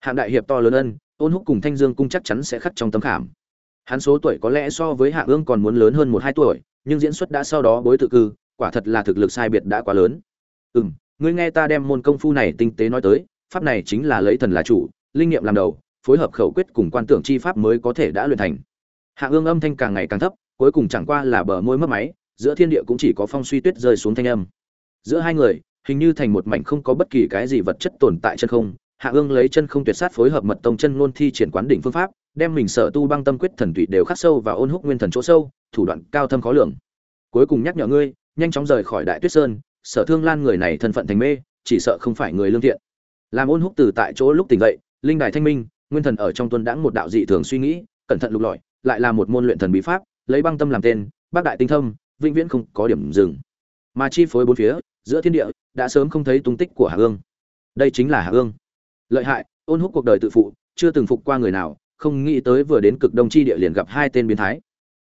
hạng đại hiệp to lớn ân ôn húc cùng thanh dương cung chắc chắn sẽ khắc trong tấm khảm. Hắn số tuổi có lẽ so với hạng ương còn muốn lớn hơn một hai tuổi, nhưng diễn xuất đã sau đó bối tự cư, quả thật là thực lực sai biệt đã quá lớn. Ừ m ngươi nghe ta đem môn công phu này tinh tế nói tới, pháp này chính là lấy thần là chủ, linh nghiệm làm đầu, phối hợp khẩu quyết cùng quan tưởng chi pháp mới có thể đã luyện thành. Hạng ương âm thanh càng ngày càng thấp, cuối cùng chẳng qua là bờ môi mất máy, giữa thiên địa cũng chỉ có phong suy tuyết rơi xuống thanh âm. Giữa hai người, hình như thành một mảnh không có bất kỳ cái gì vật chất tồn tại chân không hạ ương lấy chân không tuyệt sát phối hợp mật tông chân ngôn thi triển quán đỉnh phương pháp, đem mình sở tu băng tâm quyết thần tụy đều khắc sâu và ôn húc nguyên thần chỗ sâu, thủ đoạn cao thâm khó lường. Cuối cùng nhắc nhở ngươi, nhanh chóng rời khỏi đại tuyết sơn, sở thương lan người này thân phận thành mê, chỉ sợ không phải người lương thiện. Làm ôn húc từ tại chỗ lúc tỉnh dậy, linh đài thanh minh, nguyên thần ở trong tuân đãng một đạo dị thường suy nghĩ, cẩn thận lục lọi, lại là một môn luyện thần bí pháp, lấy băng tâm làm tên, bác đại tinh thâm, vĩnh viễn không có điểm dừng. Mà chi phối bốn phía, giữa thiên địa, đã sớm không thấy tung tích của hạ ương. Đây chính là hạ ương lợi hại, ôn húc cuộc đời tự phụ, chưa từng phục qua người nào, không nghĩ tới vừa đến cực đông chi địa liền gặp hai tên biến thái.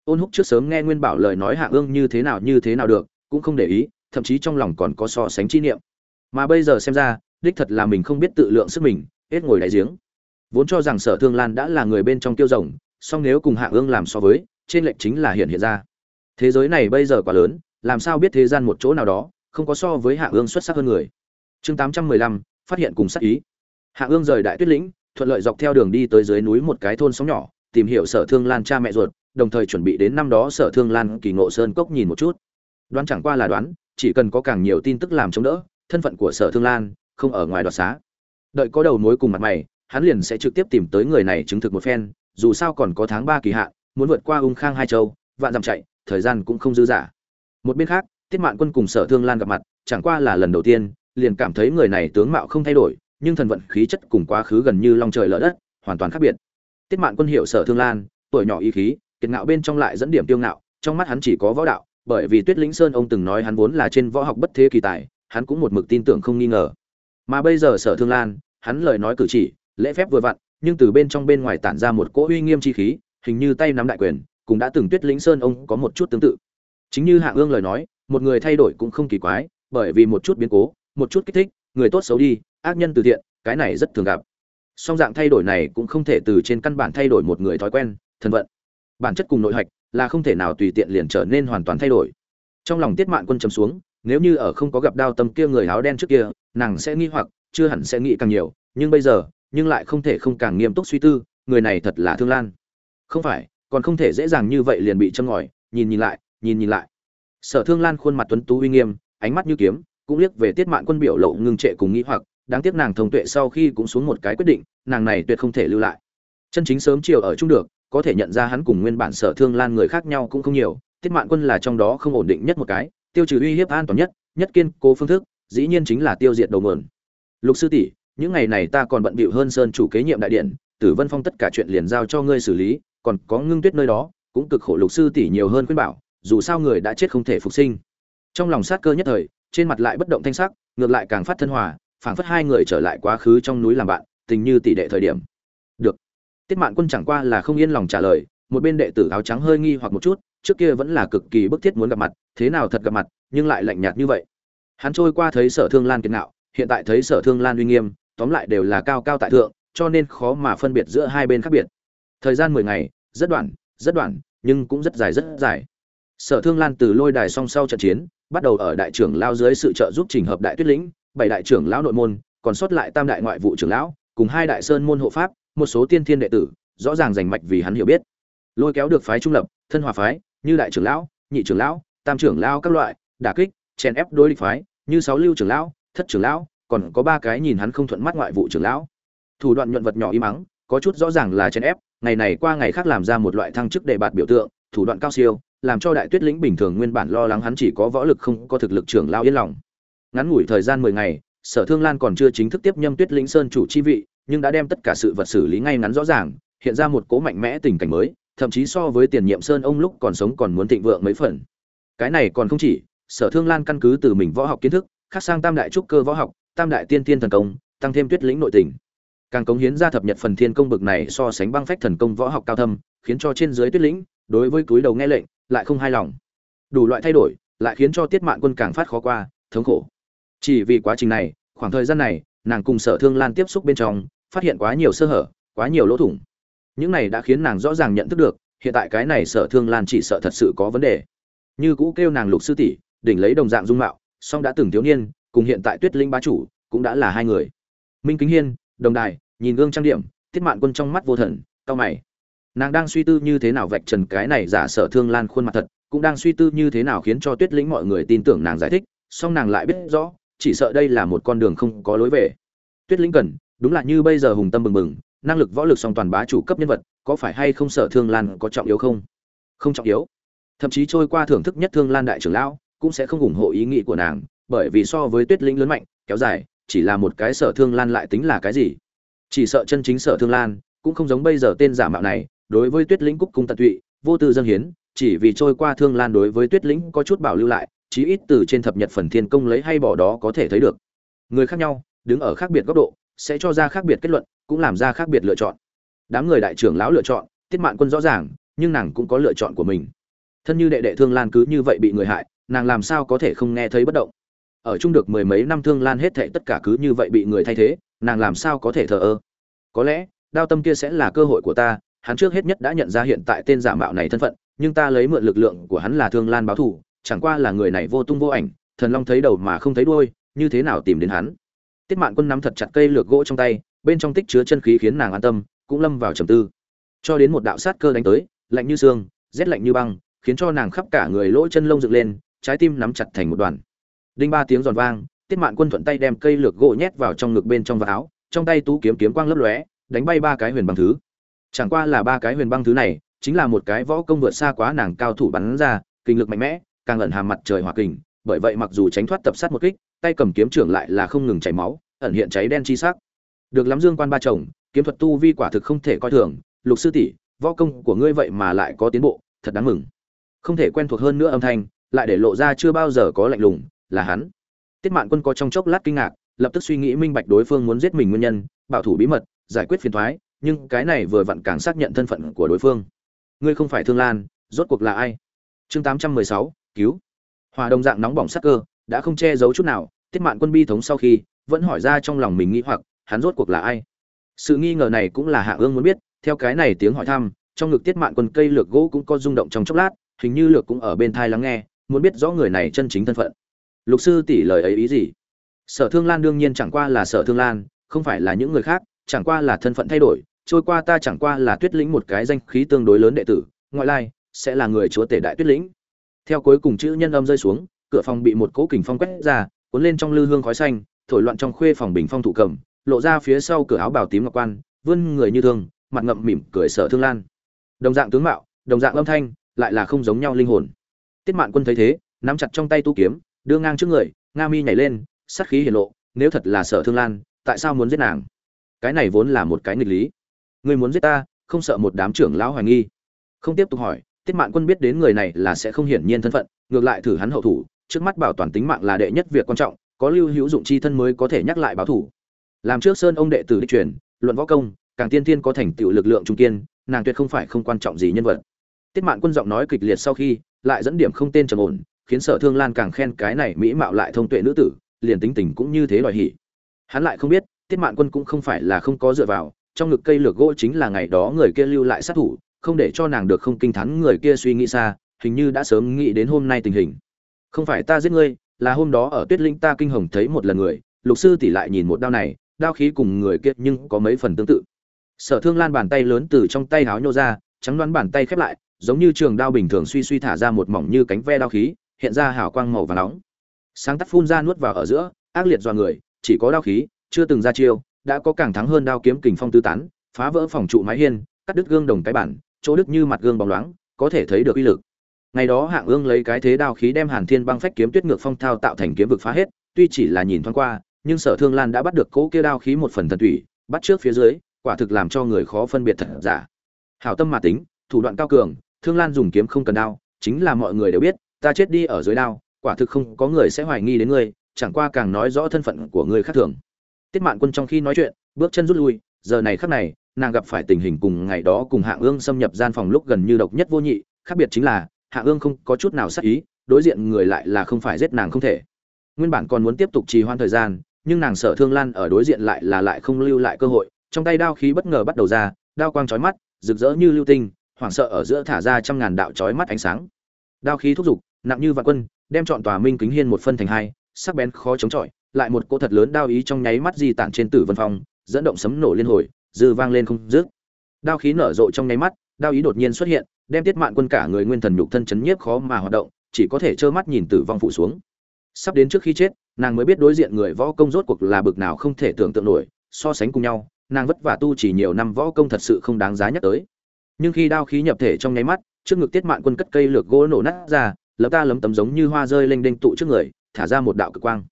Ôn húc trước sớm nghe nguyên bảo lời nói hạ ương như thế nào như thế nào được, cũng không để ý, thậm chí trong lòng còn có so sánh chi niệm. Mà bây giờ xem ra, đích thật là mình không biết tự lượng sức mình, hết ngồi đại giếng. Vốn cho rằng sở thương lan đã là người bên trong tiêu rồng, song nếu cùng hạ ương làm so với, trên lệnh chính là hiện hiện ra. Thế giới này bây giờ quá lớn, làm sao biết thế gian một chỗ nào đó, không có so với hạ ương xuất sắc hơn người. Chương tám trăm mười lăm, phát hiện cùng sắc ý hạ ương rời đại tuyết lĩnh, thuận lợi dọc theo đường đi tới dưới núi một cái thôn sóng nhỏ, tìm hiểu sở thương lan cha mẹ ruột, đồng thời chuẩn bị đến năm đó sở thương lan kỳ ngộ sơn cốc nhìn một chút. Đoán chẳng qua là đoán, chỉ cần có càng nhiều tin tức làm chống đỡ, thân phận của sở thương lan không ở ngoài đoạt xá. Đợi có đầu mối cùng mặt mày, hắn liền sẽ trực tiếp tìm tới người này chứng thực một phen, dù sao còn có tháng ba kỳ hạn, muốn vượt qua ung khang hai châu, vạn dặm chạy, thời gian cũng không dư dả. Một bên khác, tiết mạn quân cùng sở thương lan gặp mặt, chẳng qua là lần đầu tiên, liền cảm thấy người này tướng mạo không thay đổi nhưng thần vận khí chất cùng quá khứ gần như long trời lở đất, hoàn toàn khác biệt. Tiết mạn quân hiểu sở thương lan, tuổi nhỏ ý khí, kiệt ngạo bên trong lại dẫn điểm tiêu ngạo, trong mắt hắn chỉ có võ đạo, bởi vì tuyết lĩnh sơn ông từng nói hắn vốn là trên võ học bất thế kỳ tài, hắn cũng một mực tin tưởng không nghi ngờ. Mà bây giờ sở thương lan, hắn lời nói cử chỉ, lễ phép vừa vặn, nhưng từ bên trong bên ngoài tản ra một cỗ uy nghiêm chi khí, hình như tay nắm đại quyền, cũng đã từng tuyết lĩnh sơn ông có một chút tương tự. Chính như hạ ương lời nói, một người thay đổi cũng không kỳ quái, bởi vì một chút biến cố, một chút kích thích, người tốt xấu đi ác nhân từ thiện, cái này rất thường gặp. Song dạng thay đổi này cũng không thể từ trên căn bản thay đổi một người thói quen, thân vận bản chất cùng nội hạch là không thể nào tùy tiện liền trở nên hoàn toàn thay đổi. Trong lòng tiết mạn quân trầm xuống, nếu như ở không có gặp đao tâm kia người áo đen trước kia, nàng sẽ nghi hoặc, chưa hẳn sẽ nghĩ càng nhiều, nhưng bây giờ, nhưng lại không thể không càng nghiêm túc suy tư, người này thật là thương lan. Không phải, còn không thể dễ dàng như vậy liền bị châm ngòi, nhìn nhìn lại, nhìn nhìn lại. Sở thương lan khuôn mặt tuấn tú uy nghiêm, ánh mắt như kiếm, cũng liếc về tiết mạn quân biểu lộ ngưng trệ cùng nghĩ hoặc đáng tiếc nàng thông tuệ sau khi cũng xuống một cái quyết định, nàng này tuyệt không thể lưu lại chân chính sớm chiều ở chung được, có thể nhận ra hắn cùng nguyên bản sở thương lan người khác nhau cũng không nhiều, tiết mạn quân là trong đó không ổn định nhất một cái, tiêu trừ uy hiếp an toàn nhất nhất kiên cố phương thức, dĩ nhiên chính là tiêu diệt đầu nguồn. lục sư tỷ, những ngày này ta còn bận bịu hơn sơn chủ kế nhiệm đại điện, tử vân phong tất cả chuyện liền giao cho ngươi xử lý, còn có ngưng tuyết nơi đó, cũng cực khổ lục sư tỷ nhiều hơn khuyên bảo, dù sao người đã chết không thể phục sinh trong lòng sát cơ nhất thời, trên mặt lại bất động thanh sắc, ngược lại càng phát thân hòa phảng phất hai người trở lại quá khứ trong núi làm bạn, tình như tỷ đệ thời điểm. Được. Tiết mạn quân chẳng qua là không yên lòng trả lời, một bên đệ tử áo trắng hơi nghi hoặc một chút, trước kia vẫn là cực kỳ bức thiết muốn gặp mặt, thế nào thật gặp mặt, nhưng lại lạnh nhạt như vậy. Hắn trôi qua thấy sở thương lan kiệt nạo hiện tại thấy sở thương lan uy nghiêm, tóm lại đều là cao cao tại thượng, cho nên khó mà phân biệt giữa hai bên khác biệt. Thời gian mười ngày, rất đoạn rất đoạn, nhưng cũng rất dài rất dài. Sở thương lan từ lôi đài song sau trận chiến, bắt đầu ở đại trưởng lao dưới sự trợ giúp trình hợp đại tuyết lĩnh bảy đại trưởng lão nội môn, còn sót lại tam đại ngoại vụ trưởng lão, cùng hai đại sơn môn hộ pháp, một số tiên thiên đệ tử, rõ ràng rành mạch vì hắn hiểu biết. Lôi kéo được phái trung lập, thân hòa phái, như đại trưởng lão, nhị trưởng lão, tam trưởng lão các loại, đả kích, chèn ép đối địch phái, như sáu lưu trưởng lão, thất trưởng lão, còn có ba cái nhìn hắn không thuận mắt ngoại vụ trưởng lão. Thủ đoạn nhuận vật nhỏ im mắng, có chút rõ ràng là chèn ép, ngày này qua ngày khác làm ra một loại thăng chức đề bạt biểu tượng, thủ đoạn cao siêu, làm cho đại tuyết lĩnh bình thường nguyên bản lo lắng hắn chỉ có võ lực không có thực lực trưởng lao yên lòng ngắn ngủi thời gian mười ngày, sở thương lan còn chưa chính thức tiếp nhâm tuyết lĩnh sơn chủ chi vị, nhưng đã đem tất cả sự vật xử lý ngay ngắn rõ ràng, hiện ra một cố mạnh mẽ tình cảnh mới, thậm chí so với tiền nhiệm sơn ông lúc còn sống còn muốn thịnh vượng mấy phần. Cái này còn không chỉ, sở thương lan căn cứ từ mình võ học kiến thức, khác sang tam đại trúc cơ võ học, tam đại tiên tiên thần công, tăng thêm tuyết lĩnh nội tình. Càng cống hiến ra thập nhật phần thiên công bực này so sánh băng phách thần công võ học cao thâm, khiến cho trên dưới tuyết lĩnh, đối với túi đầu nghe lệnh, lại không hài lòng. Đủ loại thay đổi, lại khiến cho tiết mạn quân càng phát khó qua, thống khổ chỉ vì quá trình này, khoảng thời gian này, nàng cùng sở thương lan tiếp xúc bên trong, phát hiện quá nhiều sơ hở, quá nhiều lỗ thủng. Những này đã khiến nàng rõ ràng nhận thức được, hiện tại cái này sở thương lan chỉ sợ thật sự có vấn đề. Như cũ kêu nàng lục sư tỷ, đỉnh lấy đồng dạng dung mạo, song đã từng thiếu niên, cùng hiện tại tuyết linh bá chủ, cũng đã là hai người. Minh kính hiên, đồng đài, nhìn gương trang điểm tiết mạn quân trong mắt vô thần cao mày. Nàng đang suy tư như thế nào vạch trần cái này giả sở thương lan khuôn mặt thật, cũng đang suy tư như thế nào khiến cho tuyết lĩnh mọi người tin tưởng nàng giải thích, song nàng lại biết rõ chỉ sợ đây là một con đường không có lối về. Tuyết lĩnh cần, đúng là như bây giờ hùng tâm bừng bừng, năng lực võ lực song toàn bá chủ cấp nhân vật, có phải hay không sở thương lan có trọng yếu không? Không trọng yếu. Thậm chí trôi qua thưởng thức nhất thương lan đại trưởng lão, cũng sẽ không ủng hộ ý nghĩ của nàng, bởi vì so với tuyết lĩnh lớn mạnh, kéo dài, chỉ là một cái sở thương lan lại tính là cái gì? Chỉ sợ chân chính sở thương lan, cũng không giống bây giờ tên giả mạo này, đối với tuyết lĩnh cúc cung tận tụy, vô tư dân hiến, chỉ vì trôi qua thương lan đối với tuyết lĩnh có chút bảo lưu lại chí ít từ trên thập nhật phần thiên công lấy hay bỏ đó có thể thấy được. Người khác nhau, đứng ở khác biệt góc độ, sẽ cho ra khác biệt kết luận, cũng làm ra khác biệt lựa chọn. Đám người đại trưởng lão lựa chọn, tiết mạn quân rõ ràng, nhưng nàng cũng có lựa chọn của mình. Thân như đệ đệ thương lan cứ như vậy bị người hại, nàng làm sao có thể không nghe thấy bất động? Ở chung được mười mấy năm thương lan hết thệ tất cả cứ như vậy bị người thay thế, nàng làm sao có thể thờ ơ? Có lẽ, đao tâm kia sẽ là cơ hội của ta, hắn trước hết nhất đã nhận ra hiện tại tên giả mạo này thân phận, nhưng ta lấy mượn lực lượng của hắn là thương lan báo thù chẳng qua là người này vô tung vô ảnh, thần long thấy đầu mà không thấy đuôi, như thế nào tìm đến hắn? Tiết mạn quân nắm thật chặt cây lược gỗ trong tay, bên trong tích chứa chân khí khiến nàng an tâm, cũng lâm vào trầm tư. Cho đến một đạo sát cơ đánh tới, lạnh như xương, rét lạnh như băng, khiến cho nàng khắp cả người lỗ chân lông dựng lên, trái tim nắm chặt thành một đoàn. Đinh ba tiếng giòn vang, tiết mạn quân thuận tay đem cây lược gỗ nhét vào trong ngực bên trong và áo, trong tay tú kiếm kiếm quang lấp lóe, đánh bay ba cái huyền băng thứ. Chẳng qua là ba cái huyền băng thứ này, chính là một cái võ công vượt xa quá nàng cao thủ bắn ra, kinh lực mạnh mẽ càng ẩn hàm mặt trời hỏa kình bởi vậy mặc dù tránh thoát tập sát một kích tay cầm kiếm trưởng lại là không ngừng chảy máu ẩn hiện cháy đen chi sắc. Được lắm dương quan ba chồng kiếm thuật tu vi quả thực không thể coi thường lục sư tỷ võ công của ngươi vậy mà lại có tiến bộ thật đáng mừng. Không thể quen thuộc hơn nữa âm thanh lại để lộ ra chưa bao giờ có lạnh lùng là hắn. Tiết mạn quân có trong chốc lát kinh ngạc lập tức suy nghĩ minh bạch đối phương muốn giết mình nguyên nhân bảo thủ bí mật giải quyết phiền toái, nhưng cái này vừa vặn càng xác nhận thân phận của đối phương. Ngươi không phải thương lan rốt cuộc là ai? Chương tám trăm mười sáu cứu. Hòa đồng dạng nóng bỏng sắc cơ, đã không che giấu chút nào, tiết mạn quân bi thống sau khi, vẫn hỏi ra trong lòng mình nghĩ hoặc, hắn rốt cuộc là ai? Sự nghi ngờ này cũng là hạ ương muốn biết, theo cái này tiếng hỏi thăm, trong ngực tiết mạn quân cây lược gỗ cũng có rung động trong chốc lát, hình như lược cũng ở bên thai lắng nghe, muốn biết rõ người này chân chính thân phận. Lục sư tỷ lời ấy ý gì? Sở thương lan đương nhiên chẳng qua là sở thương lan, không phải là những người khác, chẳng qua là thân phận thay đổi, trôi qua ta chẳng qua là tuyết lĩnh một cái danh khí tương đối lớn đệ tử, ngoại lai, sẽ là người chúa tể đại tuyết lĩnh theo cuối cùng chữ nhân âm rơi xuống, cửa phòng bị một cỗ kình phong quét ra, cuốn lên trong lư hương khói xanh, thổi loạn trong khuê phòng bình phong thủ cầm, lộ ra phía sau cửa áo bào tím ngọc quan, vươn người như thương, mặt ngậm mỉm cười sở thương lan. Đồng dạng tướng mạo, đồng dạng âm thanh, lại là không giống nhau linh hồn. Tiết mạn quân thấy thế, nắm chặt trong tay tu kiếm, đưa ngang trước người, nga mi nhảy lên, sát khí hiển lộ, nếu thật là sở thương lan, tại sao muốn giết nàng? Cái này vốn là một cái nghịch lý. Người muốn giết ta, không sợ một đám trưởng lão hoài nghi. Không tiếp tục hỏi tiết mạn quân biết đến người này là sẽ không hiển nhiên thân phận, ngược lại thử hắn hậu thủ, trước mắt bảo toàn tính mạng là đệ nhất việc quan trọng, có lưu hữu dụng chi thân mới có thể nhắc lại báo thủ. Làm trước sơn ông đệ tử đích truyền, luận võ công, càng tiên tiên có thành tựu lực lượng trung kiên, nàng tuyệt không phải không quan trọng gì nhân vật. Tiết mạn quân giọng nói kịch liệt sau khi, lại dẫn điểm không tên trầm ổn, khiến sở thương lan càng khen cái này mỹ mạo lại thông tuệ nữ tử, liền tính tình cũng như thế đòi hỉ. Hắn lại không biết, tiết mạn quân cũng không phải là không có dựa vào, trong ngực cây lược gỗ chính là ngày đó người kia lưu lại sát thủ không để cho nàng được không kinh thắng người kia suy nghĩ xa, hình như đã sớm nghĩ đến hôm nay tình hình. Không phải ta giết ngươi, là hôm đó ở tuyết linh ta kinh hồng thấy một lần người, lục sư tỷ lại nhìn một đao này, đao khí cùng người kia nhưng có mấy phần tương tự. Sở thương lan bàn tay lớn từ trong tay háo nhô ra, trắng đoán bàn tay khép lại, giống như trường đao bình thường suy suy thả ra một mỏng như cánh ve đao khí, hiện ra hào quang màu và nóng. Sáng tắt phun ra nuốt vào ở giữa, ác liệt do người, chỉ có đao khí, chưa từng ra chiêu, đã có càng thắng hơn đao kiếm kình phong tứ tán, phá vỡ phòng trụ mái hiên, cắt đứt gương đồng cái bản chỗ Đức như mặt gương bóng loáng, có thể thấy được uy lực. Ngày đó hạng ương lấy cái thế đao khí đem hàn thiên băng phách kiếm tuyết ngược phong thao tạo thành kiếm vực phá hết, tuy chỉ là nhìn thoáng qua, nhưng sở thương lan đã bắt được cỗ kia đao khí một phần thần thủy bắt trước phía dưới, quả thực làm cho người khó phân biệt thật giả. Hảo tâm mà tính, thủ đoạn cao cường, thương lan dùng kiếm không cần đao, chính là mọi người đều biết, ta chết đi ở dưới đao, quả thực không có người sẽ hoài nghi đến ngươi, chẳng qua càng nói rõ thân phận của người khác thường. Tiết mạn quân trong khi nói chuyện, bước chân rút lui, giờ này khắc này nàng gặp phải tình hình cùng ngày đó cùng hạ ương xâm nhập gian phòng lúc gần như độc nhất vô nhị, khác biệt chính là, hạ ương không có chút nào sắc ý, đối diện người lại là không phải giết nàng không thể. Nguyên bản còn muốn tiếp tục trì hoãn thời gian, nhưng nàng sợ thương lan ở đối diện lại là lại không lưu lại cơ hội, trong tay đao khí bất ngờ bắt đầu ra, đao quang chói mắt, rực rỡ như lưu tinh, hoảng sợ ở giữa thả ra trăm ngàn đạo chói mắt ánh sáng. Đao khí thúc giục, nặng như vạn quân, đem chọn tòa minh kính hiên một phân thành hai, sắc bén khó chống chọi, lại một cỗ thật lớn đao ý trong nháy mắt di tản trên tử vân phong, dẫn động sấm nổ liên hồi dư vang lên không dứt. Đao khí nở rộ trong nháy mắt, đao ý đột nhiên xuất hiện, đem tiết mạn quân cả người nguyên thần nhục thân chấn nhiếp khó mà hoạt động, chỉ có thể trơ mắt nhìn tử vong phụ xuống. Sắp đến trước khi chết, nàng mới biết đối diện người võ công rốt cuộc là bực nào không thể tưởng tượng nổi, so sánh cùng nhau, nàng vất vả tu chỉ nhiều năm võ công thật sự không đáng giá nhắc tới. Nhưng khi đao khí nhập thể trong nháy mắt, trước ngực tiết mạn quân cất cây lược gỗ nổ nát ra lấm ta lấm tấm giống như hoa rơi lênh đênh tụ trước người, thả ra một đạo cực quang.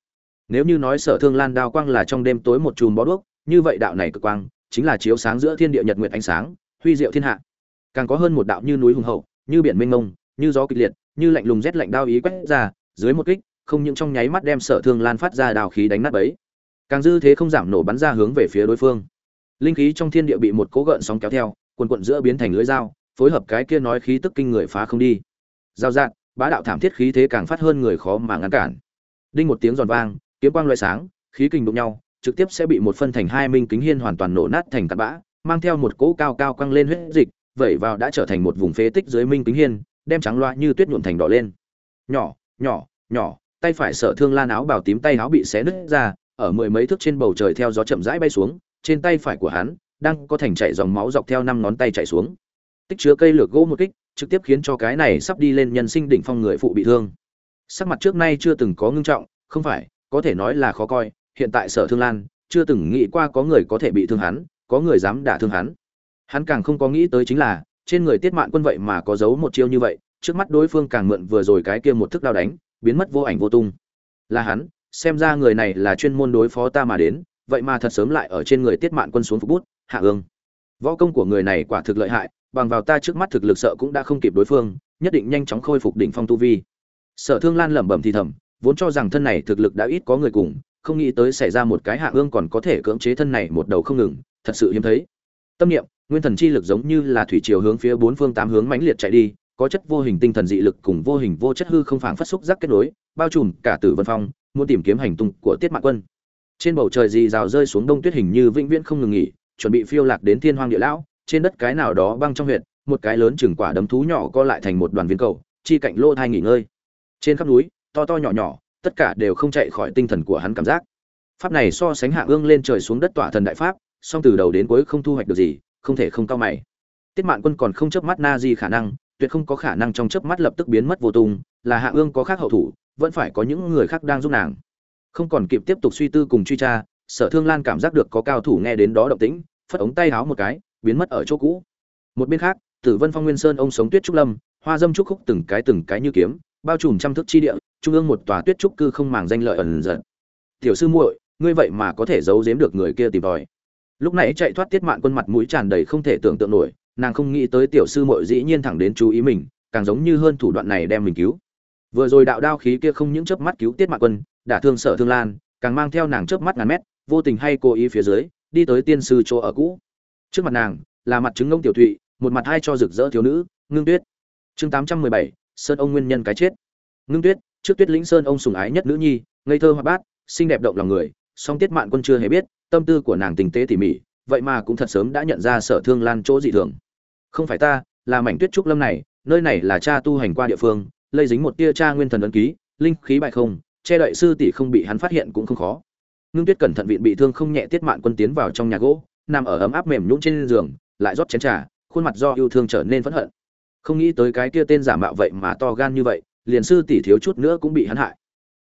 Nếu như nói sở thương lan đao quang là trong đêm tối một chùm bó đuốc, như vậy đạo này cực quang chính là chiếu sáng giữa thiên địa nhật nguyệt ánh sáng, huy diệu thiên hạ. Càng có hơn một đạo như núi hùng hậu, như biển mênh mông, như gió kịch liệt, như lạnh lùng rét lạnh đao ý quét ra, dưới một kích, không những trong nháy mắt đem sở thương lan phát ra đào khí đánh nát bấy, càng dư thế không giảm nổ bắn ra hướng về phía đối phương. Linh khí trong thiên địa bị một cố gợn sóng kéo theo quần quận giữa biến thành lưỡi dao, phối hợp cái kia nói khí tức kinh người phá không đi. Giao dạng, bá đạo thảm thiết khí thế càng phát hơn người khó mà ngăn cản. Đinh một tiếng giòn vang, kiếm quang loại sáng, khí kình đụng nhau trực tiếp sẽ bị một phân thành hai minh kính hiên hoàn toàn nổ nát thành cát bã, mang theo một cỗ cao cao quăng lên huyết dịch, vẩy vào đã trở thành một vùng phế tích dưới minh kính hiên, đem trắng loa như tuyết nhuộm thành đỏ lên. Nhỏ nhỏ nhỏ, tay phải sở thương lan áo bào tím tay áo bị xé nứt ra, ở mười mấy thước trên bầu trời theo gió chậm rãi bay xuống, trên tay phải của hắn đang có thành chảy dòng máu dọc theo năm ngón tay chảy xuống. Tích chứa cây lược gỗ một kích, trực tiếp khiến cho cái này sắp đi lên nhân sinh đỉnh phong người phụ bị thương. Sắc mặt trước nay chưa từng có ngưng trọng, không phải, có thể nói là khó coi hiện tại sở thương lan chưa từng nghĩ qua có người có thể bị thương hắn, có người dám đả thương hắn. Hắn càng không có nghĩ tới chính là, trên người tiết mạn quân vậy mà có giấu một chiêu như vậy, trước mắt đối phương càng mượn vừa rồi cái kia một thức đao đánh, biến mất vô ảnh vô tung. Là hắn, xem ra người này là chuyên môn đối phó ta mà đến, vậy mà thật sớm lại ở trên người tiết mạn quân xuống phục bút, hạ ương. Võ công của người này quả thực lợi hại, bằng vào ta trước mắt thực lực sợ cũng đã không kịp đối phương, nhất định nhanh chóng khôi phục đỉnh phong tu vi. Sở thương lan lẩm bẩm thì thầm, vốn cho rằng thân này thực lực đã ít có người cùng không nghĩ tới xảy ra một cái hạ ương còn có thể cưỡng chế thân này một đầu không ngừng, thật sự hiếm thấy. Tâm niệm, nguyên thần chi lực giống như là thủy chiều hướng phía bốn phương tám hướng mãnh liệt chạy đi, có chất vô hình tinh thần dị lực cùng vô hình vô chất hư không phảng phất xúc giác kết nối, bao trùm cả tử vân phong, muốn tìm kiếm hành tung của tiết mạn quân. Trên bầu trời dì rào rơi xuống đông tuyết hình như vĩnh viễn không ngừng nghỉ, chuẩn bị phiêu lạc đến thiên hoang địa lão, trên đất cái nào đó băng trong huyện một cái lớn chừng quả đấm thú nhỏ co lại thành một đoàn viên cầu, chi cạnh lô thai nghỉ ngơi. Trên khắp núi, to to nhỏ nhỏ tất cả đều không chạy khỏi tinh thần của hắn cảm giác. Pháp này so sánh hạ ương lên trời xuống đất tỏa thần đại pháp, song từ đầu đến cuối không thu hoạch được gì, không thể không cao mày. Tiết mạn quân còn không chớp mắt na gì khả năng, tuyệt không có khả năng trong chớp mắt lập tức biến mất vô tung, là hạ ương có khác hậu thủ, vẫn phải có những người khác đang giúp nàng. Không còn kịp tiếp tục suy tư cùng truy tra, sở thương lan cảm giác được có cao thủ nghe đến đó động tĩnh, phất ống tay háo một cái, biến mất ở chỗ cũ. Một bên khác, tử vân phong nguyên sơn ông sống tuyết trúc lâm, hoa dâm trúc khúc từng cái từng cái như kiếm, bao trùm trăm thước chi địa trung ương một tòa tuyết trúc cư không màng danh lợi ẩn giật. Tiểu sư muội, ngươi vậy mà có thể giấu giếm được người kia tìm tòi. Lúc nãy chạy thoát tiết mạn quân mặt mũi tràn đầy không thể tưởng tượng nổi, nàng không nghĩ tới tiểu sư muội dĩ nhiên thẳng đến chú ý mình, càng giống như hơn thủ đoạn này đem mình cứu. Vừa rồi đạo đao khí kia không những chớp mắt cứu tiết mạn quân, đả thương sở thương lan, càng mang theo nàng chớp mắt ngàn mét, vô tình hay cố ý phía dưới, đi tới tiên sư chỗ ở cũ. Trước mặt nàng, là mặt trứng ngông tiểu thụy, một mặt hai cho rực rỡ thiếu nữ, ngưng tuyết. Chương tám trăm mười bảy, sơn ông nguyên nhân cái chết. Ngưng tuyết trước tuyết lĩnh sơn ông sùng ái nhất nữ nhi, ngây thơ hoa bát, xinh đẹp động lòng người, song tiết mạn quân chưa hề biết, tâm tư của nàng tình tế tỉ mỉ, vậy mà cũng thật sớm đã nhận ra sở thương lan chỗ dị thường. Không phải ta, là mảnh tuyết trúc lâm này, nơi này là cha tu hành qua địa phương, lây dính một tia cha nguyên thần ấn ký, linh khí bại không, che đậy sư tỷ không bị hắn phát hiện cũng không khó. Ngưng tuyết cẩn thận viện bị thương không nhẹ tiết mạn quân tiến vào trong nhà gỗ, nằm ở ấm áp mềm nhũng trên giường, lại rót chén trà, khuôn mặt do yêu thương trở nên phẫn hận. Không nghĩ tới cái kia tên giả mạo vậy mà to gan như vậy liền sư tỷ thiếu chút nữa cũng bị hắn hại.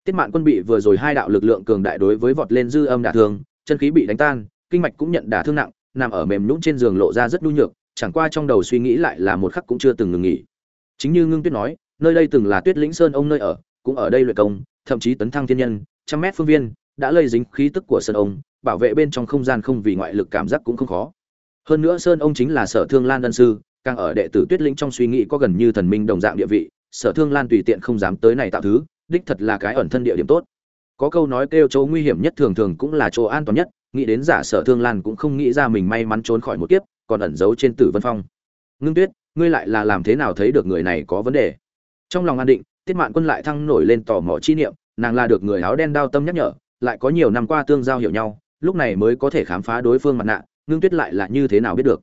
Tiết mạn quân bị vừa rồi hai đạo lực lượng cường đại đối với vọt lên dư âm đả thương, chân khí bị đánh tan, kinh mạch cũng nhận đả thương nặng, nằm ở mềm nhũn trên giường lộ ra rất nhu nhược, chẳng qua trong đầu suy nghĩ lại là một khắc cũng chưa từng ngừng nghỉ. Chính như ngưng tuyết nói, nơi đây từng là tuyết lĩnh sơn ông nơi ở, cũng ở đây luyện công, thậm chí tấn thăng thiên nhân, trăm mét phương viên, đã lây dính khí tức của sơn ông, bảo vệ bên trong không gian không vì ngoại lực cảm giác cũng không khó. Hơn nữa sơn ông chính là sở thương lan ân sư, càng ở đệ tử tuyết lĩnh trong suy nghĩ có gần như thần minh đồng dạng địa vị sở thương lan tùy tiện không dám tới này tạo thứ, đích thật là cái ẩn thân địa điểm tốt. Có câu nói kêu chỗ nguy hiểm nhất thường thường cũng là chỗ an toàn nhất, nghĩ đến giả sở thương lan cũng không nghĩ ra mình may mắn trốn khỏi một kiếp, còn ẩn giấu trên tử vân phong. Ngưng tuyết, ngươi lại là làm thế nào thấy được người này có vấn đề? Trong lòng an định, tiết mạn quân lại thăng nổi lên tò mò chi niệm, nàng là được người áo đen đao tâm nhắc nhở, lại có nhiều năm qua tương giao hiểu nhau, lúc này mới có thể khám phá đối phương mặt nạ, ngưng tuyết lại là như thế nào biết được?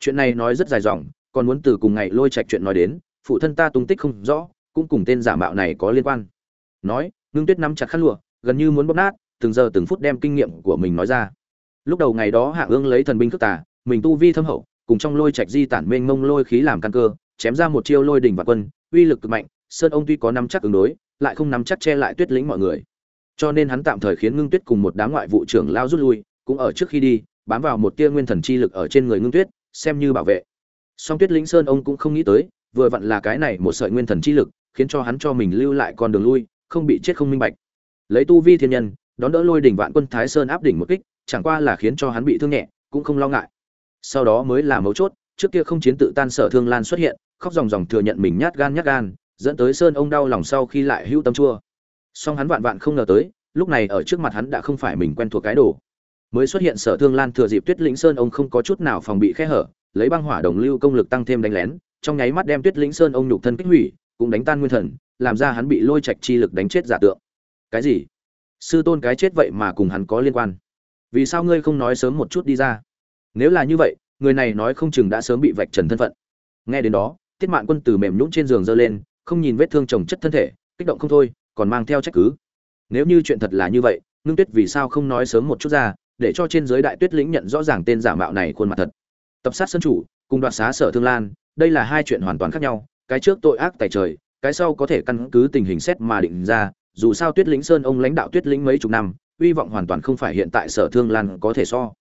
Chuyện này nói rất dài dòng, còn muốn từ cùng ngày lôi trạch chuyện nói đến phụ thân ta tung tích không rõ cũng cùng tên giả mạo này có liên quan. Nói ngưng tuyết nắm chặt khăn lụa gần như muốn bóp nát từng giờ từng phút đem kinh nghiệm của mình nói ra. Lúc đầu ngày đó hạ ương lấy thần binh cước tả, mình tu vi thâm hậu cùng trong lôi trạch di tản mênh mông lôi khí làm căn cơ chém ra một chiêu lôi đỉnh và quân uy lực cực mạnh sơn ông tuy có nắm chắc ứng đối lại không nắm chắc che lại tuyết lĩnh mọi người. Cho nên hắn tạm thời khiến ngưng tuyết cùng một đám ngoại vụ trưởng lao rút lui cũng ở trước khi đi bám vào một tia nguyên thần chi lực ở trên người ngưng tuyết xem như bảo vệ. Song tuyết lĩnh sơn ông cũng không nghĩ tới vừa vặn là cái này một sợi nguyên thần chi lực, khiến cho hắn cho mình lưu lại con đường lui, không bị chết không minh bạch. Lấy tu vi thiên nhân, đón đỡ lôi đỉnh vạn quân thái sơn áp đỉnh một kích, chẳng qua là khiến cho hắn bị thương nhẹ, cũng không lo ngại. Sau đó mới là mấu chốt, trước kia không chiến tự tan sở thương lan xuất hiện, khóc ròng ròng thừa nhận mình nhát gan nhát gan, dẫn tới sơn ông đau lòng sau khi lại hưu tâm chua. Song hắn vạn vạn không ngờ tới, lúc này ở trước mặt hắn đã không phải mình quen thuộc cái đồ. Mới xuất hiện sở thương lan thừa dịp tuyết lĩnh sơn ông không có chút nào phòng bị khe hở, lấy băng hỏa đồng lưu công lực tăng thêm đánh lén trong nháy mắt đem tuyết lĩnh sơn ông nhục thân kích hủy, cũng đánh tan nguyên thần, làm ra hắn bị lôi trạch chi lực đánh chết giả tượng. Cái gì? Sư tôn cái chết vậy mà cùng hắn có liên quan? Vì sao ngươi không nói sớm một chút đi ra? Nếu là như vậy, người này nói không chừng đã sớm bị vạch trần thân phận. Nghe đến đó, tiết mạn quân từ mềm nhũn trên giường giơ lên, không nhìn vết thương chồng chất thân thể, kích động không thôi, còn mang theo trách cứ. Nếu như chuyện thật là như vậy Nương tuyết vì sao không nói sớm một chút ra, để cho trên giới đại tuyết lĩnh nhận rõ ràng tên giả mạo này khuôn mặt thật. Tập sát sân chủ, cùng đoạt xá sở thương lan đây là hai chuyện hoàn toàn khác nhau, cái trước tội ác tại trời, cái sau có thể căn cứ tình hình xét mà định ra, dù sao tuyết lĩnh sơn ông lãnh đạo tuyết lĩnh mấy chục năm, hy vọng hoàn toàn không phải hiện tại sở thương lan có thể so.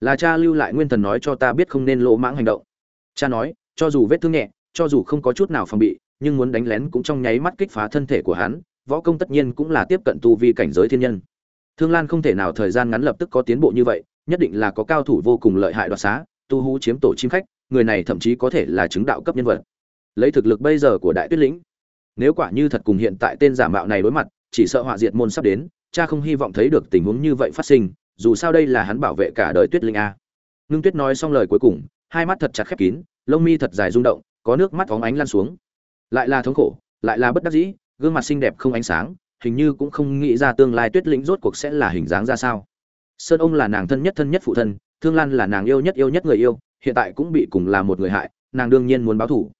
Là cha lưu lại nguyên thần nói cho ta biết không nên lỗ mãng hành động. Cha nói, cho dù vết thương nhẹ, cho dù không có chút nào phòng bị, nhưng muốn đánh lén cũng trong nháy mắt kích phá thân thể của hắn, võ công tất nhiên cũng là tiếp cận tu vi cảnh giới thiên nhân. Thương lan không thể nào thời gian ngắn lập tức có tiến bộ như vậy, nhất định là có cao thủ vô cùng lợi hại đoạt xá, tu hú chiếm tổ chim khách người này thậm chí có thể là chứng đạo cấp nhân vật. Lấy thực lực bây giờ của đại tuyết lĩnh, nếu quả như thật cùng hiện tại tên giả mạo này đối mặt, chỉ sợ họa diệt môn sắp đến, cha không hy vọng thấy được tình huống như vậy phát sinh, dù sao đây là hắn bảo vệ cả đời tuyết linh a. Ngưng tuyết nói xong lời cuối cùng, hai mắt thật chặt khép kín, lông mi thật dài rung động, có nước mắt phóng ánh lan xuống. Lại là thống khổ, lại là bất đắc dĩ, gương mặt xinh đẹp không ánh sáng, hình như cũng không nghĩ ra tương lai tuyết lĩnh rốt cuộc sẽ là hình dáng ra sao. Sơn ông là nàng thân nhất thân nhất phụ thân, thương lan là nàng yêu nhất yêu nhất người yêu hiện tại cũng bị cùng là một người hại, nàng đương nhiên muốn báo thủ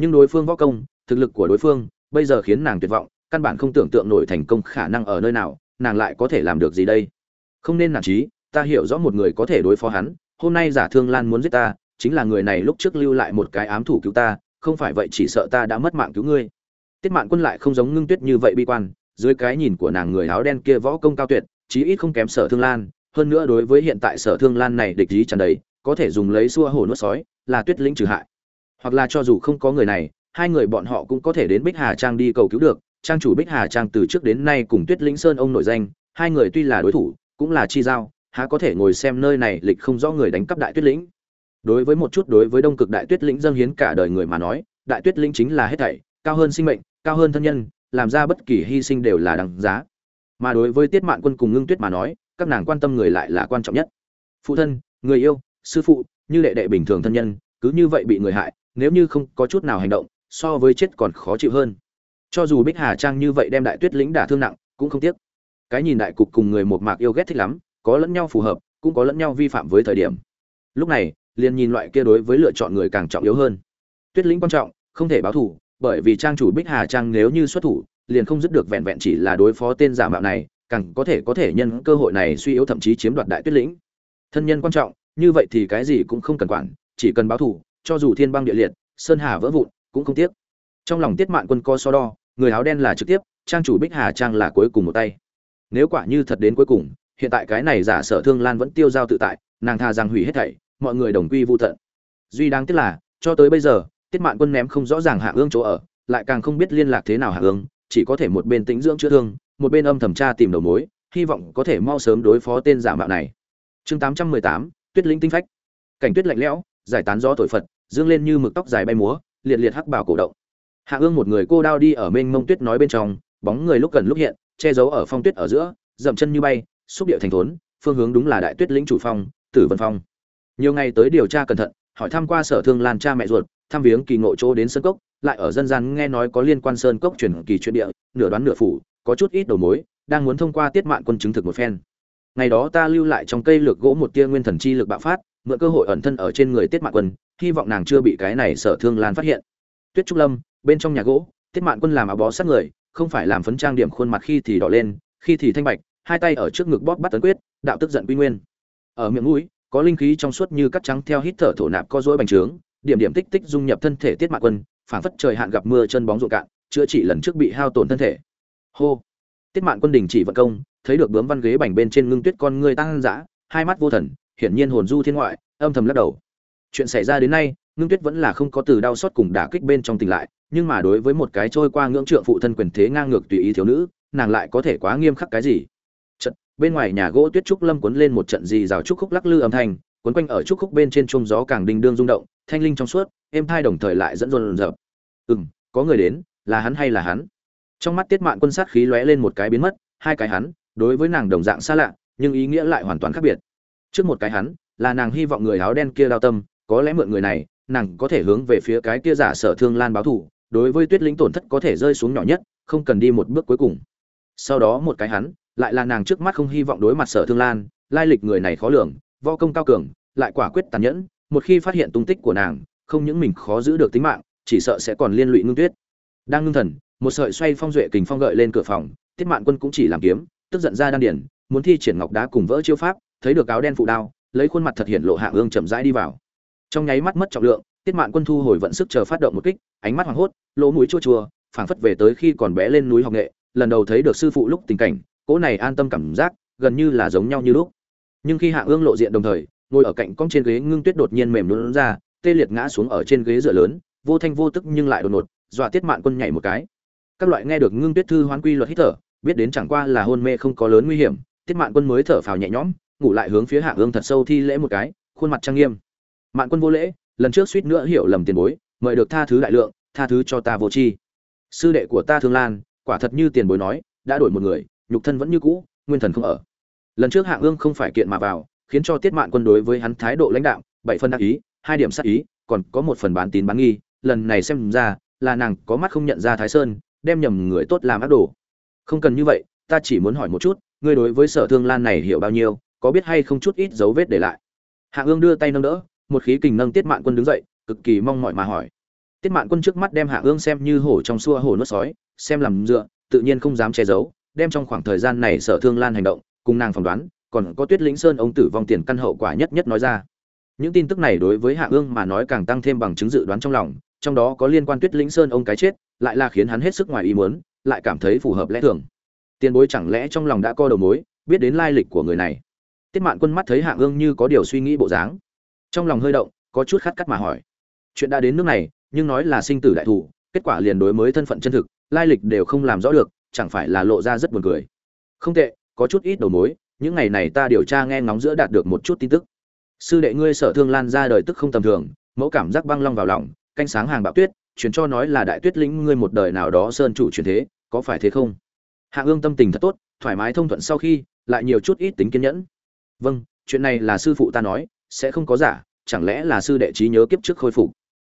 nhưng đối phương võ công, thực lực của đối phương, bây giờ khiến nàng tuyệt vọng, căn bản không tưởng tượng nổi thành công khả năng ở nơi nào, nàng lại có thể làm được gì đây? Không nên nản trí, ta hiểu rõ một người có thể đối phó hắn, hôm nay giả thương lan muốn giết ta, chính là người này lúc trước lưu lại một cái ám thủ cứu ta, không phải vậy chỉ sợ ta đã mất mạng cứu ngươi. Tiết mạn quân lại không giống ngưng tuyết như vậy bi quan, dưới cái nhìn của nàng người áo đen kia võ công cao tuyệt, chí ít không kém sở thương lan, hơn nữa đối với hiện tại sở thương lan này địch ý tràn đầy có thể dùng lấy xua hổ nuốt sói, là tuyết lĩnh trừ hại. Hoặc là cho dù không có người này, hai người bọn họ cũng có thể đến bích hà trang đi cầu cứu được. Trang chủ bích hà trang từ trước đến nay cùng tuyết lĩnh sơn ông nổi danh, hai người tuy là đối thủ, cũng là chi giao, há có thể ngồi xem nơi này lịch không rõ người đánh cắp đại tuyết lĩnh. Đối với một chút đối với đông cực đại tuyết lĩnh dâng hiến cả đời người mà nói, đại tuyết lĩnh chính là hết thảy, cao hơn sinh mệnh, cao hơn thân nhân, làm ra bất kỳ hy sinh đều là đằng giá. Mà đối với tiết mạn quân cùng ngưng tuyết mà nói, các nàng quan tâm người lại là quan trọng nhất. Phụ thân, người yêu sư phụ, như đệ đệ bình thường thân nhân, cứ như vậy bị người hại, nếu như không có chút nào hành động, so với chết còn khó chịu hơn. Cho dù bích hà trang như vậy đem đại tuyết lĩnh đả thương nặng, cũng không tiếc. Cái nhìn đại cục cùng người một mạc yêu ghét thích lắm, có lẫn nhau phù hợp, cũng có lẫn nhau vi phạm với thời điểm. Lúc này, liền nhìn loại kia đối với lựa chọn người càng trọng yếu hơn. Tuyết lĩnh quan trọng, không thể báo thủ, bởi vì trang chủ bích hà trang nếu như xuất thủ, liền không dứt được vẹn vẹn chỉ là đối phó tên giả mạo này, càng có thể có thể nhân cơ hội này suy yếu thậm chí chiếm đoạt đại tuyết lĩnh. Thân nhân quan trọng như vậy thì cái gì cũng không cần quản, chỉ cần báo thủ cho dù thiên băng địa liệt, sơn hà vỡ vụn, cũng không tiếc. Trong lòng tiết mạn quân co so đo, người áo đen là trực tiếp, trang chủ bích hà trang là cuối cùng một tay. Nếu quả như thật đến cuối cùng, hiện tại cái này giả sở thương lan vẫn tiêu dao tự tại, nàng tha rằng hủy hết thảy, mọi người đồng quy vô tận. Duy đáng tiếc là, cho tới bây giờ, tiết mạn quân ném không rõ ràng hạ ương chỗ ở, lại càng không biết liên lạc thế nào hạ ương, chỉ có thể một bên tĩnh dưỡng chữa thương, một bên âm thầm tra tìm đầu mối, hy vọng có thể mau sớm đối phó tên giả mạo này. Chương tám trăm mười tám tuyết linh tinh phách. Cảnh tuyết lạnh lẽo, giải tán gió thổi phật, dương lên như mực tóc dài bay múa, liệt liệt hắc bảo cổ động. Hạ ương một người cô đao đi ở mênh mông tuyết nói bên trong, bóng người lúc gần lúc hiện, che giấu ở phong tuyết ở giữa, dậm chân như bay, xúc điệu thành thốn, phương hướng đúng là đại tuyết lĩnh chủ phong, tử vân phong. Nhiều ngày tới điều tra cẩn thận, hỏi thăm qua sở thương lan cha mẹ ruột, thăm viếng kỳ ngộ chỗ đến sơn cốc, lại ở dân gian nghe nói có liên quan sơn cốc truyền kỳ chuyện địa, nửa đoán nửa phủ, có chút ít đầu mối, đang muốn thông qua tiết mạn quân chứng thực một phen ngày đó ta lưu lại trong cây lược gỗ một tia nguyên thần chi lực bạo phát, mượn cơ hội ẩn thân ở trên người tiết mạn quân, hy vọng nàng chưa bị cái này sở thương lan phát hiện. Tuyết trúc lâm, bên trong nhà gỗ, tiết mạn quân làm áo bó sát người, không phải làm phấn trang điểm khuôn mặt khi thì đỏ lên, khi thì thanh bạch, hai tay ở trước ngực bóp bắt tấn quyết, đạo tức giận quy nguyên. Ở miệng mũi, có linh khí trong suốt như cắt trắng theo hít thở thổ nạp co dối bành trướng, điểm điểm tích tích dung nhập thân thể tiết mạn quân, phảng phất trời hạn gặp mưa chân bóng ruộng cạn, chữa trị lần trước bị hao tổn thân thể. Hô! Tiết mạn quân đình chỉ vận công thấy được bướm văn ghế bành bên trên ngưng tuyết con người tăng dã, hai mắt vô thần, hiển nhiên hồn du thiên ngoại, âm thầm lắc đầu. Chuyện xảy ra đến nay, ngưng tuyết vẫn là không có từ đau xót cùng đả kích bên trong tỉnh lại, nhưng mà đối với một cái trôi qua ngưỡng trượng phụ thân quyền thế ngang ngược tùy ý thiếu nữ, nàng lại có thể quá nghiêm khắc cái gì? Trận bên ngoài nhà gỗ tuyết trúc lâm cuốn lên một trận gì rào trúc khúc lắc lư âm thanh, cuốn quanh ở trúc khúc bên trên chuông gió càng đinh đương rung động, thanh linh trong suốt, êm thai đồng thời lại dẫn dồn dập. Ừ có người đến, là hắn hay là hắn? Trong mắt tiết mạn quân sát khí lóe lên một cái biến mất, hai cái hắn đối với nàng đồng dạng xa lạ, nhưng ý nghĩa lại hoàn toàn khác biệt. Trước một cái hắn, là nàng hy vọng người áo đen kia đau tâm, có lẽ mượn người này, nàng có thể hướng về phía cái kia giả sở thương lan báo thù, đối với tuyết lĩnh tổn thất có thể rơi xuống nhỏ nhất, không cần đi một bước cuối cùng. Sau đó một cái hắn, lại là nàng trước mắt không hy vọng đối mặt sở thương lan, lai lịch người này khó lường, võ công cao cường, lại quả quyết tàn nhẫn, một khi phát hiện tung tích của nàng, không những mình khó giữ được tính mạng, chỉ sợ sẽ còn liên lụy ngưng tuyết. Đang ngưng thần, một sợi xoay phong duệ kình phong gợi lên cửa phòng tiết mạn quân cũng chỉ làm kiếm tức giận ra đan điển muốn thi triển ngọc đá cùng vỡ chiêu pháp, thấy được áo đen phụ đao, lấy khuôn mặt thật hiện lộ hạ ương chậm rãi đi vào. Trong nháy mắt mất trọng lượng, tiết mạn quân thu hồi vận sức chờ phát động một kích, ánh mắt hoảng hốt, lỗ mũi chua chua, phảng phất về tới khi còn bé lên núi học nghệ, lần đầu thấy được sư phụ lúc tình cảnh, cỗ này an tâm cảm giác, gần như là giống nhau như lúc. Nhưng khi hạ ương lộ diện đồng thời, ngồi ở cạnh cong trên ghế ngưng tuyết đột nhiên mềm lún ra, tê liệt ngã xuống ở trên ghế dựa lớn, vô thanh vô tức nhưng lại đột ngột, dọa tiết mạn quân nhảy một cái. Các loại nghe được ngưng tuyết thư hoán quy luật hít thở biết đến chẳng qua là hôn mê không có lớn nguy hiểm, tiết mạn quân mới thở phào nhẹ nhõm, ngủ lại hướng phía hạ ương thật sâu thi lễ một cái, khuôn mặt trang nghiêm. Mạn quân vô lễ, lần trước suýt nữa hiểu lầm tiền bối, mời được tha thứ đại lượng, tha thứ cho ta vô chi sư đệ của ta thương lan, quả thật như tiền bối nói, đã đổi một người, nhục thân vẫn như cũ, nguyên thần không ở. Lần trước hạ ương không phải kiện mà vào, khiến cho tiết mạn quân đối với hắn thái độ lãnh đạo bảy phân đắc ý, hai điểm sát ý, còn có một phần bán tín bán nghi, lần này xem ra, là nàng có mắt không nhận ra thái sơn, đem nhầm người tốt làm ác đồ không cần như vậy, ta chỉ muốn hỏi một chút, ngươi đối với sở thương lan này hiểu bao nhiêu, có biết hay không chút ít dấu vết để lại? Hạ ương đưa tay nâng đỡ, một khí kình nâng tiết mạn quân đứng dậy, cực kỳ mong mỏi mà hỏi. Tiết mạn quân trước mắt đem hạ ương xem như hổ trong xua hổ nuốt sói, xem làm dựa, tự nhiên không dám che giấu, đem trong khoảng thời gian này sở thương lan hành động, cùng nàng phỏng đoán, còn có tuyết lĩnh sơn ông tử vong tiền căn hậu quả nhất nhất nói ra. Những tin tức này đối với hạ ương mà nói càng tăng thêm bằng chứng dự đoán trong lòng, trong đó có liên quan tuyết lĩnh sơn ông cái chết, lại là khiến hắn hết sức ngoài ý muốn lại cảm thấy phù hợp lẽ thường. Tiền bối chẳng lẽ trong lòng đã co đầu mối, biết đến lai lịch của người này? Tiết mạn quân mắt thấy hạ ương như có điều suy nghĩ bộ dáng. Trong lòng hơi động, có chút khát cắt mà hỏi. Chuyện đã đến nước này, nhưng nói là sinh tử đại thủ, kết quả liền đối mới thân phận chân thực, lai lịch đều không làm rõ được, chẳng phải là lộ ra rất buồn cười. Không tệ, có chút ít đầu mối, những ngày này ta điều tra nghe ngóng giữa đạt được một chút tin tức. Sư đệ ngươi sở thương lan ra đời tức không tầm thường, mẫu cảm giác băng long vào lòng canh sáng hàng bạo tuyết truyền cho nói là đại tuyết lĩnh ngươi một đời nào đó sơn chủ truyền thế, có phải thế không? Hạ ương tâm tình thật tốt, thoải mái thông thuận sau khi, lại nhiều chút ít tính kiên nhẫn. Vâng chuyện này là sư phụ ta nói, sẽ không có giả, chẳng lẽ là sư đệ trí nhớ kiếp trước khôi phục?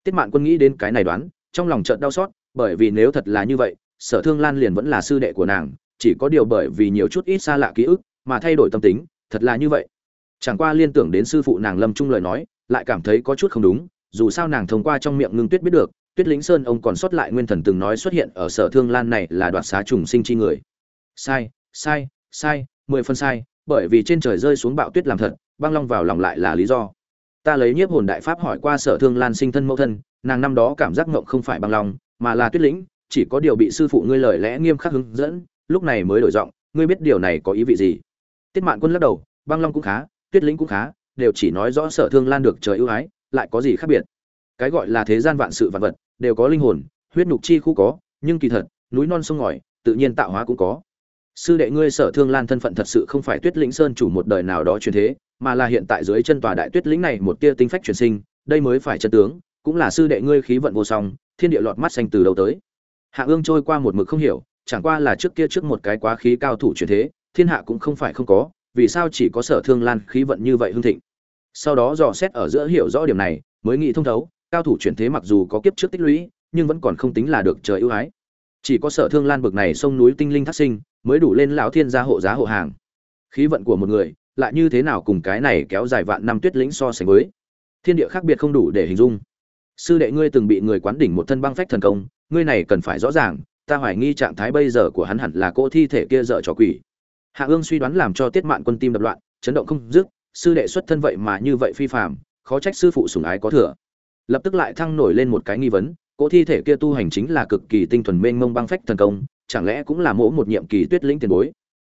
Tiết mạn quân nghĩ đến cái này đoán, trong lòng chợt đau xót, bởi vì nếu thật là như vậy, sở thương lan liền vẫn là sư đệ của nàng, chỉ có điều bởi vì nhiều chút ít xa lạ ký ức mà thay đổi tâm tính, thật là như vậy. Chẳng qua liên tưởng đến sư phụ nàng lâm trung lời nói, lại cảm thấy có chút không đúng, dù sao nàng thông qua trong miệng ngưng tuyết biết được tuyết lĩnh sơn ông còn sót lại nguyên thần từng nói xuất hiện ở sở thương lan này là đoạt xá trùng sinh chi người. Sai sai sai, mười phần sai, bởi vì trên trời rơi xuống bạo tuyết làm thật, băng long vào lòng lại là lý do. Ta lấy nhiếp hồn đại pháp hỏi qua sở thương lan sinh thân mẫu thân, nàng năm đó cảm giác ngộng không phải băng long, mà là tuyết lĩnh, chỉ có điều bị sư phụ ngươi lời lẽ nghiêm khắc hướng dẫn, lúc này mới đổi giọng, ngươi biết điều này có ý vị gì? Tiết mạn quân lắc đầu, băng long cũng khá, tuyết lĩnh cũng khá, đều chỉ nói rõ sở thương lan được trời ưu ái, lại có gì khác biệt? Cái gọi là thế gian vạn sự vạn vật, đều có linh hồn, huyết nhục chi khu có, nhưng kỳ thật, núi non sông ngòi, tự nhiên tạo hóa cũng có. Sư đệ ngươi sở thương lan thân phận thật sự không phải tuyết lĩnh sơn chủ một đời nào đó truyền thế, mà là hiện tại dưới chân tòa đại tuyết lĩnh này một tia tinh phách truyền sinh, đây mới phải chân tướng, cũng là sư đệ ngươi khí vận vô song, thiên địa lọt mắt xanh từ đầu tới. Hạ ương trôi qua một mực không hiểu, chẳng qua là trước kia trước một cái quá khí cao thủ truyền thế, thiên hạ cũng không phải không có, vì sao chỉ có sở thương lan khí vận như vậy hương thịnh? Sau đó dò xét ở giữa hiểu rõ điểm này, mới nghĩ thông thấu cao thủ chuyển thế mặc dù có kiếp trước tích lũy, nhưng vẫn còn không tính là được trời ưu ái. Chỉ có sở thương lan bực này sông núi tinh linh thác sinh, mới đủ lên lão thiên gia hộ giá hộ hàng. Khí vận của một người, lại như thế nào cùng cái này kéo dài vạn năm tuyết lĩnh so sánh với? Thiên địa khác biệt không đủ để hình dung. Sư đệ ngươi từng bị người quán đỉnh một thân băng phách thần công, ngươi này cần phải rõ ràng, ta hoài nghi trạng thái bây giờ của hắn hẳn là cỗ thi thể kia dở trò quỷ. Hạ ương suy đoán làm cho tiết mạn quân tim đập loạn, chấn động không dứt, sư đệ xuất thân vậy mà như vậy phi phàm, khó trách sư phụ sủng ái có thừa lập tức lại thăng nổi lên một cái nghi vấn, cỗ thi thể kia tu hành chính là cực kỳ tinh thuần mênh mông băng phách thần công, chẳng lẽ cũng là mỗ một nhiệm kỳ tuyết lĩnh tiền bối?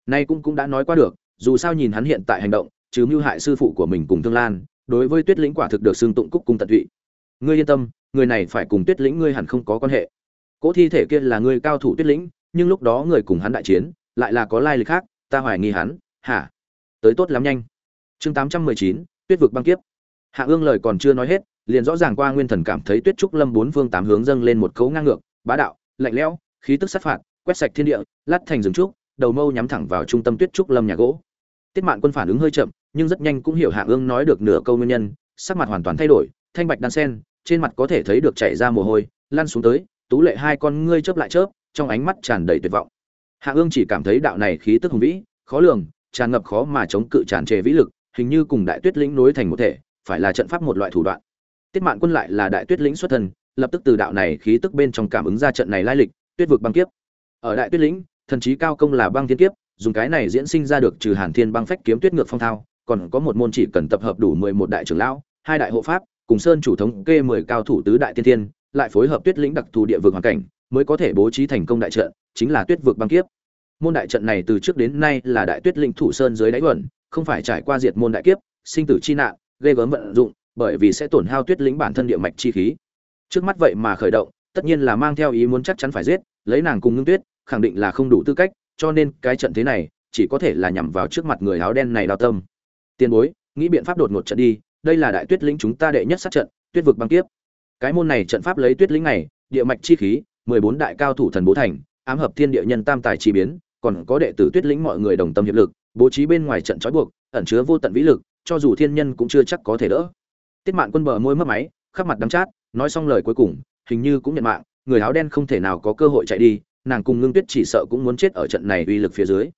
Nay cũng cũng đã nói qua được, dù sao nhìn hắn hiện tại hành động chứ mưu hại sư phụ của mình cùng thương lan, đối với tuyết lĩnh quả thực được xưng tụng cúc cung tận tụy. Ngươi yên tâm, người này phải cùng tuyết lĩnh ngươi hẳn không có quan hệ. Cỗ thi thể kia là người cao thủ tuyết lĩnh, nhưng lúc đó người cùng hắn đại chiến, lại là có lai lịch khác, ta hoài nghi hắn, hả? Tới tốt lắm nhanh. Chương tám trăm mười chín, tuyết vực băng kiếp. Hạ ương lời còn chưa nói hết liền rõ ràng qua nguyên thần cảm thấy tuyết trúc lâm bốn phương tám hướng dâng lên một cấu ngang ngược, bá đạo, lạnh lẽo, khí tức sát phạt, quét sạch thiên địa, lát thành rừng trúc, đầu mâu nhắm thẳng vào trung tâm tuyết trúc lâm nhà gỗ. Tiết mạn quân phản ứng hơi chậm, nhưng rất nhanh cũng hiểu hạ ương nói được nửa câu nguyên nhân, sắc mặt hoàn toàn thay đổi, thanh bạch đan sen, trên mặt có thể thấy được chảy ra mồ hôi, lăn xuống tới, tú lệ hai con ngươi chớp lại chớp, trong ánh mắt tràn đầy tuyệt vọng. Hạ ương chỉ cảm thấy đạo này khí tức hùng vĩ, khó lường, tràn ngập khó mà chống cự tràn trề vĩ lực, hình như cùng đại tuyết lĩnh nối thành một thể, phải là trận pháp một loại thủ đoạn tiết mạn quân lại là đại tuyết lĩnh xuất thân, lập tức từ đạo này khí tức bên trong cảm ứng ra trận này lai lịch, tuyết vực băng kiếp. Ở đại tuyết lĩnh, thần trí cao công là băng thiên kiếp, dùng cái này diễn sinh ra được trừ hàn thiên băng phách kiếm tuyết ngược phong thao, còn có một môn chỉ cần tập hợp đủ mười một đại trưởng lão, hai đại hộ pháp, cùng sơn chủ thống kê mười cao thủ tứ đại tiên thiên, lại phối hợp tuyết lĩnh đặc thù địa vực hoàn cảnh, mới có thể bố trí thành công đại trận, chính là tuyết vực băng kiếp. Môn đại trận này từ trước đến nay là đại tuyết lĩnh thủ sơn dưới đáy vẩn không phải trải qua diệt môn đại kiếp, sinh tử chi nạn, ghê gớm vận dụng bởi vì sẽ tổn hao tuyết lĩnh bản thân địa mạch chi khí. Trước mắt vậy mà khởi động, tất nhiên là mang theo ý muốn chắc chắn phải giết, lấy nàng cùng ngưng tuyết, khẳng định là không đủ tư cách, cho nên cái trận thế này chỉ có thể là nhằm vào trước mặt người áo đen này đào tâm. Tiền bối, nghĩ biện pháp đột ngột trận đi, đây là đại tuyết lĩnh chúng ta đệ nhất sát trận, tuyết vực băng kiếp. Cái môn này trận pháp lấy tuyết lĩnh này, địa mạch chi khí, mười bốn đại cao thủ thần bố thành, ám hợp thiên địa nhân tam tài chi biến, còn có đệ tử tuyết lĩnh mọi người đồng tâm hiệp lực, bố trí bên ngoài trận trói buộc, ẩn chứa vô tận vĩ lực, cho dù thiên nhân cũng chưa chắc có thể đỡ tiết mạn quân bờ môi mất máy, khắp mặt đắng chát, nói xong lời cuối cùng, hình như cũng nhận mạng, người áo đen không thể nào có cơ hội chạy đi, nàng cùng ngưng tuyết chỉ sợ cũng muốn chết ở trận này uy lực phía dưới.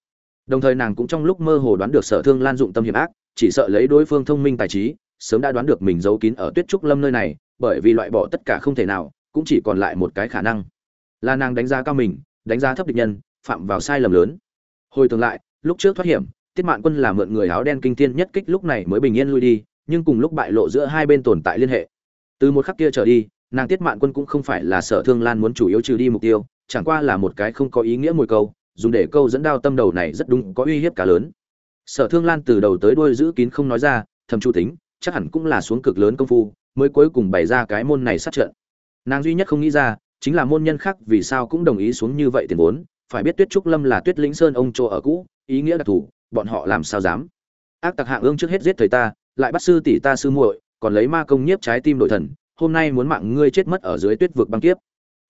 Đồng thời nàng cũng trong lúc mơ hồ đoán được sở thương lan dụng tâm hiểm ác, chỉ sợ lấy đối phương thông minh tài trí, sớm đã đoán được mình giấu kín ở tuyết trúc lâm nơi này, bởi vì loại bỏ tất cả không thể nào, cũng chỉ còn lại một cái khả năng, là nàng đánh giá cao mình, đánh giá thấp địch nhân, phạm vào sai lầm lớn. Hồi tưởng lại, lúc trước thoát hiểm, tiết mạn quân là mượn người áo đen kinh tiên nhất kích lúc này mới bình yên lui đi nhưng cùng lúc bại lộ giữa hai bên tồn tại liên hệ. Từ một khắc kia trở đi, nàng tiết mạn quân cũng không phải là sở thương lan muốn chủ yếu trừ đi mục tiêu, chẳng qua là một cái không có ý nghĩa mồi câu, dùng để câu dẫn đao tâm đầu này rất đúng, có uy hiếp cả lớn. Sở thương lan từ đầu tới đuôi giữ kín không nói ra, thầm chu tính, chắc hẳn cũng là xuống cực lớn công phu, mới cuối cùng bày ra cái môn này sát trận. Nàng duy nhất không nghĩ ra, chính là môn nhân khác vì sao cũng đồng ý xuống như vậy tiền vốn, phải biết tuyết trúc lâm là tuyết lĩnh sơn ông chỗ ở cũ, ý nghĩa đặc thù, bọn họ làm sao dám? Ác tặc hạng ương trước hết giết thầy ta lại bắt sư tỷ ta sư muội, còn lấy ma công nhiếp trái tim đổi thần, hôm nay muốn mạng ngươi chết mất ở dưới tuyết vực băng kiếp.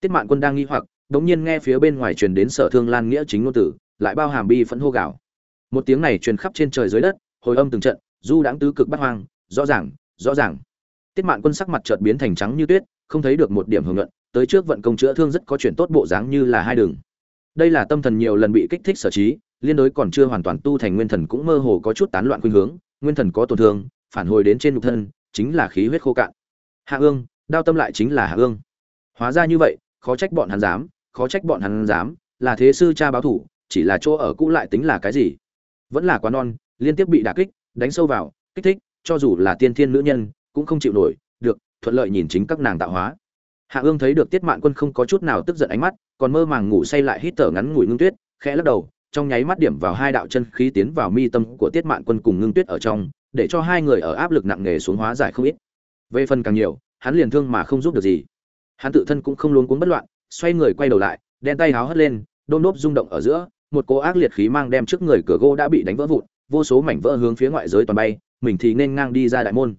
Tiết mạn quân đang nghi hoặc, đống nhiên nghe phía bên ngoài truyền đến sở thương lan nghĩa chính ngôn tử, lại bao hàm bi phẫn hô gào. Một tiếng này truyền khắp trên trời dưới đất, hồi âm từng trận, du đãng tứ cực bát hoang, rõ ràng rõ ràng. Tiết mạn quân sắc mặt chợt biến thành trắng như tuyết, không thấy được một điểm hưởng luận, tới trước vận công chữa thương rất có chuyện tốt bộ dáng như là hai đường. Đây là tâm thần nhiều lần bị kích thích sở trí, liên đối còn chưa hoàn toàn tu thành nguyên thần cũng mơ hồ có chút tán loạn khuynh hướng nguyên thần có tổn thương, phản hồi đến trên nhục thân, chính là khí huyết khô cạn. Hạ ương, đao tâm lại chính là hạ ương. Hóa ra như vậy, khó trách bọn hắn dám, khó trách bọn hắn dám, là thế sư cha báo thủ, chỉ là chỗ ở cũ lại tính là cái gì? Vẫn là quá non, liên tiếp bị đả kích, đánh sâu vào, kích thích, cho dù là tiên thiên nữ nhân, cũng không chịu nổi, được, thuận lợi nhìn chính các nàng tạo hóa. Hạ ương thấy được tiết mạn quân không có chút nào tức giận ánh mắt, còn mơ màng ngủ say lại hít thở ngắn ngủi ngưng tuyết, khẽ lắc đầu trong nháy mắt điểm vào hai đạo chân khí tiến vào mi tâm của tiết mạn quân cùng ngưng tuyết ở trong, để cho hai người ở áp lực nặng nề xuống hóa giải không ít. Về phần càng nhiều, hắn liền thương mà không giúp được gì. Hắn tự thân cũng không luống cuống bất loạn, xoay người quay đầu lại, đen tay háo hất lên, đôn đốp rung động ở giữa, một cỗ ác liệt khí mang đem trước người cửa gỗ đã bị đánh vỡ vụn, vô số mảnh vỡ hướng phía ngoại giới toàn bay, mình thì nên ngang đi ra đại môn.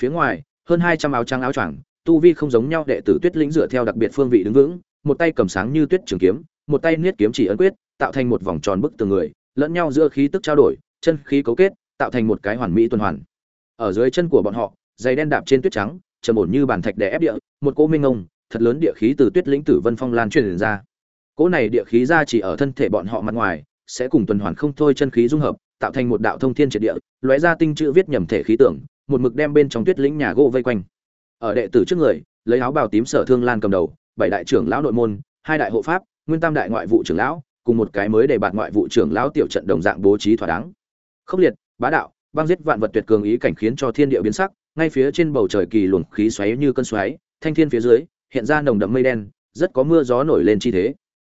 Phía ngoài, hơn hai trăm áo trắng áo choàng, tu vi không giống nhau, đệ tử tuyết lĩnh dựa theo đặc biệt phương vị đứng vững, một tay cầm sáng như tuyết trường kiếm một tay niết kiếm chỉ ấn quyết, tạo thành một vòng tròn bức tường người, lẫn nhau giữa khí tức trao đổi, chân khí cấu kết, tạo thành một cái hoàn mỹ tuần hoàn. Ở dưới chân của bọn họ, giày đen đạp trên tuyết trắng, trầm ổn như bàn thạch đè ép địa, một cỗ minh ngông, thật lớn địa khí từ tuyết lĩnh tử vân phong lan truyền ra. Cỗ này địa khí ra chỉ ở thân thể bọn họ mặt ngoài, sẽ cùng tuần hoàn không thôi chân khí dung hợp, tạo thành một đạo thông thiên triệt địa, lóe ra tinh chữ viết nhầm thể khí tượng, một mực đem bên trong tuyết lĩnh nhà gỗ vây quanh. Ở đệ tử trước người, lấy áo bào tím sở thương lan cầm đầu, bảy đại trưởng lão nội môn, hai đại hộ pháp nguyên tam đại ngoại vụ trưởng lão, cùng một cái mới để bạt ngoại vụ trưởng lão tiểu trận đồng dạng bố trí thỏa đáng. Khốc liệt, bá đạo, băng giết vạn vật tuyệt cường ý cảnh khiến cho thiên địa biến sắc, ngay phía trên bầu trời kỳ luồng khí xoáy như cơn xoáy, thanh thiên phía dưới, hiện ra nồng đậm mây đen, rất có mưa gió nổi lên chi thế.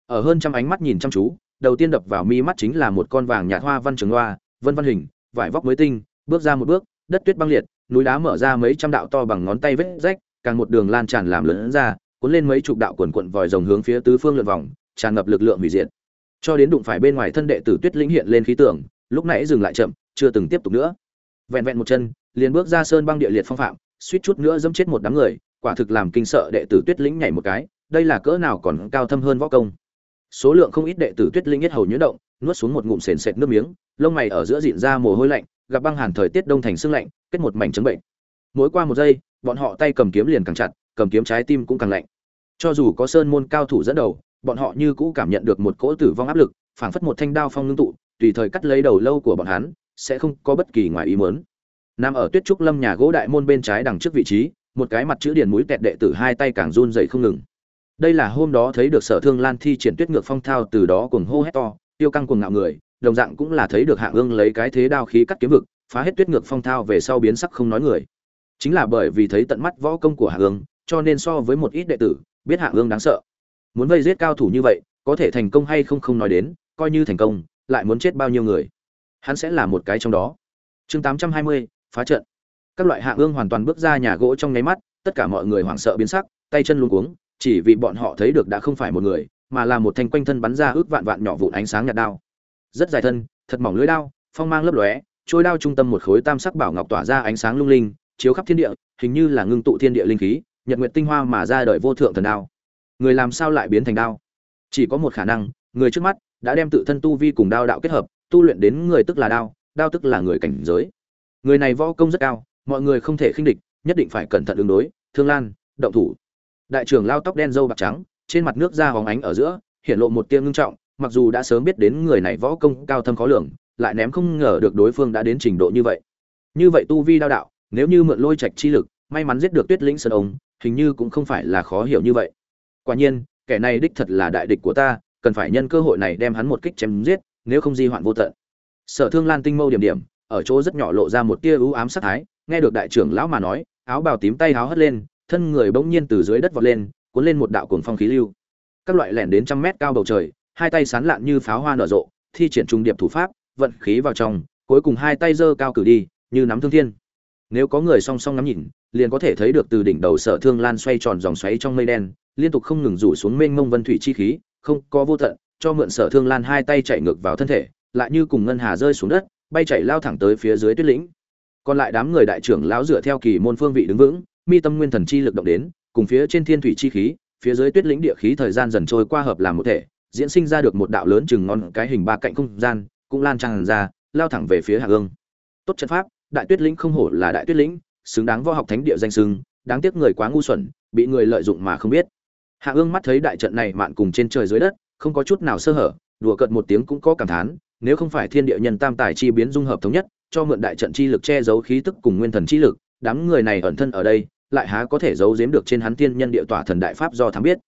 Ở hơn trăm ánh mắt nhìn chăm chú, đầu tiên đập vào mi mắt chính là một con vàng nhạt hoa văn trường hoa, vân văn hình, vải vóc mới tinh, bước ra một bước, đất tuyết băng liệt, núi đá mở ra mấy trăm đạo to bằng ngón tay vết rách, càng một đường lan tràn làm lớn ra cuốn lên mấy chục đạo quần quận vòi rồng hướng phía tứ phương lượn vòng, tràn ngập lực lượng hủy diệt. Cho đến đụng phải bên ngoài thân đệ tử tuyết lĩnh hiện lên khí tưởng lúc nãy dừng lại chậm, chưa từng tiếp tục nữa. Vẹn vẹn một chân, liền bước ra sơn băng địa liệt phong phạm, suýt chút nữa dẫm chết một đám người, quả thực làm kinh sợ đệ tử tuyết lĩnh nhảy một cái, đây là cỡ nào còn cao thâm hơn võ công. Số lượng không ít đệ tử tuyết lĩnh nhất hầu nhuyễn động, nuốt xuống một ngụm sền sệt nước miếng, lông mày ở giữa diện ra mồ hôi lạnh, gặp băng hàn thời tiết đông thành sương lạnh, kết một mảnh chứng bệnh. Mỗi qua một giây, bọn họ tay cầm kiếm liền càng chặt, cầm kiếm trái tim cũng càng lạnh cho dù có sơn môn cao thủ dẫn đầu, bọn họ như cũ cảm nhận được một cỗ tử vong áp lực, phảng phất một thanh đao phong ngưng tụ, tùy thời cắt lấy đầu lâu của bọn hắn, sẽ không có bất kỳ ngoài ý muốn. Nằm ở tuyết trúc lâm nhà gỗ đại môn bên trái đằng trước vị trí, một cái mặt chữ điền mũi tẹt đệ tử hai tay càng run dậy không ngừng. Đây là hôm đó thấy được sở thương lan thi triển tuyết ngược phong thao từ đó cuồng hô hét to, tiêu căng cuồng ngạo người, đồng dạng cũng là thấy được hạ ương lấy cái thế đao khí cắt kiếm vực, phá hết tuyết ngược phong thao về sau biến sắc không nói người. Chính là bởi vì thấy tận mắt võ công của hạ ương, cho nên so với một ít đệ tử biết hạng ương đáng sợ. Muốn vây giết cao thủ như vậy, có thể thành công hay không không nói đến, coi như thành công, lại muốn chết bao nhiêu người? Hắn sẽ là một cái trong đó. Chương tám trăm hai mươi, phá trận. Các loại hạ ương hoàn toàn bước ra nhà gỗ trong nháy mắt, tất cả mọi người hoảng sợ biến sắc, tay chân luống cuống, chỉ vì bọn họ thấy được đã không phải một người, mà là một thanh quanh thân bắn ra ước vạn vạn nhỏ vụn ánh sáng nhạt đao. Rất dài thân, thật mỏng lưới đao, phong mang lấp lóe, trôi đao trung tâm một khối tam sắc bảo ngọc tỏa ra ánh sáng lung linh, chiếu khắp thiên địa, hình như là ngưng tụ thiên địa linh khí nhật nguyệt tinh hoa mà ra đời vô thượng thần đao. Người làm sao lại biến thành đao? Chỉ có một khả năng, người trước mắt đã đem tự thân tu vi cùng đao đạo kết hợp, tu luyện đến người tức là đao đao tức là người cảnh giới. Người này võ công rất cao, mọi người không thể khinh địch, nhất định phải cẩn thận ứng đối, thương lan, động thủ. Đại trưởng lao tóc đen dâu bạc trắng, trên mặt nước da hóng ánh ở giữa, hiện lộ một tia ngưng trọng, mặc dù đã sớm biết đến người này võ công cao thâm khó lường, lại ném không ngờ được đối phương đã đến trình độ như vậy. Như vậy tu vi đao đạo, nếu như mượn lôi trạch chi lực may mắn giết được tuyết lĩnh sơn ống hình như cũng không phải là khó hiểu như vậy. Quả nhiên, kẻ này đích thật là đại địch của ta, cần phải nhân cơ hội này đem hắn một kích chém giết, nếu không di hoạn vô tận. Sở thương lan tinh mâu điểm điểm, ở chỗ rất nhỏ lộ ra một tia ưu ám sát thái, nghe được đại trưởng lão mà nói, áo bào tím tay áo hất lên, thân người bỗng nhiên từ dưới đất vọt lên, cuốn lên một đạo cuồng phong khí lưu. Các loại lẻn đến trăm mét cao bầu trời, hai tay sán lạn như pháo hoa nở rộ, thi triển trung điệp thủ pháp, vận khí vào trong, cuối cùng hai tay giơ cao cử đi, như nắm thương thiên nếu có người song song ngắm nhìn, liền có thể thấy được từ đỉnh đầu sở thương lan xoay tròn dòng xoáy trong mây đen, liên tục không ngừng rủ xuống mênh mông vân thủy chi khí, không có vô tận, cho mượn sở thương lan hai tay chạy ngược vào thân thể, lại như cùng ngân hà rơi xuống đất, bay chạy lao thẳng tới phía dưới tuyết lĩnh. Còn lại đám người đại trưởng lão dựa theo kỳ môn phương vị đứng vững, mi tâm nguyên thần chi lực động đến, cùng phía trên thiên thủy chi khí, phía dưới tuyết lĩnh địa khí thời gian dần trôi qua hợp làm một thể, diễn sinh ra được một đạo lớn chừng ngon cái hình ba cạnh không gian, cũng lan tràn ra, lao thẳng về phía hạ ương tốt trận pháp đại tuyết lĩnh không hổ là đại tuyết lĩnh, xứng đáng võ học thánh địa danh sưng đáng tiếc người quá ngu xuẩn, bị người lợi dụng mà không biết. Hạ ương mắt thấy đại trận này mạn cùng trên trời dưới đất, không có chút nào sơ hở, đùa cợt một tiếng cũng có cảm thán, nếu không phải thiên địa nhân tam tài chi biến dung hợp thống nhất, cho mượn đại trận chi lực che giấu khí tức cùng nguyên thần chi lực, đám người này ẩn thân ở đây, lại há có thể giấu giếm được trên hắn tiên nhân địa tỏa thần đại pháp do thám biết.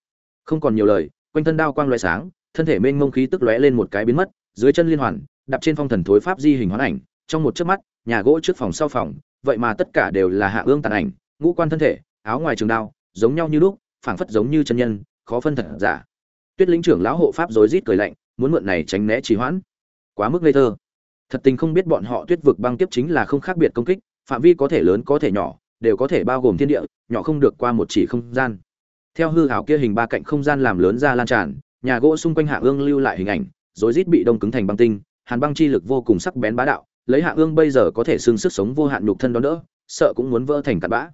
Không còn nhiều lời, quanh thân đao quang loại sáng, thân thể mênh mông khí tức lóe lên một cái biến mất, dưới chân liên hoàn, đạp trên phong thần thối pháp di hình hoán ảnh, trong một chớp mắt nhà gỗ trước phòng sau phòng, vậy mà tất cả đều là hạ ương tàn ảnh, ngũ quan thân thể, áo ngoài trường đao, giống nhau như lúc, phảng phất giống như chân nhân, khó phân thật giả. Tuyết lĩnh trưởng lão hộ pháp rối rít cười lạnh, muốn mượn này tránh né trì hoãn. Quá mức ngây thơ. Thật tình không biết bọn họ tuyết vực băng tiếp chính là không khác biệt công kích, phạm vi có thể lớn có thể nhỏ, đều có thể bao gồm thiên địa, nhỏ không được qua một chỉ không gian. Theo hư hảo kia hình ba cạnh không gian làm lớn ra lan tràn, nhà gỗ xung quanh hạ ương lưu lại hình ảnh, rối rít bị đông cứng thành băng tinh, hàn băng chi lực vô cùng sắc bén bá đạo lấy hạ ương bây giờ có thể xương sức sống vô hạn nhục thân đó đỡ, sợ cũng muốn vỡ thành tạt bã.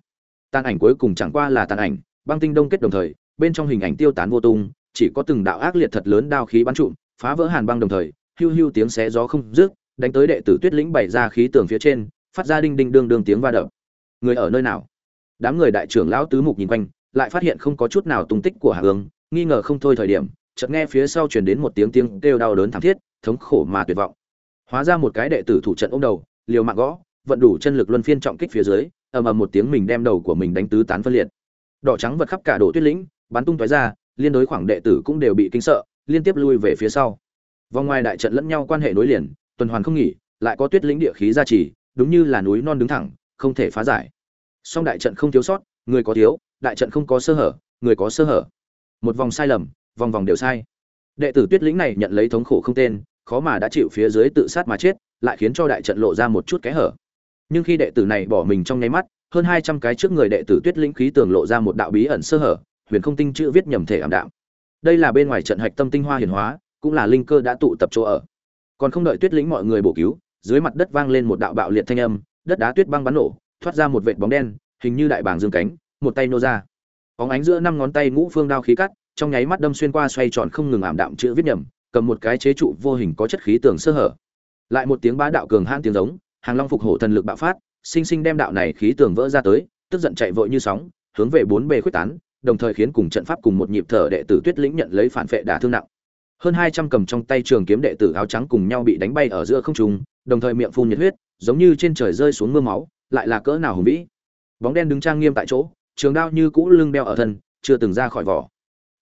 Tàn ảnh cuối cùng chẳng qua là tàn ảnh, băng tinh đông kết đồng thời, bên trong hình ảnh tiêu tán vô tung, chỉ có từng đạo ác liệt thật lớn đao khí bắn trụm, phá vỡ hàn băng đồng thời hưu hưu tiếng xé gió không rước đánh tới đệ tử tuyết lĩnh bày ra khí tường phía trên, phát ra đinh đinh đương đương tiếng va đập. Người ở nơi nào? Đám người đại trưởng lão tứ mục nhìn quanh, lại phát hiện không có chút nào tung tích của hạ ương, nghi ngờ không thôi thời điểm, chợt nghe phía sau truyền đến một tiếng tiếng kêu đau đớn thảm thiết, thống khổ mà tuyệt vọng hóa ra một cái đệ tử thủ trận ôm đầu, liều mạng gõ, vận đủ chân lực luân phiên trọng kích phía dưới, ầm ầm một tiếng mình đem đầu của mình đánh tứ tán phân liệt. Đỏ trắng vật khắp cả đổ tuyết lĩnh, bắn tung tói ra, liên đối khoảng đệ tử cũng đều bị kinh sợ, liên tiếp lui về phía sau. Vòng ngoài đại trận lẫn nhau quan hệ nối liền, tuần hoàn không nghỉ, lại có tuyết lĩnh địa khí gia trì, đúng như là núi non đứng thẳng, không thể phá giải. Song đại trận không thiếu sót, người có thiếu, đại trận không có sơ hở, người có sơ hở. Một vòng sai lầm, vòng vòng đều sai. Đệ tử tuyết lĩnh này nhận lấy thống khổ không tên khó mà đã chịu phía dưới tự sát mà chết, lại khiến cho đại trận lộ ra một chút kẽ hở. Nhưng khi đệ tử này bỏ mình trong nháy mắt, hơn hai trăm cái trước người đệ tử tuyết Linh khí tường lộ ra một đạo bí ẩn sơ hở, huyền không tinh chữ viết nhầm thể ảm đạm. Đây là bên ngoài trận hạch tâm tinh hoa hiển hóa, cũng là linh cơ đã tụ tập chỗ ở. Còn không đợi tuyết Linh mọi người bổ cứu, dưới mặt đất vang lên một đạo bạo liệt thanh âm, đất đá tuyết băng bắn nổ, thoát ra một vệt bóng đen, hình như đại bàng dương cánh, một tay nô ra. Bóng ánh giữa năm ngón tay ngũ phương đao khí cắt, trong nháy mắt đâm xuyên qua xoay tròn không ngừng ảm đạm chữ viết nhầm cầm một cái chế trụ vô hình có chất khí tường sơ hở. Lại một tiếng bá đạo cường hãn tiếng giống, hàng long phục hổ thần lực bạo phát, sinh sinh đem đạo này khí tường vỡ ra tới, tức giận chạy vội như sóng, hướng về bốn bề khuếch tán, đồng thời khiến cùng trận pháp cùng một nhịp thở đệ tử tuyết lĩnh nhận lấy phản phệ đả thương nặng. Hơn hai trăm cầm trong tay trường kiếm đệ tử áo trắng cùng nhau bị đánh bay ở giữa không trung, đồng thời miệng phun nhiệt huyết, giống như trên trời rơi xuống mưa máu, lại là cỡ nào hùng vĩ. Bóng đen đứng trang nghiêm tại chỗ, trường đao như cũ lưng đeo ở thân, chưa từng ra khỏi vỏ.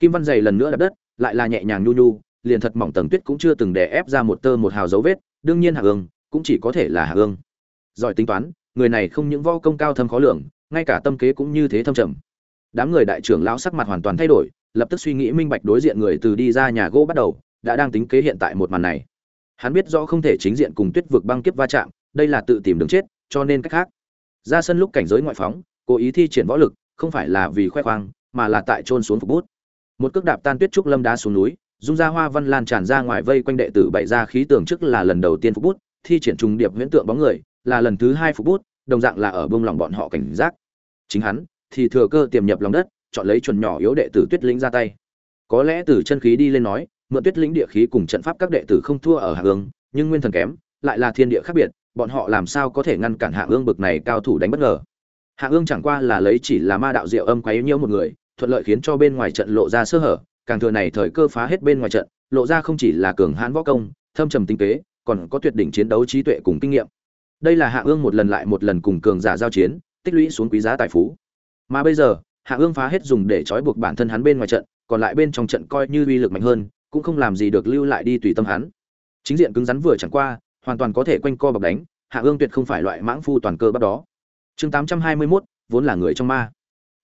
Kim văn dày lần nữa đập đất, lại là nhẹ nhàng nhu nhu liền thật mỏng tầng tuyết cũng chưa từng đè ép ra một tơ một hào dấu vết, đương nhiên hạ ương cũng chỉ có thể là hạ ương giỏi tính toán, người này không những vo công cao thâm khó lường, ngay cả tâm kế cũng như thế thâm trầm. Đám người đại trưởng lão sắc mặt hoàn toàn thay đổi, lập tức suy nghĩ minh bạch đối diện người từ đi ra nhà gỗ bắt đầu, đã đang tính kế hiện tại một màn này. Hắn biết rõ không thể chính diện cùng tuyết vực băng kiếp va chạm, đây là tự tìm đường chết, cho nên cách khác. Ra sân lúc cảnh giới ngoại phóng, cố ý thi triển võ lực, không phải là vì khoe khoang, mà là tại trôn xuống phục bút. Một cước đạp tan tuyết trúc lâm đá xuống núi dung ra hoa văn lan tràn ra ngoài vây quanh đệ tử bày ra khí tưởng trước là lần đầu tiên phục bút, thi triển trùng điệp huyễn tượng bóng người, là lần thứ hai phục bút, đồng dạng là ở bông lòng bọn họ cảnh giác. Chính hắn thì thừa cơ tiềm nhập lòng đất, chọn lấy chuẩn nhỏ yếu đệ tử tuyết lĩnh ra tay. Có lẽ từ chân khí đi lên nói, mượn tuyết lĩnh địa khí cùng trận pháp các đệ tử không thua ở hạ ương, nhưng nguyên thần kém, lại là thiên địa khác biệt, bọn họ làm sao có thể ngăn cản hạ ương bực này cao thủ đánh bất ngờ. Hạ ương chẳng qua là lấy chỉ là ma đạo diệu âm quấy nhiễu một người, thuận lợi khiến cho bên ngoài trận lộ ra sơ hở càng thừa này thời cơ phá hết bên ngoài trận lộ ra không chỉ là cường hãn võ công thâm trầm tinh tế còn có tuyệt đỉnh chiến đấu trí tuệ cùng kinh nghiệm. Đây là hạ ương một lần lại một lần cùng cường giả giao chiến tích lũy xuống quý giá tài phú. Mà bây giờ hạ ương phá hết dùng để trói buộc bản thân hắn bên ngoài trận còn lại bên trong trận coi như uy lực mạnh hơn cũng không làm gì được lưu lại đi tùy tâm hắn. Chính diện cứng rắn vừa chẳng qua hoàn toàn có thể quanh co bọc đánh hạ ương tuyệt không phải loại mãng phu toàn cơ bắt đó. Chương tám trăm hai mươi 821, vốn là người trong ma.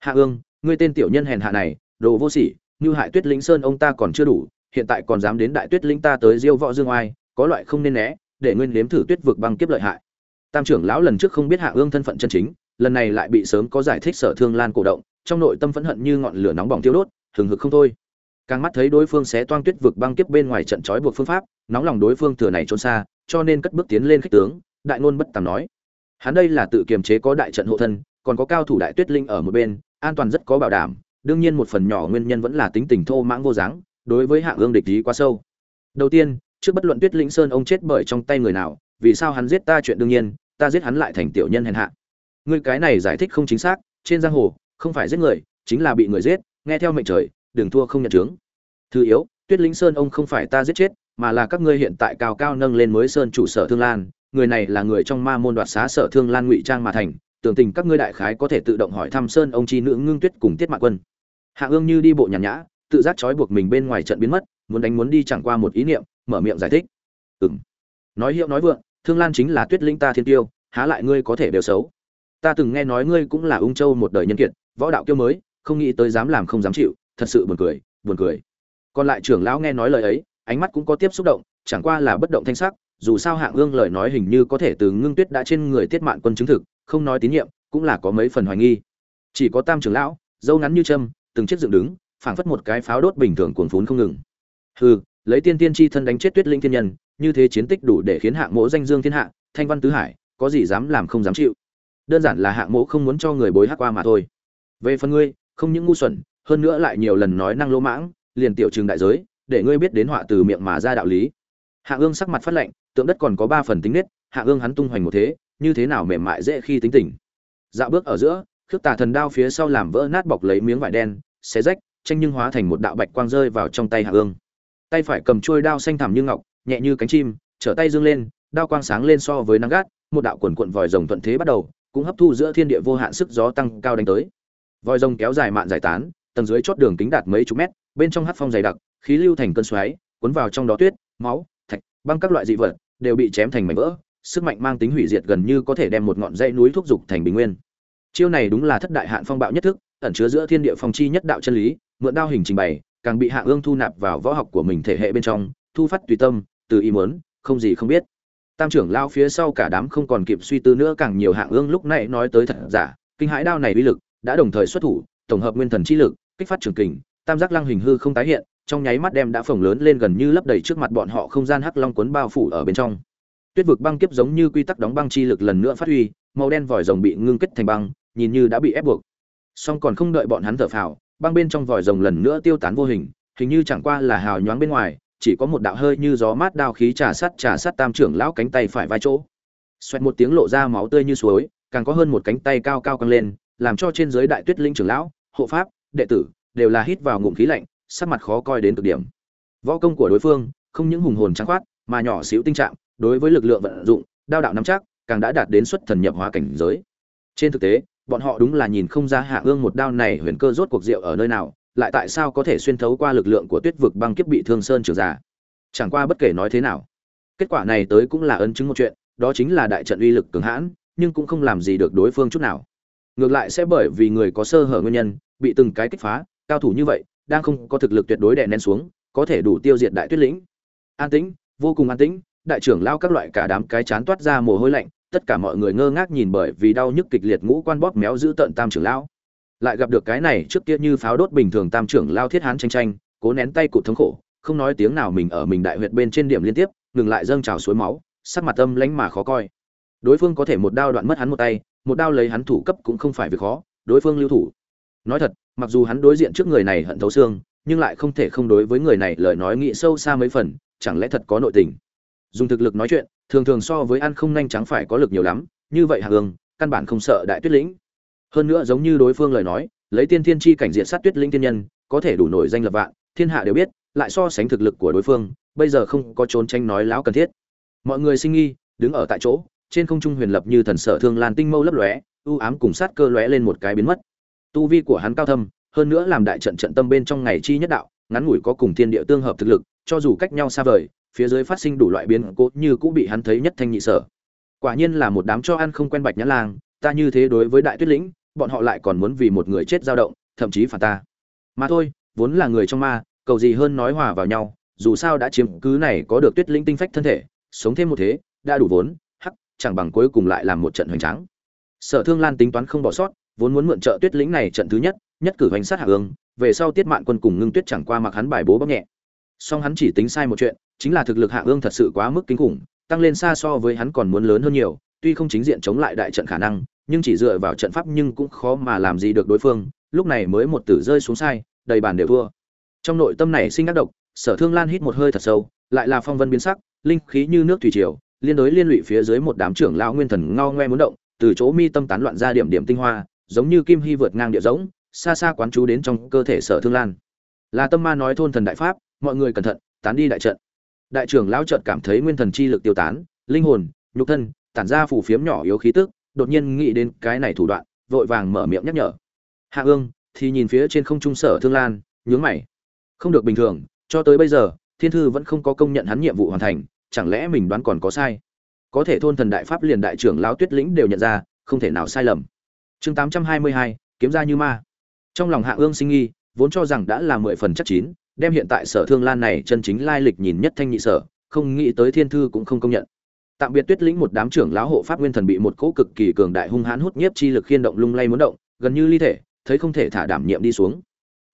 Hạ ương ngươi tên tiểu nhân hèn hạ này đồ vô sỉ như hại tuyết lĩnh sơn ông ta còn chưa đủ, hiện tại còn dám đến đại tuyết lĩnh ta tới diêu võ dương oai, có loại không nên né, để nguyên nếm thử tuyết vực băng kiếp lợi hại. Tam trưởng lão lần trước không biết hạ ương thân phận chân chính, lần này lại bị sớm có giải thích sở thương lan cổ động, trong nội tâm phẫn hận như ngọn lửa nóng bỏng tiêu đốt, hừng hực không thôi. Càng mắt thấy đối phương sẽ toang tuyết vực băng kiếp bên ngoài trận trói buộc phương pháp, nóng lòng đối phương thừa này trốn xa, cho nên cất bước tiến lên khích tướng, đại ngôn bất tàm nói. Hắn đây là tự kiềm chế có đại trận hộ thân, còn có cao thủ đại tuyết linh ở một bên, an toàn rất có bảo đảm đương nhiên một phần nhỏ nguyên nhân vẫn là tính tình thô mãng vô dáng, đối với hạng ương địch ý quá sâu. Đầu tiên, trước bất luận tuyết lĩnh sơn ông chết bởi trong tay người nào, vì sao hắn giết ta chuyện đương nhiên, ta giết hắn lại thành tiểu nhân hèn hạ. Ngươi cái này giải thích không chính xác, trên giang hồ, không phải giết người, chính là bị người giết, nghe theo mệnh trời, đừng thua không nhận chướng. Thứ yếu, tuyết lĩnh sơn ông không phải ta giết chết, mà là các ngươi hiện tại cao cao nâng lên mới sơn chủ sở thương lan, người này là người trong ma môn đoạt xá sở thương lan ngụy trang mà thành, tưởng tình các ngươi đại khái có thể tự động hỏi thăm sơn ông chi nữ ngưng tuyết cùng tiết mạn quân hạ ương như đi bộ nhàn nhã, tự giác trói buộc mình bên ngoài trận biến mất, muốn đánh muốn đi chẳng qua một ý niệm, mở miệng giải thích. Ừng nói hiệu nói vượng, thương lan chính là tuyết linh ta thiên tiêu, há lại ngươi có thể đều xấu. Ta từng nghe nói ngươi cũng là ung châu một đời nhân kiệt, võ đạo kiêu mới, không nghĩ tới dám làm không dám chịu, thật sự buồn cười buồn cười. Còn lại trưởng lão nghe nói lời ấy, ánh mắt cũng có tiếp xúc động, chẳng qua là bất động thanh sắc, dù sao hạng ương lời nói hình như có thể từ ngưng tuyết đã trên người tiết mạn quân chứng thực, không nói tín nhiệm, cũng là có mấy phần hoài nghi. Chỉ có tam trưởng lão, dâu ngắn như châm từng chiếc dựng đứng, phảng phất một cái pháo đốt bình thường cuồn phún không ngừng. Hừ, lấy tiên tiên chi thân đánh chết tuyết linh thiên nhân, như thế chiến tích đủ để khiến hạng mỗ danh dương thiên hạ, thanh văn tứ hải, có gì dám làm không dám chịu. Đơn giản là hạng mỗ không muốn cho người bối hắc qua mà thôi. Về phần ngươi, không những ngu xuẩn, hơn nữa lại nhiều lần nói năng lỗ mãng, liền tiểu trường đại giới, để ngươi biết đến họa từ miệng mà ra đạo lý. Hạ ương sắc mặt phát lệnh tượng đất còn có ba phần tính nết, hạ ương hắn tung hoành một thế, như thế nào mềm mại dễ khi tính tình. Dạo bước ở giữa khước tà thần đao phía sau làm vỡ nát bọc lấy miếng vải đen, xé rách, tranh nhưng hóa thành một đạo bạch quang rơi vào trong tay hạ ương tay phải cầm chuôi đao xanh thẳm như ngọc, nhẹ như cánh chim, trở tay dương lên, đao quang sáng lên so với nắng gắt, một đạo quần cuộn vòi rồng thuận thế bắt đầu, cũng hấp thu giữa thiên địa vô hạn sức gió tăng cao đánh tới. Vòi rồng kéo dài mạn giải tán, tầng dưới chót đường kính đạt mấy chục mét, bên trong hát phong dày đặc, khí lưu thành cơn xoáy, cuốn vào trong đó tuyết, máu, thạch, băng các loại dị vật, đều bị chém thành mảnh vỡ, sức mạnh mang tính hủy diệt gần như có thể đem một ngọn dãy núi thúc dục thành bình nguyên chiêu này đúng là thất đại hạn phong bạo nhất thức, ẩn chứa giữa thiên địa phong chi nhất đạo chân lý, mượn đao hình trình bày, càng bị hạ ương thu nạp vào võ học của mình thể hệ bên trong, thu phát tùy tâm, từ ý muốn, không gì không biết. Tam trưởng lao phía sau cả đám không còn kịp suy tư nữa càng nhiều hạ ương lúc này nói tới thật giả, kinh hãi đao này uy lực, đã đồng thời xuất thủ, tổng hợp nguyên thần chi lực, kích phát trường kình, tam giác lăng hình hư không tái hiện, trong nháy mắt đem đã phồng lớn lên gần như lấp đầy trước mặt bọn họ không gian hắc long cuốn bao phủ ở bên trong. Tuyết vực băng kiếp giống như quy tắc đóng băng chi lực lần nữa phát huy, màu đen vòi rồng bị ngưng kết thành băng nhìn như đã bị ép buộc. Song còn không đợi bọn hắn thở phào, băng bên trong vòi rồng lần nữa tiêu tán vô hình hình như chẳng qua là hào nhoáng bên ngoài, chỉ có một đạo hơi như gió mát đao khí trà sắt trà sắt tam trưởng lão cánh tay phải vai chỗ. Xoẹt một tiếng lộ ra máu tươi như suối, càng có hơn một cánh tay cao cao căng lên, làm cho trên dưới đại tuyết linh trưởng lão, hộ pháp, đệ tử đều là hít vào ngụm khí lạnh, sắc mặt khó coi đến cực điểm. Võ công của đối phương không những hùng hồn trắng khoát, mà nhỏ xíu tinh trạng, đối với lực lượng vận dụng, đao đạo nắm chắc, càng đã đạt đến xuất thần nhập hóa cảnh giới. Trên thực tế bọn họ đúng là nhìn không ra hạ ương một đao này huyền cơ rốt cuộc diệu ở nơi nào, lại tại sao có thể xuyên thấu qua lực lượng của tuyết vực băng kiếp bị thương sơn trường giả chẳng qua bất kể nói thế nào, kết quả này tới cũng là ấn chứng một chuyện, đó chính là đại trận uy lực cường hãn, nhưng cũng không làm gì được đối phương chút nào. Ngược lại sẽ bởi vì người có sơ hở nguyên nhân, bị từng cái kích phá, cao thủ như vậy, đang không có thực lực tuyệt đối đè nén xuống, có thể đủ tiêu diệt đại tuyết lĩnh. An tĩnh, vô cùng an tĩnh, đại trưởng lao các loại cả đám cái chán toát ra mồ hôi lạnh tất cả mọi người ngơ ngác nhìn bởi vì đau nhức kịch liệt ngũ quan bóp méo giữ tận tam trưởng lão. Lại gặp được cái này trước kia như pháo đốt bình thường tam trưởng lao thiết hán tranh tranh, cố nén tay cụt thống khổ, không nói tiếng nào mình ở mình đại huyệt bên trên điểm liên tiếp, ngừng lại dâng trào suối máu, sắc mặt âm lánh mà khó coi. Đối phương có thể một đao đoạn mất hắn một tay, một đao lấy hắn thủ cấp cũng không phải việc khó, đối phương lưu thủ. Nói thật, mặc dù hắn đối diện trước người này hận thấu xương, nhưng lại không thể không đối với người này lời nói nghĩ sâu xa mấy phần, chẳng lẽ thật có nội tình? Dùng thực lực nói chuyện thường thường so với ăn không nhanh trắng phải có lực nhiều lắm, như vậy hạ hương, căn bản không sợ đại tuyết lĩnh. Hơn nữa giống như đối phương lời nói, lấy tiên thiên chi cảnh diện sát tuyết linh tiên nhân, có thể đủ nổi danh lập vạn, thiên hạ đều biết, lại so sánh thực lực của đối phương, bây giờ không có trốn tranh nói láo cần thiết. Mọi người sinh nghi, đứng ở tại chỗ, trên không trung huyền lập như thần sở thương lan tinh mâu lấp lóe ưu ám cùng sát cơ lóe lên một cái biến mất. Tu vi của hắn cao thâm, hơn nữa làm đại trận trận tâm bên trong ngày chi nhất đạo, ngắn ngủi có cùng thiên địa tương hợp thực lực, cho dù cách nhau xa vời phía dưới phát sinh đủ loại biến cố như cũng bị hắn thấy nhất thanh nhị sở. Quả nhiên là một đám cho ăn không quen bạch nhã lang, ta như thế đối với đại tuyết lĩnh, bọn họ lại còn muốn vì một người chết dao động, thậm chí phản ta. Mà thôi, vốn là người trong ma, cầu gì hơn nói hòa vào nhau, dù sao đã chiếm cứ này có được tuyết linh tinh phách thân thể, sống thêm một thế, đã đủ vốn, hắc, chẳng bằng cuối cùng lại làm một trận hoành tráng. Sở thương lan tính toán không bỏ sót, vốn muốn mượn trợ tuyết lĩnh này trận thứ nhất nhất cử hoành sát hạ ương, về sau tiết mạn quân cùng ngưng tuyết chẳng qua mặc hắn bài bố bóc nhẹ song hắn chỉ tính sai một chuyện, chính là thực lực hạ ương thật sự quá mức kinh khủng, tăng lên xa so với hắn còn muốn lớn hơn nhiều, tuy không chính diện chống lại đại trận khả năng, nhưng chỉ dựa vào trận pháp nhưng cũng khó mà làm gì được đối phương, lúc này mới một tử rơi xuống sai, đầy bàn đều thua. Trong nội tâm này sinh ác độc, sở thương lan hít một hơi thật sâu, lại là phong vân biến sắc, linh khí như nước thủy triều, liên đối liên lụy phía dưới một đám trưởng lão nguyên thần ngao ngoe muốn động, từ chỗ mi tâm tán loạn ra điểm điểm tinh hoa, giống như kim hy vượt ngang địa giống xa xa quán chú đến trong cơ thể sở thương lan. Là tâm ma nói thôn thần đại pháp mọi người cẩn thận, tán đi đại trận. Đại trưởng lão trận cảm thấy nguyên thần chi lực tiêu tán, linh hồn, nhục thân, tản ra phủ phiếm nhỏ yếu khí tức, đột nhiên nghĩ đến cái này thủ đoạn, vội vàng mở miệng nhắc nhở. Hạ ương thì nhìn phía trên không trung sở thương lan, nhướng mày. Không được bình thường, cho tới bây giờ, thiên thư vẫn không có công nhận hắn nhiệm vụ hoàn thành, chẳng lẽ mình đoán còn có sai? Có thể thôn thần đại pháp liền đại trưởng lão tuyết lĩnh đều nhận ra, không thể nào sai lầm. Chương tám trăm hai mươi hai, kiếm ra như ma. Trong lòng hạ ương sinh nghi, vốn cho rằng đã là mười phần chắc chín đem hiện tại sở thương lan này chân chính lai lịch nhìn nhất thanh nhị sở, không nghĩ tới thiên thư cũng không công nhận. Tạm biệt tuyết lĩnh một đám trưởng lão hộ pháp nguyên thần bị một cỗ cực kỳ cường đại hung hãn hút nhiếp chi lực khiên động lung lay muốn động, gần như ly thể, thấy không thể thả đảm nhiệm đi xuống.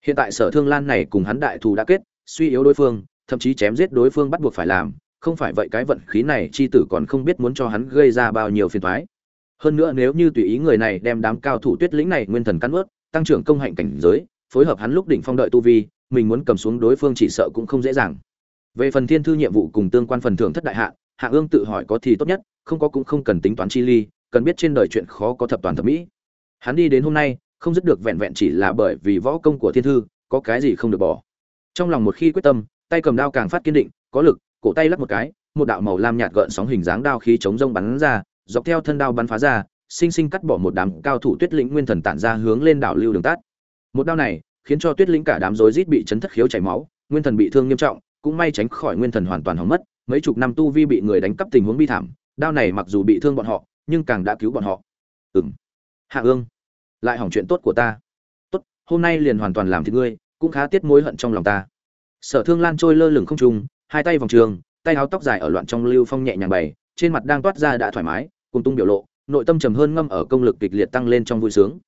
Hiện tại sở thương lan này cùng hắn đại thù đã kết, suy yếu đối phương, thậm chí chém giết đối phương bắt buộc phải làm, không phải vậy cái vận khí này chi tử còn không biết muốn cho hắn gây ra bao nhiêu phiền toái. Hơn nữa nếu như tùy ý người này đem đám cao thủ tuyết lĩnh này nguyên thần cắn ướt tăng trưởng công hạnh cảnh giới, phối hợp hắn lúc đỉnh phong đợi tu vi mình muốn cầm xuống đối phương chỉ sợ cũng không dễ dàng. Về phần thiên thư nhiệm vụ cùng tương quan phần thưởng thất đại hạ hạ ương tự hỏi có thì tốt nhất, không có cũng không cần tính toán chi ly, cần biết trên đời chuyện khó có thập toàn thập mỹ. Hắn đi đến hôm nay, không dứt được vẹn vẹn chỉ là bởi vì võ công của thiên thư, có cái gì không được bỏ. Trong lòng một khi quyết tâm, tay cầm đao càng phát kiên định, có lực, cổ tay lắc một cái, một đạo màu lam nhạt gợn sóng hình dáng đao khí chống rông bắn ra, dọc theo thân đao bắn phá ra, sinh sinh cắt bỏ một đám cao thủ tuyết lĩnh nguyên thần tản ra hướng lên đảo lưu đường tát. Một đao này khiến cho tuyết lĩnh cả đám rối rít bị chấn thất khiếu chảy máu, nguyên thần bị thương nghiêm trọng, cũng may tránh khỏi nguyên thần hoàn toàn hỏng mất, mấy chục năm tu vi bị người đánh cắp tình huống bi thảm, đao này mặc dù bị thương bọn họ, nhưng càng đã cứu bọn họ. Ừng hạ ương, lại hỏng chuyện tốt của ta. Tốt, hôm nay liền hoàn toàn làm thịt ngươi, cũng khá tiết mối hận trong lòng ta. Sở thương lan trôi lơ lửng không trung, hai tay vòng trường, tay áo tóc dài ở loạn trong lưu phong nhẹ nhàng bày, trên mặt đang toát ra đã thoải mái, cùng tung biểu lộ, nội tâm trầm hơn ngâm ở công lực kịch liệt tăng lên trong vui sướng.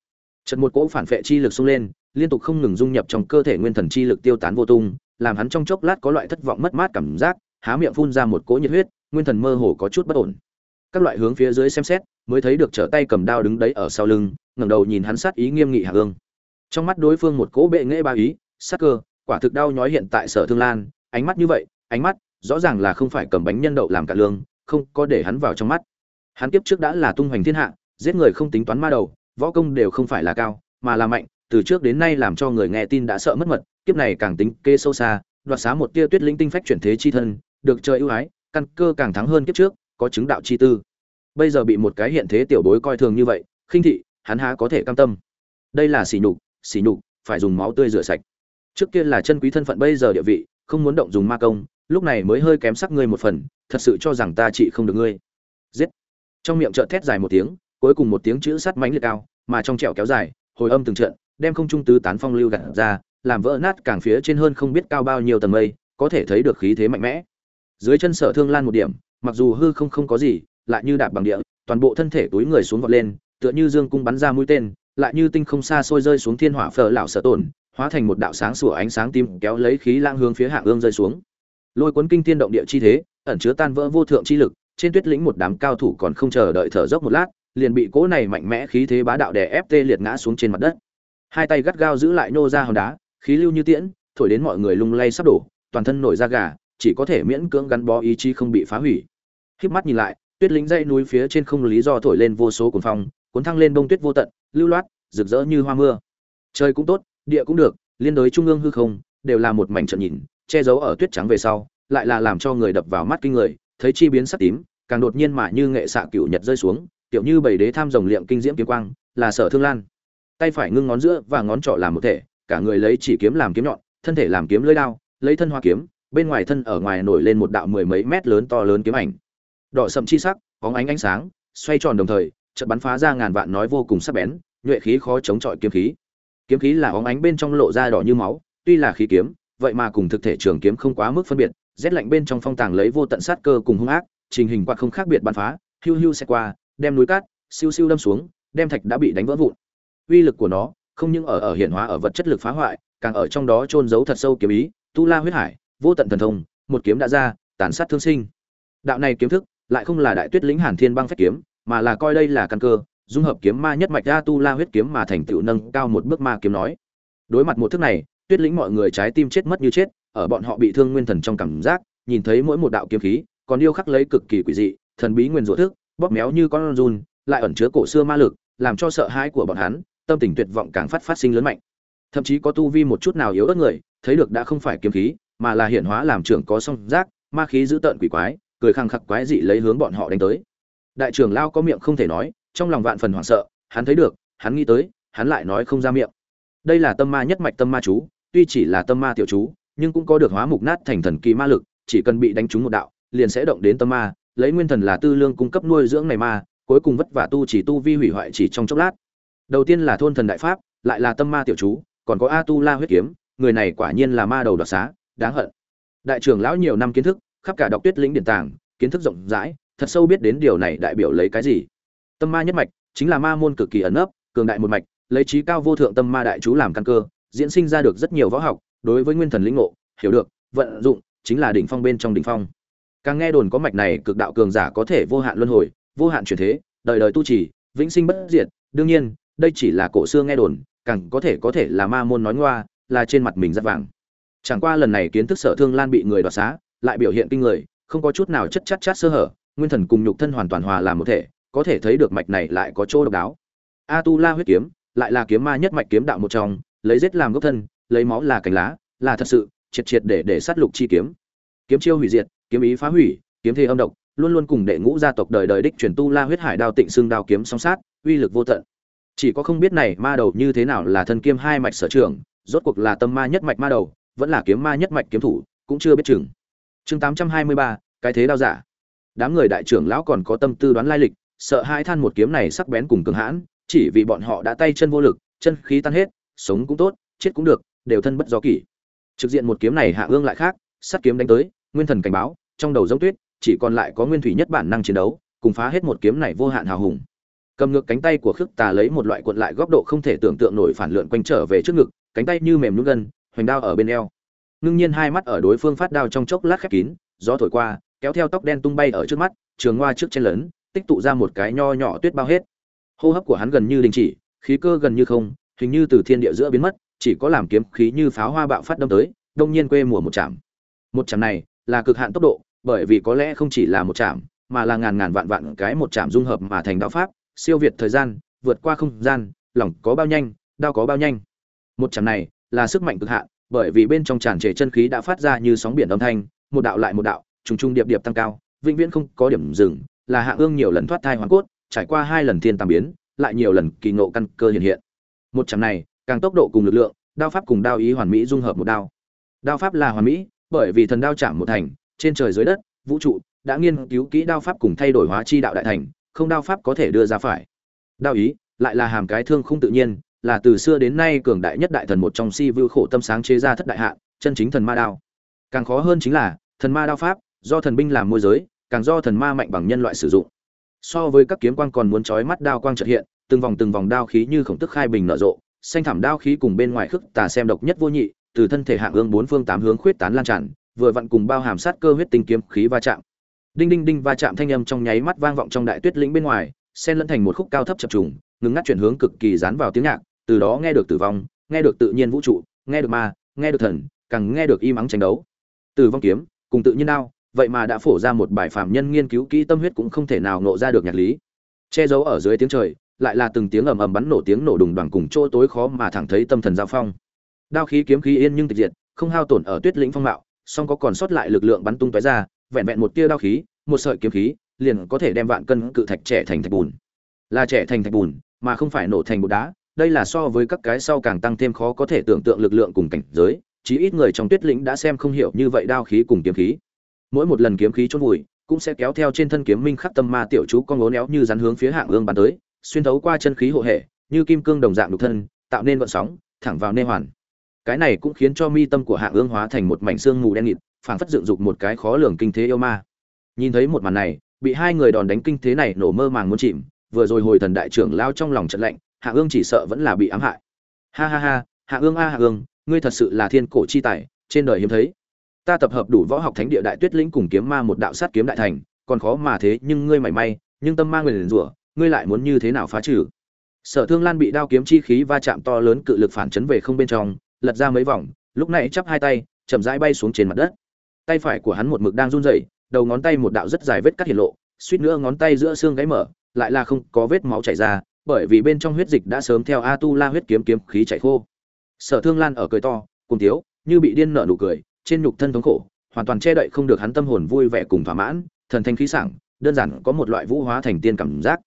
Trận một cỗ phản vệ chi lực xông lên liên tục không ngừng dung nhập trong cơ thể nguyên thần chi lực tiêu tán vô tung, làm hắn trong chốc lát có loại thất vọng mất mát cảm giác, há miệng phun ra một cỗ nhiệt huyết, nguyên thần mơ hồ có chút bất ổn. Các loại hướng phía dưới xem xét, mới thấy được trở tay cầm đao đứng đấy ở sau lưng, ngẩng đầu nhìn hắn sát ý nghiêm nghị hạ ương trong mắt đối phương một cỗ bệ nghệ ba ý, sắc cơ, quả thực đau nhói hiện tại sở thương lan, ánh mắt như vậy, ánh mắt, rõ ràng là không phải cầm bánh nhân đậu làm cả lương, không có để hắn vào trong mắt. Hắn kiếp trước đã là tung hoành thiên hạ, giết người không tính toán ma đầu, võ công đều không phải là cao, mà là mạnh từ trước đến nay làm cho người nghe tin đã sợ mất mật, kiếp này càng tính kê sâu xa, đoạt xá một tia tuyết linh tinh phách chuyển thế chi thân, được trời ưu ái, căn cơ càng thắng hơn kiếp trước, có chứng đạo chi tư. Bây giờ bị một cái hiện thế tiểu bối coi thường như vậy, khinh thị, hắn há có thể cam tâm. Đây là sỉ nhục sỉ nhục, phải dùng máu tươi rửa sạch. Trước kia là chân quý thân phận, bây giờ địa vị, không muốn động dùng ma công, lúc này mới hơi kém sắc ngươi một phần, thật sự cho rằng ta trị không được ngươi. Giết. Trong miệng trợn thét dài một tiếng, cuối cùng một tiếng chữ sắt mánh liệt cao, mà trong trẻo kéo dài, hồi âm từng trận đem không trung tứ tán phong lưu gạt ra, làm vỡ nát càng phía trên hơn không biết cao bao nhiêu tầng mây, có thể thấy được khí thế mạnh mẽ. Dưới chân sở thương lan một điểm, mặc dù hư không không có gì, lại như đạp bằng địa, toàn bộ thân thể túi người xuống vọt lên, tựa như dương cung bắn ra mũi tên, lại như tinh không xa xôi rơi xuống thiên hỏa phở lão sở tổn hóa thành một đạo sáng sủa ánh sáng tim kéo lấy khí lãng hướng phía hạ ương rơi xuống. Lôi cuốn kinh thiên động địa chi thế, ẩn chứa tan vỡ vô thượng chi lực, trên tuyết lĩnh một đám cao thủ còn không chờ đợi thở dốc một lát, liền bị cỗ này mạnh mẽ khí thế bá đạo đè ép tê liệt ngã xuống trên mặt đất hai tay gắt gao giữ lại nô ra hòn đá, khí lưu như tiễn, thổi đến mọi người lung lay sắp đổ, toàn thân nổi da gà, chỉ có thể miễn cưỡng gắn bó ý chí không bị phá hủy. Híp mắt nhìn lại, tuyết lính dãy núi phía trên không lý do thổi lên vô số cuồng phong, cuốn thăng lên bông tuyết vô tận, lưu loát, rực rỡ như hoa mưa. Trời cũng tốt, địa cũng được, liên đối trung ương hư không, đều là một mảnh trận nhìn, che giấu ở tuyết trắng về sau, lại là làm cho người đập vào mắt kinh người, thấy chi biến sắc tím, càng đột nhiên mà như nghệ xạ cựu nhật rơi xuống, kiểu như bảy đế tham rồng liệm kinh diễm kiếm quang, là sở thương lan tay phải ngưng ngón giữa và ngón trỏ làm một thể, cả người lấy chỉ kiếm làm kiếm nhọn, thân thể làm kiếm lưỡi đao, lấy thân hoa kiếm, bên ngoài thân ở ngoài nổi lên một đạo mười mấy mét lớn to lớn kiếm ảnh. Đỏ sậm chi sắc có ánh ánh sáng, xoay tròn đồng thời, chợt bắn phá ra ngàn vạn nói vô cùng sắc bén, nhuệ khí khó chống chọi kiếm khí. Kiếm khí là óng ánh bên trong lộ ra đỏ như máu, tuy là khí kiếm, vậy mà cùng thực thể trường kiếm không quá mức phân biệt, rét lạnh bên trong phong tàng lấy vô tận sát cơ cùng hung ác, trình hình quạt không khác biệt bắn phá hưu hưu xe qua, đem núi cát, siêu siêu đâm xuống, đem thạch đã bị đánh vỡ vụn uy lực của nó, không những ở ở hiện hóa ở vật chất lực phá hoại, càng ở trong đó trôn giấu thật sâu kiếm ý, tu la huyết hải, vô tận thần thông, một kiếm đã ra, tàn sát thương sinh. Đạo này kiếm thức lại không là đại tuyết lĩnh hàn thiên băng phách kiếm, mà là coi đây là căn cơ, dung hợp kiếm ma nhất mạch ra tu la huyết kiếm mà thành tựu nâng cao một bước ma kiếm nói. Đối mặt một thức này, tuyết lĩnh mọi người trái tim chết mất như chết, ở bọn họ bị thương nguyên thần trong cảm giác, nhìn thấy mỗi một đạo kiếm khí, còn điêu khắc lấy cực kỳ quỷ dị, thần bí nguyên rủa thức, bóp méo như con run, lại ẩn chứa cổ xưa ma lực, làm cho sợ hãi của bọn hắn tâm tình tuyệt vọng càng phát phát sinh lớn mạnh. Thậm chí có tu vi một chút nào yếu ớt người, thấy được đã không phải kiếm khí, mà là hiện hóa làm trưởng có song giác, ma khí giữ tợn quỷ quái, cười khăng khặc quái dị lấy hướng bọn họ đánh tới. Đại trưởng lao có miệng không thể nói, trong lòng vạn phần hoảng sợ, hắn thấy được, hắn nghĩ tới, hắn lại nói không ra miệng. Đây là tâm ma nhất mạch tâm ma chú, tuy chỉ là tâm ma tiểu chú, nhưng cũng có được hóa mục nát thành thần kỳ ma lực, chỉ cần bị đánh trúng một đạo, liền sẽ động đến tâm ma, lấy nguyên thần là tư lương cung cấp nuôi dưỡng này ma, cuối cùng vất vả tu chỉ tu vi hủy hoại chỉ trong chốc lát đầu tiên là thôn thần đại pháp, lại là tâm ma tiểu chú, còn có a tu la huyết kiếm, người này quả nhiên là ma đầu đoạt xá, đáng hận. Đại trưởng lão nhiều năm kiến thức, khắp cả đọc tuyết lĩnh điện tàng, kiến thức rộng rãi, thật sâu biết đến điều này đại biểu lấy cái gì. Tâm ma nhất mạch, chính là ma môn cực kỳ ẩn ấp cường đại một mạch, lấy trí cao vô thượng tâm ma đại chú làm căn cơ, diễn sinh ra được rất nhiều võ học, đối với nguyên thần lĩnh ngộ, hiểu được, vận dụng, chính là đỉnh phong bên trong đỉnh phong. Càng nghe đồn có mạch này cực đạo cường giả có thể vô hạn luân hồi, vô hạn chuyển thế, đời đời tu trì, vĩnh sinh bất diệt, đương nhiên đây chỉ là cổ xưa nghe đồn, càng có thể có thể là ma môn nói ngoa, là trên mặt mình rất vàng. Chẳng qua lần này kiến thức sở thương lan bị người đoạt xá, lại biểu hiện kinh người, không có chút nào chất chát chát sơ hở, nguyên thần cùng nhục thân hoàn toàn hòa làm một thể, có thể thấy được mạch này lại có chỗ độc đáo. A tu la huyết kiếm, lại là kiếm ma nhất mạch kiếm đạo một trong, lấy giết làm gốc thân, lấy máu là cành lá, là thật sự, triệt triệt để để sát lục chi kiếm. Kiếm chiêu hủy diệt, kiếm ý phá hủy, kiếm thế âm độc, luôn luôn cùng đệ ngũ gia tộc đời đời đích truyền tu la huyết hải đao tịnh xương đao kiếm song sát, uy lực vô tận chỉ có không biết này ma đầu như thế nào là thân kiêm hai mạch sở trường, rốt cuộc là tâm ma nhất mạch ma đầu, vẫn là kiếm ma nhất mạch kiếm thủ, cũng chưa biết chừng. Chương tám trăm hai mươi ba, cái thế đao giả. Đám người đại trưởng lão còn có tâm tư đoán lai lịch, sợ hai than một kiếm này sắc bén cùng cường hãn, chỉ vì bọn họ đã tay chân vô lực, chân khí tan hết, sống cũng tốt, chết cũng được, đều thân bất do kỷ. Trực diện một kiếm này hạ ương lại khác, sắt kiếm đánh tới, nguyên thần cảnh báo, trong đầu giống tuyết, chỉ còn lại có nguyên thủy nhất bản năng chiến đấu, cùng phá hết một kiếm này vô hạn hào hùng cầm ngược cánh tay của khước tà lấy một loại cuộn lại góc độ không thể tưởng tượng nổi phản lượn quanh trở về trước ngực, cánh tay như mềm nhún gân, hoành đao ở bên eo. Ngưng nhiên hai mắt ở đối phương phát đao trong chốc lát khép kín, gió thổi qua, kéo theo tóc đen tung bay ở trước mắt, trường hoa trước chen lớn, tích tụ ra một cái nho nhỏ tuyết bao hết. Hô hấp của hắn gần như đình chỉ, khí cơ gần như không, hình như từ thiên địa giữa biến mất, chỉ có làm kiếm khí như pháo hoa bạo phát đâm tới, đông nhiên quê mùa một chạm một chạm này là cực hạn tốc độ, bởi vì có lẽ không chỉ là một chạm mà là ngàn ngàn vạn vạn cái một chạm dung hợp mà thành đạo pháp siêu việt thời gian, vượt qua không gian, lỏng có bao nhanh đao có bao nhanh. Một chạm này là sức mạnh cực hạn, bởi vì bên trong tràn trề chân khí đã phát ra như sóng biển âm thanh, một đạo lại một đạo, trùng trùng điệp điệp tăng cao, vĩnh viễn không có điểm dừng, là hạ ương nhiều lần thoát thai hoàn cốt, trải qua hai lần thiên tam biến, lại nhiều lần kỳ ngộ căn cơ hiện hiện. Một chạm này, càng tốc độ cùng lực lượng, đao pháp cùng đao ý hoàn mỹ dung hợp một đao. Đao pháp là hoàn mỹ, bởi vì thần đao chạm một thành, trên trời dưới đất, vũ trụ, đã nghiên cứu kỹ đao pháp cùng thay đổi hóa chi đạo đại thành không đao pháp có thể đưa ra phải. Đao ý, lại là hàm cái thương không tự nhiên, là từ xưa đến nay cường đại nhất đại thần một trong si vưu khổ tâm sáng chế ra thất đại hạ chân chính thần ma đao. Càng khó hơn chính là, thần ma đao pháp, do thần binh làm môi giới, càng do thần ma mạnh bằng nhân loại sử dụng. So với các kiếm quang còn muốn trói mắt đao quang trật hiện, từng vòng từng vòng đao khí như khổng tức khai bình nở rộ, xanh thảm đao khí cùng bên ngoài khức tà xem độc nhất vô nhị, từ thân thể hạng ương bốn phương tám hướng khuyết tán lan tràn, vừa vặn cùng bao hàm sát cơ huyết tinh kiếm khí va chạm đinh đinh đinh va chạm thanh âm trong nháy mắt vang vọng trong đại tuyết lĩnh bên ngoài sen lẫn thành một khúc cao thấp chập trùng, ngừng ngắt chuyển hướng cực kỳ dán vào tiếng nhạc, từ đó nghe được tử vong, nghe được tự nhiên vũ trụ, nghe được ma, nghe được thần, càng nghe được im ắng tranh đấu. Tử vong kiếm, cùng tự nhiên đao, vậy mà đã phổ ra một bài phạm nhân nghiên cứu kỹ tâm huyết cũng không thể nào nộ ra được nhạc lý. Che giấu ở dưới tiếng trời, lại là từng tiếng ầm ầm bắn nổ tiếng nổ đùng đoàn cùng chỗ tối khó mà thẳng thấy tâm thần giao phong. Đao khí kiếm khí yên nhưng tịch diệt, không hao tổn ở tuyết lĩnh phong mạo, song có còn sót lại lực lượng bắn tung tóe ra vẹn vẹn một tia đao khí, một sợi kiếm khí, liền có thể đem vạn cân cự thạch trẻ thành thạch bùn. Là trẻ thành thạch bùn, mà không phải nổ thành bột đá, đây là so với các cái sau càng tăng thêm khó có thể tưởng tượng lực lượng cùng cảnh giới, chí ít người trong tuyết lĩnh đã xem không hiểu như vậy đao khí cùng kiếm khí. Mỗi một lần kiếm khí chôn vùi, cũng sẽ kéo theo trên thân kiếm minh khắc tâm ma tiểu chú con ngố néo như rắn hướng phía hạng ương bắn tới, xuyên thấu qua chân khí hộ hệ, như kim cương đồng dạng đục thân, tạo nên vận sóng, thẳng vào nê hoàn. Cái này cũng khiến cho mi tâm của hạng ương hóa thành một mảnh xương mù đen nghịt phảng phất dựng dục một cái khó lường kinh thế yêu ma. Nhìn thấy một màn này, bị hai người đòn đánh kinh thế này nổ mơ màng muốn chìm, vừa rồi hồi thần đại trưởng lao trong lòng trận lạnh, hạ ương chỉ sợ vẫn là bị ám hại. Ha ha ha, hạ ương a, hạ ương, ngươi thật sự là thiên cổ chi tài, trên đời hiếm thấy. Ta tập hợp đủ võ học thánh địa đại tuyết lĩnh cùng kiếm ma một đạo sát kiếm đại thành, còn khó mà thế, nhưng ngươi mảy may, nhưng tâm ma người liền rủa, ngươi lại muốn như thế nào phá trừ? Sở thương lan bị đao kiếm chi khí va chạm to lớn cự lực phản chấn về không bên trong, lật ra mấy vòng, lúc này chắp hai tay, chậm rãi bay xuống trên mặt đất tay phải của hắn một mực đang run rẩy, đầu ngón tay một đạo rất dài vết cắt hiện lộ, suýt nữa ngón tay giữa xương gáy mở, lại là không có vết máu chảy ra, bởi vì bên trong huyết dịch đã sớm theo a tu la huyết kiếm kiếm khí chảy khô. Sở thương lan ở cười to cùng tiếu, như bị điên nở nụ cười, trên nhục thân thống khổ, hoàn toàn che đậy không được hắn tâm hồn vui vẻ cùng thỏa mãn, thần thanh khí sảng, đơn giản có một loại vũ hóa thành tiên cảm giác.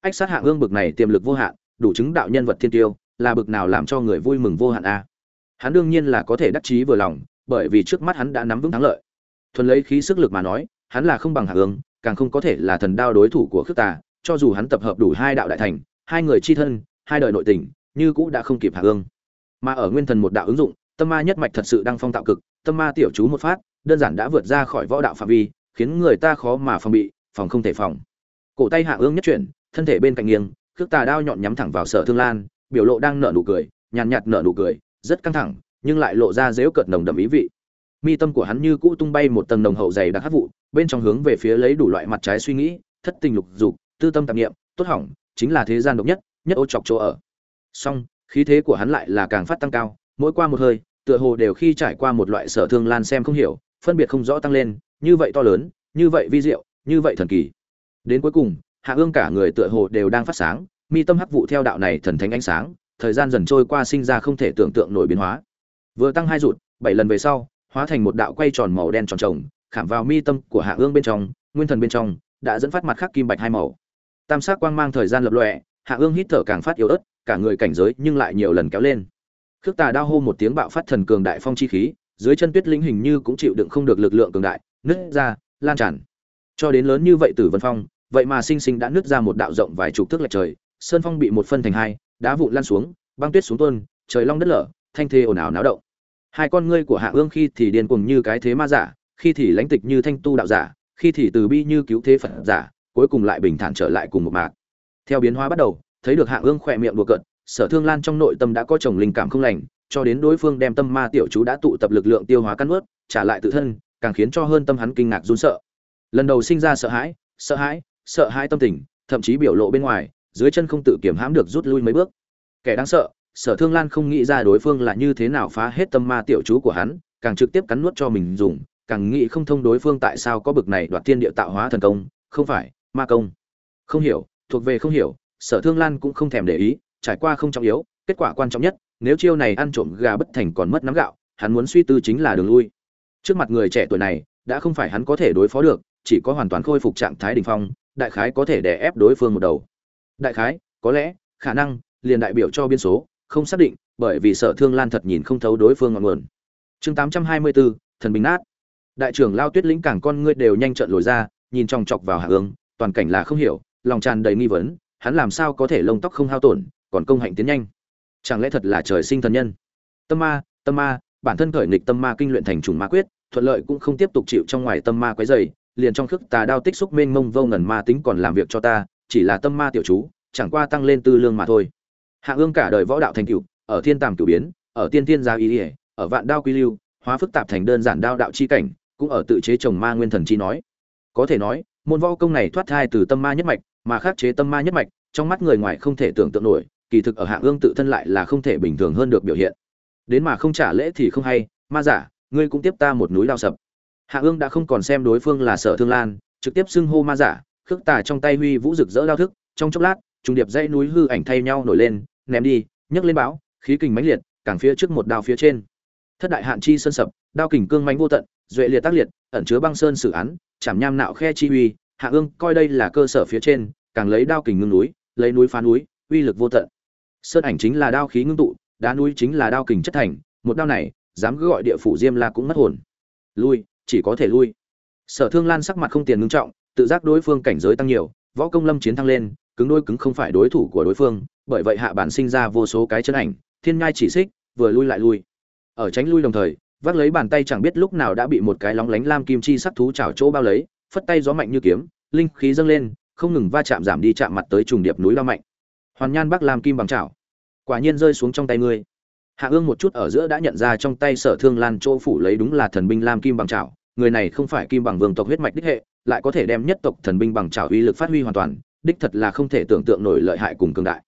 Ách sát hạng ương bực này tiềm lực vô hạn, đủ chứng đạo nhân vật thiên tiêu, là bực nào làm cho người vui mừng vô hạn a. Hắn đương nhiên là có thể đắc chí vừa lòng, bởi vì trước mắt hắn đã nắm vững thắng lợi thuần lấy khí sức lực mà nói, hắn là không bằng hạng ương, càng không có thể là thần đao đối thủ của khước tà, cho dù hắn tập hợp đủ hai đạo đại thành, hai người chi thân, hai đời nội tình, như cũ đã không kịp hạ ương. Mà ở nguyên thần một đạo ứng dụng, tâm ma nhất mạch thật sự đang phong tạo cực, tâm ma tiểu chú một phát, đơn giản đã vượt ra khỏi võ đạo phạm vi, khiến người ta khó mà phòng bị, phòng không thể phòng. Cổ tay hạ ương nhất chuyển, thân thể bên cạnh nghiêng, khước tà đao nhọn nhắm thẳng vào sở thương lan, biểu lộ đang nở nụ cười, nhàn nhạt nở nụ cười, rất căng thẳng, nhưng lại lộ ra dếu cợt nồng đậm ý vị mi tâm của hắn như cũ tung bay một tầng nồng hậu dày đặc hát vụ, bên trong hướng về phía lấy đủ loại mặt trái suy nghĩ, thất tình lục dục, tư tâm tạp niệm, tốt hỏng, chính là thế gian độc nhất nhất ô chọc chỗ ở. Song, khí thế của hắn lại là càng phát tăng cao, mỗi qua một hơi, tựa hồ đều khi trải qua một loại sở thương lan xem không hiểu, phân biệt không rõ tăng lên, như vậy to lớn, như vậy vi diệu, như vậy thần kỳ. Đến cuối cùng, hạ ương cả người tựa hồ đều đang phát sáng, mi tâm hắc vụ theo đạo này thần thánh ánh sáng, thời gian dần trôi qua sinh ra không thể tưởng tượng nổi biến hóa. Vừa tăng hai rụt, bảy lần về sau hóa thành một đạo quay tròn màu đen tròn trồng, khảm vào mi tâm của hạ ương bên trong, nguyên thần bên trong, đã dẫn phát mặt khắc kim bạch hai màu. Tam sắc quang mang thời gian lập lọe hạ ương hít thở càng phát yếu ớt, cả người cảnh giới nhưng lại nhiều lần kéo lên. Khước tà đao hô một tiếng bạo phát thần cường đại phong chi khí, dưới chân tuyết linh hình như cũng chịu đựng không được lực lượng cường đại, nứt ra, lan tràn. Cho đến lớn như vậy tử vân phong, vậy mà sinh sinh đã nứt ra một đạo rộng vài chục thước lệch trời, sơn phong bị một phân thành hai, đá vụn lan xuống, băng tuyết xuống tuôn, trời long đất lở, thanh thê ồn ào náo động hai con ngươi của hạ ương khi thì điên cuồng như cái thế ma giả, khi thì lãnh tịch như thanh tu đạo giả, khi thì từ bi như cứu thế phật giả, cuối cùng lại bình thản trở lại cùng một mạc. Theo biến hóa bắt đầu, thấy được hạ ương khỏe miệng đùa cợt, sở thương lan trong nội tâm đã có chồng linh cảm không lành, cho đến đối phương đem tâm ma tiểu chú đã tụ tập lực lượng tiêu hóa căn ướt, trả lại tự thân, càng khiến cho hơn tâm hắn kinh ngạc run sợ. Lần đầu sinh ra sợ hãi sợ hãi sợ hãi tâm tình, thậm chí biểu lộ bên ngoài, dưới chân không tự kiểm hãm được rút lui mấy bước. Kẻ đáng sợ sở thương lan không nghĩ ra đối phương là như thế nào phá hết tâm ma tiểu chú của hắn, càng trực tiếp cắn nuốt cho mình dùng, càng nghĩ không thông đối phương tại sao có bực này đoạt thiên địa tạo hóa thần công, không phải, ma công. Không hiểu, thuộc về không hiểu, sở thương lan cũng không thèm để ý, trải qua không trọng yếu, kết quả quan trọng nhất, nếu chiêu này ăn trộm gà bất thành còn mất nắm gạo, hắn muốn suy tư chính là đường lui. Trước mặt người trẻ tuổi này, đã không phải hắn có thể đối phó được, chỉ có hoàn toàn khôi phục trạng thái đỉnh phong, đại khái có thể đè ép đối phương một đầu. Đại khái, có lẽ, khả năng, liền đại biểu cho biên số không xác định bởi vì sở thương lan thật nhìn không thấu đối phương ngọn nguồn. Chương tám trăm hai mươi bốn thần bình nát. Đại trưởng lao tuyết lĩnh cảng con ngươi đều nhanh trợn lồi ra nhìn trong chọc vào hạ ương toàn cảnh là không hiểu lòng tràn đầy nghi vấn hắn làm sao có thể lông tóc không hao tổn còn công hạnh tiến nhanh? Chẳng lẽ thật là trời sinh thần nhân? Tâm ma tâm ma bản thân khởi nghịch tâm ma kinh luyện thành trùng ma quyết thuận lợi cũng không tiếp tục chịu trong ngoài tâm ma quấy rầy, liền trong khước tà đao tích xúc mênh mông vô ngần ma tính còn làm việc cho ta chỉ là tâm ma tiểu chú chẳng qua tăng lên tư lương mà thôi hạ ương cả đời võ đạo thành cựu ở thiên tàm cửu biến, ở tiên tiên gia ý ỉa ở vạn đao quy lưu, hóa phức tạp thành đơn giản đao đạo chi cảnh, cũng ở tự chế chồng ma nguyên thần chi nói. Có thể nói, môn võ công này thoát thai từ tâm ma nhất mạch, mà khắc chế tâm ma nhất mạch, trong mắt người ngoài không thể tưởng tượng nổi, kỳ thực ở hạ ương tự thân lại là không thể bình thường hơn được biểu hiện. Đến mà không trả lễ thì không hay, ma giả, ngươi cũng tiếp ta một núi lao sập. Hạ ương đã không còn xem đối phương là sở thương lan, trực tiếp xưng hô ma giả, khước tà trong tay huy vũ rực rỡ lao thức, trong chốc lát trùng điệp dãy núi hư ảnh thay nhau nổi lên ném đi, nhấc lên báo khí kình mãnh liệt, càng phía trước một đao phía trên. Thất đại hạn chi sơn sập, đao kình cương mãnh vô tận, duệ liệt tác liệt, ẩn chứa băng sơn xử án, chảm nham nạo khe chi uy, hạ ương coi đây là cơ sở phía trên, càng lấy đao kình ngưng núi, lấy núi phá núi, uy lực vô tận. Sơn ảnh chính là đao khí ngưng tụ, đá núi chính là đao kình chất thành, một đao này, dám cứ gọi địa phủ diêm la cũng mất hồn. Lui, chỉ có thể lui. Sở thương lan sắc mặt không tiền ngưng trọng, tự giác đối phương cảnh giới tăng nhiều, võ công lâm chiến thăng lên, cứng đôi cứng không phải đối thủ của đối phương bởi vậy hạ bản sinh ra vô số cái chân ảnh, thiên ngai chỉ xích, vừa lui lại lui. Ở tránh lui đồng thời, vác lấy bàn tay chẳng biết lúc nào đã bị một cái lóng lánh lam kim chi sắc thú chảo chỗ bao lấy, phất tay gió mạnh như kiếm, linh khí dâng lên, không ngừng va chạm giảm đi chạm mặt tới trùng điệp núi lao mạnh. Hoàn nhan bắc lam kim bằng chảo. Quả nhiên rơi xuống trong tay ngươi. Hạ ương một chút ở giữa đã nhận ra trong tay sở thương lan chỗ phủ lấy đúng là thần binh lam kim bằng chảo, người này không phải kim bằng vương tộc huyết mạch đích hệ, lại có thể đem nhất tộc thần binh bằng chảo uy lực phát huy hoàn toàn, đích thật là không thể tưởng tượng nổi lợi hại cùng cường đại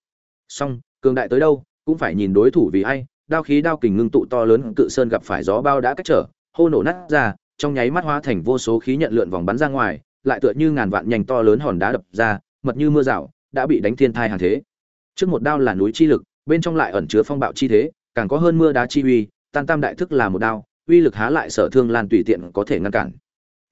song, cường đại tới đâu, cũng phải nhìn đối thủ vì ai, đao khí đao kình ngưng tụ to lớn cự sơn gặp phải gió bao đã cách trở, hô nổ nát ra, trong nháy mắt hóa thành vô số khí nhận lượn vòng bắn ra ngoài, lại tựa như ngàn vạn nhanh to lớn hòn đá đập ra, mật như mưa rào, đã bị đánh thiên thai hàng thế. Trước một đao là núi chi lực, bên trong lại ẩn chứa phong bạo chi thế, càng có hơn mưa đá chi uy, tan tam đại thức là một đao, uy lực há lại sở thương lan tùy tiện có thể ngăn cản.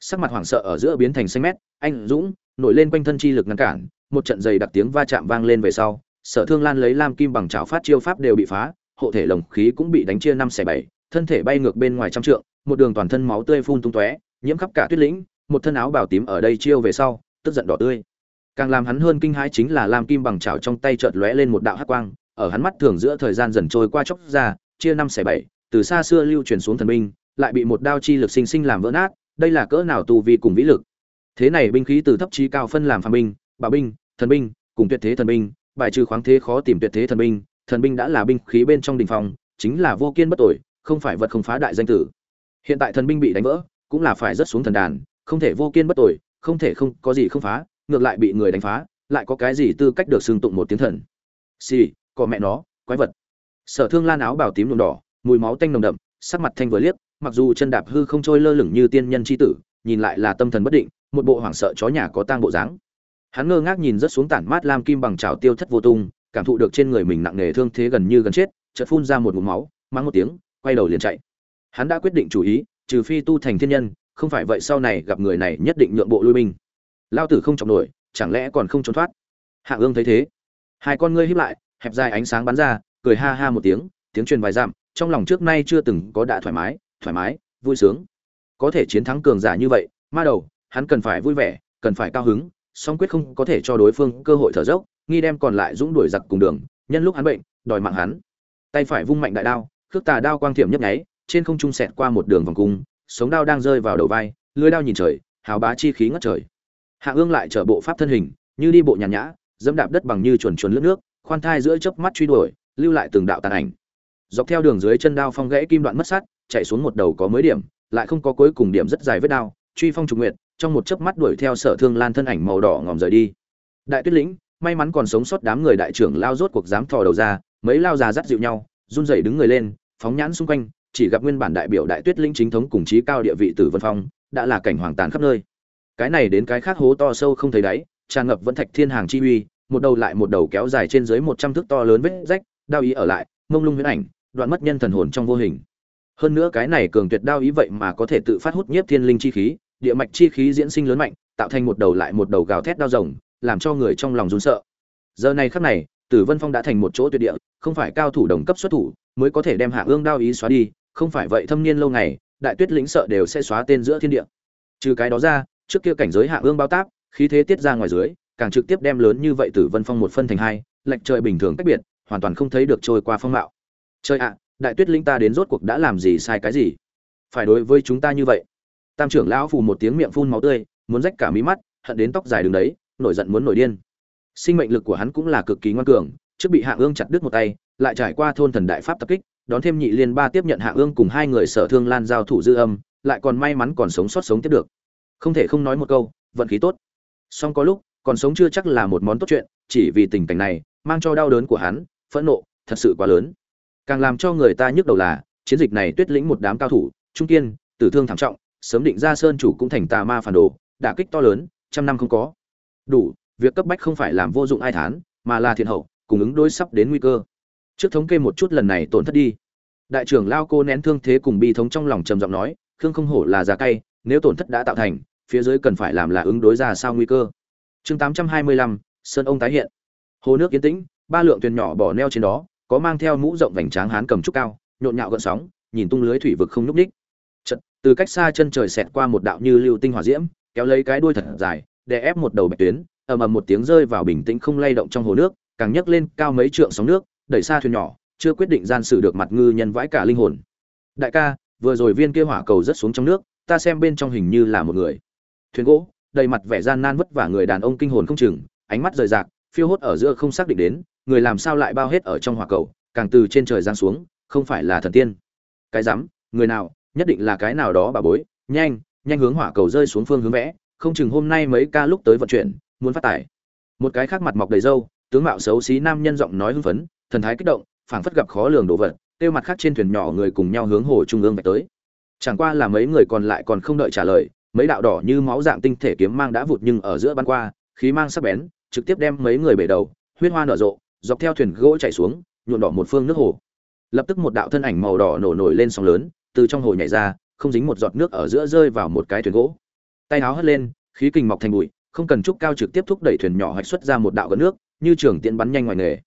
Sắc mặt hoảng sợ ở giữa biến thành xanh mét, anh dũng nổi lên quanh thân chi lực ngăn cản, một trận dày đặc tiếng va chạm vang lên về sau sở thương lan lấy lam kim bằng chảo phát chiêu pháp đều bị phá, hộ thể lồng khí cũng bị đánh chia năm xẻ bảy, thân thể bay ngược bên ngoài trăm trượng, một đường toàn thân máu tươi phun tung tóe, nhiễm khắp cả tuyết lĩnh, một thân áo bào tím ở đây chiêu về sau, tức giận đỏ tươi. Càng làm hắn hơn kinh hãi chính là lam kim bằng chảo trong tay chợt lóe lên một đạo hắc quang, ở hắn mắt thường giữa thời gian dần trôi qua chốc ra, chia năm xẻ bảy, từ xa xưa lưu truyền xuống thần binh, lại bị một đao chi lực sinh sinh làm vỡ nát, đây là cỡ nào tu vi cùng vĩ lực. Thế này binh khí từ thấp chí cao phân làm phàm binh, bảo binh, thần binh, cùng tuyệt thế thần binh bài trừ khoáng thế khó tìm tuyệt thế thần binh thần binh đã là binh khí bên trong đình phòng chính là vô kiên bất tồi, không phải vật không phá đại danh tử. Hiện tại thần binh bị đánh vỡ cũng là phải rất xuống thần đàn không thể vô kiên bất tồi, không thể không có gì không phá ngược lại bị người đánh phá lại có cái gì tư cách được xưng tụng một tiếng thần. Xì có mẹ nó quái vật. Sở thương lan áo bào tím nhuộm đỏ mùi máu tanh nồng đậm sắc mặt thanh vừa liếc mặc dù chân đạp hư không trôi lơ lửng như tiên nhân chi tử nhìn lại là tâm thần bất định một bộ hoảng sợ chó nhà có tang bộ dáng hắn ngơ ngác nhìn rất xuống tản mát lam kim bằng trào tiêu thất vô tung, cảm thụ được trên người mình nặng nề thương thế gần như gần chết, chợt phun ra một ngụm máu mang một tiếng, quay đầu liền chạy. Hắn đã quyết định chủ ý, trừ phi tu thành thiên nhân, không phải vậy sau này gặp người này nhất định nhượng bộ lui binh. Lao tử không trọng nổi, chẳng lẽ còn không trốn thoát? Hạ ương thấy thế. Hai con ngươi híp lại, hẹp dài ánh sáng bắn ra, cười ha ha một tiếng tiếng truyền vài dặm, trong lòng trước nay chưa từng có đã thoải mái thoải mái, vui sướng. Có thể chiến thắng cường giả như vậy, ma đầu, hắn cần phải vui vẻ, cần phải cao hứng song quyết không có thể cho đối phương cơ hội thở dốc, nghi đem còn lại dũng đuổi giặc cùng đường, nhân lúc hắn bệnh, đòi mạng hắn. Tay phải vung mạnh đại đao, khước tà đao quang thiểm nhấp nháy, trên không trung sẹt qua một đường vòng cung, sống đao đang rơi vào đầu vai, lưới đao nhìn trời, hào bá chi khí ngất trời. Hạ ương lại trở bộ pháp thân hình, như đi bộ nhàn nhã, dẫm đạp đất bằng như chuồn chuồn lướt nước, khoan thai giữa chớp mắt truy đuổi, lưu lại từng đạo tàn ảnh. Dọc theo đường dưới chân đao phong gãy kim đoạn mất sắt chạy xuống một đầu có mới điểm, lại không có cuối cùng điểm rất dài vết đao, truy phong trục nguyệt trong một chớp mắt đuổi theo sở thương lan thân ảnh màu đỏ ngòm rời đi. Đại tuyết lĩnh, may mắn còn sống sót đám người đại trưởng lao rốt cuộc dám thò đầu ra, mấy lao già dắt dịu nhau, run rẩy đứng người lên, phóng nhãn xung quanh, chỉ gặp nguyên bản đại biểu đại tuyết lĩnh chính thống cùng chí cao địa vị tử vân phong, đã là cảnh hoàng tàn khắp nơi. Cái này đến cái khác hố to sâu không thấy đáy, tràn ngập vẫn thạch thiên hàng chi uy, một đầu lại một đầu kéo dài trên dưới một trăm thước to lớn vết rách, đao ý ở lại, mông lung huyễn ảnh, đoạn mất nhân thần hồn trong vô hình. Hơn nữa cái này cường tuyệt đao ý vậy mà có thể tự phát hút nhiếp thiên linh chi khí địa mạch chi khí diễn sinh lớn mạnh, tạo thành một đầu lại một đầu gào thét đau rồng, làm cho người trong lòng run sợ. Giờ này khắc này, tử vân phong đã thành một chỗ tuyệt địa, không phải cao thủ đồng cấp xuất thủ mới có thể đem hạ ương đao ý xóa đi, không phải vậy thâm niên lâu ngày, đại tuyết lĩnh sợ đều sẽ xóa tên giữa thiên địa. Trừ cái đó ra, trước kia cảnh giới hạ ương bao táp, khí thế tiết ra ngoài dưới, càng trực tiếp đem lớn như vậy tử vân phong một phân thành hai, lệch trời bình thường cách biệt, hoàn toàn không thấy được trôi qua phong mạo. Trời ạ, đại tuyết lĩnh ta đến rốt cuộc đã làm gì sai cái gì? Phải đối với chúng ta như vậy tam trưởng lão phù một tiếng miệng phun máu tươi, muốn rách cả mí mắt, hận đến tóc dài đường đấy, nổi giận muốn nổi điên. Sinh mệnh lực của hắn cũng là cực kỳ ngoan cường, trước bị hạ ương chặt đứt một tay, lại trải qua thôn thần đại pháp tập kích, đón thêm nhị liên ba tiếp nhận hạ ương cùng hai người sở thương lan giao thủ dư âm, lại còn may mắn còn sống sót sống tiếp được. Không thể không nói một câu, vận khí tốt. Song có lúc, còn sống chưa chắc là một món tốt chuyện, chỉ vì tình cảnh này, mang cho đau đớn của hắn, phẫn nộ, thật sự quá lớn. Càng làm cho người ta nhức đầu là, chiến dịch này tuyết lĩnh một đám cao thủ, trung kiên, tử thương thảm trọng sớm định ra sơn chủ cũng thành tà ma phản đồ, đả kích to lớn, trăm năm không có. Đủ, việc cấp bách không phải làm vô dụng ai thán, mà là thiện hậu, cùng ứng đối sắp đến nguy cơ. Trước thống kê một chút lần này tổn thất đi. Đại trưởng lao cô nén thương thế cùng bi thống trong lòng trầm giọng nói, khương không hổ là giá cay, nếu tổn thất đã tạo thành, phía dưới cần phải làm là ứng đối ra sao nguy cơ. Chương tám trăm hai mươi lăm, sơn ông tái hiện. Hồ nước yên tĩnh, ba lượng thuyền nhỏ bỏ neo trên đó, có mang theo mũ rộng vành tráng hán cầm trúc cao, nhộn nhạo gợn sóng, nhìn tung lưới thủy vực không nhúc ních từ cách xa chân trời xẹt qua một đạo như lưu tinh hỏa diễm, kéo lấy cái đuôi thật dài, đè ép một đầu bạch tuyến, ầm ầm một tiếng rơi vào bình tĩnh không lay động trong hồ nước, càng nhấc lên cao mấy trượng sóng nước, đẩy xa thuyền nhỏ, chưa quyết định gian xử được mặt ngư nhân vãi cả linh hồn. Đại ca, vừa rồi viên kia hỏa cầu rất xuống trong nước, ta xem bên trong hình như là một người. Thuyền gỗ, đầy mặt vẻ gian nan vất vả người đàn ông kinh hồn không chừng, ánh mắt rời rạc, phiêu hốt ở giữa không xác định đến, người làm sao lại bao hết ở trong hỏa cầu, càng từ trên trời giáng xuống, không phải là thần tiên. Cái rắm, người nào nhất định là cái nào đó bà bối, nhanh nhanh hướng hỏa cầu rơi xuống phương hướng vẽ, không chừng hôm nay mấy ca lúc tới vận chuyển, muốn phát tải. Một cái khác mặt mọc đầy râu, tướng mạo xấu xí nam nhân giọng nói hưng phấn, thần thái kích động, phảng phất gặp khó lường đồ vật tiêu mặt khác trên thuyền nhỏ người cùng nhau hướng hồ trung ương vạch tới. Chẳng qua là mấy người còn lại còn không đợi trả lời, mấy đạo đỏ như máu dạng tinh thể kiếm mang đã vụt nhưng ở giữa bắn qua, khí mang sắc bén, trực tiếp đem mấy người bể đầu, huyết hoa nở rộ, dọc theo thuyền gỗ chạy xuống nhuộn đỏ một phương nước hồ. Lập tức một đạo thân ảnh màu đỏ nổ nổi lên sóng lớn từ trong hồ nhảy ra, không dính một giọt nước ở giữa rơi vào một cái thuyền gỗ. Tay áo hất lên, khí kình mọc thành bụi, không cần trúc cao trực tiếp thúc đẩy thuyền nhỏ hạch xuất ra một đạo gần nước, như trường tiện bắn nhanh ngoài nghề.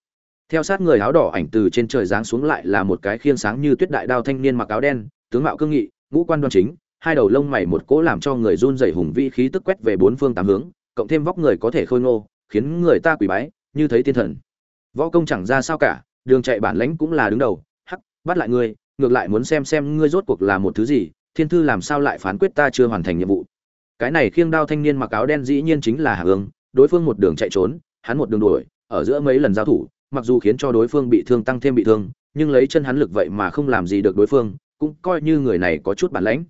Theo sát người áo đỏ ảnh từ trên trời giáng xuống lại là một cái khiên sáng như tuyết đại đao thanh niên mặc áo đen, tướng mạo cương nghị, ngũ quan đoan chính, hai đầu lông mày một cỗ làm cho người run rẩy hùng vĩ khí tức quét về bốn phương tám hướng, cộng thêm vóc người có thể khôi ngô, khiến người ta quỳ bái, như thấy tiên thần. Võ công chẳng ra sao cả, đường chạy bản lãnh cũng là đứng đầu, hắc, bắt lại ngươi ngược lại muốn xem xem ngươi rốt cuộc là một thứ gì, thiên thư làm sao lại phán quyết ta chưa hoàn thành nhiệm vụ. Cái này khiêng đao thanh niên mặc áo đen dĩ nhiên chính là hà ương đối phương một đường chạy trốn, hắn một đường đuổi, ở giữa mấy lần giao thủ, mặc dù khiến cho đối phương bị thương tăng thêm bị thương, nhưng lấy chân hắn lực vậy mà không làm gì được đối phương, cũng coi như người này có chút bản lãnh.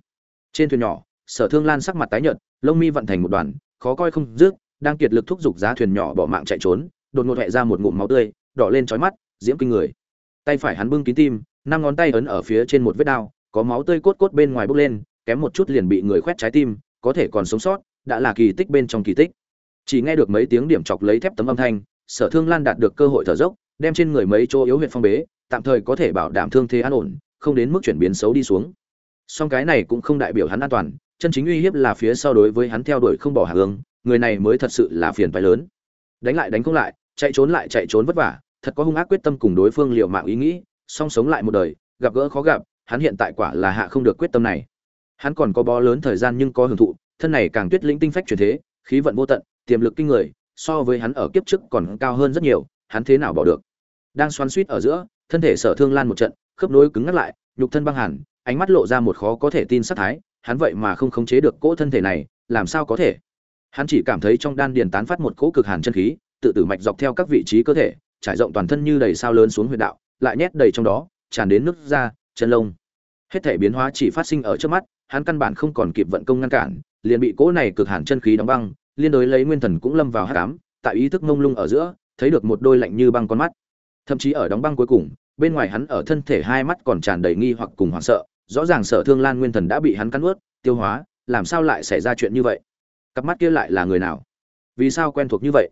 Trên thuyền nhỏ, sở thương lan sắc mặt tái nhợt, lông mi vận thành một đoàn, khó coi không dứt, đang kiệt lực thúc giục giá thuyền nhỏ bỏ mạng chạy trốn, đột ngột hẹ ra một ngụm máu tươi, đỏ lên trói mắt, diễm kinh người. Tay phải hắn bưng kín tim năm ngón tay ấn ở phía trên một vết đao, có máu tươi cốt cốt bên ngoài bốc lên, kém một chút liền bị người khoét trái tim, có thể còn sống sót, đã là kỳ tích bên trong kỳ tích. Chỉ nghe được mấy tiếng điểm chọc lấy thép tấm âm thanh, sở thương lan đạt được cơ hội thở dốc, đem trên người mấy chỗ yếu huyện phong bế, tạm thời có thể bảo đảm thương thế an ổn, không đến mức chuyển biến xấu đi xuống. Song cái này cũng không đại biểu hắn an toàn, chân chính uy hiếp là phía sau đối với hắn theo đuổi không bỏ hạ hướng, người này mới thật sự là phiền phái lớn. Đánh lại đánh không lại, chạy trốn lại chạy trốn vất vả, thật có hung ác quyết tâm cùng đối phương liều mạng ý nghĩ song sống lại một đời, gặp gỡ khó gặp, hắn hiện tại quả là hạ không được quyết tâm này. Hắn còn có bó lớn thời gian nhưng có hưởng thụ, thân này càng tuyết lĩnh tinh phách truyền thế, khí vận vô tận, tiềm lực kinh người, so với hắn ở kiếp trước còn cao hơn rất nhiều, hắn thế nào bỏ được? Đang xoắn suýt ở giữa, thân thể sở thương lan một trận, khớp nối cứng ngắt lại, nhục thân băng hẳn ánh mắt lộ ra một khó có thể tin sát thái, hắn vậy mà không khống chế được cỗ thân thể này, làm sao có thể? Hắn chỉ cảm thấy trong đan điền tán phát một cỗ cực hàn chân khí, tự tử mạch dọc theo các vị trí cơ thể, trải rộng toàn thân như đầy sao lớn xuống huyệt đạo lại nhét đầy trong đó, tràn đến nước da, chân lông. Hết thể biến hóa chỉ phát sinh ở trước mắt, hắn căn bản không còn kịp vận công ngăn cản, liền bị cỗ này cực hàn chân khí đóng băng, liên đối lấy nguyên thần cũng lâm vào hắc ám, tại ý thức ngông lung ở giữa, thấy được một đôi lạnh như băng con mắt. Thậm chí ở đóng băng cuối cùng, bên ngoài hắn ở thân thể hai mắt còn tràn đầy nghi hoặc cùng hoảng sợ, rõ ràng sở thương lan nguyên thần đã bị hắn cắn ướt tiêu hóa, làm sao lại xảy ra chuyện như vậy? Cặp mắt kia lại là người nào? Vì sao quen thuộc như vậy?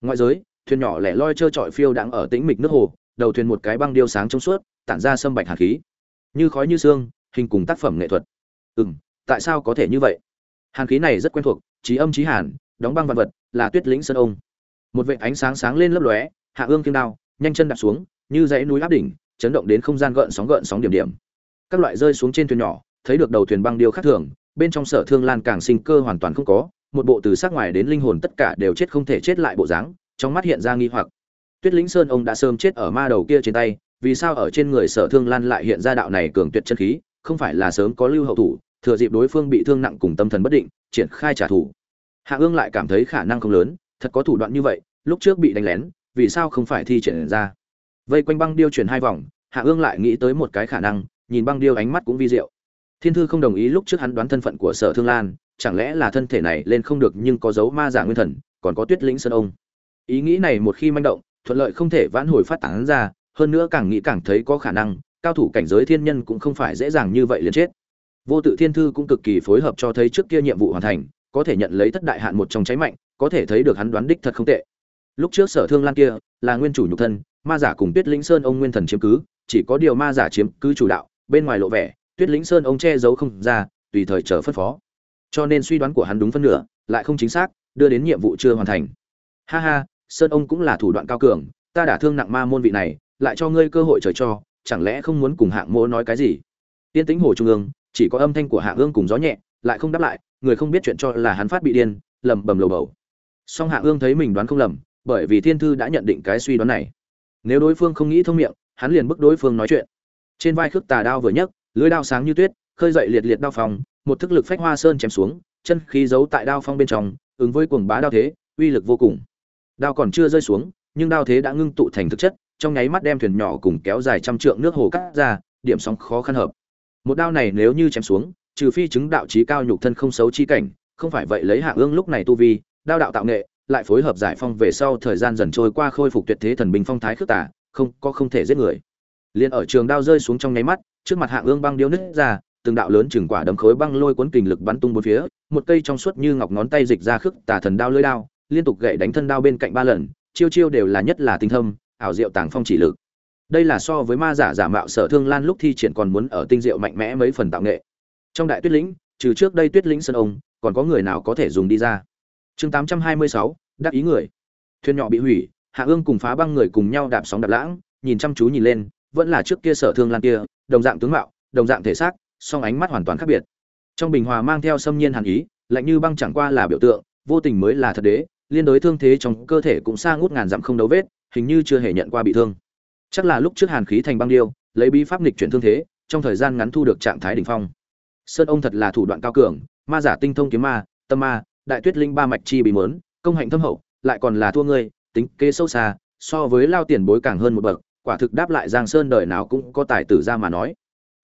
Ngoại giới, thuyền nhỏ lẻ loi trơ trọi phiêu đang ở tĩnh mịch nước hồ đầu thuyền một cái băng điêu sáng trong suốt, tản ra sâm bạch hạt khí. Như khói như xương, hình cùng tác phẩm nghệ thuật. Ừ m tại sao có thể như vậy? Hàn khí này rất quen thuộc, trí âm trí hàn, đóng băng vật vật, là tuyết lĩnh sơn ông. Một vệ ánh sáng sáng lên lấp lóe, hạ ương kim đao, nhanh chân đạp xuống, như dãy núi áp đỉnh, chấn động đến không gian gợn sóng gợn sóng điểm điểm. Các loại rơi xuống trên thuyền nhỏ, thấy được đầu thuyền băng điêu khác thường, bên trong sở thương lan càng sinh cơ hoàn toàn không có, một bộ từ sắc ngoài đến linh hồn tất cả đều chết không thể chết lại bộ dáng, trong mắt hiện ra nghi hoặc tuyết lĩnh sơn ông đã sớm chết ở ma đầu kia trên tay, vì sao ở trên người sở thương lan lại hiện ra đạo này cường tuyệt chân khí, không phải là sớm có lưu hậu thủ, thừa dịp đối phương bị thương nặng cùng tâm thần bất định, triển khai trả thù. Hạ ương lại cảm thấy khả năng không lớn, thật có thủ đoạn như vậy, lúc trước bị đánh lén, vì sao không phải thi triển ra? Vây quanh băng điêu chuyển hai vòng, hạ ương lại nghĩ tới một cái khả năng, nhìn băng điêu ánh mắt cũng vi diệu. Thiên thư không đồng ý lúc trước hắn đoán thân phận của sở thương lan, chẳng lẽ là thân thể này lên không được nhưng có dấu ma giả nguyên thần, còn có tuyết lĩnh sơn ông? Ý nghĩ này một khi manh động thuận lợi không thể vãn hồi phát tán ra, hơn nữa càng nghĩ càng thấy có khả năng, cao thủ cảnh giới thiên nhân cũng không phải dễ dàng như vậy liền chết. Vô tự thiên thư cũng cực kỳ phối hợp cho thấy trước kia nhiệm vụ hoàn thành, có thể nhận lấy thất đại hạn một trong cháy mạnh, có thể thấy được hắn đoán đích thật không tệ. Lúc trước sở thương lan kia, là nguyên chủ nhục thân, ma giả cùng tuyết lĩnh sơn ông nguyên thần chiếm cứ, chỉ có điều ma giả chiếm cứ chủ đạo, bên ngoài lộ vẻ, tuyết lĩnh sơn ông che giấu không ra, tùy thời chờ phân phó. Cho nên suy đoán của hắn đúng phân nửa, lại không chính xác, đưa đến nhiệm vụ chưa hoàn thành. Ha ha sơn ông cũng là thủ đoạn cao cường, ta đã thương nặng ma môn vị này, lại cho ngươi cơ hội trời cho, chẳng lẽ không muốn cùng hạng mỗ nói cái gì? Tiên tĩnh hồ trung ương, chỉ có âm thanh của hạng ương cùng gió nhẹ, lại không đáp lại, người không biết chuyện cho là hắn phát bị điên lầm bầm lầu bầu. Song hạng ương thấy mình đoán không lầm, bởi vì thiên thư đã nhận định cái suy đoán này. Nếu đối phương không nghĩ thông miệng, hắn liền bức đối phương nói chuyện. Trên vai khước tà đao vừa nhấc, lưới đao sáng như tuyết, khơi dậy liệt liệt đao phòng một thức lực phách hoa sơn chém xuống, chân khí giấu tại đao phong bên trong, ứng với cuồng bá đao thế, uy lực vô cùng đao còn chưa rơi xuống, nhưng đao thế đã ngưng tụ thành thực chất, trong nháy mắt đem thuyền nhỏ cùng kéo dài trăm trượng nước hồ cắt ra, điểm sóng khó khăn hợp. Một đao này nếu như chém xuống, trừ phi chứng đạo trí cao nhục thân không xấu chi cảnh, không phải vậy lấy hạ ương lúc này tu vi, đao đạo tạo nghệ, lại phối hợp giải phong về sau thời gian dần trôi qua khôi phục tuyệt thế thần binh phong thái khước tả không, có không thể giết người. Liền ở trường đao rơi xuống trong nháy mắt, trước mặt hạ ương băng điêu nứt ra, từng đạo lớn chừng quả đấm khối băng lôi cuốn kình lực bắn tung bốn phía, một cây trong suốt như ngọc ngón tay dịch ra khước tả thần đao lưỡi đao liên tục gậy đánh thân đao bên cạnh ba lần, chiêu chiêu đều là nhất là tinh thâm, ảo diệu tàng phong chỉ lực. Đây là so với ma giả giả mạo sở thương lan lúc thi triển còn muốn ở tinh diệu mạnh mẽ mấy phần tạo nghệ. Trong đại tuyết lĩnh, trừ trước đây tuyết lĩnh sơn ông, còn có người nào có thể dùng đi ra? Chương tám trăm hai mươi sáu, đắc ý người. Thuyền nhỏ bị hủy, hạ ương cùng phá băng người cùng nhau đạp sóng đạp lãng, nhìn chăm chú nhìn lên, vẫn là trước kia sở thương lan kia, đồng dạng tướng mạo, đồng dạng thể xác, song ánh mắt hoàn toàn khác biệt. Trong bình hòa mang theo xâm nhiên hàn ý, lạnh như băng chẳng qua là biểu tượng, vô tình mới là thật đế liên đối thương thế trong cơ thể cũng xa ngút ngàn dặm không đấu vết, hình như chưa hề nhận qua bị thương. Chắc là lúc trước hàn khí thành băng điêu, lấy bí pháp nghịch chuyển thương thế, trong thời gian ngắn thu được trạng thái đỉnh phong. Sơn ông thật là thủ đoạn cao cường, ma giả tinh thông kiếm ma, tâm ma, đại tuyết linh ba mạch chi bị mớn công hạnh thâm hậu, lại còn là thua ngươi, tính kế sâu xa, so với lao tiền bối càng hơn một bậc, quả thực đáp lại giang sơn đời nào cũng có tài tử ra mà nói.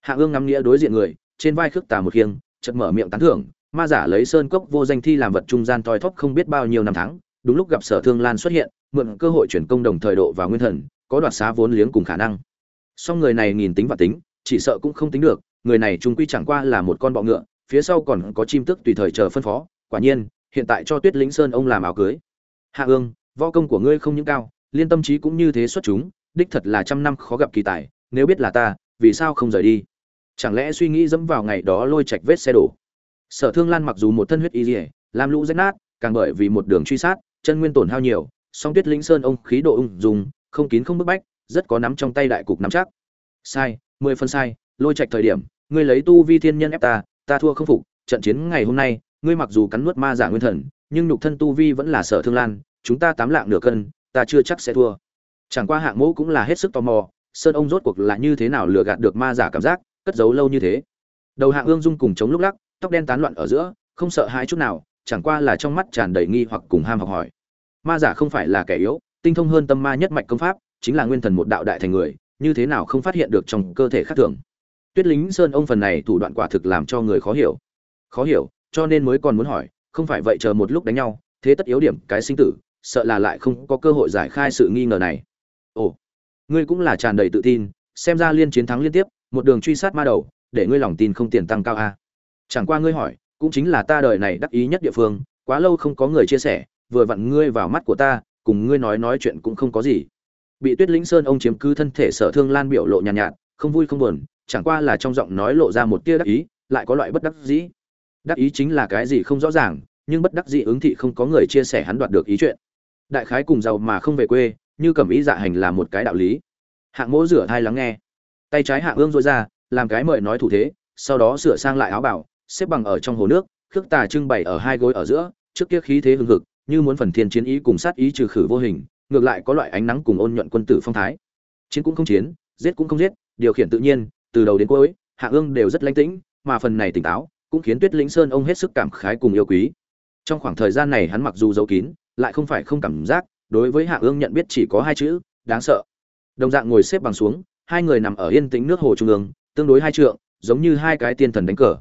Hạ ương ngắm nghĩa đối diện người, trên vai khước tà một khiêng, chợt mở miệng tán thưởng ma giả lấy sơn cốc vô danh thi làm vật trung gian toi thóp không biết bao nhiêu năm tháng, đúng lúc gặp sở thương lan xuất hiện, mượn cơ hội chuyển công đồng thời độ và nguyên thần, có đoạt xá vốn liếng cùng khả năng. Song người này nhìn tính và tính, chỉ sợ cũng không tính được, người này trung quy chẳng qua là một con bọ ngựa, phía sau còn có chim tức tùy thời chờ phân phó, quả nhiên, hiện tại cho tuyết lĩnh sơn ông làm áo cưới. Hạ ương, võ công của ngươi không những cao, liên tâm trí cũng như thế xuất chúng, đích thật là trăm năm khó gặp kỳ tài, nếu biết là ta, vì sao không rời đi? Chẳng lẽ suy nghĩ dẫm vào ngày đó lôi chạch vết xe đổ? Sở thương lan mặc dù một thân huyết y dỉa làm lũ rách nát, càng bởi vì một đường truy sát, chân nguyên tổn hao nhiều, song tuyết lĩnh sơn ông khí độ ung dùng không kín không bức bách, rất có nắm trong tay đại cục nắm chắc. Sai, mười phân sai, lôi trạch thời điểm, ngươi lấy tu vi thiên nhân ép ta ta thua không phục, trận chiến ngày hôm nay, ngươi mặc dù cắn nuốt ma giả nguyên thần, nhưng nhục thân tu vi vẫn là sở thương lan, chúng ta tám lạng nửa cân, ta chưa chắc sẽ thua. Chẳng qua hạng mẫu cũng là hết sức tò mò, sơn ông rốt cuộc là như thế nào lừa gạt được ma giả cảm giác, cất giấu lâu như thế. Đầu hạng ương dung cùng chống lúc lắc tóc đen tán loạn ở giữa, không sợ hãi chút nào, chẳng qua là trong mắt tràn đầy nghi hoặc cùng ham học hỏi. Ma giả không phải là kẻ yếu, tinh thông hơn tâm ma nhất mạch công pháp, chính là nguyên thần một đạo đại thành người, như thế nào không phát hiện được trong cơ thể khác thường. Tuyết lính sơn ông phần này thủ đoạn quả thực làm cho người khó hiểu. Khó hiểu, cho nên mới còn muốn hỏi, không phải vậy chờ một lúc đánh nhau, thế tất yếu điểm cái sinh tử, sợ là lại không có cơ hội giải khai sự nghi ngờ này. Ồ, ngươi cũng là tràn đầy tự tin, xem ra liên chiến thắng liên tiếp, một đường truy sát ma đầu, để ngươi lòng tin không tiền tăng cao a chẳng qua ngươi hỏi cũng chính là ta đời này đắc ý nhất địa phương quá lâu không có người chia sẻ vừa vặn ngươi vào mắt của ta cùng ngươi nói nói chuyện cũng không có gì. Bị tuyết lĩnh sơn ông chiếm cứ thân thể sở thương lan biểu lộ nhàn nhạt, nhạt không vui không buồn chẳng qua là trong giọng nói lộ ra một tia đắc ý lại có loại bất đắc dĩ. Đắc ý chính là cái gì không rõ ràng nhưng bất đắc dĩ ứng thị không có người chia sẻ hắn đoạt được ý chuyện. Đại khái cùng giàu mà không về quê như cầm ý dạ hành là một cái đạo lý. Hạng mỗ rửa thai lắng nghe. Tay trái hạng ương dối ra làm cái mời nói thủ thế sau đó sửa sang lại áo bảo xếp bằng ở trong hồ nước, khước tà trưng bày ở hai gối ở giữa, trước kia khí thế hưng hực, như muốn phần thiên chiến ý cùng sát ý trừ khử vô hình, ngược lại có loại ánh nắng cùng ôn nhuận quân tử phong thái. Chiến cũng không chiến, giết cũng không giết, điều khiển tự nhiên, từ đầu đến cuối, hạ ương đều rất lánh tĩnh, mà phần này tỉnh táo, cũng khiến tuyết lĩnh sơn ông hết sức cảm khái cùng yêu quý. Trong khoảng thời gian này hắn mặc dù giấu kín, lại không phải không cảm giác, đối với hạ ương nhận biết chỉ có hai chữ, đáng sợ. Đồng dạng ngồi xếp bằng xuống, hai người nằm ở yên tĩnh nước hồ trung ương, tương đối hai trượng, giống như hai cái tiên thần đánh cờ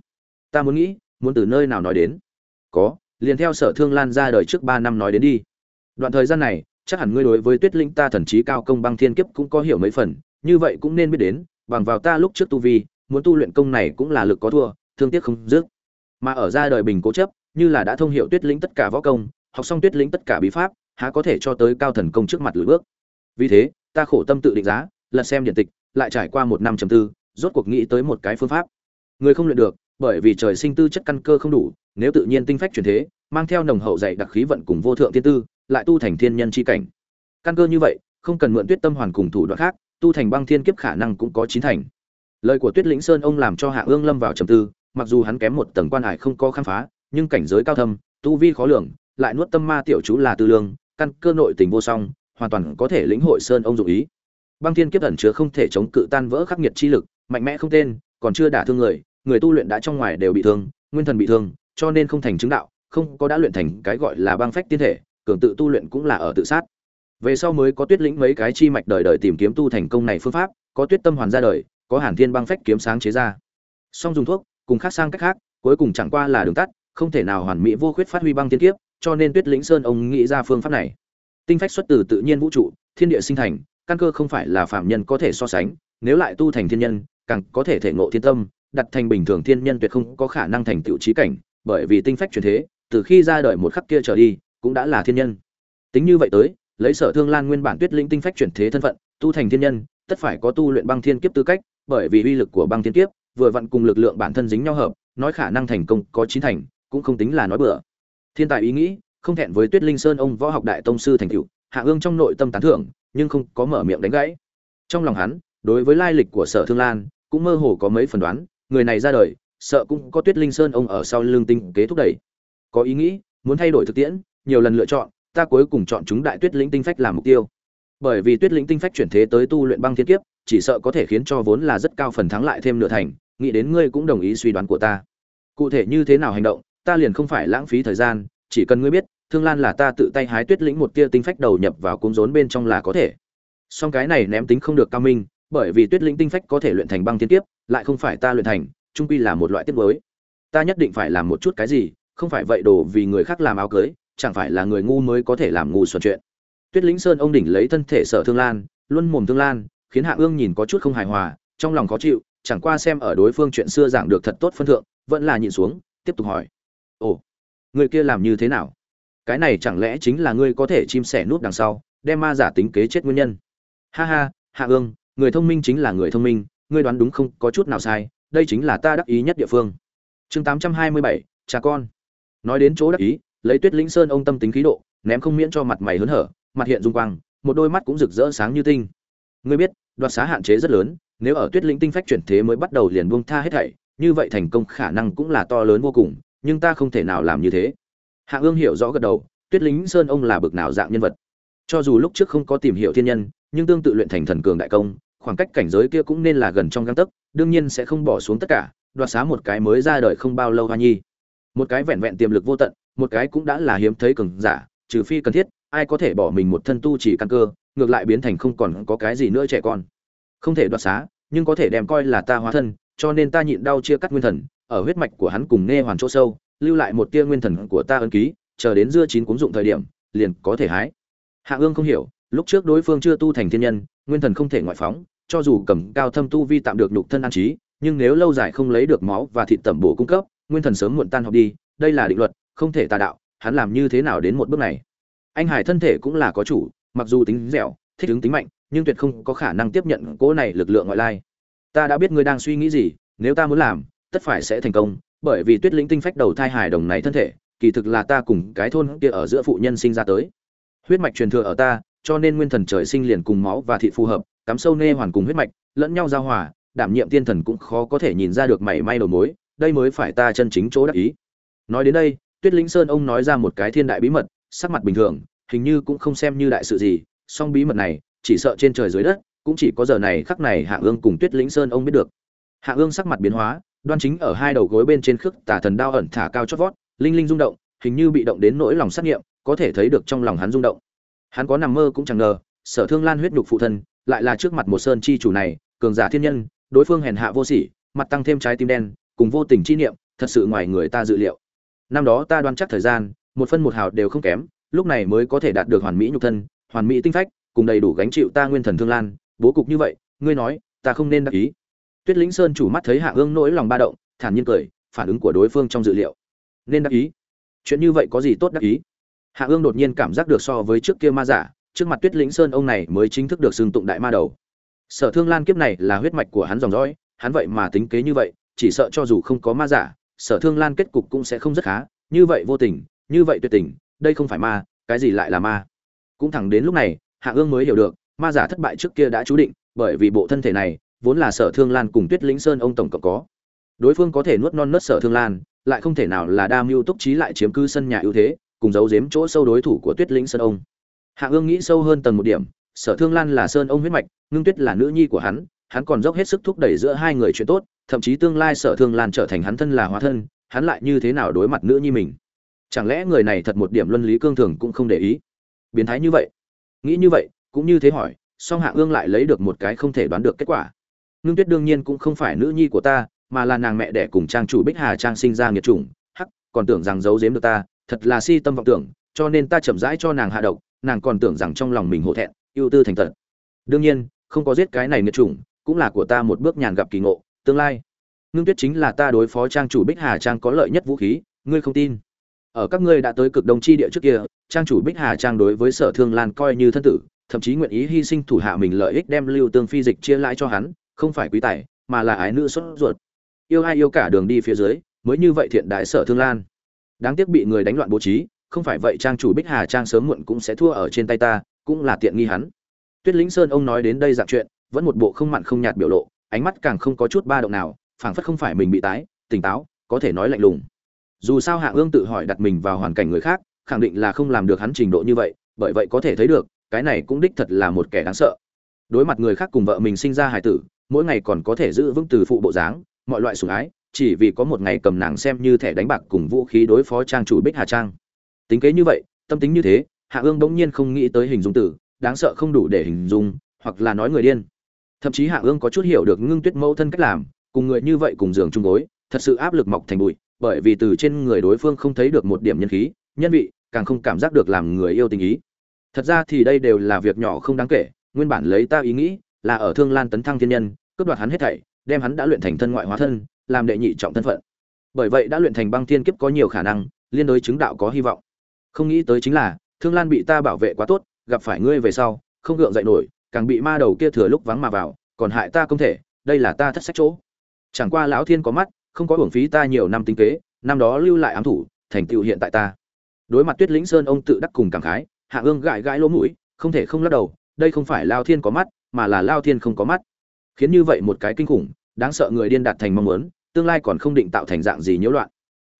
ta muốn nghĩ, muốn từ nơi nào nói đến? Có, liền theo sở thương lan ra đời trước ba năm nói đến đi. Đoạn thời gian này, chắc hẳn ngươi đối với tuyết linh ta thần trí cao công băng thiên kiếp cũng có hiểu mấy phần, như vậy cũng nên biết đến, bằng vào ta lúc trước tu vi, muốn tu luyện công này cũng là lực có thua, thương tiếc không dứt. Mà ở ra đời bình cố chấp, như là đã thông hiểu tuyết lĩnh tất cả võ công, học xong tuyết lĩnh tất cả bí pháp, há có thể cho tới cao thần công trước mặt lưỡi bước. Vì thế, ta khổ tâm tự định giá, lật xem điện tịch, lại trải qua một năm chấm tư, rốt cuộc nghĩ tới một cái phương pháp. Người không luyện được bởi vì trời sinh tư chất căn cơ không đủ, nếu tự nhiên tinh phách chuyển thế, mang theo nồng hậu dạy đặc khí vận cùng vô thượng tiên tư, lại tu thành thiên nhân chi cảnh. Căn cơ như vậy, không cần mượn tuyết tâm hoàn cùng thủ đoạn khác, tu thành băng thiên kiếp khả năng cũng có chín thành. Lời của tuyết lĩnh sơn ông làm cho hạ ương lâm vào trầm tư, mặc dù hắn kém một tầng quan hải không có khám phá, nhưng cảnh giới cao thâm, tu vi khó lường, lại nuốt tâm ma tiểu chú là tư lương, căn cơ nội tình vô song, hoàn toàn có thể lĩnh hội sơn ông dụng ý. Băng thiên kiếp ẩn chứa không thể chống cự tan vỡ khắc nghiệt chi lực, mạnh mẽ không tên, còn chưa đả thương người người tu luyện đã trong ngoài đều bị thương, nguyên thần bị thương, cho nên không thành chứng đạo, không có đã luyện thành cái gọi là băng phách tiên thể, cường tự tu luyện cũng là ở tự sát. Về sau mới có tuyết lĩnh mấy cái chi mạch đời đời tìm kiếm tu thành công này phương pháp, có tuyết tâm hoàn ra đời, có hàn thiên băng phách kiếm sáng chế ra. Song dùng thuốc, cùng khác sang cách khác, cuối cùng chẳng qua là đường tắt, không thể nào hoàn mỹ vô khuyết phát huy băng tiên kiếp, cho nên tuyết lĩnh sơn ông nghĩ ra phương pháp này. Tinh phách xuất từ tự nhiên vũ trụ, thiên địa sinh thành, căn cơ không phải là phạm nhân có thể so sánh, nếu lại tu thành thiên nhân, càng có thể thể ngộ thiên tâm đặt thành bình thường thiên nhân tuyệt không có khả năng thành tựu trí cảnh, bởi vì tinh phách truyền thế, từ khi ra đời một khắc kia trở đi, cũng đã là thiên nhân. Tính như vậy tới, lấy sở thương lan nguyên bản tuyết linh tinh phách chuyển thế thân phận, tu thành thiên nhân, tất phải có tu luyện băng thiên kiếp tư cách, bởi vì uy lực của băng thiên kiếp, vừa vặn cùng lực lượng bản thân dính nhau hợp, nói khả năng thành công có chín thành, cũng không tính là nói bừa. Thiên tài ý nghĩ, không thẹn với tuyết linh sơn ông võ học đại tông sư thành cựu hạ ương trong nội tâm tán thưởng, nhưng không có mở miệng đánh gãy. Trong lòng hắn, đối với lai lịch của sở thương lan, cũng mơ hồ có mấy phần đoán người này ra đời, sợ cũng có tuyết linh sơn ông ở sau lưng tinh kế thúc đẩy. Có ý nghĩ, muốn thay đổi thực tiễn, nhiều lần lựa chọn, ta cuối cùng chọn chúng đại tuyết lĩnh tinh phách làm mục tiêu. Bởi vì tuyết lĩnh tinh phách chuyển thế tới tu luyện băng thiên kiếp, chỉ sợ có thể khiến cho vốn là rất cao phần thắng lại thêm nửa thành, nghĩ đến ngươi cũng đồng ý suy đoán của ta. Cụ thể như thế nào hành động, ta liền không phải lãng phí thời gian, chỉ cần ngươi biết, thương lan là ta tự tay hái tuyết lĩnh một tia tinh phách đầu nhập vào cung rốn bên trong là có thể. Song cái này ném tính không được cao minh, bởi vì tuyết lĩnh tinh phách có thể luyện thành băng thiên kiếp lại không phải ta luyện thành, trung quy là một loại tiết mới. Ta nhất định phải làm một chút cái gì, không phải vậy đồ vì người khác làm áo cưới, chẳng phải là người ngu mới có thể làm ngu xuẩn chuyện. Tuyết lĩnh sơn ông đỉnh lấy thân thể sở thương lan luân mồm thương lan, khiến hạ ương nhìn có chút không hài hòa, trong lòng khó chịu, chẳng qua xem ở đối phương chuyện xưa giảng được thật tốt phân thượng, vẫn là nhịn xuống, tiếp tục hỏi. Ồ, người kia làm như thế nào? Cái này chẳng lẽ chính là ngươi có thể chim sẻ nút đằng sau, đem ma giả tính kế chết nguyên nhân? Ha ha, hạ ương, người thông minh chính là người thông minh ngươi đoán đúng không, có chút nào sai, đây chính là ta đắc ý nhất địa phương. Chương tám trăm hai mươi bảy cha con. Nói đến chỗ đắc ý, lấy tuyết lĩnh sơn ông tâm tính khí độ, ném không miễn cho mặt mày hớn hở, mặt hiện dung quang, một đôi mắt cũng rực rỡ sáng như tinh. Ngươi biết, đoạt xá hạn chế rất lớn, nếu ở tuyết lĩnh tinh phách chuyển thế mới bắt đầu liền buông tha hết thảy, như vậy thành công khả năng cũng là to lớn vô cùng, nhưng ta không thể nào làm như thế. Hạ ương hiểu rõ gật đầu, tuyết lính sơn ông là bực nào dạng nhân vật. Cho dù lúc trước không có tìm hiểu thiên nhân, nhưng tương tự luyện thành thần cường đại công khoảng cách cảnh giới kia cũng nên là gần trong găng tấc, đương nhiên sẽ không bỏ xuống tất cả, đoạt xá một cái mới ra đời không bao lâu hoa nhi. Một cái vẹn vẹn tiềm lực vô tận, một cái cũng đã là hiếm thấy cường giả, trừ phi cần thiết, ai có thể bỏ mình một thân tu chỉ căn cơ, ngược lại biến thành không còn có cái gì nữa trẻ con. Không thể đoạt xá, nhưng có thể đem coi là ta hóa thân, cho nên ta nhịn đau chia cắt nguyên thần, ở huyết mạch của hắn cùng nghe hoàn chỗ sâu, lưu lại một tia nguyên thần của ta ấn ký, chờ đến dưa chín cuốn dụng thời điểm, liền có thể hái. Hạ ương không hiểu, lúc trước đối phương chưa tu thành thiên nhân, nguyên thần không thể ngoại phóng cho dù cầm cao thâm tu vi tạm được nhục thân an trí, nhưng nếu lâu dài không lấy được máu và thịt tẩm bổ cung cấp, nguyên thần sớm muộn tan học đi, đây là định luật, không thể tà đạo, hắn làm như thế nào đến một bước này? Anh hải thân thể cũng là có chủ, mặc dù tính dẻo, thích ứng tính mạnh, nhưng tuyệt không có khả năng tiếp nhận cỗ này lực lượng ngoại lai. Ta đã biết ngươi đang suy nghĩ gì, nếu ta muốn làm, tất phải sẽ thành công, bởi vì tuyết linh tinh phách đầu thai hài đồng này thân thể, kỳ thực là ta cùng cái thôn kia ở giữa phụ nhân sinh ra tới. Huyết mạch truyền thừa ở ta, cho nên nguyên thần trời sinh liền cùng máu và thịt phù hợp cắm sâu nê hoàn cùng huyết mạch, lẫn nhau giao hòa, đảm nhiệm tiên thần cũng khó có thể nhìn ra được mảy may đầu mối, đây mới phải ta chân chính chỗ đắc ý. Nói đến đây, tuyết lĩnh sơn ông nói ra một cái thiên đại bí mật, sắc mặt bình thường, hình như cũng không xem như đại sự gì, song bí mật này, chỉ sợ trên trời dưới đất, cũng chỉ có giờ này khắc này hạ ương cùng tuyết lĩnh sơn ông biết được. Hạ ương sắc mặt biến hóa, đoan chính ở hai đầu gối bên trên khước tà thần đao ẩn thả cao chót vót, linh linh rung động, hình như bị động đến nỗi lòng sát nghiệm, có thể thấy được trong lòng hắn rung động. Hắn có nằm mơ cũng chẳng ngờ, sở thương lan huyết nhục phụ thân lại là trước mặt một sơn chi chủ này, cường giả thiên nhân, đối phương hèn hạ vô sỉ, mặt tăng thêm trái tim đen, cùng vô tình chi niệm, thật sự ngoài người ta dự liệu. Năm đó ta đoán chắc thời gian, một phân một hào đều không kém, lúc này mới có thể đạt được hoàn mỹ nhục thân, hoàn mỹ tinh phách, cùng đầy đủ gánh chịu ta nguyên thần thương lan, bố cục như vậy, ngươi nói, ta không nên đắc ý. Tuyết lĩnh sơn chủ mắt thấy hạ ương nỗi lòng ba động, thản nhiên cười, phản ứng của đối phương trong dự liệu. Nên đắc ý? Chuyện như vậy có gì tốt đắc ý? Hạ ương đột nhiên cảm giác được so với trước kia ma giả trước mặt tuyết lĩnh sơn ông này mới chính thức được xưng tụng đại ma đầu. Sở thương lan kiếp này là huyết mạch của hắn dòng dõi, hắn vậy mà tính kế như vậy, chỉ sợ cho dù không có ma giả, sở thương lan kết cục cũng sẽ không rất khá, như vậy vô tình, như vậy tuyệt tình, đây không phải ma, cái gì lại là ma. Cũng thẳng đến lúc này, hạ ương mới hiểu được, ma giả thất bại trước kia đã chú định, bởi vì bộ thân thể này, vốn là sở thương lan cùng tuyết lĩnh sơn ông tổng cộng có. Đối phương có thể nuốt non nớt sở thương lan, lại không thể nào là đa mưu túc trí lại chiếm cư sân nhà ưu thế, cùng giấu giếm chỗ sâu đối thủ của tuyết lĩnh sơn ông hạ ương nghĩ sâu hơn tầng một điểm, sở thương lan là sơn ông huyết mạch, ngưng tuyết là nữ nhi của hắn hắn còn dốc hết sức thúc đẩy giữa hai người chuyện tốt, thậm chí tương lai sở thương lan trở thành hắn thân là hóa thân, hắn lại như thế nào đối mặt nữ nhi mình? Chẳng lẽ người này thật một điểm luân lý cương thường cũng không để ý? Biến thái như vậy. Nghĩ như vậy, cũng như thế hỏi, song hạ ương lại lấy được một cái không thể đoán được kết quả. Ngưng tuyết đương nhiên cũng không phải nữ nhi của ta, mà là nàng mẹ đẻ cùng trang chủ bích hà trang sinh ra nghiệt chủng. Hắc, còn tưởng rằng giấu giếm được ta, thật là si tâm vọng tưởng, cho nên ta chậm rãi cho nàng hạ độc nàng còn tưởng rằng trong lòng mình hổ thẹn, ưu tư thành tật đương nhiên, không có giết cái này nghiệt chủng, cũng là của ta một bước nhàn gặp kỳ ngộ, tương lai. Ngưng tuyết chính là ta đối phó trang chủ bích hà trang có lợi nhất vũ khí, ngươi không tin. Ở các ngươi đã tới cực đông chi địa trước kia, trang chủ bích hà trang đối với sở thương lan coi như thân tử, thậm chí nguyện ý hy sinh thủ hạ mình lợi ích đem lưu tương phi dịch chia lãi cho hắn, không phải quý tài, mà là ái nữ xuất ruột. Yêu ai yêu cả đường đi phía dưới, mới như vậy thiện đại sở thương lan. Đáng tiếc bị người đánh loạn bố trí không phải vậy trang chủ bích hà trang sớm muộn cũng sẽ thua ở trên tay ta, cũng là tiện nghi hắn. Tuyết lĩnh sơn ông nói đến đây dạng chuyện, vẫn một bộ không mặn không nhạt biểu lộ, ánh mắt càng không có chút ba động nào, phảng phất không phải mình bị tái, tỉnh táo, có thể nói lạnh lùng. Dù sao hạ ương tự hỏi đặt mình vào hoàn cảnh người khác, khẳng định là không làm được hắn trình độ như vậy, bởi vậy có thể thấy được, cái này cũng đích thật là một kẻ đáng sợ. Đối mặt người khác cùng vợ mình sinh ra hài tử, mỗi ngày còn có thể giữ vững từ phụ bộ dáng, mọi loại sủng ái, chỉ vì có một ngày cầm nàng xem như thẻ đánh bạc cùng vũ khí đối phó trang chủ bích hà trang tính kế như vậy, tâm tính như thế, hạ ương bỗng nhiên không nghĩ tới hình dung tử đáng sợ không đủ để hình dung, hoặc là nói người điên. Thậm chí hạ ương có chút hiểu được ngưng tuyết mẫu thân cách làm, cùng người như vậy cùng giường chung gối, thật sự áp lực mọc thành bụi, bởi vì từ trên người đối phương không thấy được một điểm nhân khí, nhân vị, càng không cảm giác được làm người yêu tình ý. Thật ra thì đây đều là việc nhỏ không đáng kể, nguyên bản lấy ta ý nghĩ là ở thương lan tấn thăng thiên nhân, cướp đoạt hắn hết thảy, đem hắn đã luyện thành thân ngoại hóa thân, làm đệ nhị trọng thân phận. Bởi vậy đã luyện thành băng thiên kiếp có nhiều khả năng, liên đối chứng đạo có hy vọng không nghĩ tới chính là, thương lan bị ta bảo vệ quá tốt, gặp phải ngươi về sau, không gượng dậy nổi, càng bị ma đầu kia thừa lúc vắng mà vào, còn hại ta không thể, đây là ta thất sách chỗ. Chẳng qua lão thiên có mắt, không có hưởng phí ta nhiều năm tinh kế, năm đó lưu lại ám thủ, thành tựu hiện tại ta. Đối mặt tuyết lĩnh sơn ông tự đắc cùng cảm khái, hạ ương gãi gãi lỗ mũi, không thể không lắc đầu, đây không phải lao thiên có mắt, mà là lao thiên không có mắt. Khiến như vậy một cái kinh khủng, đáng sợ người điên đạt thành mong muốn, tương lai còn không định tạo thành dạng gì nhiễu loạn.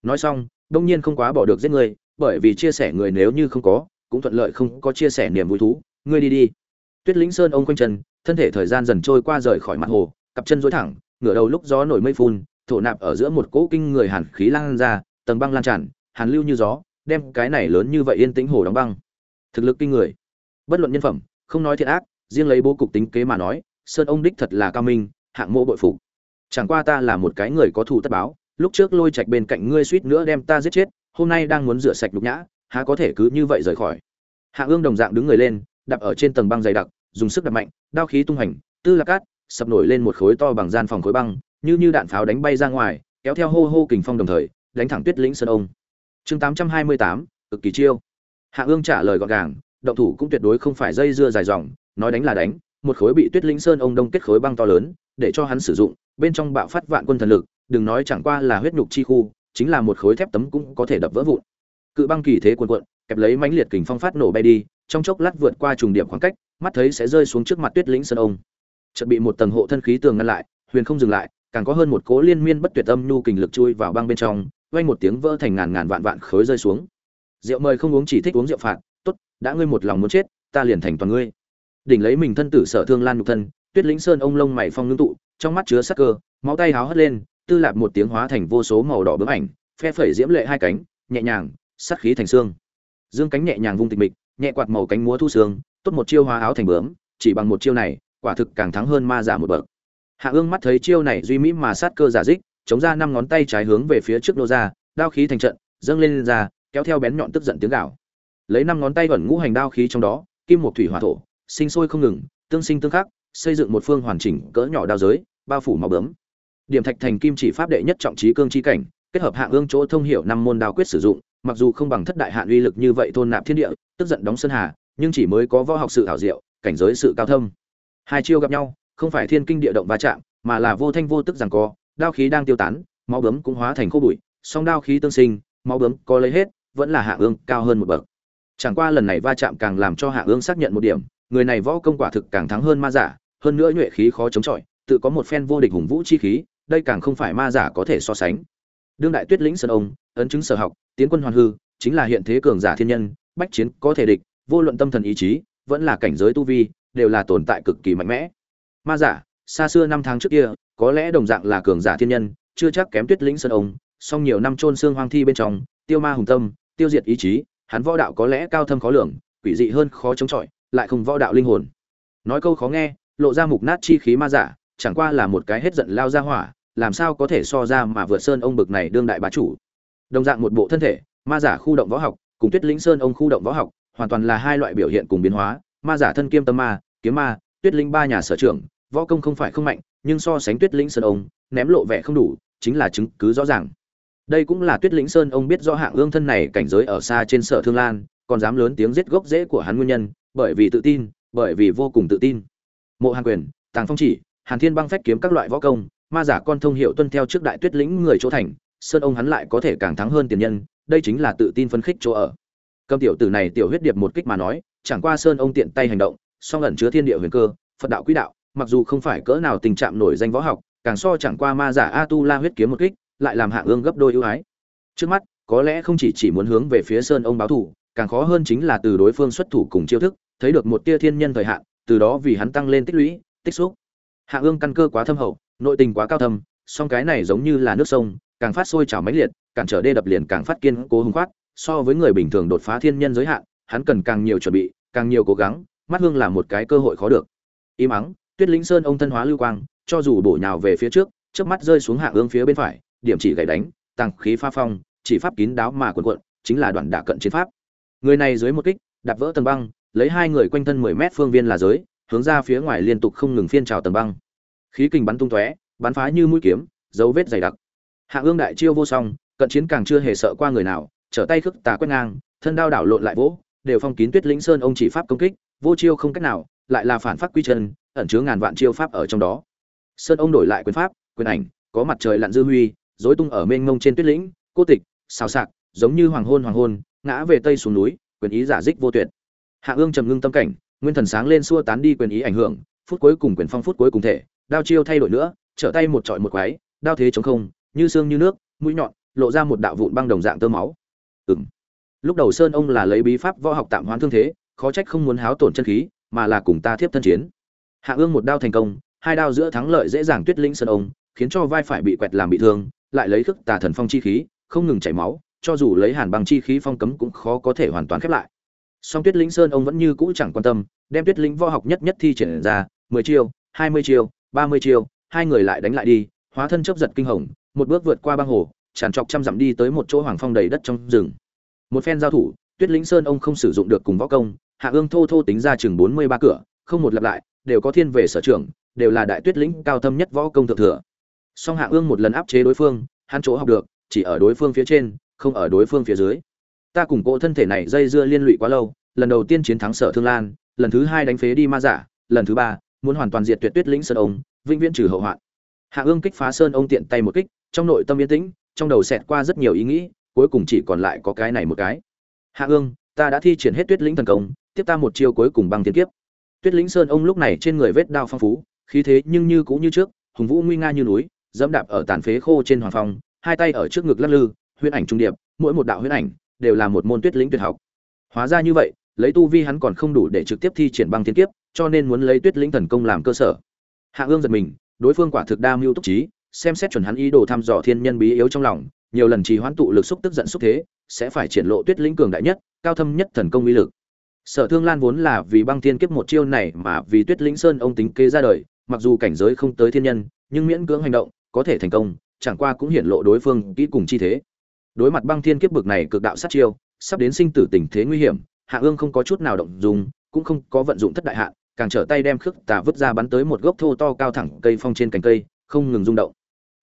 Nói xong, đông nhiên không quá bỏ được giết người bởi vì chia sẻ người nếu như không có, cũng thuận lợi không có chia sẻ niềm vui thú. Ngươi đi đi. Tuyết lĩnh sơn ông quanh chân, thân thể thời gian dần trôi qua rời khỏi mặt hồ, cặp chân dối thẳng, ngửa đầu lúc gió nổi mây phun, thổ nạp ở giữa một cỗ kinh người hàn khí lan ra, tầng băng lan tràn, hàn lưu như gió, đem cái này lớn như vậy yên tĩnh hồ đóng băng. Thực lực kinh người. Bất luận nhân phẩm, không nói thiện ác, riêng lấy bố cục tính kế mà nói, sơn ông đích thật là cao minh, hạng mộ bội phục. Chẳng qua ta là một cái người có thù tất báo, lúc trước lôi trạch bên cạnh ngươi suýt nữa đem ta giết chết hôm nay đang muốn rửa sạch nhục nhã, há có thể cứ như vậy rời khỏi. Hạ ương đồng dạng đứng người lên, đạp ở trên tầng băng dày đặc, dùng sức đập mạnh, đao khí tung hành tư lạc cát, sập nổi lên một khối to bằng gian phòng khối băng, như như đạn pháo đánh bay ra ngoài, kéo theo hô hô kình phong đồng thời, đánh thẳng tuyết lĩnh sơn ông. Chương tám trăm hai mươi tám, cực kỳ chiêu. Hạ ương trả lời gọn gàng, động thủ cũng tuyệt đối không phải dây dưa dài dòng, nói đánh là đánh, một khối bị tuyết lĩnh sơn ông đông kết khối băng to lớn, để cho hắn sử dụng, bên trong bạo phát vạn quân thần lực, đừng nói chẳng qua là huyết nhục chi khu chính là một khối thép tấm cũng có thể đập vỡ vụn. Cự băng kỳ thế cuồn cuộn, kẹp lấy mãnh liệt kình phong phát nổ bay đi, trong chốc lát vượt qua trùng điểm khoảng cách, mắt thấy sẽ rơi xuống trước mặt tuyết lĩnh sơn ông. Chợt bị một tầng hộ thân khí tường ngăn lại, huyền không dừng lại, càng có hơn một cố liên miên bất tuyệt âm nhu kình lực chui vào băng bên trong, vang một tiếng vỡ thành ngàn ngàn vạn vạn khối rơi xuống. Rượu mời không uống chỉ thích uống rượu phạt, tốt, đã ngươi một lòng muốn chết, ta liền thành toàn ngươi. Đỉnh lấy mình thân tử sở thương lan nhục thân, tuyết lĩnh sơn ông lông mày phong ngưng tụ, trong mắt chứa sắc cơ, máu tay háo hất lên tư lạp một tiếng hóa thành vô số màu đỏ bướm ảnh phe phẩy diễm lệ hai cánh nhẹ nhàng sát khí thành xương. Dương cánh nhẹ nhàng vung tịch mịch nhẹ quạt màu cánh múa thu xương tốt một chiêu hóa áo thành bướm chỉ bằng một chiêu này quả thực càng thắng hơn ma giả một bậc. Hạ ương mắt thấy chiêu này duy mỹ mà sát cơ giả dích chống ra năm ngón tay trái hướng về phía trước nô ra đao khí thành trận dâng lên, lên ra kéo theo bén nhọn tức giận tiếng gạo lấy năm ngón tay vẩn ngũ hành đao khí trong đó kim một thủy hỏa thổ sinh sôi không ngừng tương sinh tương khắc xây dựng một phương hoàn chỉnh cỡ nhỏ đao giới bao phủ màu bướm điểm thạch thành kim chỉ pháp đệ nhất trọng trí cương chi cảnh, kết hợp hạng ương chỗ thông hiểu năm môn đao quyết sử dụng, mặc dù không bằng thất đại hạn uy lực như vậy thôn nạp thiên địa, tức giận đóng sơn hà, nhưng chỉ mới có võ học sự thảo diệu, cảnh giới sự cao thâm. Hai chiêu gặp nhau, không phải thiên kinh địa động va chạm, mà là vô thanh vô tức rằng co, đao khí đang tiêu tán, máu bấm cũng hóa thành khô bụi, song đao khí tương sinh, máu bấm có lấy hết, vẫn là hạ ương cao hơn một bậc. Chẳng qua lần này va chạm càng làm cho hạ ương xác nhận một điểm, người này võ công quả thực càng thắng hơn ma giả, hơn nữa nhuệ khí khó chống chọi, tự có một phen vô địch hùng vũ chi khí đây càng không phải ma giả có thể so sánh. Đương đại tuyết lĩnh sơn ông, ấn chứng sở học, tiến quân hoàn hư, chính là hiện thế cường giả thiên nhân, bách chiến có thể địch, vô luận tâm thần ý chí, vẫn là cảnh giới tu vi, đều là tồn tại cực kỳ mạnh mẽ. Ma giả, xa xưa năm tháng trước kia, có lẽ đồng dạng là cường giả thiên nhân, chưa chắc kém tuyết lĩnh sơn ông, song nhiều năm trôn xương hoang thi bên trong, tiêu ma hùng tâm, tiêu diệt ý chí, hắn võ đạo có lẽ cao thâm khó lường, quỷ dị hơn khó chống chọi, lại không võ đạo linh hồn. Nói câu khó nghe, lộ ra mục nát chi khí ma giả chẳng qua là một cái hết giận lao ra hỏa, làm sao có thể so ra mà vượt sơn ông bực này đương đại bá chủ. Đồng dạng một bộ thân thể, ma giả khu động võ học, cùng tuyết lĩnh sơn ông khu động võ học, hoàn toàn là hai loại biểu hiện cùng biến hóa. Ma giả thân kiêm tâm ma, kiếm ma, tuyết linh ba nhà sở trưởng, võ công không phải không mạnh, nhưng so sánh tuyết lĩnh sơn ông, ném lộ vẻ không đủ, chính là chứng cứ rõ ràng. Đây cũng là tuyết lĩnh sơn ông biết rõ hạng ương thân này cảnh giới ở xa trên sở thương lan, còn dám lớn tiếng giết gốc rễ của hắn nguyên nhân, bởi vì tự tin, bởi vì vô cùng tự tin. Mộ hàn quyền, tàng phong chỉ hàn thiên băng phách kiếm các loại võ công, ma giả con thông hiệu tuân theo trước đại tuyết lĩnh người chỗ thành, sơn ông hắn lại có thể càng thắng hơn tiền nhân, đây chính là tự tin phấn khích chỗ ở. Cầm tiểu tử này tiểu huyết điệp một kích mà nói, chẳng qua sơn ông tiện tay hành động, song ẩn chứa thiên địa huyền cơ, phật đạo quý đạo, mặc dù không phải cỡ nào tình trạng nổi danh võ học, càng so chẳng qua ma giả a tu la huyết kiếm một kích, lại làm hạng ương gấp đôi ưu ái. Trước mắt, có lẽ không chỉ chỉ muốn hướng về phía sơn ông báo thủ càng khó hơn chính là từ đối phương xuất thủ cùng chiêu thức, thấy được một tia thiên nhân thời hạn, từ đó vì hắn tăng lên tích lũy, tích xúc hạ ương căn cơ quá thâm hậu, nội tình quá cao thâm, song cái này giống như là nước sông, càng phát sôi trào mãnh liệt cản trở đê đập liền càng phát kiên cố hùng khoát, so với người bình thường đột phá thiên nhân giới hạn, hắn cần càng nhiều chuẩn bị, càng nhiều cố gắng, mắt hương là một cái cơ hội khó được. Im ắng, tuyết lĩnh sơn ông thân hóa lưu quang, cho dù bổ nhào về phía trước trước mắt rơi xuống hạ ương phía bên phải, điểm chỉ gậy đánh tăng khí pha phong, chỉ pháp kín đáo mà quần quận chính là đoạn đả cận chiến pháp. Người này dưới một kích, đạp vỡ tầng băng, lấy hai người quanh thân mười mét phương viên là giới hướng ra phía ngoài liên tục không ngừng phiên trào tầng băng. Khí kình bắn tung tóe, bắn phá như mũi kiếm, dấu vết dày đặc. Hạ ương đại chiêu vô song, cận chiến càng chưa hề sợ qua người nào, trở tay khước tà quét ngang, thân đao đảo lộn lại vỗ, đều phong kín tuyết lĩnh sơn ông chỉ pháp công kích, vô chiêu không cách nào, lại là phản pháp quy chân, ẩn chứa ngàn vạn chiêu pháp ở trong đó. Sơn ông đổi lại quyền pháp, quyền ảnh, có mặt trời lặn dư huy dối tung ở mênh mông trên tuyết lĩnh, cô tịch, xào sạc, giống như hoàng hôn hoàng hôn, ngã về tây xuống núi, quyền ý giả dích vô tuyệt. Hạ ương trầm ngưng tâm cảnh nguyên thần sáng lên xua tán đi quyền ý ảnh hưởng, phút cuối cùng quyền phong phút cuối cùng thể, đao chiêu thay đổi nữa, trở tay một trọi một quái, đao thế chống không, như xương như nước, mũi nhọn, lộ ra một đạo vụn băng đồng dạng tơ máu. Ừng lúc đầu sơn ông là lấy bí pháp võ học tạm hoãn thương thế, khó trách không muốn háo tổn chân khí, mà là cùng ta thiếp thân chiến. Hạ ương một đao thành công, hai đao giữa thắng lợi dễ dàng tuyết lĩnh sơn ông, khiến cho vai phải bị quẹt làm bị thương, lại lấy khức tà thần phong chi khí, không ngừng chảy máu, cho dù lấy hàn băng chi khí phong cấm cũng khó có thể hoàn toàn khép lại song tuyết lĩnh sơn ông vẫn như cũ chẳng quan tâm, đem tuyết lĩnh võ học nhất nhất thi triển ra, mười chiêu, hai mươi chiêu, ba mươi chiêu, hai người lại đánh lại đi, hóa thân chấp giật kinh hồng, một bước vượt qua băng hồ, tràn trọc trăm dặm đi tới một chỗ hoàng phong đầy đất trong rừng. Một phen giao thủ, tuyết lĩnh sơn ông không sử dụng được cùng võ công, hạ ương thô thô tính ra chừng bốn mươi ba cửa, không một lặp lại, đều có thiên về sở trường đều là đại tuyết lĩnh cao thâm nhất võ công thượng thừa. Song hạ ương một lần áp chế đối phương, hắn chỗ học được, chỉ ở đối phương phía trên, không ở đối phương phía dưới ta cùng cỗ thân thể này dây dưa liên lụy quá lâu, lần đầu tiên chiến thắng sở thương lan, lần thứ hai đánh phế đi ma giả lần thứ ba, muốn hoàn toàn diệt tuyệt tuyết lĩnh sơn ông, vĩnh viễn trừ hậu hoạn. Hạ ương kích phá sơn ông tiện tay một kích, trong nội tâm yên tĩnh, trong đầu xẹt qua rất nhiều ý nghĩ, cuối cùng chỉ còn lại có cái này một cái. Hạ ương, ta đã thi triển hết tuyết lĩnh thần công, tiếp ta một chiêu cuối cùng bằng tiến kiếp. Tuyết lĩnh sơn ông lúc này trên người vết đao phong phú, khí thế nhưng như cũ như trước, hùng vũ nguy nga như núi, dẫm đạp ở tàn phế khô trên hoàng phong, hai tay ở trước ngực lắc lư, huyễn ảnh trung điệp, mỗi một đạo huyễn ảnh đều là một môn tuyết lĩnh tuyệt học. Hóa ra như vậy, lấy tu vi hắn còn không đủ để trực tiếp thi triển băng thiên kiếp, cho nên muốn lấy tuyết lĩnh thần công làm cơ sở. Hạ ương giật mình, đối phương quả thực đa mưu túc trí, xem xét chuẩn hắn ý đồ thăm dò thiên nhân bí yếu trong lòng, nhiều lần trì hoãn tụ lực xúc tức giận xúc thế, sẽ phải triển lộ tuyết lĩnh cường đại nhất, cao thâm nhất thần công uy lực. Sở thương lan vốn là vì băng thiên kiếp một chiêu này mà vì tuyết lĩnh sơn ông tính kế ra đời, mặc dù cảnh giới không tới thiên nhân, nhưng miễn cưỡng hành động, có thể thành công, chẳng qua cũng hiển lộ đối phương kỹ cùng chi thế đối mặt băng thiên kiếp bực này cực đạo sát chiêu, sắp đến sinh tử tình thế nguy hiểm, hạ ương không có chút nào động dùng cũng không có vận dụng thất đại hạ càng trở tay đem khước tà vứt ra bắn tới một gốc thô to cao thẳng cây phong trên cành cây, không ngừng rung động.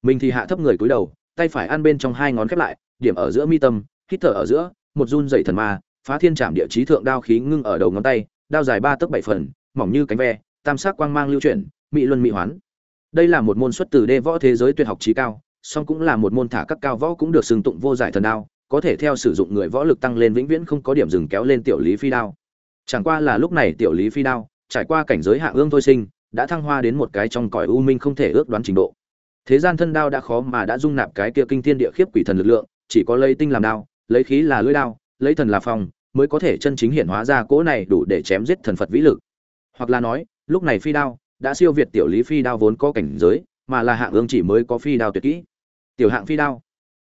Mình thì hạ thấp người cúi đầu, tay phải ăn bên trong hai ngón khép lại, điểm ở giữa mi tâm, hít thở ở giữa, một run dày thần ma, phá thiên trảm địa chí thượng đao khí ngưng ở đầu ngón tay, đao dài ba tấc bảy phần, mỏng như cánh ve, tam sắc quang mang lưu chuyển mỹ luân mỹ hoán. Đây là một môn xuất từ đê võ thế giới tuyệt học trí cao song cũng là một môn thả các cao võ cũng được xưng tụng vô giải thần đao, có thể theo sử dụng người võ lực tăng lên vĩnh viễn không có điểm dừng kéo lên tiểu lý phi đao. Chẳng qua là lúc này tiểu lý phi đao, trải qua cảnh giới hạ ương thôi sinh, đã thăng hoa đến một cái trong cõi u minh không thể ước đoán trình độ. Thế gian thân đao đã khó mà đã dung nạp cái kia kinh thiên địa khiếp quỷ thần lực lượng, chỉ có lấy tinh làm đao, lấy khí là lưỡi đao, lấy thần là phòng, mới có thể chân chính hiện hóa ra cỗ này đủ để chém giết thần phật vĩ lực. Hoặc là nói, lúc này phi đao, đã siêu việt tiểu lý phi đao vốn có cảnh giới mà là hạng ương chỉ mới có phi đao tuyệt kỹ. Tiểu hạng phi đao,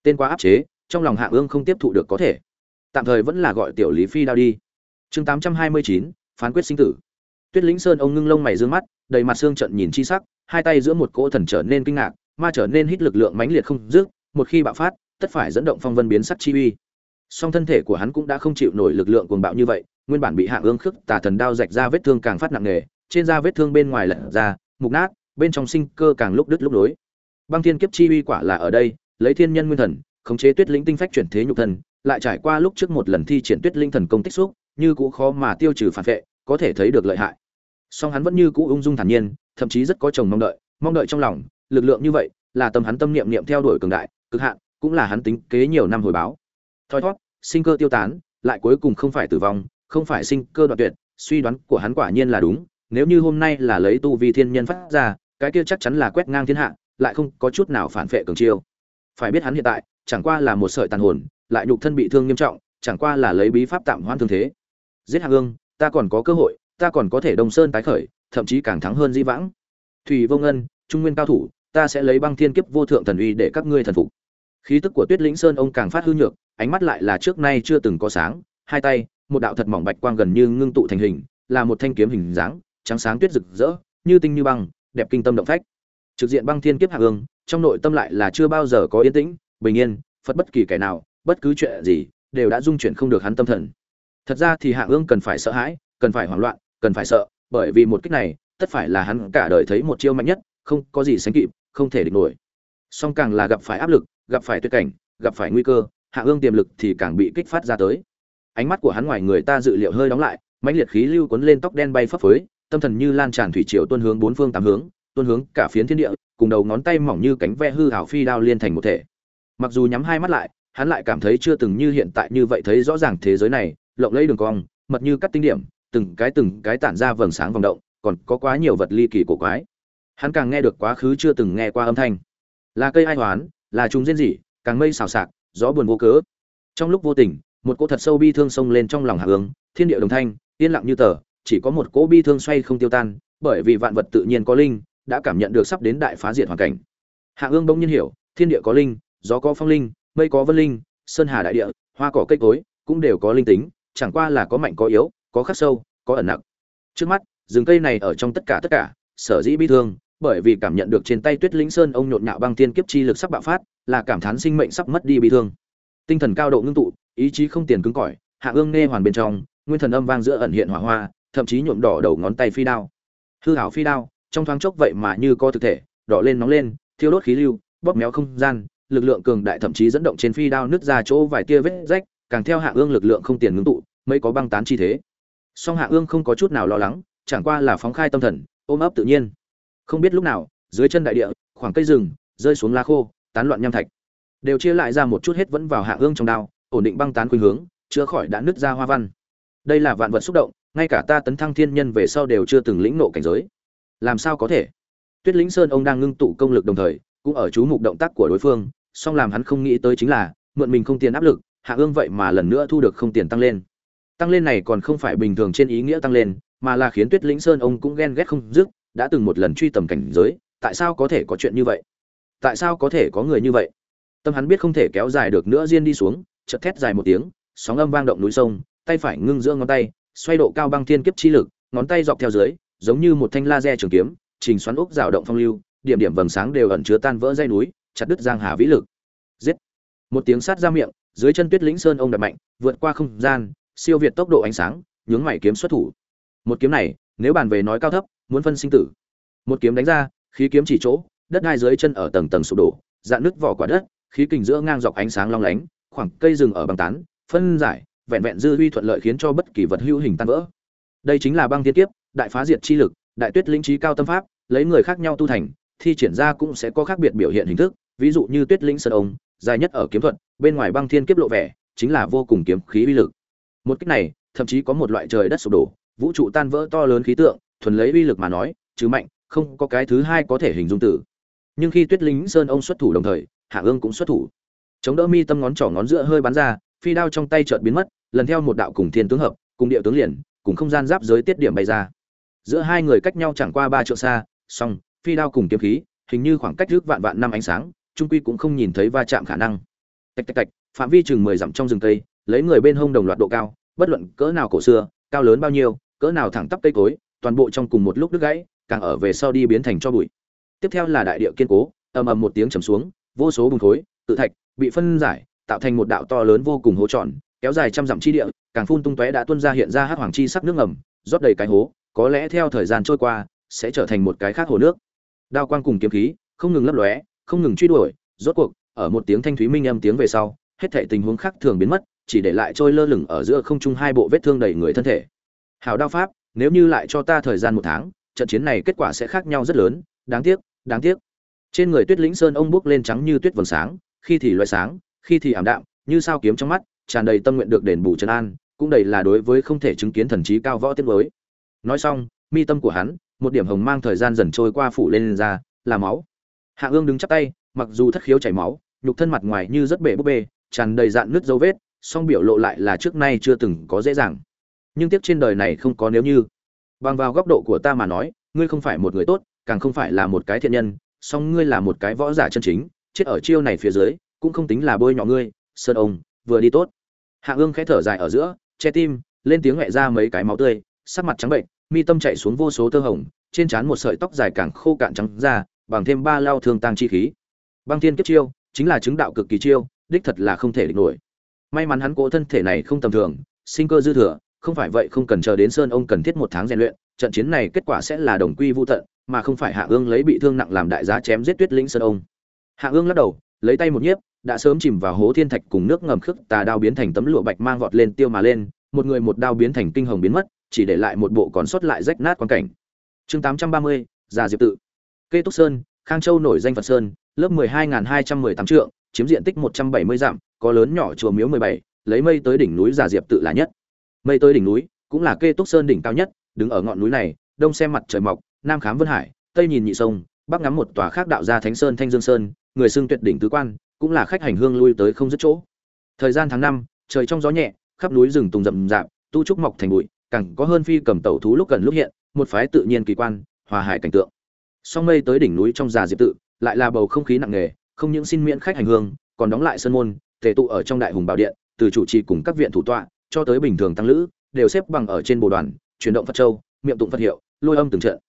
tên quá áp chế, trong lòng hạng ương không tiếp thụ được có thể. Tạm thời vẫn là gọi tiểu lý phi đao đi. Chương tám trăm hai mươi chín, phán quyết sinh tử. Tuyết lĩnh sơn ông ngưng lông mày d ư ơ n g mắt, đầy mặt xương trận nhìn chi sắc, hai tay giữa một cỗ thần trở nên kinh ngạc, ma trở nên hít lực lượng mãnh liệt không dứt, một khi bạo phát, tất phải dẫn động phong vân biến sắc chi uy. Song thân thể của hắn cũng đã không chịu nổi lực lượng cuồng bạo như vậy, nguyên bản bị hạ ương khước tà thần đao rạch ra vết thương càng phát nặng nề, trên da vết thương bên ngoài lật ra, mục nát bên trong sinh cơ càng lúc đứt lúc nối. Băng thiên kiếp chi uy quả là ở đây, lấy thiên nhân nguyên thần, khống chế tuyết linh tinh phách chuyển thế nhục thần lại trải qua lúc trước một lần thi triển tuyết linh thần công tích xúc, như cũ khó mà tiêu trừ phản vệ, có thể thấy được lợi hại. Song hắn vẫn như cũ ung dung thản nhiên, thậm chí rất có chồng mong đợi mong đợi trong lòng, lực lượng như vậy, là tâm hắn tâm niệm niệm theo đuổi cường đại, cực hạn, cũng là hắn tính kế nhiều năm hồi báo. Thoi thoát, sinh cơ tiêu tán, lại cuối cùng không phải tử vong, không phải sinh cơ đoạn tuyệt, suy đoán của hắn quả nhiên là đúng, nếu như hôm nay là lấy tu vi thiên nhân phát ra cái kia chắc chắn là quét ngang thiên hạ, lại không có chút nào phản phệ cường chiêu. Phải biết hắn hiện tại, chẳng qua là một sợi tàn hồn, lại nhục thân bị thương nghiêm trọng, chẳng qua là lấy bí pháp tạm hoãn thương thế. Giết hạng ương ta còn có cơ hội, ta còn có thể đông sơn tái khởi, thậm chí càng thắng hơn di vãng. Thủy vô ngân, trung nguyên cao thủ, ta sẽ lấy băng thiên kiếp vô thượng thần uy để các ngươi thần phục. Khí tức của tuyết lĩnh sơn ông càng phát hư nhược, ánh mắt lại là trước nay chưa từng có sáng, hai tay, một đạo thật mỏng bạch quang gần như ngưng tụ thành hình, là một thanh kiếm hình dáng, trắng sáng tuyết rực rỡ, như tinh như băng đẹp kinh tâm động phách. Trực diện băng thiên kiếp hạ ương, trong nội tâm lại là chưa bao giờ có yên tĩnh, bình yên, phật bất kỳ kẻ nào, bất cứ chuyện gì, đều đã dung chuyển không được hắn tâm thần. Thật ra thì hạ ương cần phải sợ hãi, cần phải hoảng loạn, cần phải sợ, bởi vì một kích này, tất phải là hắn cả đời thấy một chiêu mạnh nhất, không có gì sánh kịp, không thể địch nổi. Song càng là gặp phải áp lực, gặp phải tuyệt cảnh, gặp phải nguy cơ hạ ương tiềm lực thì càng bị kích phát ra tới. Ánh mắt của hắn ngoài người ta dự liệu hơi đóng lại, mãnh liệt khí lưu cuốn lên tóc đen bay phấp phới tâm thần như lan tràn thủy triều tuôn hướng bốn phương tám hướng, tuôn hướng cả phiến thiên địa, cùng đầu ngón tay mỏng như cánh ve hư hảo phi đao liên thành một thể. Mặc dù nhắm hai mắt lại, hắn lại cảm thấy chưa từng như hiện tại như vậy thấy rõ ràng thế giới này, lộng lẫy đường cong, mật như cắt tinh điểm, từng cái từng cái tản ra vầng sáng vòng động, còn có quá nhiều vật ly kỳ cổ quái. Hắn càng nghe được quá khứ chưa từng nghe qua âm thanh. Là cây ai hoán, là chúng rên rỉ, càng mây xào xạc, gió buồn vô cớ. Trong lúc vô tình, một cỗ thật sâu bi thương xông lên trong lòng hạ hướng thiên địa đồng thanh, yên lặng như tờ chỉ có một cỗ bi thương xoay không tiêu tan, bởi vì vạn vật tự nhiên có linh, đã cảm nhận được sắp đến đại phá diệt hoàn cảnh. Hạ ương bỗng nhiên hiểu, thiên địa có linh, gió có phong linh, mây có vân linh, sơn hà đại địa, hoa cỏ cây cối, cũng đều có linh tính, chẳng qua là có mạnh có yếu, có khắc sâu, có ẩn nặng trước mắt, rừng cây này ở trong tất cả tất cả, sở dĩ bi thương, bởi vì cảm nhận được trên tay tuyết linh sơn ông nhộn nhạo băng tiên kiếp chi lực sắp bạo phát, là cảm thán sinh mệnh sắp mất đi bi thương. Tinh thần cao độ ngưng tụ, ý chí không tiền cứng cỏi, hạ ương nghe hoàn bên trong, nguyên thần âm vang giữa ẩn hiện hỏa hoa thậm chí nhuộm đỏ đầu ngón tay phi đao. Hư hảo phi đao, trong thoáng chốc vậy mà như có thực thể, đỏ lên nóng lên, thiêu đốt khí lưu, bóp méo không gian, lực lượng cường đại thậm chí dẫn động trên phi đao nứt ra chỗ vài tia vết rách, càng theo hạ ương lực lượng không tiền ngưng tụ mới có băng tán chi thế. Song hạ ương không có chút nào lo lắng, chẳng qua là phóng khai tâm thần, ôm ấp tự nhiên. Không biết lúc nào, dưới chân đại địa, khoảng cây rừng, rơi xuống lá khô, tán loạn nham thạch. Đều chia lại ra một chút hết vẫn vào hạ ương trong đao, ổn định băng tán khuynh hướng, chữa khỏi đã nứt ra hoa văn. Đây là vạn vật xúc động ngay cả ta tấn thăng thiên nhân về sau đều chưa từng lĩnh nộ cảnh giới. Làm sao có thể? Tuyết lĩnh sơn ông đang ngưng tụ công lực đồng thời, cũng ở chú mục động tác của đối phương, song làm hắn không nghĩ tới chính là, mượn mình không tiền áp lực, hạ ương vậy mà lần nữa thu được không tiền tăng lên. Tăng lên này còn không phải bình thường trên ý nghĩa tăng lên, mà là khiến tuyết lĩnh sơn ông cũng ghen ghét không dứt, đã từng một lần truy tầm cảnh giới, tại sao có thể có chuyện như vậy? Tại sao có thể có người như vậy? Tâm hắn biết không thể kéo dài được nữa, diên đi xuống, chợt thét dài một tiếng, sóng âm vang động núi sông, tay phải ngưng giữa ngón tay xoay độ cao băng thiên kiếp chi lực, ngón tay dọc theo dưới, giống như một thanh laser trường kiếm, trình xoắn ốc rào động phong lưu, điểm điểm vầng sáng đều ẩn chứa tan vỡ dây núi, chặt đứt giang hà vĩ lực. Giết! Một tiếng sát ra miệng, dưới chân tuyết lĩnh sơn ông đập mạnh, vượt qua không gian, siêu việt tốc độ ánh sáng, nhướng mày kiếm xuất thủ. Một kiếm này, nếu bàn về nói cao thấp, muốn phân sinh tử. Một kiếm đánh ra, khí kiếm chỉ chỗ, đất hai dưới chân ở tầng tầng sụp đổ, dạn nứt vỏ quả đất, khí kình giữa ngang dọc ánh sáng long lánh, khoảng cây rừng ở băng tán, phân giải vẹn vẹn dư huy thuận lợi khiến cho bất kỳ vật hữu hình tan vỡ. Đây chính là băng thiên kiếp, đại phá diệt chi lực, đại tuyết linh trí cao tâm pháp, lấy người khác nhau tu thành, thi triển ra cũng sẽ có khác biệt biểu hiện hình thức. Ví dụ như tuyết linh sơn ông, dài nhất ở kiếm thuật, bên ngoài băng thiên kiếp lộ vẻ, chính là vô cùng kiếm khí uy lực. Một cách này, thậm chí có một loại trời đất sụp đổ, vũ trụ tan vỡ to lớn khí tượng, thuần lấy uy lực mà nói chứ mạnh, không có cái thứ hai có thể hình dung tử. Nhưng khi tuyết lính sơn ông xuất thủ đồng thời, hạ ương cũng xuất thủ. Chống đỡ mi tâm ngón trỏ ngón giữa hơi bắn ra phi đao trong tay chợt biến mất, lần theo một đạo cùng thiên tướng hợp, cùng địa tướng liền, cùng không gian giáp giới tiết điểm bay ra. Giữa hai người cách nhau chẳng qua ba triệu xa, song, phi đao cùng kiếm khí, hình như khoảng cách trước vạn vạn năm ánh sáng trung quy cũng không nhìn thấy va chạm khả năng. Tạch tạch tạch, phạm vi chừng mười dặm trong rừng cây, lấy người bên hông đồng loạt độ cao, bất luận cỡ nào cổ xưa, cao lớn bao nhiêu, cỡ nào thẳng tắp cây cối, toàn bộ trong cùng một lúc đứt gãy, càng ở về sau đi biến thành cho bụi. Tiếp theo là đại địa kiên cố, ầm ầm một tiếng trầm xuống, vô số bùn khối, tự thạch, bị phân giải tạo thành một đạo to lớn vô cùng hố tròn, kéo dài trăm dặm chi địa, càng phun tung tóe đã tuôn ra hiện ra hắc hoàng chi sắc nước ngầm, rót đầy cái hố, có lẽ theo thời gian trôi qua, sẽ trở thành một cái khác hồ nước. Đao quang cùng kiếm khí, không ngừng lấp lóe, không ngừng truy đuổi, rốt cuộc, ở một tiếng thanh thúy minh âm tiếng về sau, hết thảy tình huống khác thường biến mất, chỉ để lại trôi lơ lửng ở giữa không trung hai bộ vết thương đầy người thân thể. Hào đao pháp, nếu như lại cho ta thời gian một tháng, trận chiến này kết quả sẽ khác nhau rất lớn, đáng tiếc đáng tiếc. Trên người tuyết lĩnh sơn ông bước lên trắng như tuyết vầng sáng, khi thì loại sáng khi thì ảm đạm như sao kiếm trong mắt tràn đầy tâm nguyện được đền bù trấn an cũng đầy là đối với không thể chứng kiến thần trí cao võ tiết mới. Nói xong mi tâm của hắn một điểm hồng mang thời gian dần trôi qua phủ lên, lên ra là máu. Hạ ương đứng chắp tay mặc dù thất khiếu chảy máu nhục thân mặt ngoài như rất bể búp bê tràn đầy dạn nứt dấu vết song biểu lộ lại là trước nay chưa từng có dễ dàng. Nhưng tiếc trên đời này không có nếu như. Bằng vào góc độ của ta mà nói ngươi không phải một người tốt càng không phải là một cái thiện nhân song ngươi là một cái võ giả chân chính chết ở chiêu này phía dưới cũng không tính là bôi nhỏ ngươi, sơn ông, vừa đi tốt. Hạ ương khẽ thở dài ở giữa, che tim, lên tiếng ngoẹ ra mấy cái máu tươi, sắc mặt trắng bệnh, mi tâm chạy xuống vô số tơ hồng, trên trán một sợi tóc dài càng khô cạn trắng ra, bằng thêm ba lao thương tăng chi khí. Băng thiên kiếp chiêu, chính là chứng đạo cực kỳ chiêu, đích thật là không thể địch nổi. May mắn hắn cố thân thể này không tầm thường, sinh cơ dư thừa, không phải vậy không cần chờ đến sơn ông cần thiết một tháng rèn luyện, trận chiến này kết quả sẽ là đồng quy vô tận, mà không phải hạ ương lấy bị thương nặng làm đại giá chém giết tuyết lĩnh sơn ông. Hạ ương lắc đầu, lấy tay một nhiếp đã sớm chìm vào hố thiên thạch cùng nước ngầm khước tà đao biến thành tấm lụa bạch mang vọt lên tiêu mà lên, một người một đao biến thành kinh hồng biến mất, chỉ để lại một bộ còn sót lại rách nát quan cảnh. Chương tám trăm ba mươi, già diệp tự. Kê túc sơn, khang châu nổi danh phật sơn, lớp mười hai hai trăm mười tám trượng, chiếm diện tích một trăm bảy mươi dặm, có lớn nhỏ chùa miếu mười bảy, lấy mây tới đỉnh núi già diệp tự là nhất. Mây tới đỉnh núi cũng là kê túc sơn đỉnh cao nhất, đứng ở ngọn núi này, đông xem mặt trời mọc, nam khám vân hải, tây nhìn nhị sông, bắc ngắm một tòa khác đạo gia thánh sơn, thanh dương sơn, người xưng tuyệt đỉnh tứ quan cũng là khách hành hương lui tới không dứt chỗ. Thời gian tháng năm, trời trong gió nhẹ, khắp núi rừng tùng rậm rạp, tu trúc mọc thành bụi, càng có hơn phi cầm tẩu thú lúc gần lúc hiện, một phái tự nhiên kỳ quan, hòa hải cảnh tượng. Song mây tới đỉnh núi trong già diệp tự, lại là bầu không khí nặng nề, không những xin miễn khách hành hương, còn đóng lại sân môn thể tụ ở trong đại hùng bảo điện, từ chủ trì cùng các viện thủ tọa, cho tới bình thường tăng lữ, đều xếp bằng ở trên bồ đoàn, chuyển động phật châu, miệng tụng phật hiệu, lôi âm từng trận.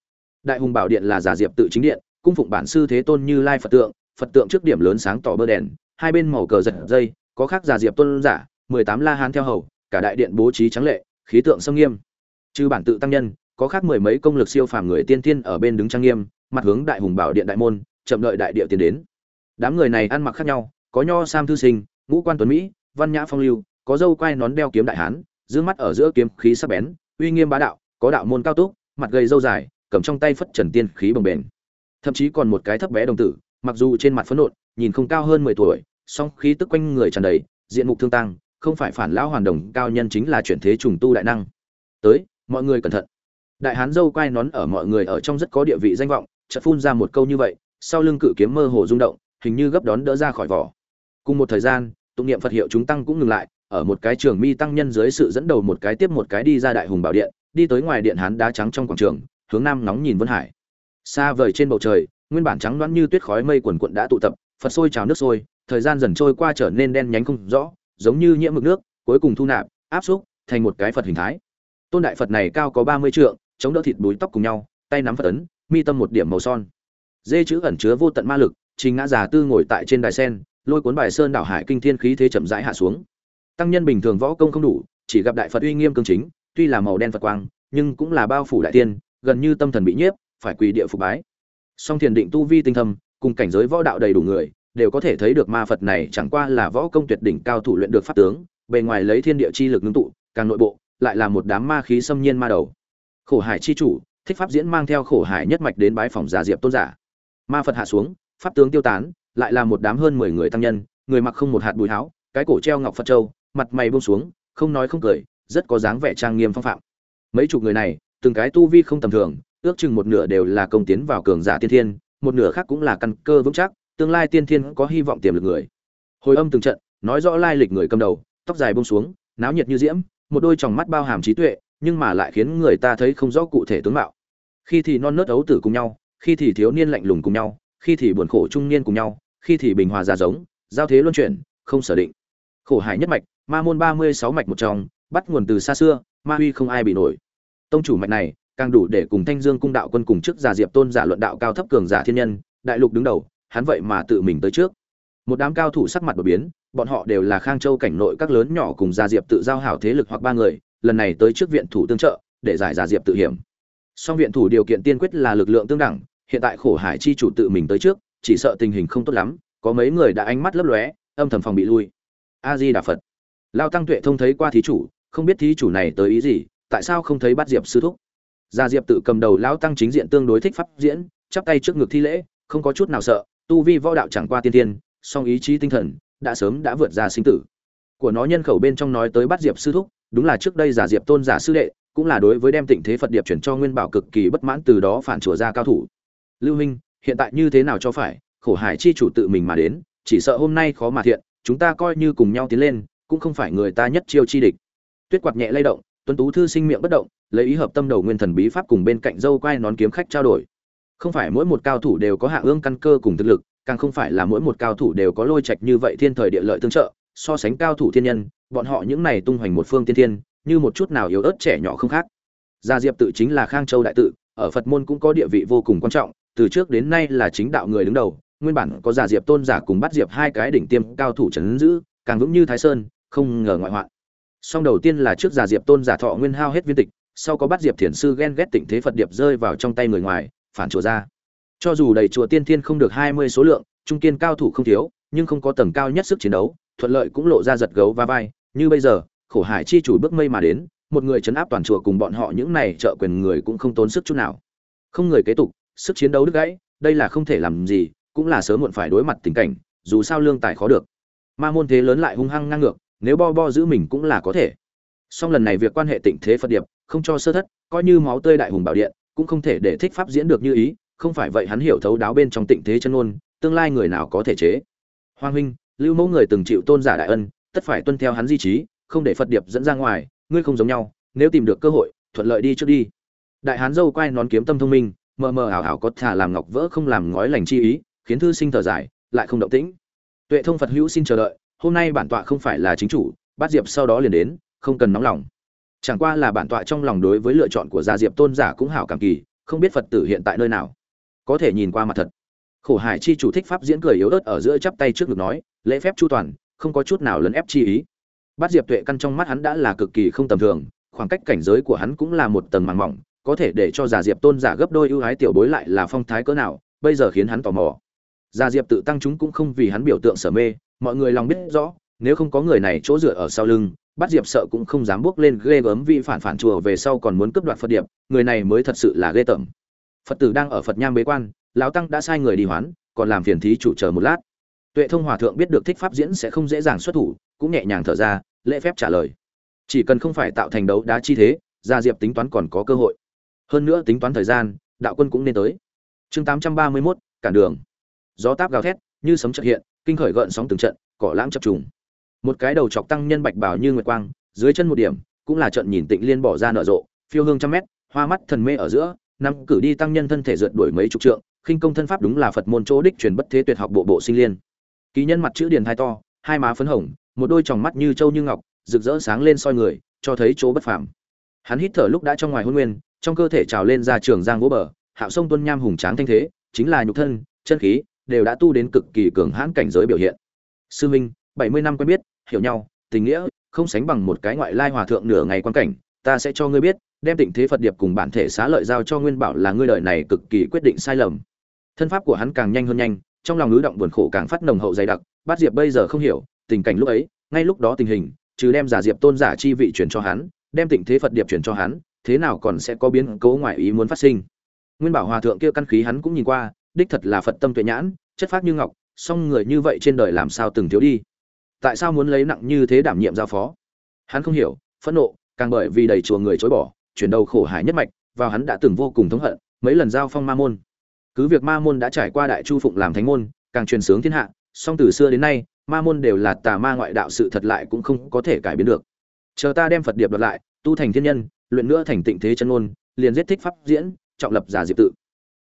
Đại hùng bảo điện là giả diệp tự chính điện, cung phụng bản sư thế tôn như lai phật tượng phật tượng trước điểm lớn sáng tỏ bơ đèn, hai bên màu cờ giật dây, có khác giả diệp tôn giả, mười tám la hán theo hầu, cả đại điện bố trí trắng lệ, khí tượng sâm nghiêm. Trừ bản tự tăng nhân, có khác mười mấy công lực siêu phàm người tiên tiên ở bên đứng trang nghiêm, mặt hướng đại hùng bảo điện đại môn, chậm đợi đại địa tiến đến. Đám người này ăn mặc khác nhau, có nho sam thư sinh, ngũ quan tuấn mỹ, văn nhã phong lưu, có dâu quai nón đeo kiếm đại hán, giữ mắt ở giữa kiếm khí sắc bén, uy nghiêm bá đạo, có đạo môn cao túc, mặt gầy dâu dài, cầm trong tay phất trần tiên khí bồng bềnh. Thậm chí còn một cái thấp bé đồng tử mặc dù trên mặt phấn nộn nhìn không cao hơn mười tuổi, song khí tức quanh người tràn đầy, diện mục thương tăng không phải phản lão hoàn đồng cao nhân chính là chuyển thế trùng tu đại năng. Tới, mọi người cẩn thận. Đại hán dâu quai nón ở mọi người ở trong rất có địa vị danh vọng, chợt phun ra một câu như vậy, sau lưng cự kiếm mơ hồ rung động, hình như gấp đón đỡ ra khỏi vỏ. Cùng một thời gian, tụng niệm phật hiệu chúng tăng cũng ngừng lại, ở một cái trường mi tăng nhân dưới sự dẫn đầu một cái tiếp một cái đi ra đại hùng bảo điện, đi tới ngoài điện hán đá trắng trong quảng trường, hướng nam nóng nhìn vân hải. Xa vời trên bầu trời nguyên bản trắng loãng như tuyết khói mây quần quận đã tụ tập, phật sôi trào nước sôi, thời gian dần trôi qua trở nên đen nhánh không rõ, giống như nhiễm mực nước, cuối cùng thu nạp, áp xúc thành một cái phật hình thái. Tôn đại phật này cao có ba mươi trượng, chống đỡ thịt búi tóc cùng nhau, tay nắm phật ấn, mi tâm một điểm màu son. Dê chữ ẩn chứa vô tận ma lực, trình ngã già tư ngồi tại trên đài sen, lôi cuốn bài sơn đảo hải kinh thiên khí thế chậm rãi hạ xuống. Tăng nhân bình thường võ công không đủ, chỉ gặp đại phật uy nghiêm cương chính, tuy là màu đen phật quang, nhưng cũng là bao phủ đại tiên, gần như tâm thần bị nhiếp, phải quỳ địa phục bái song thiền định tu vi tinh thâm, cùng cảnh giới võ đạo đầy đủ người, đều có thể thấy được ma phật này chẳng qua là võ công tuyệt đỉnh cao thủ luyện được pháp tướng, bề ngoài lấy thiên địa chi lực ngưng tụ, càng nội bộ, lại là một đám ma khí xâm nhiên ma đầu. Khổ hải chi chủ, thích pháp diễn mang theo khổ hải nhất mạch đến bái phòng giả diệp tôn giả. Ma phật hạ xuống, pháp tướng tiêu tán, lại là một đám hơn mười người tăng nhân, người mặc không một hạt bùi háo cái cổ treo ngọc phật châu, mặt mày buông xuống, không nói không cười, rất có dáng vẻ trang nghiêm phong phạm. Mấy chục người này, từng cái tu vi không tầm thường ước chừng một nửa đều là công tiến vào cường giả tiên thiên, một nửa khác cũng là căn cơ vững chắc, tương lai tiên thiên có hy vọng tiềm lực người. Hồi âm từng trận, nói rõ lai lịch người cầm đầu, tóc dài buông xuống, náo nhiệt như diễm, một đôi tròng mắt bao hàm trí tuệ, nhưng mà lại khiến người ta thấy không rõ cụ thể tướng mạo. Khi thì non nớt ấu tử cùng nhau, khi thì thiếu niên lạnh lùng cùng nhau, khi thì buồn khổ trung niên cùng nhau, khi thì bình hòa già giống, giao thế luân chuyển, không sở định. Khổ hải nhất mạch, ma môn ba mươi sáu mạch một trong, bắt nguồn từ xa xưa, ma huy không ai bị nổi. Tông chủ mạch này càng đủ để cùng thanh dương cung đạo quân cùng trước giả diệp tôn giả luận đạo cao thấp cường giả thiên nhân, đại lục đứng đầu, hắn vậy mà tự mình tới trước. Một đám cao thủ sắc mặt đột biến, bọn họ đều là khang châu cảnh nội các lớn nhỏ cùng gia diệp tự giao hảo thế lực hoặc ba người, lần này tới trước viện thủ tương trợ, để giải gia diệp tự hiểm. Song viện thủ điều kiện tiên quyết là lực lượng tương đẳng, hiện tại khổ hải chi chủ tự mình tới trước, chỉ sợ tình hình không tốt lắm, có mấy người đã ánh mắt lấp lóe, âm thầm phòng bị lui. A di đà phật lao tăng tuệ thông thấy qua thí chủ, không biết thí chủ này tới ý gì, tại sao không thấy bắt diệp sư thúc? Gia diệp tự cầm đầu lão tăng chính diện tương đối thích pháp diễn chắp tay trước ngực thi lễ không có chút nào sợ tu vi võ đạo chẳng qua tiên thiên, song ý chí tinh thần đã sớm đã vượt ra sinh tử. Của nó nhân khẩu bên trong nói tới bắt diệp sư thúc đúng là trước đây giả diệp tôn giả sư đệ cũng là đối với đem tịnh thế phật điệp chuyển cho nguyên bảo cực kỳ bất mãn từ đó phản chùa ra cao thủ. Lưu minh hiện tại như thế nào cho phải khổ hải chi chủ tự mình mà đến chỉ sợ hôm nay khó mà thiện chúng ta coi như cùng nhau tiến lên cũng không phải người ta nhất chiêu chi địch. Tuyết quạt nhẹ lay động tuấn tú thư sinh miệng bất động, lấy ý hợp tâm đầu nguyên thần bí pháp cùng bên cạnh dâu quai nón kiếm khách trao đổi. Không phải mỗi một cao thủ đều có hạ ương căn cơ cùng thực lực, càng không phải là mỗi một cao thủ đều có lôi trạch như vậy thiên thời địa lợi tương trợ, so sánh cao thủ thiên nhân, bọn họ những này tung hoành một phương tiên thiên, như một chút nào yếu ớt trẻ nhỏ không khác. Gia diệp tự chính là khang châu đại tự, ở phật môn cũng có địa vị vô cùng quan trọng, từ trước đến nay là chính đạo người đứng đầu, nguyên bản có giả diệp tôn giả cùng bắt diệp hai cái đỉnh tiêm cao thủ trấn giữ, càng vững như thái sơn, không ngờ ngoại hoạn song đầu tiên là trước giả diệp tôn giả thọ nguyên hao hết viên tịch, sau có bắt diệp thiền sư ghen ghét tịnh thế phật điệp rơi vào trong tay người ngoài, phản chùa ra. Cho dù đầy chùa tiên thiên không được hai mươi số lượng, trung kiên cao thủ không thiếu, nhưng không có tầng cao nhất sức chiến đấu, thuận lợi cũng lộ ra giật gấu va vai. Như bây giờ, khổ hải chi chủ bước mây mà đến, một người chấn áp toàn chùa cùng bọn họ những này trợ quyền người cũng không tốn sức chút nào. Không người kế tục, sức chiến đấu đứt gãy, đây là không thể làm gì, cũng là sớm muộn phải đối mặt tình cảnh, dù sao lương tài khó được. Ma môn thế lớn lại hung hăng ngang ngược nếu bo bo giữ mình cũng là có thể. Song lần này việc quan hệ tịnh thế phật điệp, không cho sơ thất, coi như máu tươi đại hùng bảo điện, cũng không thể để thích pháp diễn được như ý, không phải vậy hắn hiểu thấu đáo bên trong tịnh thế chân ngôn, tương lai người nào có thể chế. Hoàng huynh, lưu mẫu người từng chịu tôn giả đại ân, tất phải tuân theo hắn di trí, không để phật điệp dẫn ra ngoài, ngươi không giống nhau, nếu tìm được cơ hội, thuận lợi đi trước đi. Đại hán dâu quay nón kiếm tâm thông minh, mờ mờ ảo ảo có thả làm ngọc vỡ không làm ngói lành chi ý, khiến thư sinh thở dài, lại không động tĩnh. Tuệ thông phật hữu xin chờ đợi hôm nay bản tọa không phải là chính chủ, bát diệp sau đó liền đến, không cần nóng lòng. Chẳng qua là bản tọa trong lòng đối với lựa chọn của gia diệp tôn giả cũng hảo cảm kỳ, không biết phật tử hiện tại nơi nào. Có thể nhìn qua mặt thật. Khổ hải chi chủ thích pháp diễn cười yếu ớt ở giữa chắp tay trước ngực nói, lễ phép chu toàn, không có chút nào lấn ép chi ý. Bát diệp tuệ căn trong mắt hắn đã là cực kỳ không tầm thường, khoảng cách cảnh giới của hắn cũng là một tầng màng mỏng, có thể để cho già diệp tôn giả gấp đôi ưu ái tiểu bối lại là phong thái cỡ nào, bây giờ khiến hắn tò mò. Già diệp tự tăng chúng cũng không vì hắn biểu tượng sở mê mọi người lòng biết rõ nếu không có người này chỗ dựa ở sau lưng bắt diệp sợ cũng không dám bước lên ghê gớm vi phản phản chùa về sau còn muốn cướp đoạt phật điệp người này mới thật sự là ghê tởm. Phật tử đang ở phật nham bế quan lão tăng đã sai người đi hoán còn làm phiền thí chủ chờ một lát. Tuệ thông hòa thượng biết được thích pháp diễn sẽ không dễ dàng xuất thủ cũng nhẹ nhàng thở ra lễ phép trả lời. Chỉ cần không phải tạo thành đấu đá chi thế gia diệp tính toán còn có cơ hội. Hơn nữa tính toán thời gian đạo quân cũng nên tới. Chương tám trăm ba mươi 831, cản đường. Gió táp gào thét như sấm chợt hiện kinh khởi gợn sóng từng trận, cỏ lãng chập trùng. Một cái đầu chọc tăng nhân bạch bảo như nguyệt quang, dưới chân một điểm, cũng là trận nhìn tịnh liên bỏ ra nở rộ, phiêu hương trăm mét, hoa mắt thần mê ở giữa, năm cử đi tăng nhân thân thể rượt đuổi mấy chục trượng, khinh công thân pháp đúng là phật môn chỗ đích truyền bất thế tuyệt học bộ bộ sinh liên. Ký nhân mặt chữ điền hai to, hai má phấn hồng, một đôi tròng mắt như châu như ngọc, rực rỡ sáng lên soi người, cho thấy chỗ bất phàm. Hắn hít thở lúc đã trong ngoài hôn nguyên, trong cơ thể trào lên ra trường giang gỗ bờ, hạo sông tuân nham hùng tráng thanh thế, chính là nhục thân, chân khí đều đã tu đến cực kỳ cường hãn cảnh giới biểu hiện. Sư minh, bảy mươi năm quen biết, hiểu nhau, tình nghĩa, không sánh bằng một cái ngoại lai hòa thượng nửa ngày quan cảnh, ta sẽ cho ngươi biết, đem tịnh thế phật điệp cùng bản thể xá lợi giao cho nguyên bảo là ngươi đời này cực kỳ quyết định sai lầm. Thân pháp của hắn càng nhanh hơn nhanh, trong lòng ngứ động buồn khổ càng phát nồng hậu dày đặc, bát diệp bây giờ không hiểu, tình cảnh lúc ấy, ngay lúc đó tình hình, trừ đem giả diệp tôn giả chi vị chuyển cho hắn, đem tịnh thế phật điệp chuyển cho hắn, thế nào còn sẽ có biến cố ngoại ý muốn phát sinh. Nguyên bảo hòa thượng kia căn khí hắn cũng nhìn qua đích thật là phật tâm tuệ nhãn, chất phát như ngọc, song người như vậy trên đời làm sao từng thiếu đi? Tại sao muốn lấy nặng như thế đảm nhiệm giao phó? Hắn không hiểu, phẫn nộ, càng bởi vì đầy chùa người chối bỏ, chuyển đầu khổ hải nhất mạch, vào hắn đã từng vô cùng thống hận, mấy lần giao phong ma môn. Cứ việc ma môn đã trải qua đại chu phụng làm thánh môn, càng truyền sướng thiên hạ, song từ xưa đến nay, ma môn đều là tà ma ngoại đạo sự thật lại cũng không có thể cải biến được. Chờ ta đem phật điệp đoạt lại, tu thành thiên nhân, luyện nữa thành tịnh thế chân ngôn liền giết thích pháp diễn, trọng lập giả diệp tự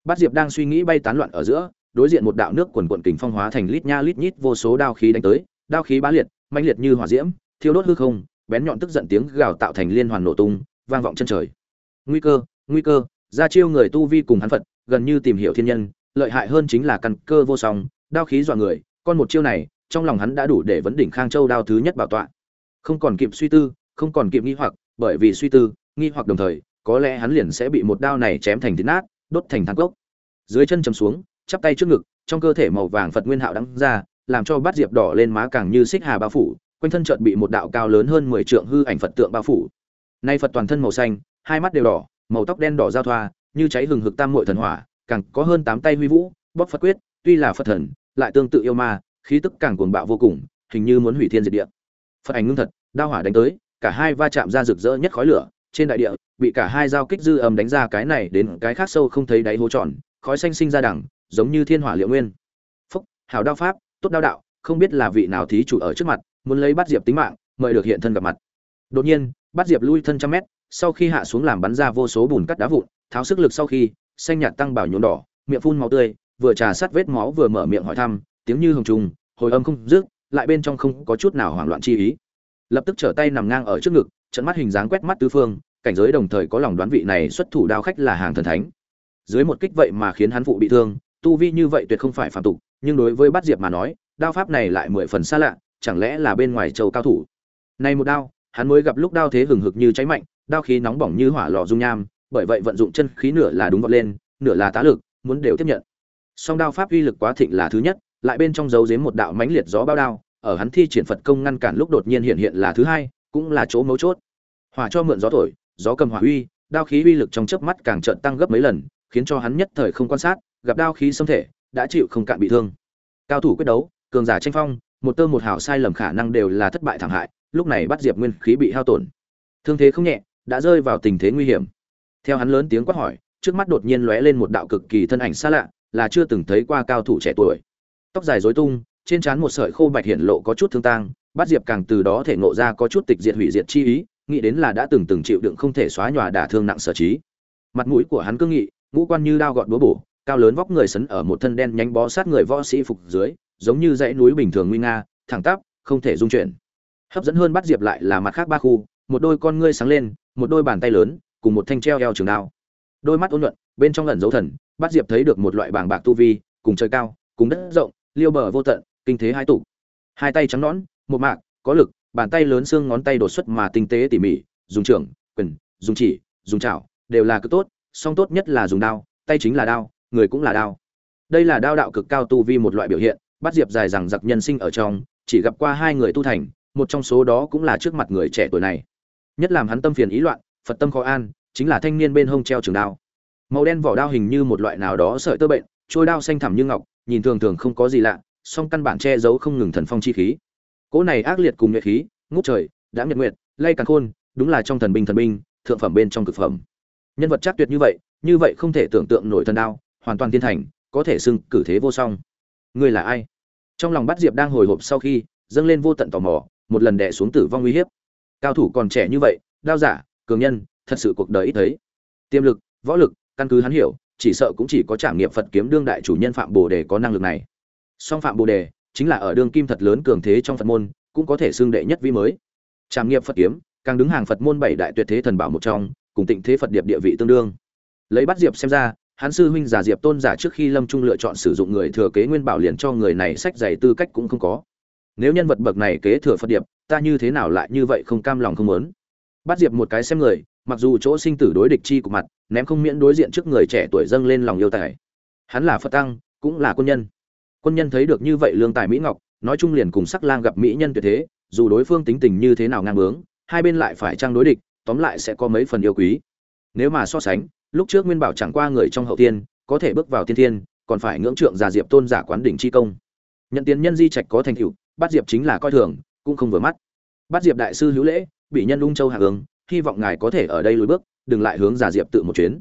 bát diệp đang suy nghĩ bay tán loạn ở giữa, đối diện một đạo nước quần quận kình phong hóa thành lít nha lít nhít vô số đao khí đánh tới, đao khí bá liệt, mãnh liệt như hỏa diễm, thiêu đốt hư không, bén nhọn tức giận tiếng gào tạo thành liên hoàn nổ tung, vang vọng chân trời. Nguy cơ nguy cơ ra chiêu người tu vi cùng hắn phật, gần như tìm hiểu thiên nhân, lợi hại hơn chính là căn cơ vô song, đao khí dọa người, con một chiêu này, trong lòng hắn đã đủ để vấn đỉnh khang châu đao thứ nhất bảo tọa. Không còn kịp suy tư, không còn kịp nghi hoặc, bởi vì suy tư, nghi hoặc đồng thời, có lẽ hắn liền sẽ bị một đao này chém thành thịt nát, đốt thành thang cốc dưới chân chầm xuống, chắp tay trước ngực, trong cơ thể màu vàng phật nguyên hạo đắng ra, làm cho bát diệp đỏ lên má càng như xích hà bao phủ, quanh thân chợt bị một đạo cao lớn hơn mười trượng hư ảnh phật tượng bao phủ. Nay phật toàn thân màu xanh, hai mắt đều đỏ, màu tóc đen đỏ giao thoa, như cháy hừng hực tam muội thần hỏa, càng có hơn tám tay huy vũ bóc phật quyết, tuy là phật thần, lại tương tự yêu ma, khí tức càng cuồng bạo vô cùng, hình như muốn hủy thiên diệt địa. Phật ảnh ngưng thật, đao hỏa đánh tới, cả hai va chạm ra rực rỡ nhất khói lửa, trên đại địa, bị cả hai giao kích dư âm đánh ra cái này đến cái khác sâu không thấy đáy hố tròn khói xanh sinh ra đẳng giống như thiên hỏa liệu nguyên. Phúc, hảo đao pháp, tốt đao đạo, không biết là vị nào thí chủ ở trước mặt, muốn lấy bắt diệp tính mạng, mời được hiện thân gặp mặt. Đột nhiên, bắt diệp lui thân trăm mét, sau khi hạ xuống làm bắn ra vô số bùn cắt đá vụn, tháo sức lực sau khi, xanh nhạt tăng bảo nhuộm đỏ, miệng phun máu tươi, vừa trà sát vết máu vừa mở miệng hỏi thăm, tiếng như hồng trùng, hồi âm không dứt, lại bên trong không có chút nào hoảng loạn chi ý. Lập tức trở tay nằm ngang ở trước ngực, trận mắt hình dáng quét mắt tứ phương, cảnh giới đồng thời có lòng đoán vị này xuất thủ đao khách là hàng thần thánh dưới một kích vậy mà khiến hắn phụ bị thương, tu vi như vậy tuyệt không phải phàm tục, nhưng đối với bát diệp mà nói, đao pháp này lại mười phần xa lạ, chẳng lẽ là bên ngoài châu cao thủ? Này một đao, hắn mới gặp lúc đao thế hừng hực như cháy mạnh, đao khí nóng bỏng như hỏa lò dung nham, bởi vậy vận dụng chân khí nửa là đúng vọt lên, nửa là tá lực, muốn đều tiếp nhận. Song đao pháp uy lực quá thịnh là thứ nhất, lại bên trong giấu giếm một đạo mãnh liệt gió bao đao, ở hắn thi triển phật công ngăn cản lúc đột nhiên hiện hiện là thứ hai, cũng là chỗ mấu chốt. Hỏa cho mượn gió thổi, gió cầm hỏa uy, đao khí uy lực trong chớp mắt càng chợt tăng gấp mấy lần khiến cho hắn nhất thời không quan sát, gặp đao khí xâm thể, đã chịu không cạn bị thương. Cao thủ quyết đấu, cường giả tranh phong, một tơ một hào sai lầm khả năng đều là thất bại thảm hại, lúc này bắt diệp nguyên khí bị hao tổn. Thương thế không nhẹ, đã rơi vào tình thế nguy hiểm. Theo hắn lớn tiếng quát hỏi, trước mắt đột nhiên lóe lên một đạo cực kỳ thân ảnh xa lạ, là chưa từng thấy qua cao thủ trẻ tuổi. Tóc dài rối tung, trên trán một sợi khô bạch hiện lộ có chút thương tang, bắt diệp càng từ đó thể ngộ ra có chút tịch diệt hủy diệt chi ý, nghĩ đến là đã từng từng chịu đựng không thể xóa nhòa đả thương nặng sở trí. Mặt mũi của hắn cương nghị ngũ quan như đao gọt búa bổ, cao lớn vóc người sấn ở một thân đen nhánh bó sát người võ sĩ phục dưới, giống như dãy núi bình thường nguy nga, thẳng tắp, không thể dung chuyển. Hấp dẫn hơn bắt diệp lại là mặt khác ba khu, một đôi con ngươi sáng lên, một đôi bàn tay lớn, cùng một thanh treo eo trường đao. Đôi mắt ôn nhuận, bên trong lần dấu thần, bắt diệp thấy được một loại bàng bạc tu vi, cùng trời cao, cùng đất rộng, liêu bờ vô tận, kinh thế hai tụ. Hai tay trắng nõn, một mạc, có lực, bàn tay lớn xương ngón tay đột xuất mà tinh tế tỉ mỉ, dùng trưởng, quyền, dùng chỉ, dùng chảo, đều là cực tốt song tốt nhất là dùng đao, tay chính là đao, người cũng là đao. Đây là đao đạo cực cao tu vi một loại biểu hiện, bắt diệp dài rằng giặc nhân sinh ở trong, chỉ gặp qua hai người tu thành, một trong số đó cũng là trước mặt người trẻ tuổi này. Nhất làm hắn tâm phiền ý loạn, phật tâm khó an, chính là thanh niên bên hông treo trường đao. Màu đen vỏ đao hình như một loại nào đó sợi tơ bệnh, trôi đao xanh thẳm như ngọc, nhìn thường thường không có gì lạ, song căn bản che giấu không ngừng thần phong chi khí. Cỗ này ác liệt cùng nhuệ khí, ngút trời, đã nhật nguyệt, lay càng khôn, đúng là trong thần binh thần binh, thượng phẩm bên trong cực phẩm nhân vật chắc tuyệt như vậy như vậy không thể tưởng tượng nổi thần đao, hoàn toàn thiên thành, có thể xưng cử thế vô song. Ngươi là ai? Trong lòng bắt diệp đang hồi hộp sau khi, dâng lên vô tận tò mò, một lần đè xuống tử vong uy hiếp. Cao thủ còn trẻ như vậy, đao giả, cường nhân, thật sự cuộc đời ít thấy. Tiềm lực, võ lực, căn cứ hắn hiểu, chỉ sợ cũng chỉ có trả nghiệm phật kiếm đương đại chủ nhân phạm bồ đề có năng lực này. Song phạm bồ đề chính là ở đương kim thật lớn cường thế trong phật môn, cũng có thể xưng đệ nhất vi mới. Trảm nghiệm phật kiếm, càng đứng hàng phật môn bảy đại tuyệt thế thần bảo một trong cùng tịnh thế phật điệp địa vị tương đương. Lấy bắt diệp xem ra, hắn sư huynh giả diệp tôn giả trước khi lâm trung lựa chọn sử dụng người thừa kế nguyên bảo liền cho người này sách giày tư cách cũng không có. Nếu nhân vật bậc này kế thừa phật điệp, ta như thế nào lại như vậy không cam lòng không muốn? Bắt diệp một cái xem người, mặc dù chỗ sinh tử đối địch chi của mặt, ném không miễn đối diện trước người trẻ tuổi dâng lên lòng yêu tài. Hắn là phật tăng, cũng là quân nhân. Quân nhân thấy được như vậy lương tài mỹ ngọc, nói chung liền cùng sắc lang gặp mỹ nhân tuyệt thế, dù đối phương tính tình như thế nào ngang bướng, hai bên lại phải trang đối địch tóm lại sẽ có mấy phần yêu quý. Nếu mà so sánh, lúc trước nguyên bảo chẳng qua người trong hậu tiên, có thể bước vào tiên thiên, còn phải ngưỡng trượng già diệp tôn giả quán đỉnh chi công. Nhận tiền nhân di trạch có thành tựu bắt diệp chính là coi thường, cũng không vừa mắt. Bắt diệp đại sư hữu lễ, bị nhân lung châu hạ ương hy vọng ngài có thể ở đây lùi bước, đừng lại hướng già diệp tự một chuyến.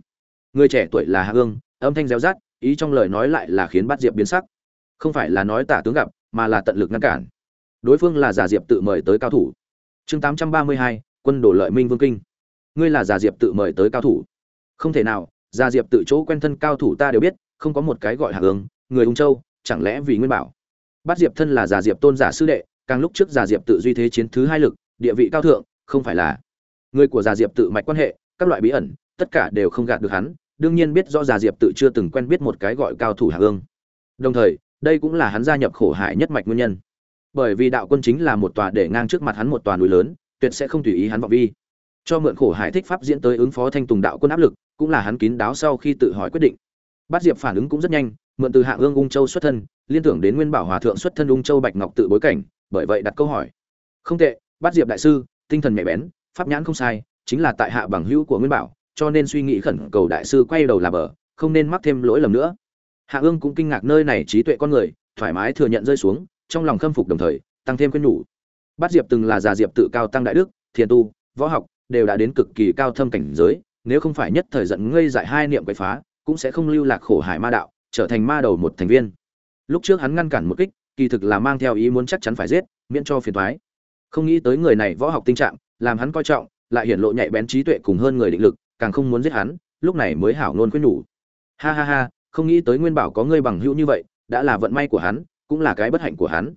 Người trẻ tuổi là hạ ương âm thanh réo rát ý trong lời nói lại là khiến bắt diệp biến sắc. Không phải là nói tả tướng gặp, mà là tận lực ngăn cản. Đối phương là giả diệp tự mời tới cao thủ. Chương tám trăm ba mươi hai quân đồ lợi minh vương kinh. Ngươi là giả diệp tự mời tới cao thủ. Không thể nào giả diệp tự chỗ quen thân cao thủ ta đều biết, không có một cái gọi hạ hướng người ung châu, chẳng lẽ vì nguyên bảo? Bắt diệp thân là giả diệp tôn giả sư đệ, càng lúc trước giả diệp tự duy thế chiến thứ hai lực, địa vị cao thượng, không phải là người của giả diệp tự mạch quan hệ, các loại bí ẩn, tất cả đều không gạt được hắn, đương nhiên biết rõ giả diệp tự chưa từng quen biết một cái gọi cao thủ hạ hương. đồng thời, đây cũng là hắn gia nhập khổ hải nhất mạch nguyên nhân. Bởi vì đạo quân chính là một tòa để ngang trước mặt hắn một tòa núi lớn tuyệt sẽ không tùy ý hắn vọng vi. Cho mượn khổ hải thích pháp diễn tới ứng phó thanh tùng đạo quân áp lực, cũng là hắn kín đáo sau khi tự hỏi quyết định. Bát diệp phản ứng cũng rất nhanh, mượn từ hạng ương ung châu xuất thân, liên tưởng đến nguyên bảo hòa thượng xuất thân ung châu bạch ngọc tự bối cảnh, bởi vậy đặt câu hỏi. Không tệ, bát diệp đại sư, tinh thần nhạy bén, pháp nhãn không sai, chính là tại hạ bằng hữu của nguyên bảo, cho nên suy nghĩ khẩn cầu đại sư quay đầu là bờ, không nên mắc thêm lỗi lầm nữa. Hạ ương cũng kinh ngạc nơi này trí tuệ con người, thoải mái thừa nhận rơi xuống, trong lòng khâm phục đồng thời, tăng thêm quyến nhủ bát diệp từng là già diệp tự cao tăng đại đức, thiền tu, võ học, đều đã đến cực kỳ cao thâm cảnh giới, nếu không phải nhất thời giận ngây dại hai niệm quậy phá, cũng sẽ không lưu lạc khổ hải ma đạo, trở thành ma đầu một thành viên. Lúc trước hắn ngăn cản một kích, kỳ thực là mang theo ý muốn chắc chắn phải giết, miễn cho phiền thoái không nghĩ tới người này võ học tinh trạng, làm hắn coi trọng, lại hiển lộ nhạy bén trí tuệ cùng hơn người định lực, càng không muốn giết hắn, lúc này mới hảo nôn quyết nhủ ha ha ha, không nghĩ tới nguyên bảo có ngươi bằng hữu như vậy, đã là vận may của hắn, cũng là cái bất hạnh của hắn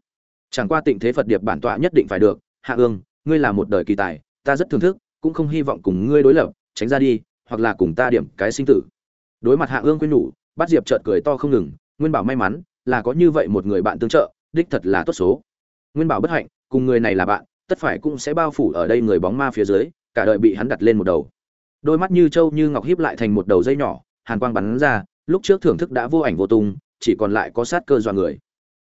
chẳng qua tịnh thế phật điệp bản tọa nhất định phải được. Hạ ương, ngươi là một đời kỳ tài, ta rất thưởng thức, cũng không hy vọng cùng ngươi đối lập, tránh ra đi, hoặc là cùng ta điểm cái sinh tử. Đối mặt hạ ương quyên nhủ bắt diệp trợt cười to không ngừng, nguyên bảo may mắn, là có như vậy một người bạn tương trợ, đích thật là tốt số. Nguyên bảo bất hạnh, cùng người này là bạn, tất phải cũng sẽ bao phủ ở đây người bóng ma phía dưới, cả đời bị hắn đặt lên một đầu. Đôi mắt như trâu như ngọc hiếp lại thành một đầu dây nhỏ, hàn quang bắn ra, lúc trước thưởng thức đã vô ảnh vô tung, chỉ còn lại có sát cơ dọa người.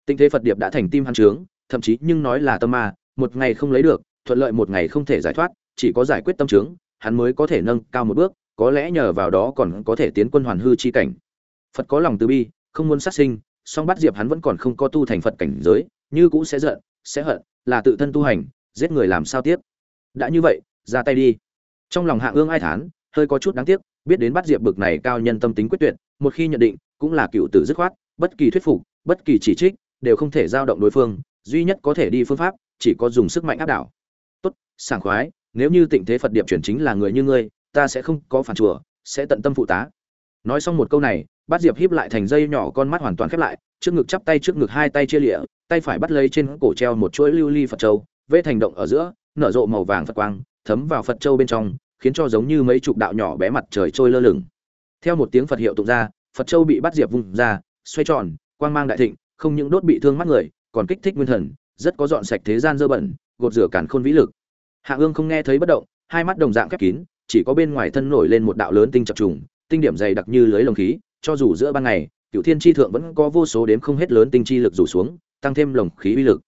Tinh thế phật điệp đã thành tim hắn trướng thậm chí nhưng nói là tâm ma một ngày không lấy được thuận lợi một ngày không thể giải thoát chỉ có giải quyết tâm chứng, hắn mới có thể nâng cao một bước có lẽ nhờ vào đó còn có thể tiến quân hoàn hư chi cảnh. Phật có lòng từ bi không muốn sát sinh song bắt diệp hắn vẫn còn không có tu thành phật cảnh giới như cũ sẽ giận sẽ hận là tự thân tu hành giết người làm sao tiếp đã như vậy ra tay đi. Trong lòng hạ ương ai thán hơi có chút đáng tiếc biết đến bắt diệp bực này cao nhân tâm tính quyết tuyệt một khi nhận định cũng là cựu tử dứt khoát bất kỳ thuyết phục bất kỳ chỉ trích đều không thể giao động đối phương duy nhất có thể đi phương pháp, chỉ có dùng sức mạnh áp đảo. Tốt, sảng khoái, nếu như tịnh thế phật điệp chuyển chính là người như ngươi, ta sẽ không có phản chùa, sẽ tận tâm phụ tá. Nói xong một câu này, bát diệp híp lại thành dây nhỏ con mắt hoàn toàn khép lại, trước ngực chắp tay trước ngực hai tay chia lịa, tay phải bắt lấy trên cổ treo một chuỗi lưu ly phật châu, vẽ thành động ở giữa, nở rộ màu vàng phật quang, thấm vào phật châu bên trong, khiến cho giống như mấy chục đạo nhỏ bé mặt trời trôi lơ lửng. Theo một tiếng phật hiệu tụng ra, phật châu bị bắt diệp vung ra, xoay tròn, quang mang đại thịnh, không những đốt bị thương mắt người còn kích thích nguyên thần, rất có dọn sạch thế gian dơ bẩn, gột rửa càn khôn vĩ lực. Hạ ương không nghe thấy bất động, hai mắt đồng dạng khép kín, chỉ có bên ngoài thân nổi lên một đạo lớn tinh chập trùng, tinh điểm dày đặc như lưới lồng khí, cho dù giữa ban ngày, Cửu thiên Chi thượng vẫn có vô số đếm không hết lớn tinh chi lực rủ xuống, tăng thêm lồng khí uy lực.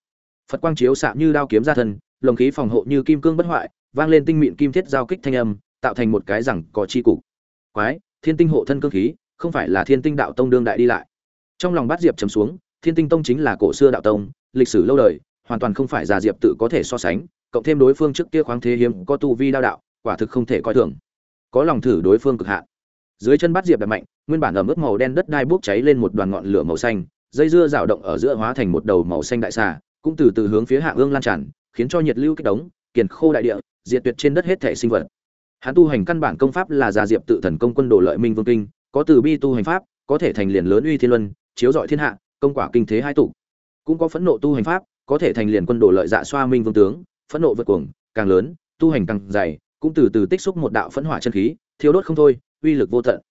Phật quang chiếu xạ như đao kiếm ra thân, lồng khí phòng hộ như kim cương bất hoại, vang lên tinh mịn kim thiết giao kích thanh âm, tạo thành một cái rằng có chi cục. Quái, thiên tinh hộ thân cương khí, không phải là thiên tinh đạo tông đương đại đi lại. Trong lòng bát diệp trầm xuống thiên tinh tông chính là cổ xưa đạo tông, lịch sử lâu đời, hoàn toàn không phải già diệp tự có thể so sánh, cộng thêm đối phương trước kia khoáng thế hiếm có tu vi đao đạo, quả thực không thể coi thường. Có lòng thử đối phương cực hạn. Dưới chân bát diệp đập mạnh, nguyên bản ẩm ướt màu đen đất đai bốc cháy lên một đoàn ngọn lửa màu xanh, dây dưa rào động ở giữa hóa thành một đầu màu xanh đại xà, cũng từ từ hướng phía hạ ương lan tràn, khiến cho nhiệt lưu kích đống kiền khô đại địa, diệt tuyệt trên đất hết thể sinh vật. Hắn tu hành căn bản công pháp là già diệp tự thần công quân đồ lợi minh vương kinh, có từ bi tu hành pháp, có thể thành liền lớn uy thiên luân, chiếu dọi thiên hạ công quả kinh thế hai tụ. Cũng có phẫn nộ tu hành pháp, có thể thành liền quân đồ lợi dạ xoa minh vương tướng, phẫn nộ vượt cuồng, càng lớn, tu hành càng dày, cũng từ từ tích xúc một đạo phẫn hỏa chân khí thiếu đốt không thôi, uy lực vô tận.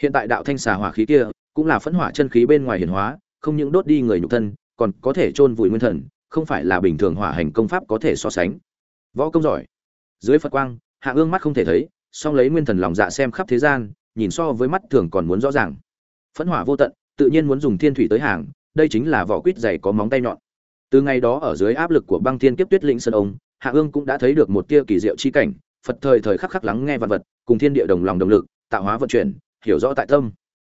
Hiện tại đạo thanh xà hỏa khí kia, cũng là phẫn hỏa chân khí bên ngoài hiển hóa, không những đốt đi người nhục thân, còn có thể chôn vùi nguyên thần, không phải là bình thường hỏa hành công pháp có thể so sánh. Võ công giỏi. Dưới phật quang, hạ ương mắt không thể thấy, song lấy nguyên thần lòng dạ xem khắp thế gian, nhìn so với mắt thường còn muốn rõ ràng. Phẫn hỏa vô tận tự nhiên muốn dùng thiên thủy tới hàng, đây chính là vỏ quýt dày có móng tay nhọn. Từ ngày đó ở dưới áp lực của băng thiên kiếp tuyết lĩnh sơn ông, hạ ương cũng đã thấy được một tia kỳ diệu chi cảnh, phật thời thời khắc khắc lắng nghe vạn vật, cùng thiên địa đồng lòng động lực, tạo hóa vận chuyển, hiểu rõ tại tâm.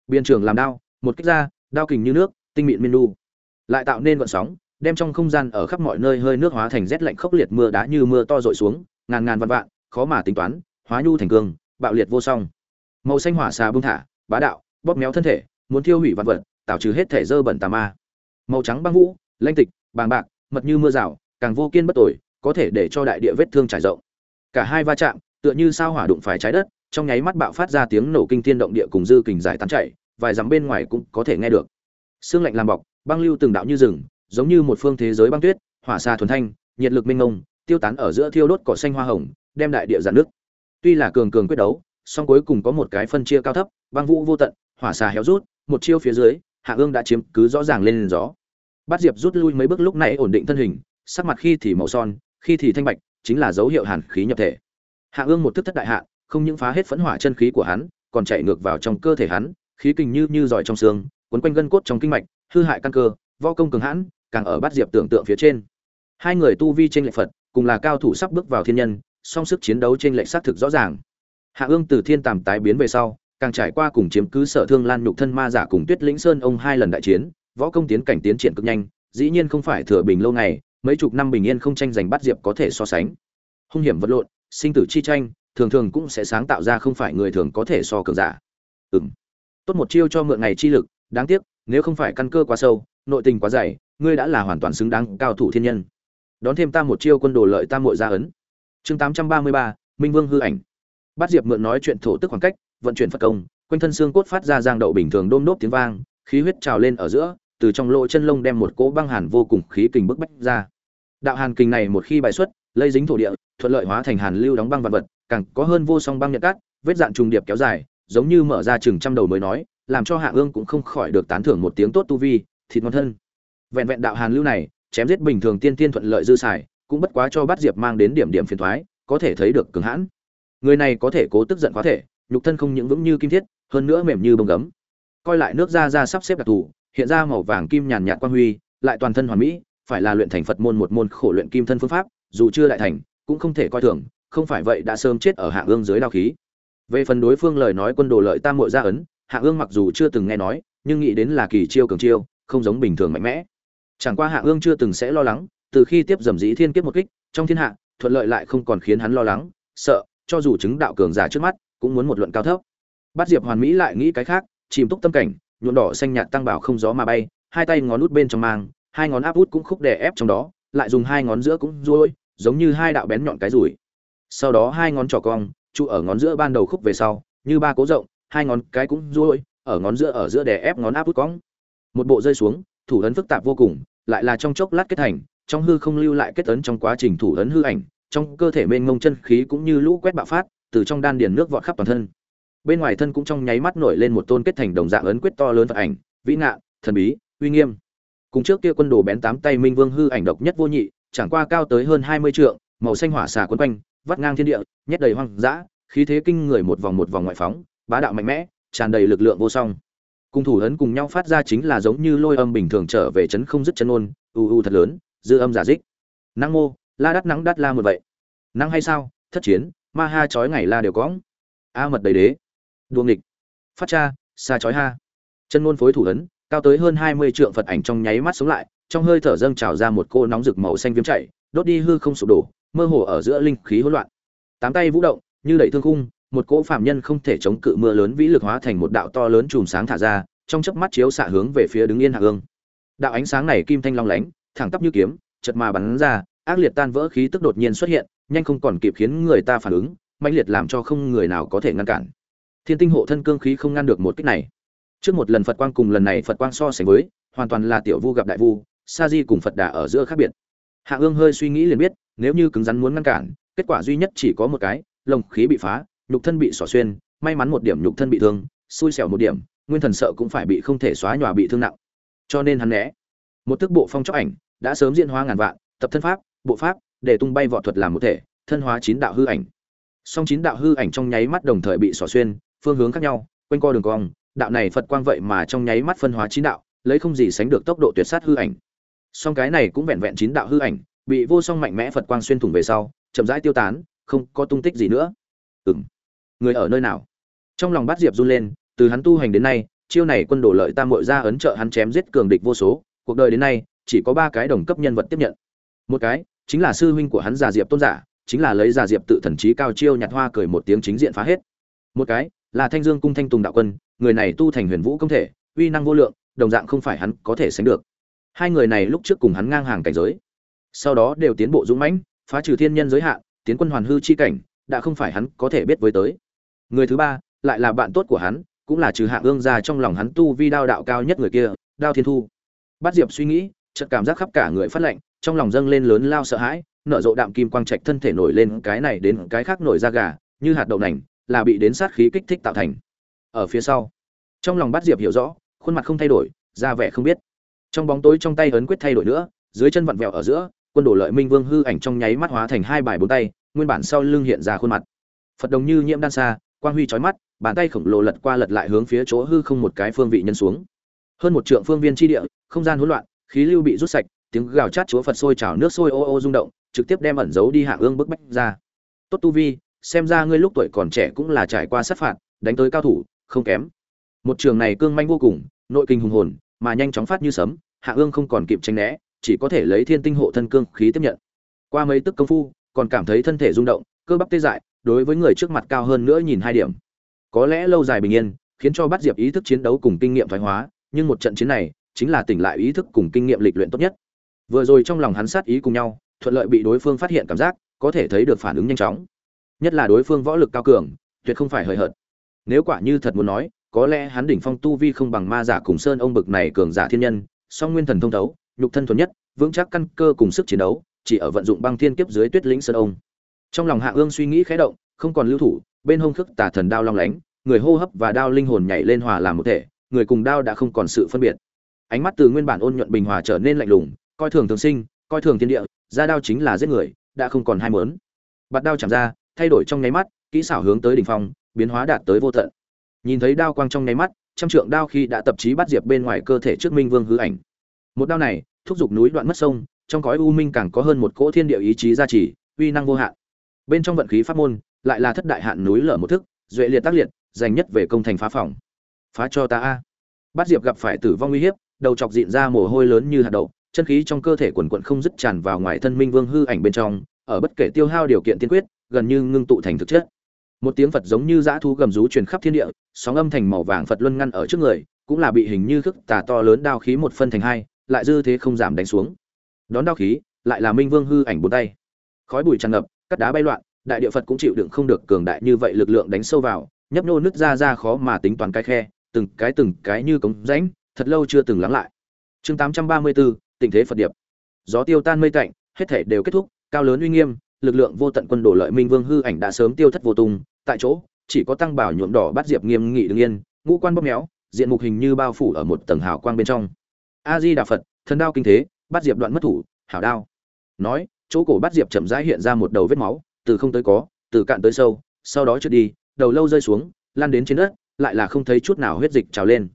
Biên trường làm đao, một kích ra, đao kình như nước, tinh mịn miên nu. Lại tạo nên vận sóng, đem trong không gian ở khắp mọi nơi hơi nước hóa thành rét lạnh khốc liệt mưa đá như mưa to rội xuống, ngàn ngàn vạn vạn, khó mà tính toán, hóa nhu thành cương bạo liệt vô song. Màu xanh hỏa xà bưng thả, bá đạo, bóp méo thân thể muốn thiêu hủy vạn vật tạo trừ hết thể dơ bẩn tà ma. Màu trắng băng vũ, lanh tịch, bàng bạc, mật như mưa rào, càng vô kiên bất tội có thể để cho đại địa vết thương trải rộng. Cả hai va chạm, tựa như sao hỏa đụng phải trái đất, trong nháy mắt bạo phát ra tiếng nổ kinh thiên động địa cùng dư kình giải tán chảy vài dặm bên ngoài cũng có thể nghe được. Xương lạnh làm bọc, băng lưu từng đạo như rừng, giống như một phương thế giới băng tuyết, hỏa xa thuần thanh, nhiệt lực minh ngông tiêu tán ở giữa thiêu đốt cỏ xanh hoa hồng, đem đại địa giãn nước tuy là cường cường quyết đấu, song cuối cùng có một cái phân chia cao thấp, băng vũ vô tận, hỏa xà héo rút một chiêu phía dưới, hạ ương đã chiếm cứ rõ ràng lên gió. Bát diệp rút lui mấy bước lúc này ổn định thân hình, sắc mặt khi thì màu son, khi thì thanh bạch, chính là dấu hiệu hàn khí nhập thể. Hạ ương một thức thất đại hạ, không những phá hết phẫn hỏa chân khí của hắn, còn chạy ngược vào trong cơ thể hắn, khí kình như như giỏi trong xương quấn quanh gân cốt trong kinh mạch, hư hại căn cơ, võ công cường hãn, càng ở bát diệp tưởng tượng phía trên. Hai người tu vi trên lệ phật, cùng là cao thủ sắp bước vào thiên nhân, song sức chiến đấu trên lệ xác thực rõ ràng. Hạ ương từ thiên tàm tái biến về sau càng trải qua cùng chiếm cứ sở thương lan nhục thân ma giả cùng tuyết lĩnh sơn ông hai lần đại chiến, võ công tiến cảnh tiến triển cực nhanh, dĩ nhiên không phải thừa bình lâu ngày, mấy chục năm bình yên không tranh giành bắt diệp có thể so sánh. Hung hiểm vật lộn, sinh tử chi tranh, thường thường cũng sẽ sáng tạo ra không phải người thường có thể so cường giả. Ừm. Tốt một chiêu cho mượn ngày chi lực, đáng tiếc, nếu không phải căn cơ quá sâu, nội tình quá dày, ngươi đã là hoàn toàn xứng đáng cao thủ thiên nhân. Đón thêm ta một chiêu quân đồ lợi tam muội gia ấn. Chương tám trăm ba mươi ba, minh vương hư ảnh. Bát diệp mượn nói chuyện thổ tức khoảng cách vận chuyển phật công, quanh thân xương cốt phát ra giang đậu bình thường đôm nốt tiếng vang, khí huyết trào lên ở giữa, từ trong lỗ chân lông đem một cỗ băng hàn vô cùng khí kình bức bách ra. Đạo hàn kình này một khi bài xuất, lây dính thổ địa, thuận lợi hóa thành hàn lưu đóng băng vật vật, càng có hơn vô song băng nhật cát, vết dạn trùng điệp kéo dài, giống như mở ra chừng trăm đầu mới nói, làm cho hạ ương cũng không khỏi được tán thưởng một tiếng tốt tu vi, thịt ngon thân. Vẹn vẹn đạo hàn lưu này, chém giết bình thường tiên tiên thuận lợi dư xài, cũng bất quá cho bát diệp mang đến điểm điểm phiền thoái, có thể thấy được cường hãn. Người này có thể cố tức giận có thể nhục thân không những vững như kim thiết, hơn nữa mềm như bông gấm. Coi lại nước ra ra sắp xếp đặc thù, hiện ra màu vàng kim nhàn nhạt quang huy, lại toàn thân hoàn mỹ, phải là luyện thành phật môn một môn khổ luyện kim thân phương pháp, dù chưa đại thành, cũng không thể coi thường, không phải vậy đã sớm chết ở hạ ương dưới đao khí. Về phần đối phương lời nói quân đồ lợi tam mội gia ấn, hạ ương mặc dù chưa từng nghe nói, nhưng nghĩ đến là kỳ chiêu cường chiêu, không giống bình thường mạnh mẽ. Chẳng qua hạ ương chưa từng sẽ lo lắng, từ khi tiếp dầm dĩ thiên kiếp một kích, trong thiên hạ, thuận lợi lại không còn khiến hắn lo lắng, sợ, cho dù chứng đạo cường giả trước mắt cũng muốn một luận cao thấp. Bắt diệp hoàn mỹ lại nghĩ cái khác, chìm túc tâm cảnh, nhuộm đỏ xanh nhạt tăng bảo không gió mà bay, hai tay ngón út bên trong mang, hai ngón áp út cũng khúc đè ép trong đó, lại dùng hai ngón giữa cũng ruôi giống như hai đạo bén nhọn cái rủi. Sau đó hai ngón trỏ cong, trụ ở ngón giữa ban đầu khúc về sau, như ba cố rộng, hai ngón cái cũng ruôi ở ngón giữa ở giữa đè ép ngón áp út cong. Một bộ rơi xuống, thủ ấn phức tạp vô cùng, lại là trong chốc lát kết thành, trong hư không lưu lại kết ấn trong quá trình thủ ấn hư ảnh, trong cơ thể mênh mông chân khí cũng như lũ quét bạo phát từ trong đan điền nước vọt khắp toàn thân. Bên ngoài thân cũng trong nháy mắt nổi lên một tôn kết thành đồng dạng ấn quyết to lớn phật ảnh, vĩ ngạ, thần bí, uy nghiêm. Cùng trước kia quân đồ bén tám tay minh vương hư ảnh độc nhất vô nhị, chẳng qua cao tới hơn hai mươi trượng, màu xanh hỏa xà quấn quanh, vắt ngang thiên địa, nhét đầy hoang dã, khí thế kinh người một vòng một vòng ngoại phóng, bá đạo mạnh mẽ, tràn đầy lực lượng vô song. Cùng thủ ấn cùng nhau phát ra chính là giống như lôi âm bình thường trở về chấn không dứt chân ôn, u u thật lớn, dư âm giả dích. Năng mô, la đắt nắng đắt la một vậy. Năng hay sao? Thất chiến ma ha chói ngày la đều cóng a mật đầy đế. Đuông nghịch. Phát cha xa chói ha. Chân ngôn phối thủ ấn, cao tới hơn hai mươi trượng phật ảnh trong nháy mắt sống lại, trong hơi thở dâng trào ra một cô nóng rực màu xanh viêm chảy đốt đi hư không sụp đổ, mơ hồ ở giữa linh khí hỗn loạn. Tám tay vũ động, như đẩy thương khung, một cỗ phạm nhân không thể chống cự mưa lớn vĩ lực hóa thành một đạo to lớn chùm sáng thả ra, trong chớp mắt chiếu xạ hướng về phía đứng yên hạ ương đạo ánh sáng này kim thanh long lánh, thẳng tắp như kiếm chật mà bắn ra, ác liệt tan vỡ khí tức đột nhiên xuất hiện nhanh không còn kịp khiến người ta phản ứng, mãnh liệt làm cho không người nào có thể ngăn cản. Thiên tinh hộ thân cương khí không ngăn được một kích này. Trước một lần phật quang cùng lần này phật quang so sánh với, hoàn toàn là tiểu vu gặp đại vu, sa di cùng phật đà ở giữa khác biệt. Hạ ương hơi suy nghĩ liền biết, nếu như cứng rắn muốn ngăn cản, kết quả duy nhất chỉ có một cái, lồng khí bị phá, nhục thân bị xỏ xuyên, may mắn một điểm nhục thân bị thương, xui xẻo một điểm, nguyên thần sợ cũng phải bị không thể xóa nhòa bị thương nặng. Cho nên hắn né. Một tức bộ phong chóc ảnh, đã sớm diễn hóa ngàn vạn, tập thân pháp, bộ pháp để tung bay võ thuật làm một thể, thân hóa chín đạo hư ảnh. Song chín đạo hư ảnh trong nháy mắt đồng thời bị xỏ xuyên, phương hướng khác nhau, quanh co đường cong, đạo này phật quang vậy mà trong nháy mắt phân hóa chín đạo, lấy không gì sánh được tốc độ tuyệt sát hư ảnh. Song cái này cũng vẹn vẹn chín đạo hư ảnh, bị vô song mạnh mẽ phật quang xuyên thủng về sau, chậm rãi tiêu tán, không có tung tích gì nữa. Ừm. người ở nơi nào? Trong lòng bát diệp run lên, từ hắn tu hành đến nay, chiêu này quân đổ lợi tam muội ra ấn trợ hắn chém giết cường địch vô số, cuộc đời đến nay, chỉ có ba cái đồng cấp nhân vật tiếp nhận. Một cái chính là sư huynh của hắn già diệp tôn giả, chính là lấy già diệp tự thần trí cao chiêu nhặt hoa cười một tiếng chính diện phá hết. Một cái, là thanh dương cung thanh tùng đạo quân, người này tu thành huyền vũ công thể, uy năng vô lượng, đồng dạng không phải hắn có thể sánh được. Hai người này lúc trước cùng hắn ngang hàng cảnh giới, sau đó đều tiến bộ dũng mãnh, phá trừ thiên nhân giới hạn, tiến quân hoàn hư chi cảnh, đã không phải hắn có thể biết với tới. Người thứ ba, lại là bạn tốt của hắn, cũng là trừ hạng ương ra trong lòng hắn tu vi đao đạo cao nhất người kia, đao thiên thu. Bát diệp suy nghĩ chợt cảm giác khắp cả người phát lạnh, trong lòng dâng lên lớn lao sợ hãi, nở rộ đạm kim quang trạch thân thể nổi lên cái này đến cái khác nổi ra gà, như hạt đậu nành, là bị đến sát khí kích thích tạo thành. Ở phía sau, trong lòng bát diệp hiểu rõ, khuôn mặt không thay đổi ra vẻ không biết. Trong bóng tối trong tay ấn quyết thay đổi nữa, dưới chân vặn vẹo ở giữa, quân đổ lợi minh vương hư ảnh trong nháy mắt hóa thành hai bài bốn tay, nguyên bản sau lưng hiện ra khuôn mặt. Phật đồng như nhiễm đan xa, quang huy chói mắt, bàn tay khổng lồ lật qua lật lại hướng phía chỗ hư không một cái phương vị nhân xuống. Hơn một trượng phương viên chi địa, không gian hỗn loạn khí lưu bị rút sạch, tiếng gào chát chúa phật sôi trào, nước sôi ô ô rung động, trực tiếp đem ẩn giấu đi hạ ương bức bách ra. Tốt tu vi, xem ra ngươi lúc tuổi còn trẻ cũng là trải qua sát phạt, đánh tới cao thủ, không kém. Một trường này cương manh vô cùng, nội kinh hùng hồn, mà nhanh chóng phát như sấm hạ ương không còn kịp tranh né, chỉ có thể lấy thiên tinh hộ thân cương khí tiếp nhận. Qua mấy tức công phu, còn cảm thấy thân thể rung động, cơ bắp tê dại, đối với người trước mặt cao hơn nữa nhìn hai điểm. Có lẽ lâu dài bình yên, khiến cho bắt diệp ý thức chiến đấu cùng kinh nghiệm thoái hóa, nhưng một trận chiến này chính là tỉnh lại ý thức cùng kinh nghiệm lịch luyện tốt nhất. Vừa rồi trong lòng hắn sát ý cùng nhau, thuận lợi bị đối phương phát hiện cảm giác, có thể thấy được phản ứng nhanh chóng. Nhất là đối phương võ lực cao cường, tuyệt không phải hời hợt. Nếu quả như thật muốn nói, có lẽ hắn đỉnh phong tu vi không bằng ma giả cùng sơn ông bực này cường giả thiên nhân, song nguyên thần thông thấu, nhục thân thuần nhất, vững chắc căn cơ cùng sức chiến đấu, chỉ ở vận dụng băng thiên kiếp dưới tuyết lĩnh sơn ông. Trong lòng hạ ương suy nghĩ khẽ động, không còn lưu thủ, bên hông khước tà thần đao long lánh, người hô hấp và đao linh hồn nhảy lên hòa làm một thể, người cùng đao đã không còn sự phân biệt ánh mắt từ nguyên bản ôn nhuận bình hòa trở nên lạnh lùng, coi thường thường sinh, coi thường thiên địa, ra đao chính là giết người, đã không còn hai mớn. Bạt đao chạm ra, thay đổi trong nháy mắt, kỹ xảo hướng tới đỉnh phong, biến hóa đạt tới vô tận. Nhìn thấy đao quang trong nháy mắt, trăm trượng đao khi đã tập trí bắt diệp bên ngoài cơ thể trước minh vương hư ảnh. Một đao này, thúc giục núi đoạn mất sông, trong cõi u minh càng có hơn một cỗ thiên địa ý chí gia trì, uy năng vô hạn. Bên trong vận khí pháp môn, lại là thất đại hạn núi lở một thức, duệ liệt tác liệt, dành nhất về công thành phá phòng. Phá cho ta a. Bát diệp gặp phải tử vong uy hiếp đầu chọc dịn ra mồ hôi lớn như hạt đậu, chân khí trong cơ thể quần quận không dứt tràn vào ngoài thân minh vương hư ảnh bên trong, ở bất kể tiêu hao điều kiện tiên quyết, gần như ngưng tụ thành thực chất. Một tiếng phật giống như dã thú gầm rú truyền khắp thiên địa, sóng âm thành màu vàng phật luân ngăn ở trước người, cũng là bị hình như khức tà to lớn đao khí một phân thành hai, lại dư thế không giảm đánh xuống. Đón đao khí, lại là minh vương hư ảnh bốn tay. Khói bụi tràn ngập cắt đá bay loạn, đại địa phật cũng chịu đựng không được cường đại như vậy lực lượng đánh sâu vào, nhấp nô nứt ra ra khó mà tính toán cái khe, từng cái từng cái như cống rãnh thật lâu chưa từng lắng lại. Chương tám trăm ba mươi bốn tình thế phật điệp. Gió tiêu tan mây tạnh, hết thể đều kết thúc, cao lớn uy nghiêm, lực lượng vô tận quân đổ lợi minh vương hư ảnh đã sớm tiêu thất vô tung. Tại chỗ, chỉ có tăng bảo nhuộm đỏ bắt diệp nghiêm nghị đứng yên, ngũ quan bóp méo, diện mục hình như bao phủ ở một tầng hào quang bên trong. A di đà phật, thần đao kinh thế bắt diệp đoạn mất thủ, hảo đao. Nói, chỗ cổ bắt diệp chậm rãi hiện ra một đầu vết máu, từ không tới có, từ cạn tới sâu, sau đó trượt đi, đầu lâu rơi xuống lan đến trên đất, lại là không thấy chút nào huyết dịch trào lên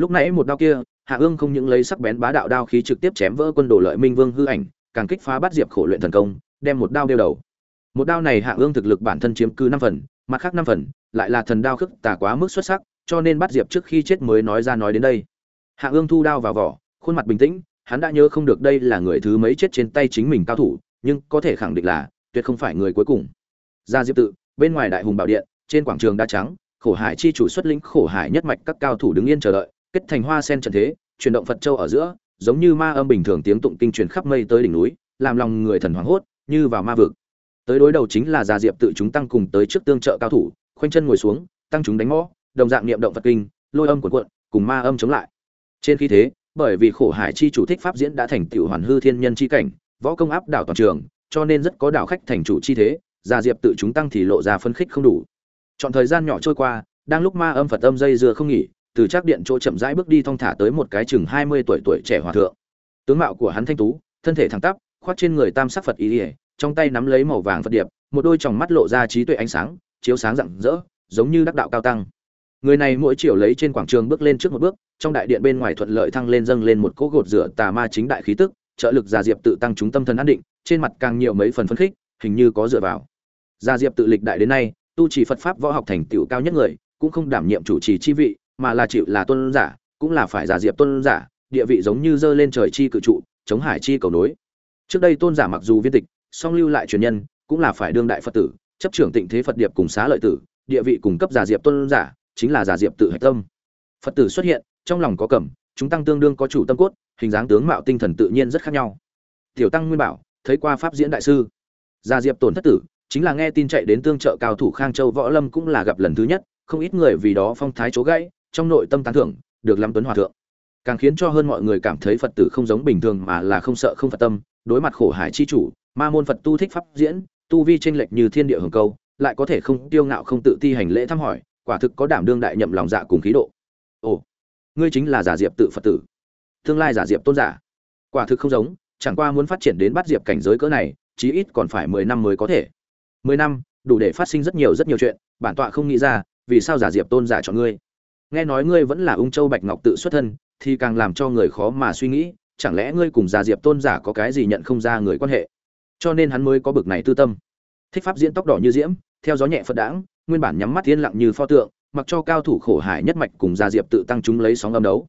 lúc nãy một đao kia, hạ ương không những lấy sắc bén bá đạo đao khí trực tiếp chém vỡ quân đồ lợi minh vương hư ảnh, càng kích phá bắt diệp khổ luyện thần công, đem một đao đeo đầu. Một đao này hạ ương thực lực bản thân chiếm cứ năm phần, mặt khác năm phần, lại là thần đao khức tà quá mức xuất sắc, cho nên bắt diệp trước khi chết mới nói ra nói đến đây. Hạ ương thu đao vào vỏ, khuôn mặt bình tĩnh, hắn đã nhớ không được đây là người thứ mấy chết trên tay chính mình cao thủ, nhưng có thể khẳng định là, tuyệt không phải người cuối cùng. Ra diệp tự, bên ngoài đại hùng bảo điện, trên quảng trường đa trắng, khổ hải chi chủ xuất lĩnh khổ hải nhất mạch các cao thủ đứng yên chờ đợi kết thành hoa sen trận thế, chuyển động phật châu ở giữa, giống như ma âm bình thường tiếng tụng kinh truyền khắp mây tới đỉnh núi, làm lòng người thần hoảng hốt, như vào ma vực. Tới đối đầu chính là già diệp tự chúng tăng cùng tới trước tương trợ cao thủ, khoanh chân ngồi xuống, tăng chúng đánh mõ đồng dạng niệm động phật kinh, lôi âm cuộn cuộn, cùng ma âm chống lại. Trên khí thế, bởi vì khổ hải chi chủ thích pháp diễn đã thành tiểu hoàn hư thiên nhân chi cảnh, võ công áp đảo toàn trường, cho nên rất có đảo khách thành chủ chi thế, già diệp tự chúng tăng thì lộ ra phân khích không đủ. Chọn thời gian nhỏ trôi qua, đang lúc ma âm phật âm dây dưa không nghỉ từ trác điện chỗ chậm rãi bước đi thong thả tới một cái chừng hai mươi tuổi tuổi trẻ hòa thượng. Tướng mạo của hắn thanh tú, thân thể thẳng tắp, khoác trên người tam sắc phật ý ỉa, trong tay nắm lấy màu vàng phật điệp, một đôi tròng mắt lộ ra trí tuệ ánh sáng, chiếu sáng rạng rỡ, giống như đắc đạo cao tăng. Người này mỗi chiều lấy trên quảng trường bước lên trước một bước, trong đại điện bên ngoài thuận lợi thăng lên dâng lên một cỗ gột rửa tà ma chính đại khí tức, trợ lực gia diệp tự tăng chúng tâm thần an định, trên mặt càng nhiều mấy phần phấn khích, hình như có dựa vào. Gia diệp tự lịch đại đến nay, tu trì phật pháp võ học thành tựu cao nhất người, cũng không đảm nhiệm chủ trì chi vị mà là chịu là tôn giả, cũng là phải giả diệp tôn giả, địa vị giống như dơ lên trời chi cự trụ, chống hải chi cầu nối. Trước đây tôn giả mặc dù viên tịch, song lưu lại truyền nhân, cũng là phải đương đại phật tử, chấp trưởng tịnh thế phật điệp cùng xá lợi tử, địa vị cùng cấp giả diệp tôn giả, chính là giả diệp tự hạch tâm. Phật tử xuất hiện, trong lòng có cẩm chúng tăng tương đương có chủ tâm cốt, hình dáng tướng mạo tinh thần tự nhiên rất khác nhau. Tiểu tăng nguyên bảo, thấy qua pháp diễn đại sư. Giả diệp tổn thất tử, chính là nghe tin chạy đến tương trợ cao thủ khang châu võ lâm cũng là gặp lần thứ nhất, không ít người vì đó phong thái chỗ gãy trong nội tâm tán thưởng, được lâm tuấn hòa thượng. Càng khiến cho hơn mọi người cảm thấy phật tử không giống bình thường mà là không sợ không phật tâm, đối mặt khổ hải chi chủ, ma môn phật tu thích pháp diễn, tu vi tranh lệch như thiên địa hưởng câu, lại có thể không tiêu ngạo không tự ti hành lễ thăm hỏi, quả thực có đảm đương đại nhậm lòng dạ cùng khí độ. Ồ, ngươi chính là giả diệp tự phật tử. Tương lai giả diệp tôn giả. Quả thực không giống, chẳng qua muốn phát triển đến bắt diệp cảnh giới cỡ này, chí ít còn phải mười năm mới có thể. Mười năm, đủ để phát sinh rất nhiều rất nhiều chuyện, bản tọa không nghĩ ra, vì sao giả diệp tôn giả chọn ngươi? Nghe nói ngươi vẫn là ung châu bạch ngọc tự xuất thân, thì càng làm cho người khó mà suy nghĩ, chẳng lẽ ngươi cùng già diệp tôn giả có cái gì nhận không ra người quan hệ? Cho nên hắn mới có bực này tư tâm. Thích pháp diễn tóc đỏ như diễm, theo gió nhẹ phật đãng, nguyên bản nhắm mắt yên lặng như pho tượng, mặc cho cao thủ khổ hải nhất mạch cùng gia diệp tự tăng chúng lấy sóng âm đấu.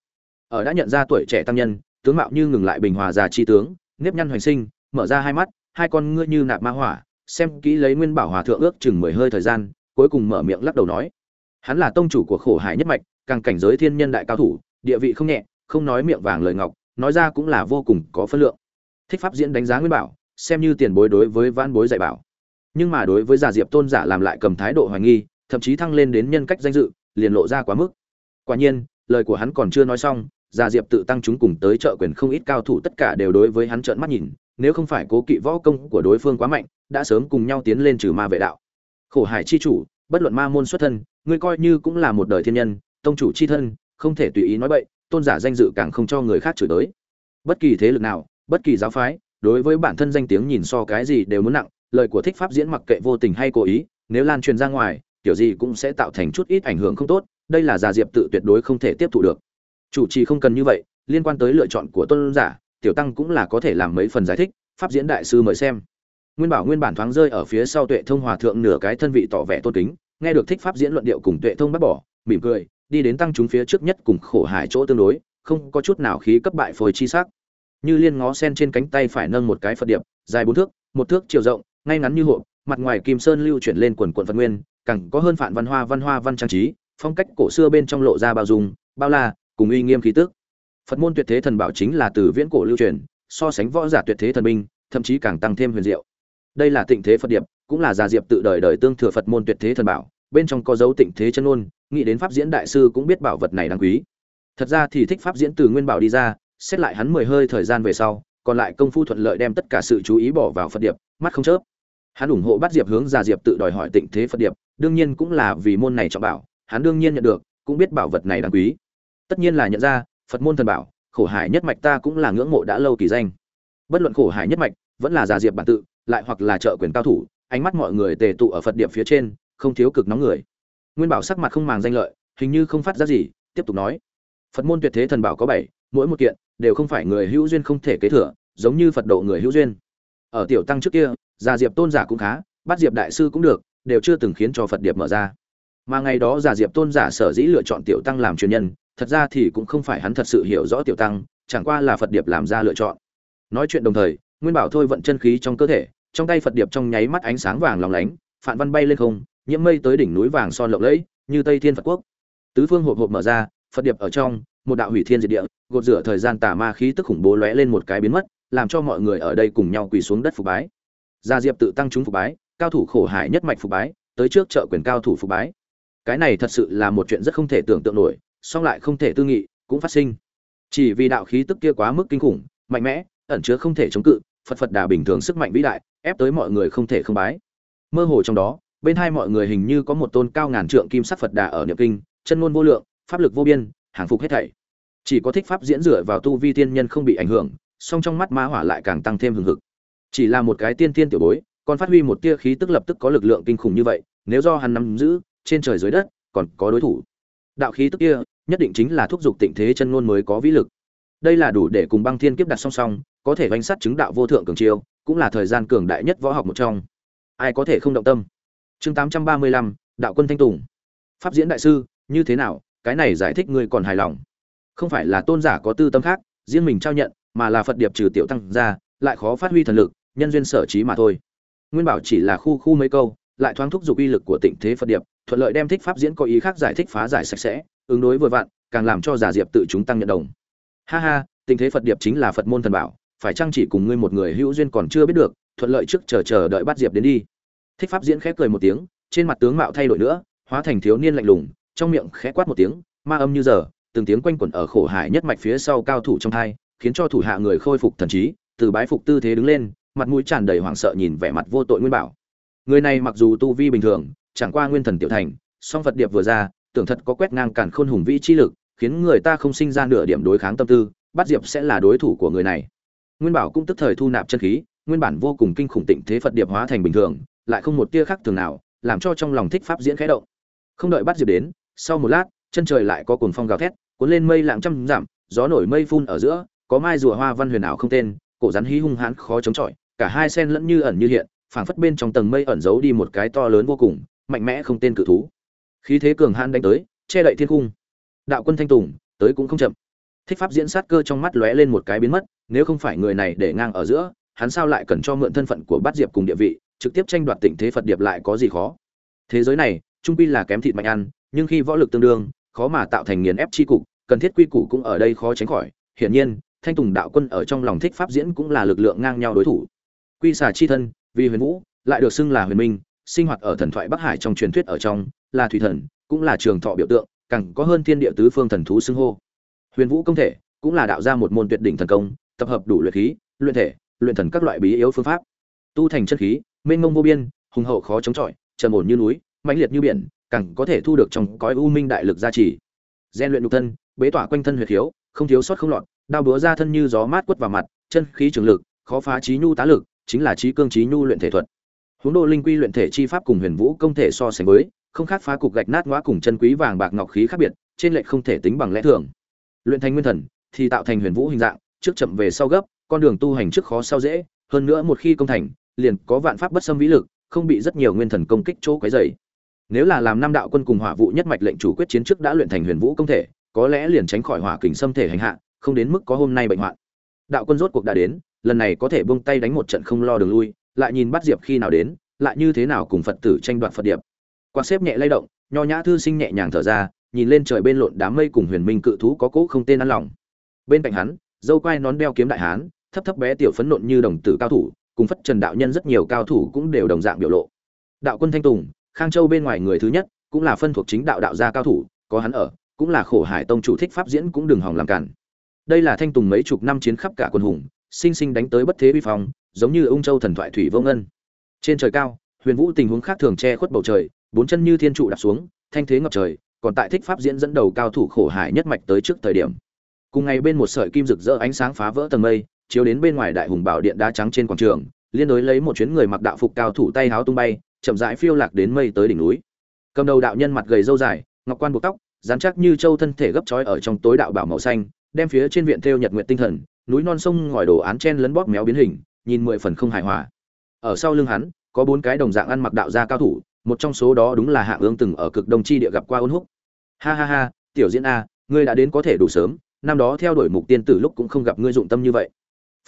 Ở đã nhận ra tuổi trẻ tăng nhân, tướng mạo như ngừng lại bình hòa già chi tướng, nếp nhăn hoành sinh, mở ra hai mắt, hai con ngươi như nạp ma hỏa, xem kỹ lấy nguyên bảo hòa thượng ước chừng mười hơi thời gian, cuối cùng mở miệng lắc đầu nói, hắn là tông chủ của khổ hải nhất mạch càng cảnh giới thiên nhân đại cao thủ, địa vị không nhẹ, không nói miệng vàng lời ngọc, nói ra cũng là vô cùng có phân lượng. Thích pháp diễn đánh giá nguyên bảo, xem như tiền bối đối với vãn bối dạy bảo. Nhưng mà đối với giả diệp tôn giả làm lại cầm thái độ hoài nghi, thậm chí thăng lên đến nhân cách danh dự, liền lộ ra quá mức. Quả nhiên, lời của hắn còn chưa nói xong, giả diệp tự tăng chúng cùng tới trợ quyền không ít cao thủ tất cả đều đối với hắn trợn mắt nhìn, nếu không phải cố kỵ võ công của đối phương quá mạnh, đã sớm cùng nhau tiến lên trừ ma vệ đạo. Khổ hải chi chủ, bất luận ma môn xuất thân, ngươi coi như cũng là một đời thiên nhân tông chủ chi thân, không thể tùy ý nói bậy, tôn giả danh dự càng không cho người khác chửi tới bất kỳ thế lực nào, bất kỳ giáo phái, đối với bản thân danh tiếng nhìn so cái gì đều muốn nặng, lời của thích pháp diễn mặc kệ vô tình hay cố ý, nếu lan truyền ra ngoài, kiểu gì cũng sẽ tạo thành chút ít ảnh hưởng không tốt, đây là già diệp tự tuyệt đối không thể tiếp thu được. Chủ trì không cần như vậy, liên quan tới lựa chọn của tôn giả, tiểu tăng cũng là có thể làm mấy phần giải thích, pháp diễn đại sư mời xem. Nguyên bảo nguyên bản thoáng rơi ở phía sau tuệ thông hòa thượng nửa cái thân vị tỏ vẻ tôn kính, nghe được thích pháp diễn luận điệu cùng tuệ thông bác bỏ, mỉm cười đi đến tăng chúng phía trước nhất cùng khổ hải chỗ tương đối, không có chút nào khí cấp bại phôi chi sắc. Như liên ngó sen trên cánh tay phải nâng một cái phật điệp, dài bốn thước, một thước chiều rộng, ngay ngắn như hộ mặt ngoài kim sơn lưu chuyển lên quần quận phật nguyên càng có hơn phản văn hoa văn hoa văn trang trí, phong cách cổ xưa bên trong lộ ra bao dung, bao la, cùng uy nghiêm khí tức. Phật môn tuyệt thế thần bảo chính là từ viễn cổ lưu truyền, so sánh võ giả tuyệt thế thần binh, thậm chí càng tăng thêm huyền diệu. Đây là tịnh thế phật điệp, cũng là gia diệp tự đời đời tương thừa phật môn tuyệt thế thần bảo bên trong có dấu tịnh thế chân ôn, nghĩ đến pháp diễn đại sư cũng biết bảo vật này đáng quý. Thật ra thì thích pháp diễn từ nguyên bảo đi ra, xét lại hắn mười hơi thời gian về sau, còn lại công phu thuận lợi đem tất cả sự chú ý bỏ vào phật điệp, mắt không chớp. Hắn ủng hộ bắt diệp hướng già diệp tự đòi hỏi tịnh thế phật điệp, đương nhiên cũng là vì môn này trọng bảo, hắn đương nhiên nhận được, cũng biết bảo vật này đáng quý. Tất nhiên là nhận ra, phật môn thần bảo, khổ hải nhất mạch ta cũng là ngưỡng mộ đã lâu kỳ danh. Bất luận khổ hải nhất mạch, vẫn là gia diệp bản tự, lại hoặc là trợ quyền cao thủ, ánh mắt mọi người tề tụ ở phật điệp phía trên không thiếu cực nóng người. Nguyên bảo sắc mặt không màng danh lợi, hình như không phát ra gì, tiếp tục nói. Phật môn tuyệt thế thần bảo có bảy, mỗi một kiện đều không phải người hữu duyên không thể kế thừa, giống như phật độ người hữu duyên. Ở tiểu tăng trước kia, già diệp tôn giả cũng khá bắt diệp đại sư cũng được, đều chưa từng khiến cho phật điệp mở ra. Mà ngày đó giả diệp tôn giả sở dĩ lựa chọn tiểu tăng làm truyền nhân, thật ra thì cũng không phải hắn thật sự hiểu rõ tiểu tăng, chẳng qua là phật điệp làm ra lựa chọn. Nói chuyện đồng thời, nguyên bảo thôi vận chân khí trong cơ thể, trong tay phật điệp trong nháy mắt ánh sáng vàng lóng lánh phản văn bay lên không nhiễm mây tới đỉnh núi vàng son lộng lẫy, như tây thiên phật quốc. Tứ phương hộp hộp mở ra, phật điệp ở trong, một đạo hủy thiên diệt địa, gột rửa thời gian tà ma khí tức khủng bố lóe lên một cái biến mất, làm cho mọi người ở đây cùng nhau quỳ xuống đất phục bái. Gia diệp tự tăng chúng phục bái, cao thủ khổ hải nhất mạch phục bái, tới trước chợ quyền cao thủ phục bái. Cái này thật sự là một chuyện rất không thể tưởng tượng nổi, song lại không thể tư nghị, cũng phát sinh. Chỉ vì đạo khí tức kia quá mức kinh khủng, mạnh mẽ, ẩn chứa không thể chống cự, phật phật đà bình thường sức mạnh vĩ đại, ép tới mọi người không thể không bái. Mơ hồ trong đó bên hai mọi người hình như có một tôn cao ngàn trượng kim sắc phật đà ở niệm kinh, chân ngôn vô lượng, pháp lực vô biên, hàng phục hết thảy. Chỉ có thích pháp diễn rửa vào tu vi tiên nhân không bị ảnh hưởng, song trong mắt ma hỏa lại càng tăng thêm hừng hực. Chỉ là một cái tiên tiên tiểu bối, còn phát huy một tia khí tức lập tức có lực lượng kinh khủng như vậy, nếu do hắn nắm giữ, trên trời dưới đất, còn có đối thủ. Đạo khí tức kia, nhất định chính là thúc giục tịnh thế chân ngôn mới có vĩ lực. Đây là đủ để cùng băng thiên kiếp đặt song song, có thể vanh sắt chứng đạo vô thượng cường chiêu, cũng là thời gian cường đại nhất võ học một trong. Ai có thể không động tâm? Chương tám trăm ba mươi lăm, đạo quân thanh tùng. Pháp diễn đại sư, như thế nào? Cái này giải thích ngươi còn hài lòng. Không phải là tôn giả có tư tâm khác, riêng mình trao nhận, mà là phật điệp trừ tiểu tăng ra, lại khó phát huy thần lực, nhân duyên sở trí mà thôi. Nguyên bảo chỉ là khu khu mấy câu, lại thoáng thúc giục uy lực của tịnh thế phật điệp, thuận lợi đem thích pháp diễn có ý khác giải thích phá giải sạch sẽ, ứng đối vừa vặn, càng làm cho giả diệp tự chúng tăng nhận đồng. Ha ha, tịnh thế phật điệp chính là phật môn thần bảo, phải chăng chỉ cùng ngươi một người hữu duyên còn chưa biết được, thuận lợi trước chờ chờ đợi bắt diệp đến đi thích pháp diễn khẽ cười một tiếng, trên mặt tướng mạo thay đổi nữa, hóa thành thiếu niên lạnh lùng, trong miệng khẽ quát một tiếng, ma âm như giờ, từng tiếng quanh quẩn ở khổ hải nhất mạch phía sau cao thủ trong hai khiến cho thủ hạ người khôi phục thần trí, từ bái phục tư thế đứng lên, mặt mũi tràn đầy hoảng sợ nhìn vẻ mặt vô tội nguyên bảo. Người này mặc dù tu vi bình thường, chẳng qua nguyên thần tiểu thành, song phật điệp vừa ra, tưởng thật có quét ngang cản khôn hùng vĩ chi lực, khiến người ta không sinh ra nửa điểm đối kháng tâm tư, bắt diệp sẽ là đối thủ của người này. Nguyên bảo cũng tức thời thu nạp chân khí, nguyên bản vô cùng kinh khủng tịnh thế phật điệp hóa thành bình thường lại không một tia khác thường nào, làm cho trong lòng thích pháp diễn khẽ động. Không đợi bắt diệp đến, sau một lát, chân trời lại có cuồng phong gào thét, cuốn lên mây lạng trăm giảm gió nổi mây phun ở giữa, có mai rùa hoa văn huyền ảo không tên, cổ rắn hí hung hãn khó chống chọi, cả hai sen lẫn như ẩn như hiện, phảng phất bên trong tầng mây ẩn giấu đi một cái to lớn vô cùng, mạnh mẽ không tên cự thú. Khí thế cường hãn đánh tới, che đậy thiên cung đạo quân thanh tùng, tới cũng không chậm. Thích pháp diễn sát cơ trong mắt lóe lên một cái biến mất, nếu không phải người này để ngang ở giữa, hắn sao lại cần cho mượn thân phận của bát diệp cùng địa vị trực tiếp tranh đoạt tình thế phật điệp lại có gì khó? Thế giới này, trung quy là kém thịt mạnh ăn, nhưng khi võ lực tương đương, khó mà tạo thành nghiền ép chi cục, cần thiết quy củ cũng ở đây khó tránh khỏi. Hiển nhiên, thanh tùng đạo quân ở trong lòng thích pháp diễn cũng là lực lượng ngang nhau đối thủ. Quy xà chi thân, vì huyền vũ, lại được xưng là huyền minh, sinh hoạt ở thần thoại bắc hải trong truyền thuyết ở trong, là thủy thần, cũng là trường thọ biểu tượng, càng có hơn thiên địa tứ phương thần thú xưng hô. Huyền vũ công thể, cũng là đạo ra một môn tuyệt đỉnh thần công, tập hợp đủ luyện khí, luyện thể, luyện thần các loại bí yếu phương pháp. Tu thành chân khí mênh mông vô biên hùng hậu khó chống chọi trầm ổn như núi mãnh liệt như biển càng có thể thu được trong cõi u minh đại lực gia trì. Gian luyện nhục thân bế tỏa quanh thân huyệt thiếu, không thiếu sót không lọt đao búa ra thân như gió mát quất vào mặt chân khí trường lực khó phá trí nhu tá lực chính là trí cương trí nhu luyện thể thuật. Huống đô linh quy luyện thể chi pháp cùng huyền vũ công thể so sánh với không khác phá cục gạch nát ngõa cùng chân quý vàng bạc ngọc khí khác biệt trên lệch không thể tính bằng lẽ thường. Luyện thành nguyên thần thì tạo thành huyền vũ hình dạng trước chậm về sau gấp con đường tu hành trước khó sau dễ hơn nữa một khi công thành liền có vạn pháp bất xâm vĩ lực, không bị rất nhiều nguyên thần công kích chỗ quấy dày nếu là làm năm đạo quân cùng hỏa vụ nhất mạch lệnh chủ quyết chiến trước đã luyện thành huyền vũ công thể, có lẽ liền tránh khỏi hỏa kình xâm thể hành hạ, không đến mức có hôm nay bệnh hoạn. Đạo quân rốt cuộc đã đến, lần này có thể buông tay đánh một trận không lo đường lui, lại nhìn bắt diệp khi nào đến, lại như thế nào cùng phật tử tranh đoạt phật điệp. Quạt xếp nhẹ lay động, nho nhã thư sinh nhẹ nhàng thở ra, nhìn lên trời bên lộn đám mây cùng huyền minh cự thú có cỗ không tên ăn lòng. Bên cạnh hắn, dâu quai nón đeo kiếm đại hán, thấp thấp bé tiểu phấn nộn như đồng tử cao thủ cùng phất trần đạo nhân rất nhiều cao thủ cũng đều đồng dạng biểu lộ. Đạo quân thanh tùng, khang châu bên ngoài người thứ nhất, cũng là phân thuộc chính đạo đạo gia cao thủ, có hắn ở, cũng là khổ hải tông chủ thích pháp diễn cũng đừng hòng làm cản. Đây là thanh tùng mấy chục năm chiến khắp cả quân hùng, sinh sinh đánh tới bất thế vi phong, giống như ung châu thần thoại thủy vô ngân. Trên trời cao, huyền vũ tình huống khác thường che khuất bầu trời, bốn chân như thiên trụ đạp xuống, thanh thế ngập trời, còn tại thích pháp diễn dẫn đầu cao thủ khổ hải nhất mạch tới trước thời điểm. Cùng ngày bên một sợi kim rực rỡ ánh sáng phá vỡ tầng mây chiếu đến bên ngoài đại hùng bảo điện đá trắng trên quảng trường, liên đối lấy một chuyến người mặc đạo phục cao thủ tay háo tung bay, chậm rãi phiêu lạc đến mây tới đỉnh núi. Cầm đầu đạo nhân mặt gầy râu dài, ngọc quan buộc tóc, dán chắc như châu thân thể gấp trói ở trong tối đạo bảo màu xanh, đem phía trên viện theo nhật nguyện tinh thần, núi non sông ngòi đồ án chen lấn bóp méo biến hình, nhìn mười phần không hài hòa. Ở sau lưng hắn, có bốn cái đồng dạng ăn mặc đạo gia cao thủ, một trong số đó đúng là hạ ương từng ở cực đông chi địa gặp qua ôn húc. Ha ha ha, tiểu diễn a, ngươi đã đến có thể đủ sớm, năm đó theo đuổi mục tiên tử lúc cũng không gặp ngươi dụng tâm như vậy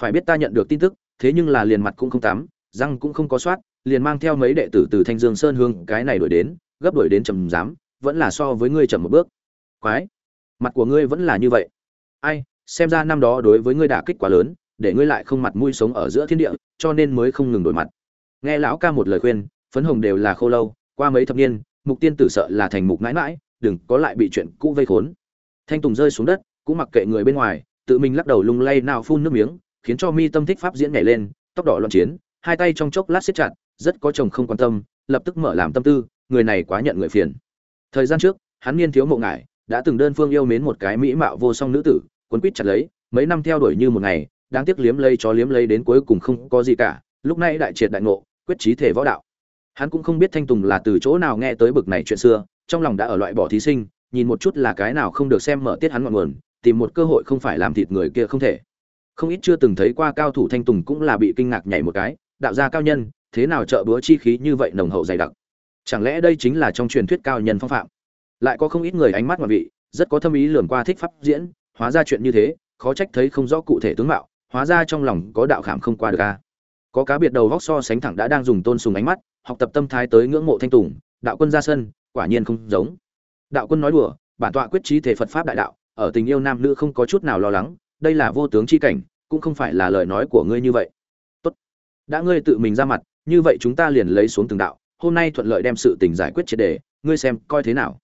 phải biết ta nhận được tin tức, thế nhưng là liền mặt cũng không tắm, răng cũng không có soát, liền mang theo mấy đệ tử từ thanh dương sơn hương cái này đuổi đến, gấp đuổi đến trầm giám vẫn là so với ngươi chậm một bước. Quái! Mặt của ngươi vẫn là như vậy. Ai, xem ra năm đó đối với ngươi đả kích quá lớn, để ngươi lại không mặt mũi sống ở giữa thiên địa, cho nên mới không ngừng đổi mặt. Nghe lão ca một lời khuyên, phấn hồng đều là khô lâu, qua mấy thập niên, mục tiên tử sợ là thành mục mãi mãi, đừng có lại bị chuyện cũ vây khốn. Thanh tùng rơi xuống đất, cũng mặc kệ người bên ngoài, tự mình lắc đầu lung lay nào phun nước miếng khiến cho mi tâm thích pháp diễn nhảy lên, tóc đỏ loạn chiến, hai tay trong chốc lát siết chặt, rất có chồng không quan tâm, lập tức mở làm tâm tư, người này quá nhận người phiền. Thời gian trước, hắn niên thiếu mộ ngại đã từng đơn phương yêu mến một cái mỹ mạo vô song nữ tử quấn quýt chặt lấy, mấy năm theo đuổi như một ngày, đáng tiếc liếm lây cho liếm lây đến cuối cùng không có gì cả, lúc này đại triệt đại ngộ, quyết trí thể võ đạo. Hắn cũng không biết thanh tùng là từ chỗ nào nghe tới bực này chuyện xưa, trong lòng đã ở loại bỏ thí sinh, nhìn một chút là cái nào không được xem mở tiết hắn ngọn nguồn, tìm một cơ hội không phải làm thịt người kia không thể không ít chưa từng thấy qua cao thủ thanh tùng cũng là bị kinh ngạc nhảy một cái, đạo gia cao nhân, thế nào trợ búa chi khí như vậy nồng hậu dày đặc? Chẳng lẽ đây chính là trong truyền thuyết cao nhân phong phạm? Lại có không ít người ánh mắt mà vị, rất có thâm ý lường qua thích pháp diễn, hóa ra chuyện như thế, khó trách thấy không rõ cụ thể tướng mạo, hóa ra trong lòng có đạo khảm không qua được a. Có cá biệt đầu vóc so sánh thẳng đã đang dùng tôn sùng ánh mắt, học tập tâm thái tới ngưỡng mộ thanh tùng, đạo quân ra sân, quả nhiên không giống. Đạo quân nói đùa, bản tọa quyết trí thể phật pháp đại đạo, ở tình yêu nam nữ không có chút nào lo lắng đây là vô tướng chi cảnh, cũng không phải là lời nói của ngươi như vậy. Tốt. Đã ngươi tự mình ra mặt, như vậy chúng ta liền lấy xuống từng đạo, hôm nay thuận lợi đem sự tình giải quyết triệt đề ngươi xem coi thế nào.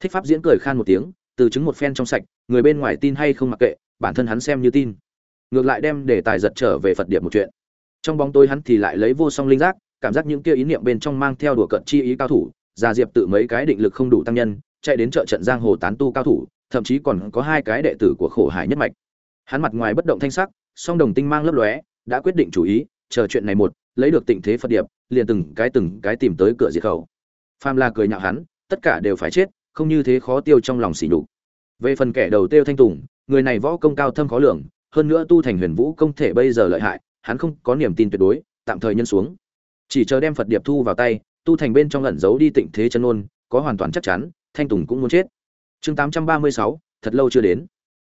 Thích pháp diễn cười khan một tiếng, từ chứng một phen trong sạch, người bên ngoài tin hay không mặc kệ, bản thân hắn xem như tin. Ngược lại đem để tài giật trở về phật điệp một chuyện. Trong bóng tối hắn thì lại lấy vô song linh giác, cảm giác những kia ý niệm bên trong mang theo đùa cận chi ý cao thủ già diệp tự mấy cái định lực không đủ tăng nhân, chạy đến chợ trận giang hồ tán tu cao thủ, thậm chí còn có hai cái đệ tử của khổ hải nhất mạch hắn mặt ngoài bất động thanh sắc, song đồng tinh mang lấp lóe, đã quyết định chủ ý, chờ chuyện này một, lấy được tịnh thế phật điệp, liền từng cái từng cái tìm tới cửa diệt khẩu. Phàm la cười nhạo hắn, tất cả đều phải chết, không như thế khó tiêu trong lòng xỉ nhục. Về phần kẻ đầu tiêu thanh tùng, người này võ công cao thâm khó lường, hơn nữa tu thành huyền vũ công thể bây giờ lợi hại, hắn không có niềm tin tuyệt đối, tạm thời nhân xuống. Chỉ chờ đem phật điệp thu vào tay, tu thành bên trong ẩn giấu đi tịnh thế chân ôn, có hoàn toàn chắc chắn, thanh tùng cũng muốn chết. Chương tám trăm ba mươi sáu, thật lâu chưa đến.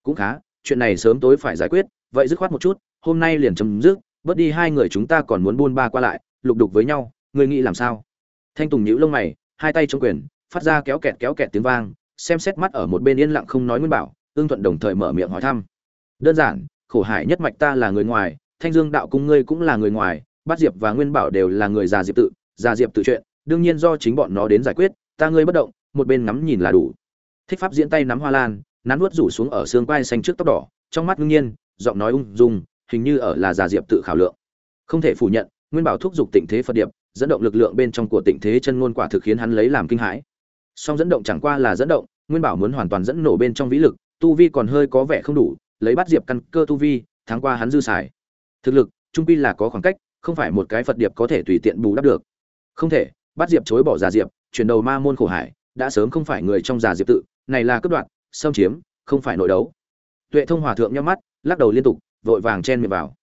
Cũng khá chuyện này sớm tối phải giải quyết, vậy dứt khoát một chút, hôm nay liền chấm dứt, bớt đi hai người chúng ta còn muốn buôn ba qua lại, lục đục với nhau, ngươi nghĩ làm sao? Thanh tùng nhíu lông mày, hai tay chống quyền, phát ra kéo kẹt kéo kẹt tiếng vang, xem xét mắt ở một bên yên lặng không nói nguyên bảo, ương thuận đồng thời mở miệng hỏi thăm. Đơn giản, khổ hải nhất mạch ta là người ngoài, thanh dương đạo cung ngươi cũng là người ngoài, bát diệp và nguyên bảo đều là người già diệp tự, già diệp tự chuyện, đương nhiên do chính bọn nó đến giải quyết, ta ngươi bất động, một bên ngắm nhìn là đủ. Thích pháp diễn tay nắm hoa lan nắn nuốt rủ xuống ở xương quai xanh trước tóc đỏ, trong mắt ngưng nhiên, giọng nói ung dung, hình như ở là già diệp tự khảo lượng. Không thể phủ nhận, nguyên bảo thúc giục tịnh thế phật điệp, dẫn động lực lượng bên trong của tịnh thế chân ngôn quả thực khiến hắn lấy làm kinh hãi. Song dẫn động chẳng qua là dẫn động, nguyên bảo muốn hoàn toàn dẫn nổ bên trong vĩ lực, tu vi còn hơi có vẻ không đủ, lấy bắt diệp căn cơ tu vi, tháng qua hắn dư xài. Thực lực, trung pi là có khoảng cách, không phải một cái phật điệp có thể tùy tiện bù đắp được. Không thể, bắt diệp chối bỏ già diệp, chuyển đầu ma môn khổ hải, đã sớm không phải người trong già diệp tự, này là cướp đoạt xâm chiếm, không phải nội đấu. Tuệ thông hòa thượng nhắm mắt, lắc đầu liên tục, vội vàng chen miệng vào.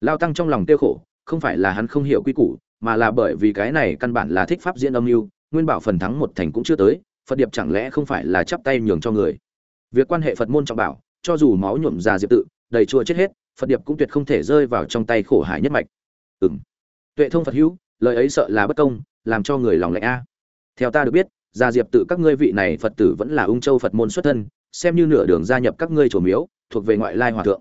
Lao tăng trong lòng tiêu khổ, không phải là hắn không hiểu quy củ, mà là bởi vì cái này căn bản là thích pháp diễn âm mưu, nguyên bảo phần thắng một thành cũng chưa tới, phật điệp chẳng lẽ không phải là chắp tay nhường cho người? Việc quan hệ phật môn trọng bảo, cho dù máu nhuộm già diệp tự, đầy chua chết hết, phật điệp cũng tuyệt không thể rơi vào trong tay khổ hải nhất mạch. Ừm. Tuệ thông phật hữu, lời ấy sợ là bất công, làm cho người lòng lạnh a. Theo ta được biết gia diệp tự các ngươi vị này phật tử vẫn là ung châu phật môn xuất thân, xem như nửa đường gia nhập các ngươi chùa miếu, thuộc về ngoại lai hòa thượng.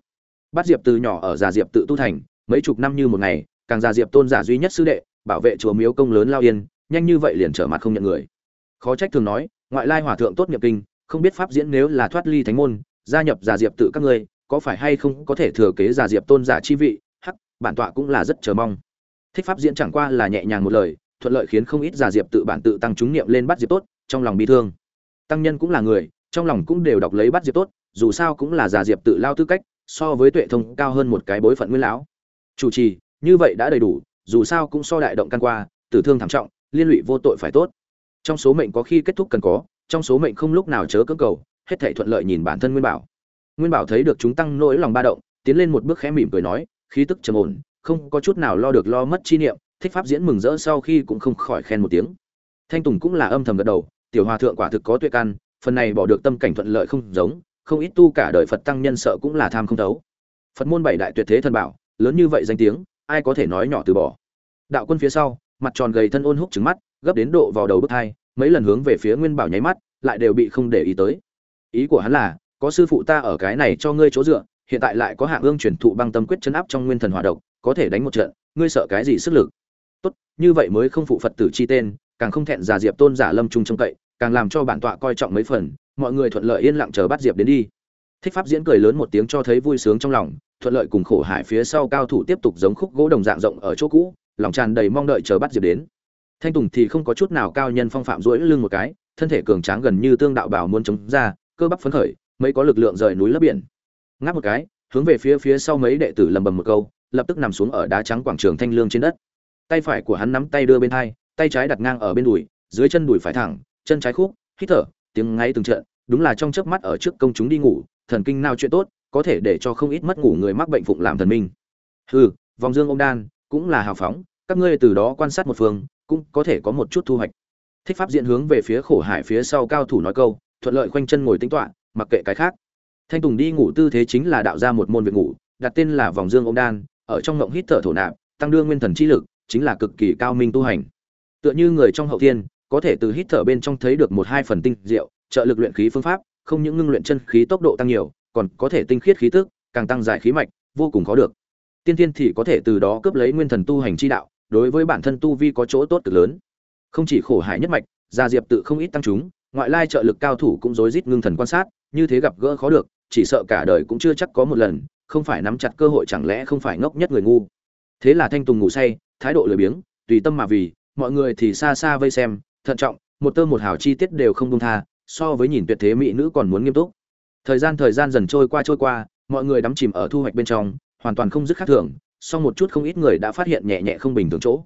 Bắt diệp từ nhỏ ở gia diệp tự tu thành, mấy chục năm như một ngày, càng gia diệp tôn giả duy nhất sư đệ, bảo vệ chùa miếu công lớn lao yên, nhanh như vậy liền trở mặt không nhận người. Khó trách thường nói, ngoại lai hòa thượng tốt nghiệp kinh, không biết pháp diễn nếu là thoát ly thánh môn, gia nhập gia diệp tự các ngươi, có phải hay không có thể thừa kế gia diệp tôn giả chi vị, hắc, bản tọa cũng là rất chờ mong. Thích pháp diễn chẳng qua là nhẹ nhàng một lời thuận lợi khiến không ít già diệp tự bản tự tăng chúng niệm lên bắt diệp tốt, trong lòng bi thương. Tăng nhân cũng là người, trong lòng cũng đều đọc lấy bắt diệp tốt, dù sao cũng là già diệp tự lao tư cách, so với tuệ thông cao hơn một cái bối phận nguyên lão. Chủ trì, như vậy đã đầy đủ, dù sao cũng so đại động căn qua, tử thương thảm trọng, liên lụy vô tội phải tốt. Trong số mệnh có khi kết thúc cần có, trong số mệnh không lúc nào chớ cưỡng cầu, hết thảy thuận lợi nhìn bản thân nguyên bảo. Nguyên bảo thấy được chúng tăng nỗi lòng ba động, tiến lên một bước khẽ mỉm cười nói, khí tức trầm ổn, không có chút nào lo được lo mất chi niệm thích pháp diễn mừng rỡ sau khi cũng không khỏi khen một tiếng. Thanh tùng cũng là âm thầm gật đầu, tiểu hòa thượng quả thực có tuệ căn, phần này bỏ được tâm cảnh thuận lợi không giống, không ít tu cả đời phật tăng nhân sợ cũng là tham không thấu. Phật môn bảy đại tuyệt thế thần bảo, lớn như vậy danh tiếng, ai có thể nói nhỏ từ bỏ. Đạo quân phía sau, mặt tròn gầy thân ôn húc trứng mắt, gấp đến độ vào đầu bước thai, mấy lần hướng về phía nguyên bảo nháy mắt, lại đều bị không để ý tới. Ý của hắn là, có sư phụ ta ở cái này cho ngươi chỗ dựa, hiện tại lại có hạ ương truyền thụ băng tâm quyết chấn áp trong nguyên thần hỏa độc, có thể đánh một trận, ngươi sợ cái gì sức lực? Tốt, như vậy mới không phụ phật tử chi tên, càng không thẹn giả diệp tôn giả lâm trung trông cậy, càng làm cho bản tọa coi trọng mấy phần, mọi người thuận lợi yên lặng chờ bắt diệp đến đi. Thích pháp diễn cười lớn một tiếng cho thấy vui sướng trong lòng, thuận lợi cùng khổ hải phía sau cao thủ tiếp tục giống khúc gỗ đồng dạng rộng ở chỗ cũ, lòng tràn đầy mong đợi chờ bắt diệp đến. Thanh tùng thì không có chút nào cao nhân phong phạm rỗi lưng một cái, thân thể cường tráng gần như tương đạo bảo muốn chống ra, cơ bắp phấn khởi, mấy có lực lượng rời núi lấp biển. Ngáp một cái, hướng về phía phía sau mấy đệ tử lầm bầm một câu, lập tức nằm xuống ở đá trắng quảng trường thanh lương trên đất tay phải của hắn nắm tay đưa bên hai, tay trái đặt ngang ở bên đùi, dưới chân đùi phải thẳng, chân trái khúc, hít thở, tiếng ngay từng trận, đúng là trong chớp mắt ở trước công chúng đi ngủ, thần kinh nào chuyện tốt, có thể để cho không ít mất ngủ người mắc bệnh phụng làm thần minh. Hừ, vòng dương ông đan, cũng là hào phóng, các ngươi từ đó quan sát một phương, cũng có thể có một chút thu hoạch. Thích pháp diện hướng về phía khổ hải phía sau cao thủ nói câu, thuận lợi khoanh chân ngồi tính toạ mặc kệ cái khác. Thanh tùng đi ngủ tư thế chính là đạo ra một môn việc ngủ, đặt tên là vòng dương ông đan, ở trong ngộng hít thở thổ nạp, tăng đương nguyên thần trí lực chính là cực kỳ cao minh tu hành. Tựa như người trong hậu thiên, có thể từ hít thở bên trong thấy được một hai phần tinh diệu, trợ lực luyện khí phương pháp, không những ngưng luyện chân khí tốc độ tăng nhiều, còn có thể tinh khiết khí tức, càng tăng dài khí mạch, vô cùng khó được. Tiên tiên thì có thể từ đó cướp lấy nguyên thần tu hành chi đạo, đối với bản thân tu vi có chỗ tốt cực lớn. Không chỉ khổ hải nhất mạch, gia diệp tự không ít tăng chúng, ngoại lai trợ lực cao thủ cũng rối rít ngưng thần quan sát, như thế gặp gỡ khó được, chỉ sợ cả đời cũng chưa chắc có một lần, không phải nắm chặt cơ hội chẳng lẽ không phải ngốc nhất người ngu. Thế là thanh tùng ngủ say thái độ lười biếng, tùy tâm mà vì, mọi người thì xa xa vây xem, thận trọng, một tơ một hào chi tiết đều không buông tha, so với nhìn tuyệt thế mỹ nữ còn muốn nghiêm túc. Thời gian thời gian dần trôi qua trôi qua, mọi người đắm chìm ở thu hoạch bên trong, hoàn toàn không dứt khác thường, song một chút không ít người đã phát hiện nhẹ nhẹ không bình thường chỗ.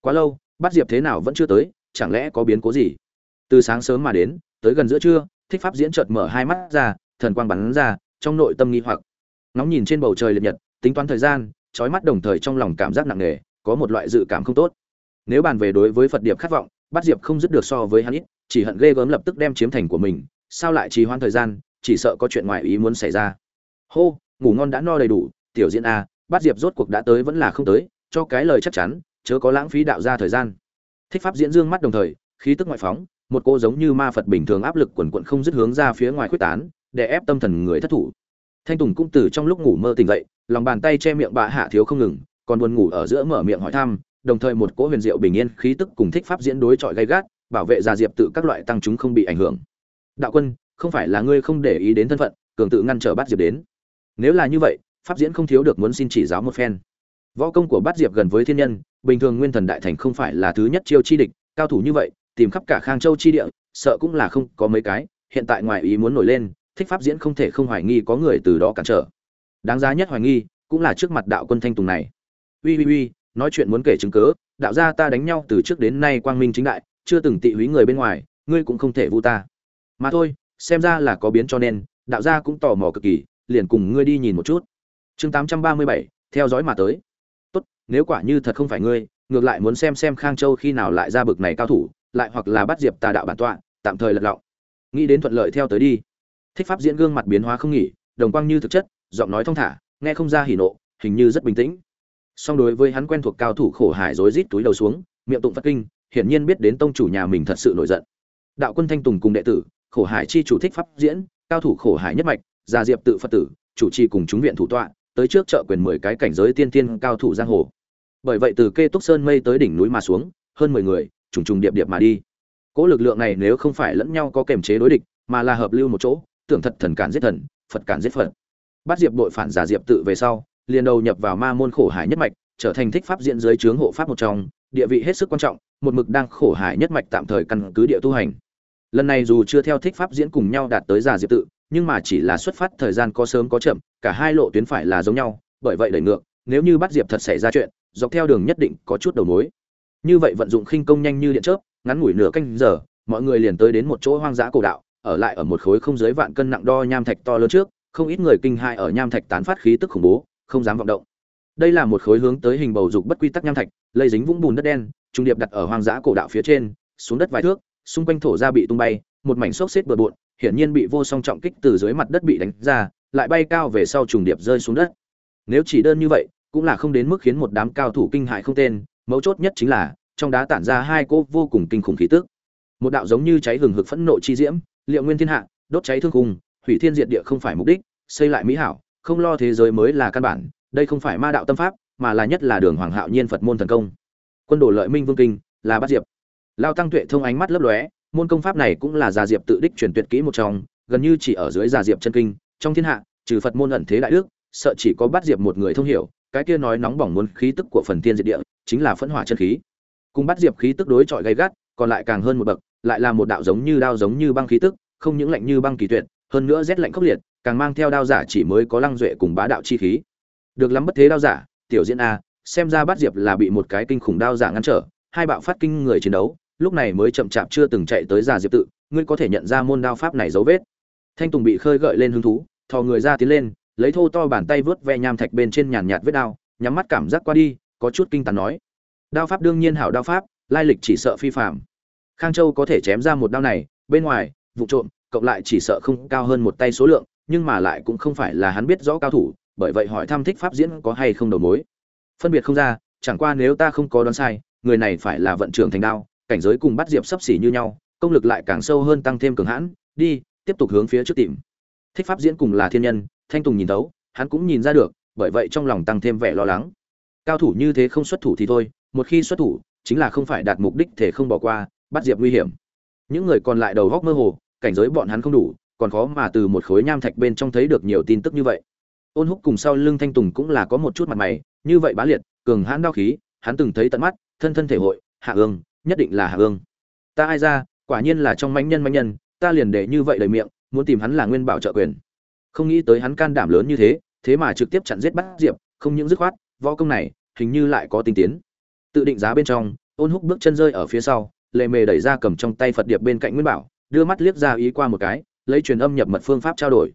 Quá lâu, bắt diệp thế nào vẫn chưa tới, chẳng lẽ có biến cố gì? Từ sáng sớm mà đến, tới gần giữa trưa, thích pháp diễn chợt mở hai mắt ra, thần quang bắn ra, trong nội tâm nghi hoặc. Ngóng nhìn trên bầu trời liệt nhật, tính toán thời gian trói mắt đồng thời trong lòng cảm giác nặng nề có một loại dự cảm không tốt. Nếu bàn về đối với phật điệp khát vọng, bắt diệp không dứt được so với hắn ít, chỉ hận ghê gớm lập tức đem chiếm thành của mình, sao lại trì hoãn thời gian, chỉ sợ có chuyện ngoài ý muốn xảy ra. Hô, ngủ ngon đã no đầy đủ, tiểu diễn a bắt diệp rốt cuộc đã tới vẫn là không tới, cho cái lời chắc chắn, chớ có lãng phí đạo ra thời gian. Thích pháp diễn dương mắt đồng thời, khí tức ngoại phóng, một cô giống như ma phật bình thường áp lực quần quận không dứt hướng ra phía ngoài khuếch tán, để ép tâm thần người thất thủ. Thanh tùng cũng từ trong lúc ngủ mơ tỉnh dậy, lòng bàn tay che miệng bà hạ thiếu không ngừng còn buồn ngủ ở giữa mở miệng hỏi thăm, đồng thời một cỗ huyền diệu bình yên khí tức cùng thích pháp diễn đối chọi gay gắt, bảo vệ gia diệp tự các loại tăng chúng không bị ảnh hưởng. Đạo quân, không phải là ngươi không để ý đến thân phận, cường tự ngăn trở bắt diệp đến. Nếu là như vậy, pháp diễn không thiếu được muốn xin chỉ giáo một phen. Võ công của bắt diệp gần với thiên nhân, bình thường nguyên thần đại thành không phải là thứ nhất chiêu chi địch, cao thủ như vậy, tìm khắp cả khang châu chi địa, sợ cũng là không có mấy cái, hiện tại ngoài ý muốn nổi lên, thích pháp diễn không thể không hoài nghi có người từ đó cản trở. Đáng giá nhất hoài nghi, cũng là trước mặt đạo quân thanh tùng này uy uy uy, nói chuyện muốn kể chứng cớ, đạo gia ta đánh nhau từ trước đến nay quang minh chính đại, chưa từng tị húy người bên ngoài, ngươi cũng không thể vu ta. Mà thôi, xem ra là có biến cho nên, đạo gia cũng tò mò cực kỳ, liền cùng ngươi đi nhìn một chút. Chương tám trăm ba mươi bảy, theo dõi mà tới. Tốt, nếu quả như thật không phải ngươi, ngược lại muốn xem xem khang châu khi nào lại ra bực này cao thủ, lại hoặc là bắt diệp tà đạo bản tọa, tạm thời lật lọng. Nghĩ đến thuận lợi theo tới đi. Thích pháp diễn gương mặt biến hóa không nghỉ, đồng quang như thực chất, giọng nói thong thả, nghe không ra hỉ nộ, hình như rất bình tĩnh song đối với hắn quen thuộc cao thủ khổ hải rối rít túi đầu xuống, miệng tụng phật kinh, hiển nhiên biết đến tông chủ nhà mình thật sự nổi giận. Đạo quân thanh tùng cùng đệ tử, khổ hải chi chủ thích pháp diễn, cao thủ khổ hải nhất mạch, gia diệp tự phật tử, chủ trì cùng chúng viện thủ tọa, tới trước chợ quyền mười cái cảnh giới tiên tiên cao thủ giang hồ. Bởi vậy từ kê túc sơn mây tới đỉnh núi mà xuống, hơn mười người, trùng trùng điệp điệp mà đi. Cỗ lực lượng này nếu không phải lẫn nhau có kềm chế đối địch, mà là hợp lưu một chỗ, tưởng thật thần cản giết thần, phật cản giết phật. Bắt diệp đội phản giả diệp tự về sau liền đầu nhập vào ma môn khổ hải nhất mạch, trở thành thích pháp diễn dưới trướng hộ pháp một trong, địa vị hết sức quan trọng, một mực đang khổ hải nhất mạch tạm thời căn cứ địa tu hành. Lần này dù chưa theo thích pháp diễn cùng nhau đạt tới giả diệp tự, nhưng mà chỉ là xuất phát thời gian có sớm có chậm, cả hai lộ tuyến phải là giống nhau, bởi vậy đẩy ngược, nếu như bắt diệp thật xảy ra chuyện, dọc theo đường nhất định có chút đầu mối. Như vậy vận dụng khinh công nhanh như điện chớp, ngắn ngủi nửa canh giờ, mọi người liền tới đến một chỗ hoang dã cổ đạo, ở lại ở một khối không dưới vạn cân nặng đo nham thạch to lớn trước, không ít người kinh hại ở nham thạch tán phát khí tức khủng bố không dám vọng động. Đây là một khối hướng tới hình bầu dục bất quy tắc nham thạch, lây dính vũng bùn đất đen, trung điệp đặt ở hoang dã cổ đạo phía trên, xuống đất vài thước, xung quanh thổ ra bị tung bay, một mảnh xốc xếp bừa bộn, hiển nhiên bị vô song trọng kích từ dưới mặt đất bị đánh ra, lại bay cao về sau trùng điệp rơi xuống đất. Nếu chỉ đơn như vậy, cũng là không đến mức khiến một đám cao thủ kinh hại không tên, mấu chốt nhất chính là, trong đá tản ra hai cỗ vô cùng kinh khủng khí tức. Một đạo giống như cháy hừng hực phẫn nộ chi diễm, liệu nguyên thiên hạ, đốt cháy thương cùng hủy thiên diệt địa không phải mục đích, xây lại mỹ hảo không lo thế giới mới là căn bản, đây không phải ma đạo tâm pháp, mà là nhất là đường hoàng hạo nhiên phật môn thần công. Quân đồ lợi minh vương kinh, là bắt diệp. Lao tăng tuệ thông ánh mắt lấp lóe, môn công pháp này cũng là già diệp tự đích truyền tuyệt kỹ một trong, gần như chỉ ở dưới già diệp chân kinh, trong thiên hạ, trừ phật môn ẩn thế đại đức, sợ chỉ có bắt diệp một người thông hiểu, cái kia nói nóng bỏng muốn khí tức của phần tiên diệt địa, chính là phẫn hỏa chân khí. Cùng bắt diệp khí tức đối chọi gay gắt, còn lại càng hơn một bậc, lại là một đạo giống như đao giống như băng khí tức, không những lạnh như băng kỳ tuyệt hơn nữa rét lạnh khốc liệt, càng mang theo đao giả chỉ mới có lăng duệ cùng bá đạo chi khí. Được lắm bất thế đao giả, tiểu diễn a, xem ra bắt diệp là bị một cái kinh khủng đao giả ngăn trở, hai bạo phát kinh người chiến đấu, lúc này mới chậm chạp chưa từng chạy tới già diệp tự, ngươi có thể nhận ra môn đao pháp này dấu vết. Thanh tùng bị khơi gợi lên hứng thú, thò người ra tiến lên, lấy thô to bàn tay vớt ve nham thạch bên trên nhàn nhạt vết đao, nhắm mắt cảm giác qua đi, có chút kinh tàn nói. Đao pháp đương nhiên hảo đao pháp, lai lịch chỉ sợ phi phạm khang châu có thể chém ra một đao này, bên ngoài, vụ trộm cộng lại chỉ sợ không cao hơn một tay số lượng, nhưng mà lại cũng không phải là hắn biết rõ cao thủ, bởi vậy hỏi thăm thích pháp diễn có hay không đầu mối. Phân biệt không ra, chẳng qua nếu ta không có đoán sai, người này phải là vận trưởng thành đao, cảnh giới cùng bắt diệp sấp xỉ như nhau, công lực lại càng sâu hơn tăng thêm cường hãn, đi, tiếp tục hướng phía trước tìm. Thích pháp diễn cùng là thiên nhân, thanh tùng nhìn thấu, hắn cũng nhìn ra được, bởi vậy trong lòng tăng thêm vẻ lo lắng. Cao thủ như thế không xuất thủ thì thôi, một khi xuất thủ, chính là không phải đạt mục đích thể không bỏ qua, bắt diệp nguy hiểm. Những người còn lại đầu góc mơ hồ cảnh giới bọn hắn không đủ, còn khó mà từ một khối nham thạch bên trong thấy được nhiều tin tức như vậy. Ôn húc cùng sau lưng thanh tùng cũng là có một chút mặt mày, như vậy bá liệt, cường hãn đao khí, hắn từng thấy tận mắt, thân thân thể hội, hạ ương, nhất định là hạ ương. Ta ai ra, quả nhiên là trong mãnh nhân mãnh nhân, ta liền để như vậy lời miệng, muốn tìm hắn là nguyên bảo trợ quyền. Không nghĩ tới hắn can đảm lớn như thế thế mà trực tiếp chặn giết bắt diệp, không những dứt khoát, võ công này, hình như lại có tinh tiến. Tự định giá bên trong, ôn húc bước chân rơi ở phía sau, lệ mề đẩy ra cầm trong tay phật điệp bên cạnh nguyên bảo đưa mắt liếc ra ý qua một cái, lấy truyền âm nhập mật phương pháp trao đổi.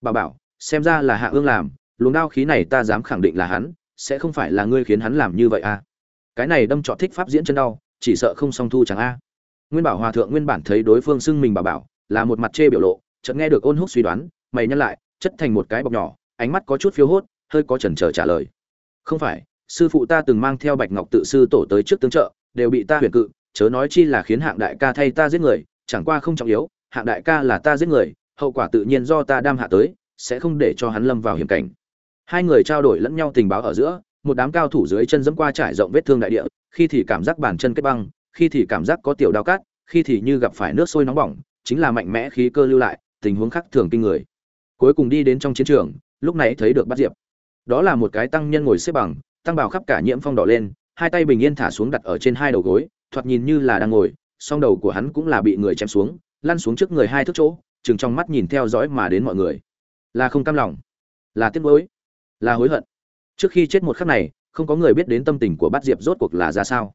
Bà bảo, xem ra là hạ ương làm, luồng đao khí này ta dám khẳng định là hắn, sẽ không phải là ngươi khiến hắn làm như vậy à? Cái này đâm trọ thích pháp diễn chân đau, chỉ sợ không song thu chẳng a. Nguyên bảo hòa thượng nguyên bản thấy đối phương xưng mình bà bảo, là một mặt chê biểu lộ, chợt nghe được ôn húc suy đoán, mày nhắc lại, chất thành một cái bọc nhỏ, ánh mắt có chút phiếu hốt, hơi có chần chờ trả lời. Không phải, sư phụ ta từng mang theo bạch ngọc tự sư tổ tới trước tướng trợ, đều bị ta huyền cự, chớ nói chi là khiến hạng đại ca thay ta giết người chẳng qua không trọng yếu, hạng đại ca là ta giết người, hậu quả tự nhiên do ta đam hạ tới, sẽ không để cho hắn lâm vào hiểm cảnh. Hai người trao đổi lẫn nhau tình báo ở giữa, một đám cao thủ dưới chân dẫm qua trải rộng vết thương đại địa, khi thì cảm giác bàn chân kết băng, khi thì cảm giác có tiểu đao cát, khi thì như gặp phải nước sôi nóng bỏng, chính là mạnh mẽ khí cơ lưu lại, tình huống khác thường kinh người. Cuối cùng đi đến trong chiến trường, lúc này thấy được bắt diệp. Đó là một cái tăng nhân ngồi xếp bằng, tăng bào khắp cả nhiễm phong đỏ lên, hai tay bình yên thả xuống đặt ở trên hai đầu gối, thoạt nhìn như là đang ngồi song đầu của hắn cũng là bị người chém xuống, lăn xuống trước người hai thước chỗ, chừng trong mắt nhìn theo dõi mà đến mọi người. Là không cam lòng, là tiếc nuối, là hối hận. Trước khi chết một khắc này, không có người biết đến tâm tình của bát diệp rốt cuộc là ra sao.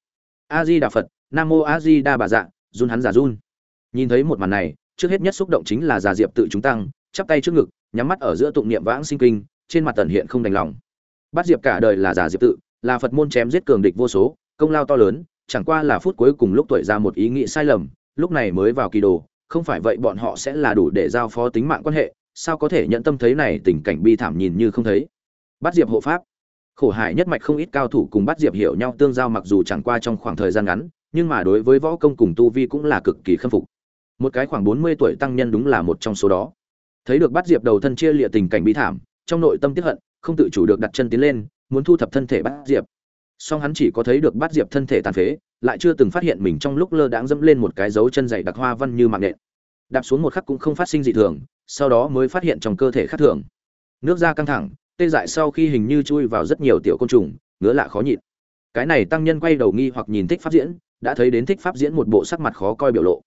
A di đà phật nam mô a di đà bà dạ run hắn giả run. Nhìn thấy một màn này, trước hết nhất xúc động chính là già diệp tự chúng tăng, chắp tay trước ngực, nhắm mắt ở giữa tụng niệm vãng sinh kinh, trên mặt tần hiện không đành lòng. Bát diệp cả đời là già diệp tự, là phật môn chém giết cường địch vô số, công lao to lớn chẳng qua là phút cuối cùng lúc tuổi ra một ý nghĩ sai lầm, lúc này mới vào kỳ đồ, không phải vậy bọn họ sẽ là đủ để giao phó tính mạng quan hệ, sao có thể nhận tâm thấy này tình cảnh bi thảm nhìn như không thấy. Bắt diệp hộ pháp. Khổ hải nhất mạch không ít cao thủ cùng bắt diệp hiểu nhau tương giao mặc dù chẳng qua trong khoảng thời gian ngắn, nhưng mà đối với võ công cùng tu vi cũng là cực kỳ khâm phục. Một cái khoảng bốn mươi tuổi tăng nhân đúng là một trong số đó. Thấy được bắt diệp đầu thân chia liệt tình cảnh bi thảm, trong nội tâm tiếc hận, không tự chủ được đặt chân tiến lên, muốn thu thập thân thể bắt diệp song hắn chỉ có thấy được Bát diệp thân thể tàn phế, lại chưa từng phát hiện mình trong lúc lơ đãng dẫm lên một cái dấu chân dày đặc hoa văn như mạng nện. Đạp xuống một khắc cũng không phát sinh dị thường, sau đó mới phát hiện trong cơ thể khác thường. Nước da căng thẳng, tê dại sau khi hình như chui vào rất nhiều tiểu côn trùng, ngứa lạ khó nhịn. Cái này tăng nhân quay đầu nghi hoặc nhìn thích pháp diễn, đã thấy đến thích pháp diễn một bộ sắc mặt khó coi biểu lộ.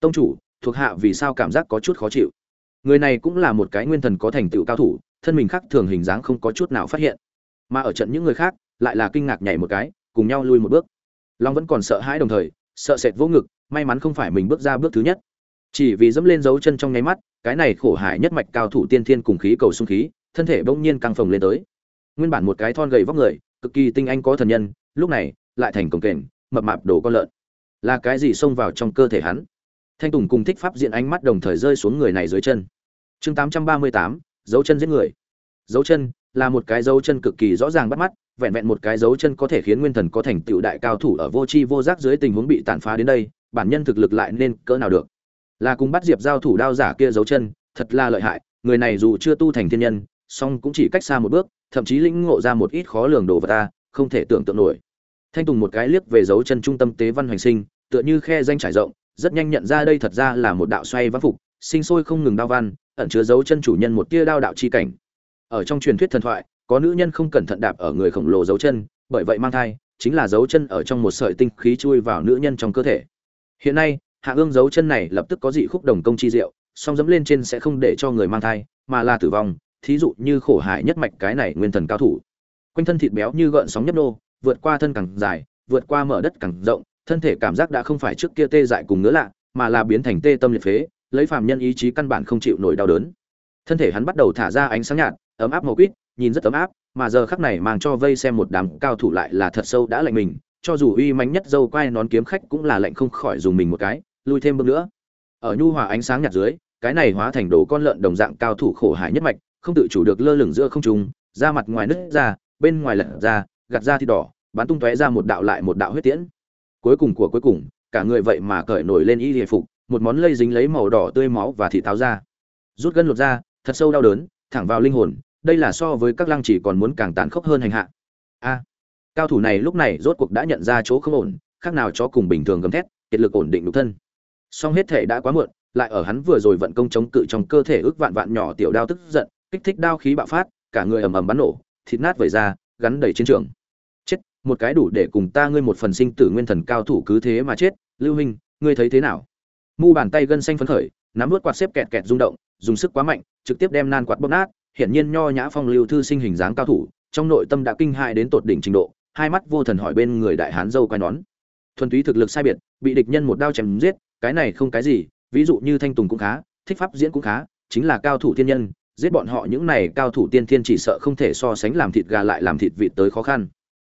Tông chủ, thuộc hạ vì sao cảm giác có chút khó chịu? Người này cũng là một cái nguyên thần có thành tựu cao thủ, thân mình khác thường hình dáng không có chút nào phát hiện. Mà ở trận những người khác lại là kinh ngạc nhảy một cái, cùng nhau lui một bước. Long vẫn còn sợ hãi đồng thời, sợ sệt vô ngực, may mắn không phải mình bước ra bước thứ nhất. Chỉ vì dẫm lên dấu chân trong nháy mắt, cái này khổ hại nhất mạch cao thủ tiên thiên cùng khí cầu xung khí, thân thể bỗng nhiên căng phồng lên tới. Nguyên bản một cái thon gầy vóc người, cực kỳ tinh anh có thần nhân, lúc này lại thành cồng kềnh, mập mạp đồ con lợn. Là cái gì xông vào trong cơ thể hắn? Thanh tùng cùng thích pháp diện ánh mắt đồng thời rơi xuống người này dưới chân. Chương tám trăm ba mươi tám, dấu chân giết người. Dấu chân là một cái dấu chân cực kỳ rõ ràng bắt mắt vẹn vẹn một cái dấu chân có thể khiến nguyên thần có thành tựu đại cao thủ ở vô tri vô giác dưới tình huống bị tàn phá đến đây, bản nhân thực lực lại nên cỡ nào được? Là cùng bắt diệp giao thủ đao giả kia dấu chân, thật là lợi hại, người này dù chưa tu thành thiên nhân, song cũng chỉ cách xa một bước, thậm chí lĩnh ngộ ra một ít khó lường đồ vật ta, không thể tưởng tượng nổi. Thanh tùng một cái liếc về dấu chân trung tâm tế văn hoành sinh, tựa như khe danh trải rộng, rất nhanh nhận ra đây thật ra là một đạo xoay văn phục, sinh sôi không ngừng đao văn, ẩn chứa dấu chân chủ nhân một tia đao đạo chi cảnh. Ở trong truyền thuyết thần thoại có nữ nhân không cẩn thận đạp ở người khổng lồ dấu chân, bởi vậy mang thai, chính là dấu chân ở trong một sợi tinh khí chui vào nữ nhân trong cơ thể. Hiện nay, hạ ương dấu chân này lập tức có dị khúc đồng công chi diệu, song dẫm lên trên sẽ không để cho người mang thai, mà là tử vong, thí dụ như khổ hại nhất mạch cái này nguyên thần cao thủ. Quanh thân thịt béo như gợn sóng nhấp nô, vượt qua thân càng dài, vượt qua mở đất càng rộng, thân thể cảm giác đã không phải trước kia tê dại cùng ngứa lạ, mà là biến thành tê tâm liệt phế, lấy phàm nhân ý chí căn bản không chịu nổi đau đớn. Thân thể hắn bắt đầu thả ra ánh sáng nhạt, ấm áp màu quýt nhìn rất ấm áp, mà giờ khắc này mang cho vây xem một đám cao thủ lại là thật sâu đã lạnh mình, cho dù uy mánh nhất dâu quai nón kiếm khách cũng là lạnh không khỏi dùng mình một cái, lui thêm bước nữa. Ở nhu hòa ánh sáng nhạt dưới, cái này hóa thành đồ con lợn đồng dạng cao thủ khổ hải nhất mạch, không tự chủ được lơ lửng giữa không trung, da mặt ngoài nứt ra, bên ngoài lật ra, gạt ra thì đỏ, bắn tung tóe ra một đạo lại một đạo huyết tiễn. Cuối cùng của cuối cùng, cả người vậy mà cởi nổi lên y hề phục, một món lây dính lấy màu đỏ tươi máu và thịt táo ra. Rút gân lột ra, thật sâu đau đớn, thẳng vào linh hồn đây là so với các lăng chỉ còn muốn càng tàn khốc hơn hành hạ. A, cao thủ này lúc này rốt cuộc đã nhận ra chỗ không ổn, khác nào chó cùng bình thường gầm thét, kiệt lực ổn định đục thân. Song hết thể đã quá muộn, lại ở hắn vừa rồi vận công chống cự trong cơ thể ước vạn vạn nhỏ tiểu đao tức giận, kích thích đao khí bạo phát, cả người ầm ầm bắn nổ, thịt nát vẩy ra, gắn đầy chiến trường. Chết, một cái đủ để cùng ta ngươi một phần sinh tử nguyên thần cao thủ cứ thế mà chết, lưu huynh ngươi thấy thế nào? Mu bàn tay gân xanh phấn khởi, nắm vớt quạt xếp kẹt kẹt rung động, dùng sức quá mạnh, trực tiếp đem nan quạt bóp nát hiển nhiên nho nhã phong lưu thư sinh hình dáng cao thủ, trong nội tâm đã kinh hại đến tột đỉnh trình độ, hai mắt vô thần hỏi bên người đại hán dâu quai nón. Thuần túy thực lực sai biệt, bị địch nhân một đao chém giết, cái này không cái gì, ví dụ như thanh tùng cũng khá, thích pháp diễn cũng khá, chính là cao thủ thiên nhân, giết bọn họ những này cao thủ tiên thiên chỉ sợ không thể so sánh làm thịt gà lại làm thịt vịt tới khó khăn.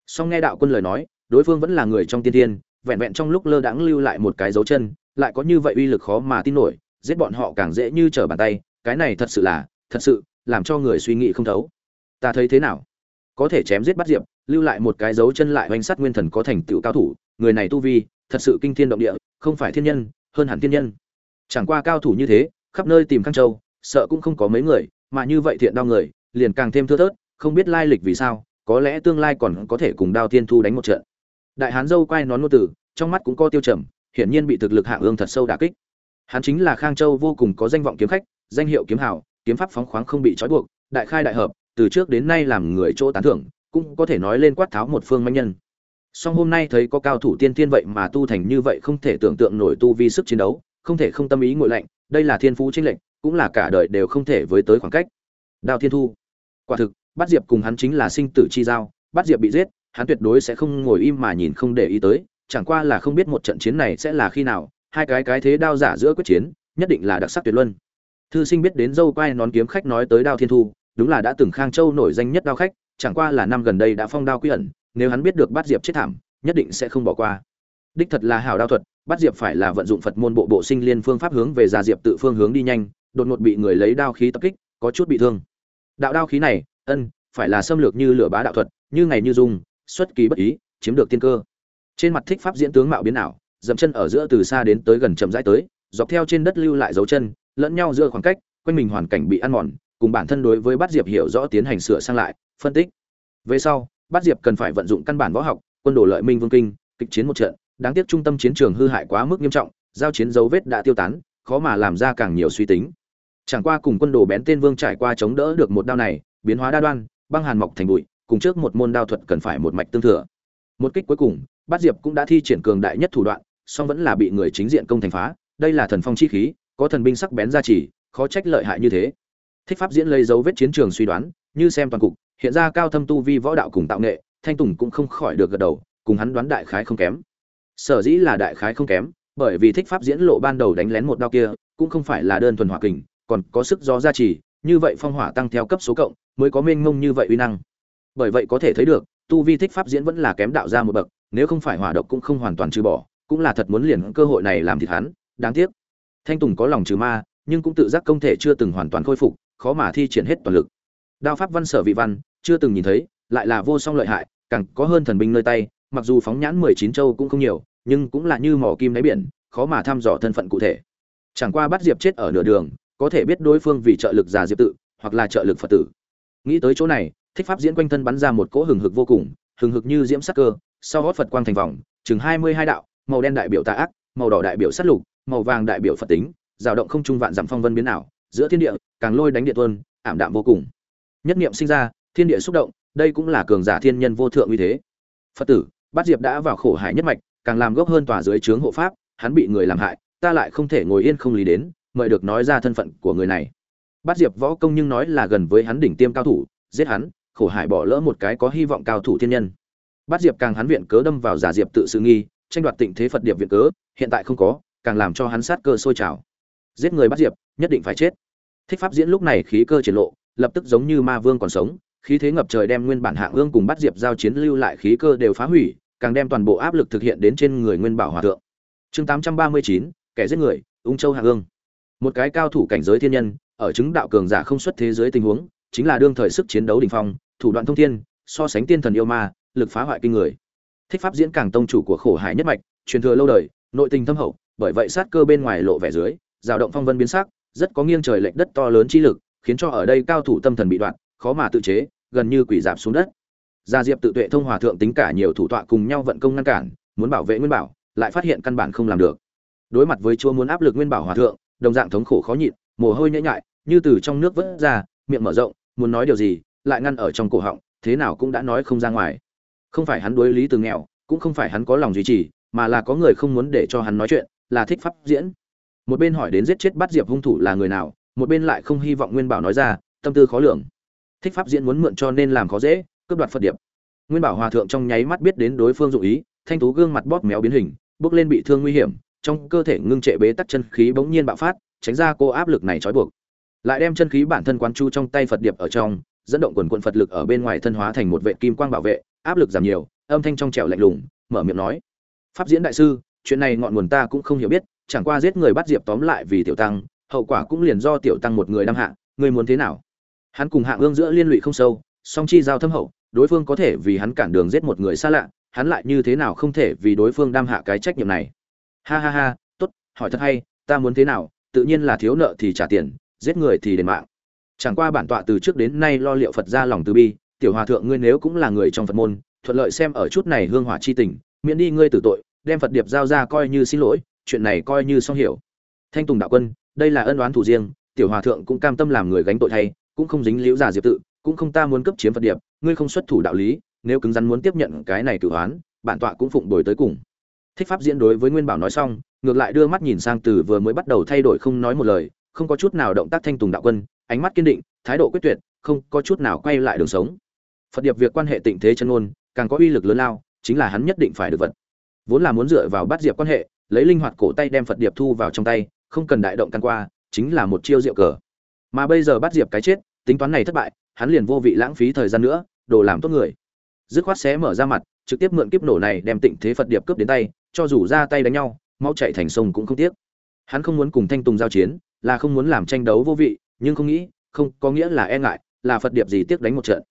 Song nghe đạo quân lời nói, đối phương vẫn là người trong tiên thiên, vẹn vẹn trong lúc lơ đãng lưu lại một cái dấu chân, lại có như vậy uy lực khó mà tin nổi, giết bọn họ càng dễ như trở bàn tay, cái này thật sự là, thật sự làm cho người suy nghĩ không thấu. Ta thấy thế nào? Có thể chém giết bắt diệp, lưu lại một cái dấu chân lại oanh sát nguyên thần có thành tựu cao thủ, người này tu vi, thật sự kinh thiên động địa, không phải thiên nhân, hơn hẳn thiên nhân. Chẳng qua cao thủ như thế, khắp nơi tìm khang châu sợ cũng không có mấy người, mà như vậy thiện đao người, liền càng thêm thưa thớt, không biết lai lịch vì sao, có lẽ tương lai còn có thể cùng đao thiên thu đánh một trận. Đại hán dâu quay nón ngô tử, trong mắt cũng có tiêu trầm, hiển nhiên bị thực lực hạ ương thật sâu đả kích. Hắn chính là khang châu vô cùng có danh vọng kiếm khách, danh hiệu kiếm hảo kiếm pháp phóng khoáng không bị trói buộc, đại khai đại hợp, từ trước đến nay làm người chỗ tán thưởng, cũng có thể nói lên quát tháo một phương manh nhân. Song hôm nay thấy có cao thủ tiên tiên vậy mà tu thành như vậy không thể tưởng tượng nổi tu vi sức chiến đấu, không thể không tâm ý ngồi lạnh, đây là thiên phú chính lệnh cũng là cả đời đều không thể với tới khoảng cách. Đao thiên thu, quả thực bắt diệp cùng hắn chính là sinh tử chi giao bắt diệp bị giết, hắn tuyệt đối sẽ không ngồi im mà nhìn không để ý tới, chẳng qua là không biết một trận chiến này sẽ là khi nào, hai cái cái thế đao giả giữa quyết chiến, nhất định là đặc sắc tuyệt luân thư sinh biết đến dâu quai nón kiếm khách nói tới đao thiên thu, đúng là đã từng khang châu nổi danh nhất đao khách, chẳng qua là năm gần đây đã phong đao quy ẩn, nếu hắn biết được bắt diệp chết thảm, nhất định sẽ không bỏ qua. Đích thật là hảo đao thuật bắt diệp phải là vận dụng phật môn bộ bộ sinh liên phương pháp hướng về già diệp tự phương hướng đi nhanh, đột ngột bị người lấy đao khí tập kích, có chút bị thương. Đạo đao khí này, ân, phải là xâm lược như lửa bá đạo thuật, như ngày như dung, xuất kỳ bất ý, chiếm được tiên cơ. Trên mặt thích pháp diễn tướng mạo biến ảo, dậm chân ở giữa từ xa đến tới gần chậm rãi tới dọc theo trên đất lưu lại dấu chân, lẫn nhau giữa khoảng cách, quanh mình hoàn cảnh bị ăn mòn, cùng bản thân đối với bát diệp hiểu rõ tiến hành sửa sang lại, phân tích. Về sau, bát diệp cần phải vận dụng căn bản võ học, quân đồ lợi minh vương kinh, kịch chiến một trận, đáng tiếc trung tâm chiến trường hư hại quá mức nghiêm trọng, giao chiến dấu vết đã tiêu tán, khó mà làm ra càng nhiều suy tính. Chẳng qua cùng quân đồ bén tên vương trải qua chống đỡ được một đao này, biến hóa đa đoan, băng hàn mọc thành bụi, cùng trước một môn đao thuật cần phải một mạch tương thừa. Một kích cuối cùng, bát diệp cũng đã thi triển cường đại nhất thủ đoạn, song vẫn là bị người chính diện công thành phá đây là thần phong chi khí, có thần binh sắc bén gia trì, khó trách lợi hại như thế. Thích pháp diễn lấy dấu vết chiến trường suy đoán, như xem toàn cục, hiện ra cao thâm tu vi võ đạo cùng tạo nghệ, thanh tùng cũng không khỏi được gật đầu, cùng hắn đoán đại khái không kém. Sở dĩ là đại khái không kém, bởi vì thích pháp diễn lộ ban đầu đánh lén một đao kia, cũng không phải là đơn thuần hỏa kình, còn có sức gió gia trì, như vậy phong hỏa tăng theo cấp số cộng, mới có mênh mông như vậy uy năng. Bởi vậy có thể thấy được, tu vi thích pháp diễn vẫn là kém đạo ra một bậc, nếu không phải hỏa độc cũng không hoàn toàn trừ bỏ, cũng là thật muốn liền cơ hội này làm thịt hắn đáng tiếc. Thanh tùng có lòng trừ ma, nhưng cũng tự giác công thể chưa từng hoàn toàn khôi phục, khó mà thi triển hết toàn lực. Đao pháp văn sở vị văn, chưa từng nhìn thấy, lại là vô song lợi hại, càng có hơn thần binh nơi tay, mặc dù phóng nhãn mười chín châu cũng không nhiều, nhưng cũng là như mỏ kim đáy biển, khó mà thăm dò thân phận cụ thể. Chẳng qua bắt diệp chết ở nửa đường, có thể biết đối phương vì trợ lực già diệp tự, hoặc là trợ lực phật tử. Nghĩ tới chỗ này, thích pháp diễn quanh thân bắn ra một cỗ hừng hực vô cùng, hừng hực như diễm sắc cơ, sau gót phật quang thành vòng, chừng hai mươi hai đạo, màu đen đại biểu tà ác, màu đỏ đại biểu sát lục màu vàng đại biểu phật tính rào động không trung vạn dặm phong vân biến ảo, giữa thiên địa, càng lôi đánh địa tuân ảm đạm vô cùng. Nhất niệm sinh ra, thiên địa xúc động, đây cũng là cường giả thiên nhân vô thượng uy thế. Phật tử, bát diệp đã vào khổ hải nhất mạch, càng làm gốc hơn tòa dưới trướng hộ pháp, hắn bị người làm hại, ta lại không thể ngồi yên không lý đến, mời được nói ra thân phận của người này. Bát diệp võ công nhưng nói là gần với hắn đỉnh tiêm cao thủ, giết hắn, khổ hải bỏ lỡ một cái có hy vọng cao thủ thiên nhân. Bát diệp càng hắn viện cớ đâm vào giả diệp tự sự nghi, tranh đoạt tịnh thế phật điệp viện cớ, hiện tại không có càng làm cho hắn sát cơ sôi trào. Giết người bắt diệp, nhất định phải chết. Thích pháp diễn lúc này khí cơ triển lộ, lập tức giống như ma vương còn sống, khí thế ngập trời đem nguyên bản hạng ương cùng bắt diệp giao chiến lưu lại khí cơ đều phá hủy, càng đem toàn bộ áp lực thực hiện đến trên người nguyên bảo hòa thượng. Chương tám trăm ba mươi chín, kẻ giết người, ung châu hạng ương. Một cái cao thủ cảnh giới thiên nhân, ở chứng đạo cường giả không xuất thế giới tình huống, chính là đương thời sức chiến đấu đỉnh phong, thủ đoạn thông thiên, so sánh tiên thần yêu ma, lực phá hoại kinh người. Thích pháp diễn càng tông chủ của khổ hải nhất mạch, truyền thừa lâu đời, nội tình thâm hậu bởi vậy sát cơ bên ngoài lộ vẻ dưới, dao động phong vân biến sắc, rất có nghiêng trời lệch đất to lớn chi lực, khiến cho ở đây cao thủ tâm thần bị đoạn, khó mà tự chế, gần như quỷ giảm xuống đất. Gia diệp tự tuệ thông hòa thượng tính cả nhiều thủ tọa cùng nhau vận công ngăn cản, muốn bảo vệ nguyên bảo, lại phát hiện căn bản không làm được. Đối mặt với chúa muốn áp lực nguyên bảo hòa thượng, đồng dạng thống khổ khó nhịn, mồ hôi nhễ nhại, như từ trong nước vớt ra, miệng mở rộng, muốn nói điều gì, lại ngăn ở trong cổ họng, thế nào cũng đã nói không ra ngoài. Không phải hắn đối lý từ nghèo, cũng không phải hắn có lòng duy trì, mà là có người không muốn để cho hắn nói chuyện là thích pháp diễn. Một bên hỏi đến giết chết bắt diệp hung thủ là người nào, một bên lại không hy vọng nguyên bảo nói ra, tâm tư khó lường. Thích pháp diễn muốn mượn cho nên làm khó dễ, cướp đoạt phật điệp. Nguyên bảo hòa thượng trong nháy mắt biết đến đối phương dụng ý, thanh tú gương mặt bóp méo biến hình, bước lên bị thương nguy hiểm, trong cơ thể ngưng trệ bế tắc chân khí bỗng nhiên bạo phát, tránh ra cô áp lực này trói buộc. Lại đem chân khí bản thân quán chu trong tay phật điệp ở trong, dẫn động quần quận phật lực ở bên ngoài thân hóa thành một vệ kim quang bảo vệ, áp lực giảm nhiều, âm thanh trong trẻo lạnh lùng, mở miệng nói, pháp diễn đại sư chuyện này ngọn nguồn ta cũng không hiểu biết, chẳng qua giết người bắt diệp tóm lại vì tiểu tăng, hậu quả cũng liền do tiểu tăng một người đăng hạ ngươi muốn thế nào? Hắn cùng hạng ương giữa liên lụy không sâu, song chi giao thâm hậu, đối phương có thể vì hắn cản đường giết một người xa lạ, hắn lại như thế nào không thể vì đối phương đam hạ cái trách nhiệm này? Ha ha ha, tốt, hỏi thật hay, ta muốn thế nào, tự nhiên là thiếu nợ thì trả tiền, giết người thì đền mạng. Chẳng qua bản tọa từ trước đến nay lo liệu phật ra lòng từ bi, tiểu hòa thượng ngươi nếu cũng là người trong phật môn, thuận lợi xem ở chút này hương hỏa chi tình, miễn đi ngươi tử tội đem phật điệp giao ra coi như xin lỗi, chuyện này coi như xong hiểu. Thanh tùng đạo quân, đây là ân oán thủ riêng, tiểu hòa thượng cũng cam tâm làm người gánh tội thay, cũng không dính liễu giả diệp tự, cũng không ta muốn cấp chiếm phật điệp, ngươi không xuất thủ đạo lý, nếu cứng rắn muốn tiếp nhận cái này cửu oán, bản tọa cũng phụng đổi tới cùng. Thích pháp diễn đối với nguyên bảo nói xong, ngược lại đưa mắt nhìn sang từ vừa mới bắt đầu thay đổi không nói một lời, không có chút nào động tác thanh tùng đạo quân, ánh mắt kiên định, thái độ quyết tuyệt, không có chút nào quay lại đường sống. Phật điệp việc quan hệ tịnh thế chân ngôn, càng có uy lực lớn lao, chính là hắn nhất định phải được vật vốn là muốn dựa vào bắt diệp quan hệ, lấy linh hoạt cổ tay đem phật điệp thu vào trong tay, không cần đại động căn qua, chính là một chiêu diệu cờ. Mà bây giờ bắt diệp cái chết, tính toán này thất bại, hắn liền vô vị lãng phí thời gian nữa, đồ làm tốt người. Dứt khoát xé mở ra mặt, trực tiếp mượn kiếp nổ này đem tịnh thế phật điệp cướp đến tay, cho dù ra tay đánh nhau máu chạy thành sông cũng không tiếc. Hắn không muốn cùng thanh tùng giao chiến, là không muốn làm tranh đấu vô vị, nhưng không nghĩ, không có nghĩa là e ngại, là phật điệp gì tiếc đánh một trận.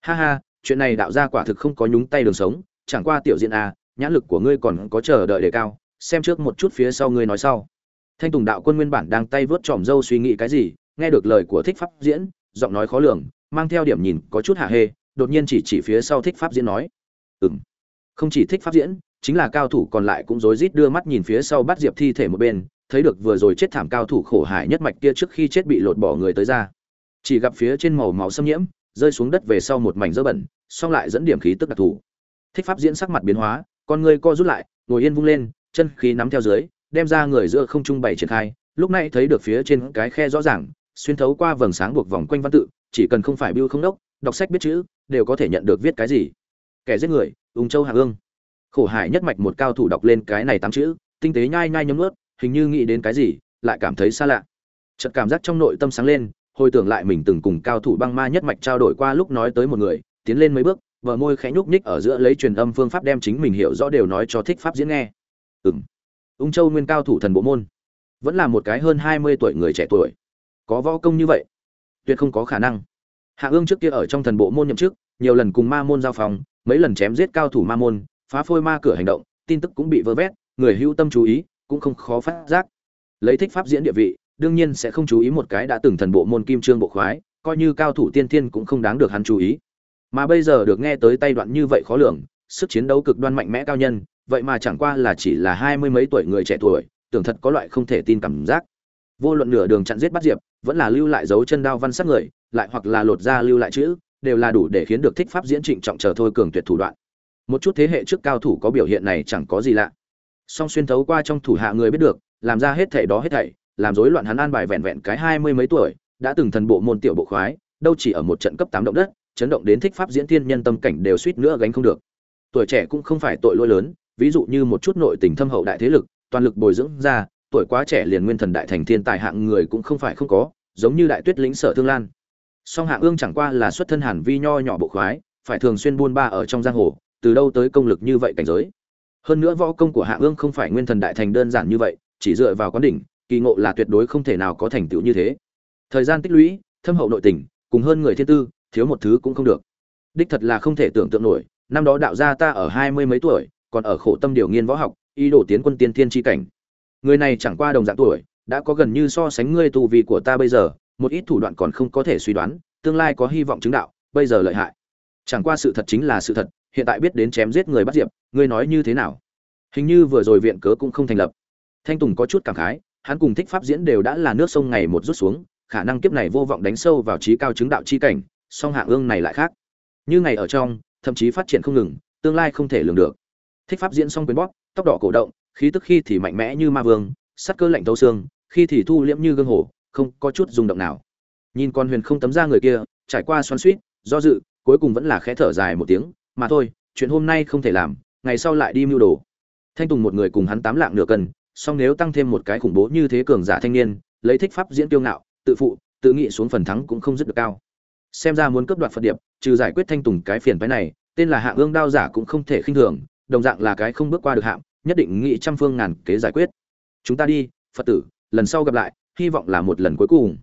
Ha ha, chuyện này đạo ra quả thực không có nhúng tay đường sống, chẳng qua tiểu diện à nhãn lực của ngươi còn có chờ đợi đề cao, xem trước một chút phía sau ngươi nói sau. Thanh tùng đạo quân nguyên bản đang tay vớt tròm râu suy nghĩ cái gì, nghe được lời của thích pháp diễn, giọng nói khó lường, mang theo điểm nhìn có chút hạ hê, đột nhiên chỉ chỉ phía sau thích pháp diễn nói ừ m không chỉ thích pháp diễn, chính là cao thủ còn lại cũng rối rít đưa mắt nhìn phía sau bắt diệp thi thể một bên, thấy được vừa rồi chết thảm cao thủ khổ hải nhất mạch kia trước khi chết bị lột bỏ người tới ra. Chỉ gặp phía trên màu máu xâm nhiễm, rơi xuống đất về sau một mảnh dơ bẩn xong lại dẫn điểm khí tức đặc thù. Thích pháp diễn sắc mặt biến hóa con người co rút lại ngồi yên vung lên chân khí nắm theo dưới đem ra người giữa không trung bày triển khai. Lúc này thấy được phía trên cái khe rõ ràng xuyên thấu qua vầng sáng buộc vòng quanh văn tự chỉ cần không phải biêu không đốc đọc sách biết chữ đều có thể nhận được viết cái gì. Kẻ giết người ung châu hạ ương khổ hải nhất mạch một cao thủ đọc lên cái này tám chữ tinh tế nhai nhai nhấm nuốt, hình như nghĩ đến cái gì lại cảm thấy xa lạ. Chợt cảm giác trong nội tâm sáng lên hồi tưởng lại mình từng cùng cao thủ băng ma nhất mạch trao đổi qua lúc nói tới một người tiến lên mấy bước vợ môi khẽ nhúc nhích ở giữa lấy truyền âm phương pháp đem chính mình hiểu rõ đều nói cho thích pháp diễn nghe. Ừng ung châu nguyên cao thủ thần bộ môn. Vẫn là một cái hơn hai mươi tuổi người trẻ tuổi. Có võ công như vậy, tuyệt không có khả năng. Hạ ương trước kia ở trong thần bộ môn nhậm chức, nhiều lần cùng ma môn giao phòng, mấy lần chém giết cao thủ ma môn, phá phôi ma cửa hành động, tin tức cũng bị vơ vét, người hữu tâm chú ý cũng không khó phát giác. Lấy thích pháp diễn địa vị, đương nhiên sẽ không chú ý một cái đã từng thần bộ môn kim trương bộ khoái, coi như cao thủ tiên tiên cũng không đáng được hắn chú ý mà bây giờ được nghe tới tay đoạn như vậy khó lường, sức chiến đấu cực đoan mạnh mẽ cao nhân, vậy mà chẳng qua là chỉ là hai mươi mấy tuổi người trẻ tuổi, tưởng thật có loại không thể tin cảm giác. Vô luận nửa đường chặn giết bắt diệp, vẫn là lưu lại dấu chân đao văn sát người, lại hoặc là lột ra lưu lại chữ, đều là đủ để khiến được thích pháp diễn trịnh trọng chờ thôi cường tuyệt thủ đoạn. Một chút thế hệ trước cao thủ có biểu hiện này chẳng có gì lạ. Song xuyên thấu qua trong thủ hạ người biết được, làm ra hết thảy đó hết thảy, làm rối loạn hắn an bài vẹn vẹn cái hai mươi mấy tuổi, đã từng thần bộ môn tiểu bộ khoái, đâu chỉ ở một trận cấp tám động đất chấn động đến thích pháp diễn tiên nhân tâm cảnh đều suýt nữa gánh không được. Tuổi trẻ cũng không phải tội lỗi lớn, ví dụ như một chút nội tình thâm hậu đại thế lực, toàn lực bồi dưỡng ra, tuổi quá trẻ liền nguyên thần đại thành thiên tài hạng người cũng không phải không có, giống như đại tuyết lĩnh sở thương lan. Song hạng ương chẳng qua là xuất thân hàn vi nho nhỏ bộ khoái, phải thường xuyên buôn ba ở trong giang hồ, từ đâu tới công lực như vậy cảnh giới. Hơn nữa võ công của hạng ương không phải nguyên thần đại thành đơn giản như vậy, chỉ dựa vào quán đỉnh, kỳ ngộ là tuyệt đối không thể nào có thành tựu như thế. Thời gian tích lũy, thâm hậu nội tình, cùng hơn người thiên tư thiếu một thứ cũng không được. Đích thật là không thể tưởng tượng nổi, năm đó đạo gia ta ở hai mươi mấy tuổi, còn ở khổ tâm điều nghiên võ học, ý đồ tiến quân tiên thiên tri cảnh. Người này chẳng qua đồng dạng tuổi, đã có gần như so sánh ngươi tù vị của ta bây giờ, một ít thủ đoạn còn không có thể suy đoán, tương lai có hy vọng chứng đạo, bây giờ lợi hại. Chẳng qua sự thật chính là sự thật, hiện tại biết đến chém giết người bắt diệp, ngươi nói như thế nào? Hình như vừa rồi viện cớ cũng không thành lập. Thanh tùng có chút cảm khái, hắn cùng thích pháp diễn đều đã là nước sông ngày một rút xuống, khả năng kiếp này vô vọng đánh sâu vào trí cao chứng đạo chi cảnh song hạng ương này lại khác. Như ngày ở trong, thậm chí phát triển không ngừng, tương lai không thể lường được. Thích pháp diễn xong quyền bóp, tóc đỏ cổ động, khí tức khi thì mạnh mẽ như ma vương sắt cơ lạnh thấu xương, khi thì thu liễm như gương hồ, không có chút rung động nào. Nhìn con huyền không tấm ra người kia, trải qua xoắn suýt do dự, cuối cùng vẫn là khẽ thở dài một tiếng, mà thôi, chuyện hôm nay không thể làm, ngày sau lại đi mưu đồ. Thanh tùng một người cùng hắn tám lạng nửa cân, song nếu tăng thêm một cái khủng bố như thế cường giả thanh niên, lấy thích pháp diễn tiêu ngạo, tự phụ, tự nghĩ xuống phần thắng cũng không dứt được cao xem ra muốn cướp đoạt phật điệp, trừ giải quyết thanh tùng cái phiền phái này, tên là hạng ương đao giả cũng không thể khinh thường, đồng dạng là cái không bước qua được hạng, nhất định nghĩ trăm phương ngàn kế giải quyết. Chúng ta đi, phật tử, lần sau gặp lại, hy vọng là một lần cuối cùng.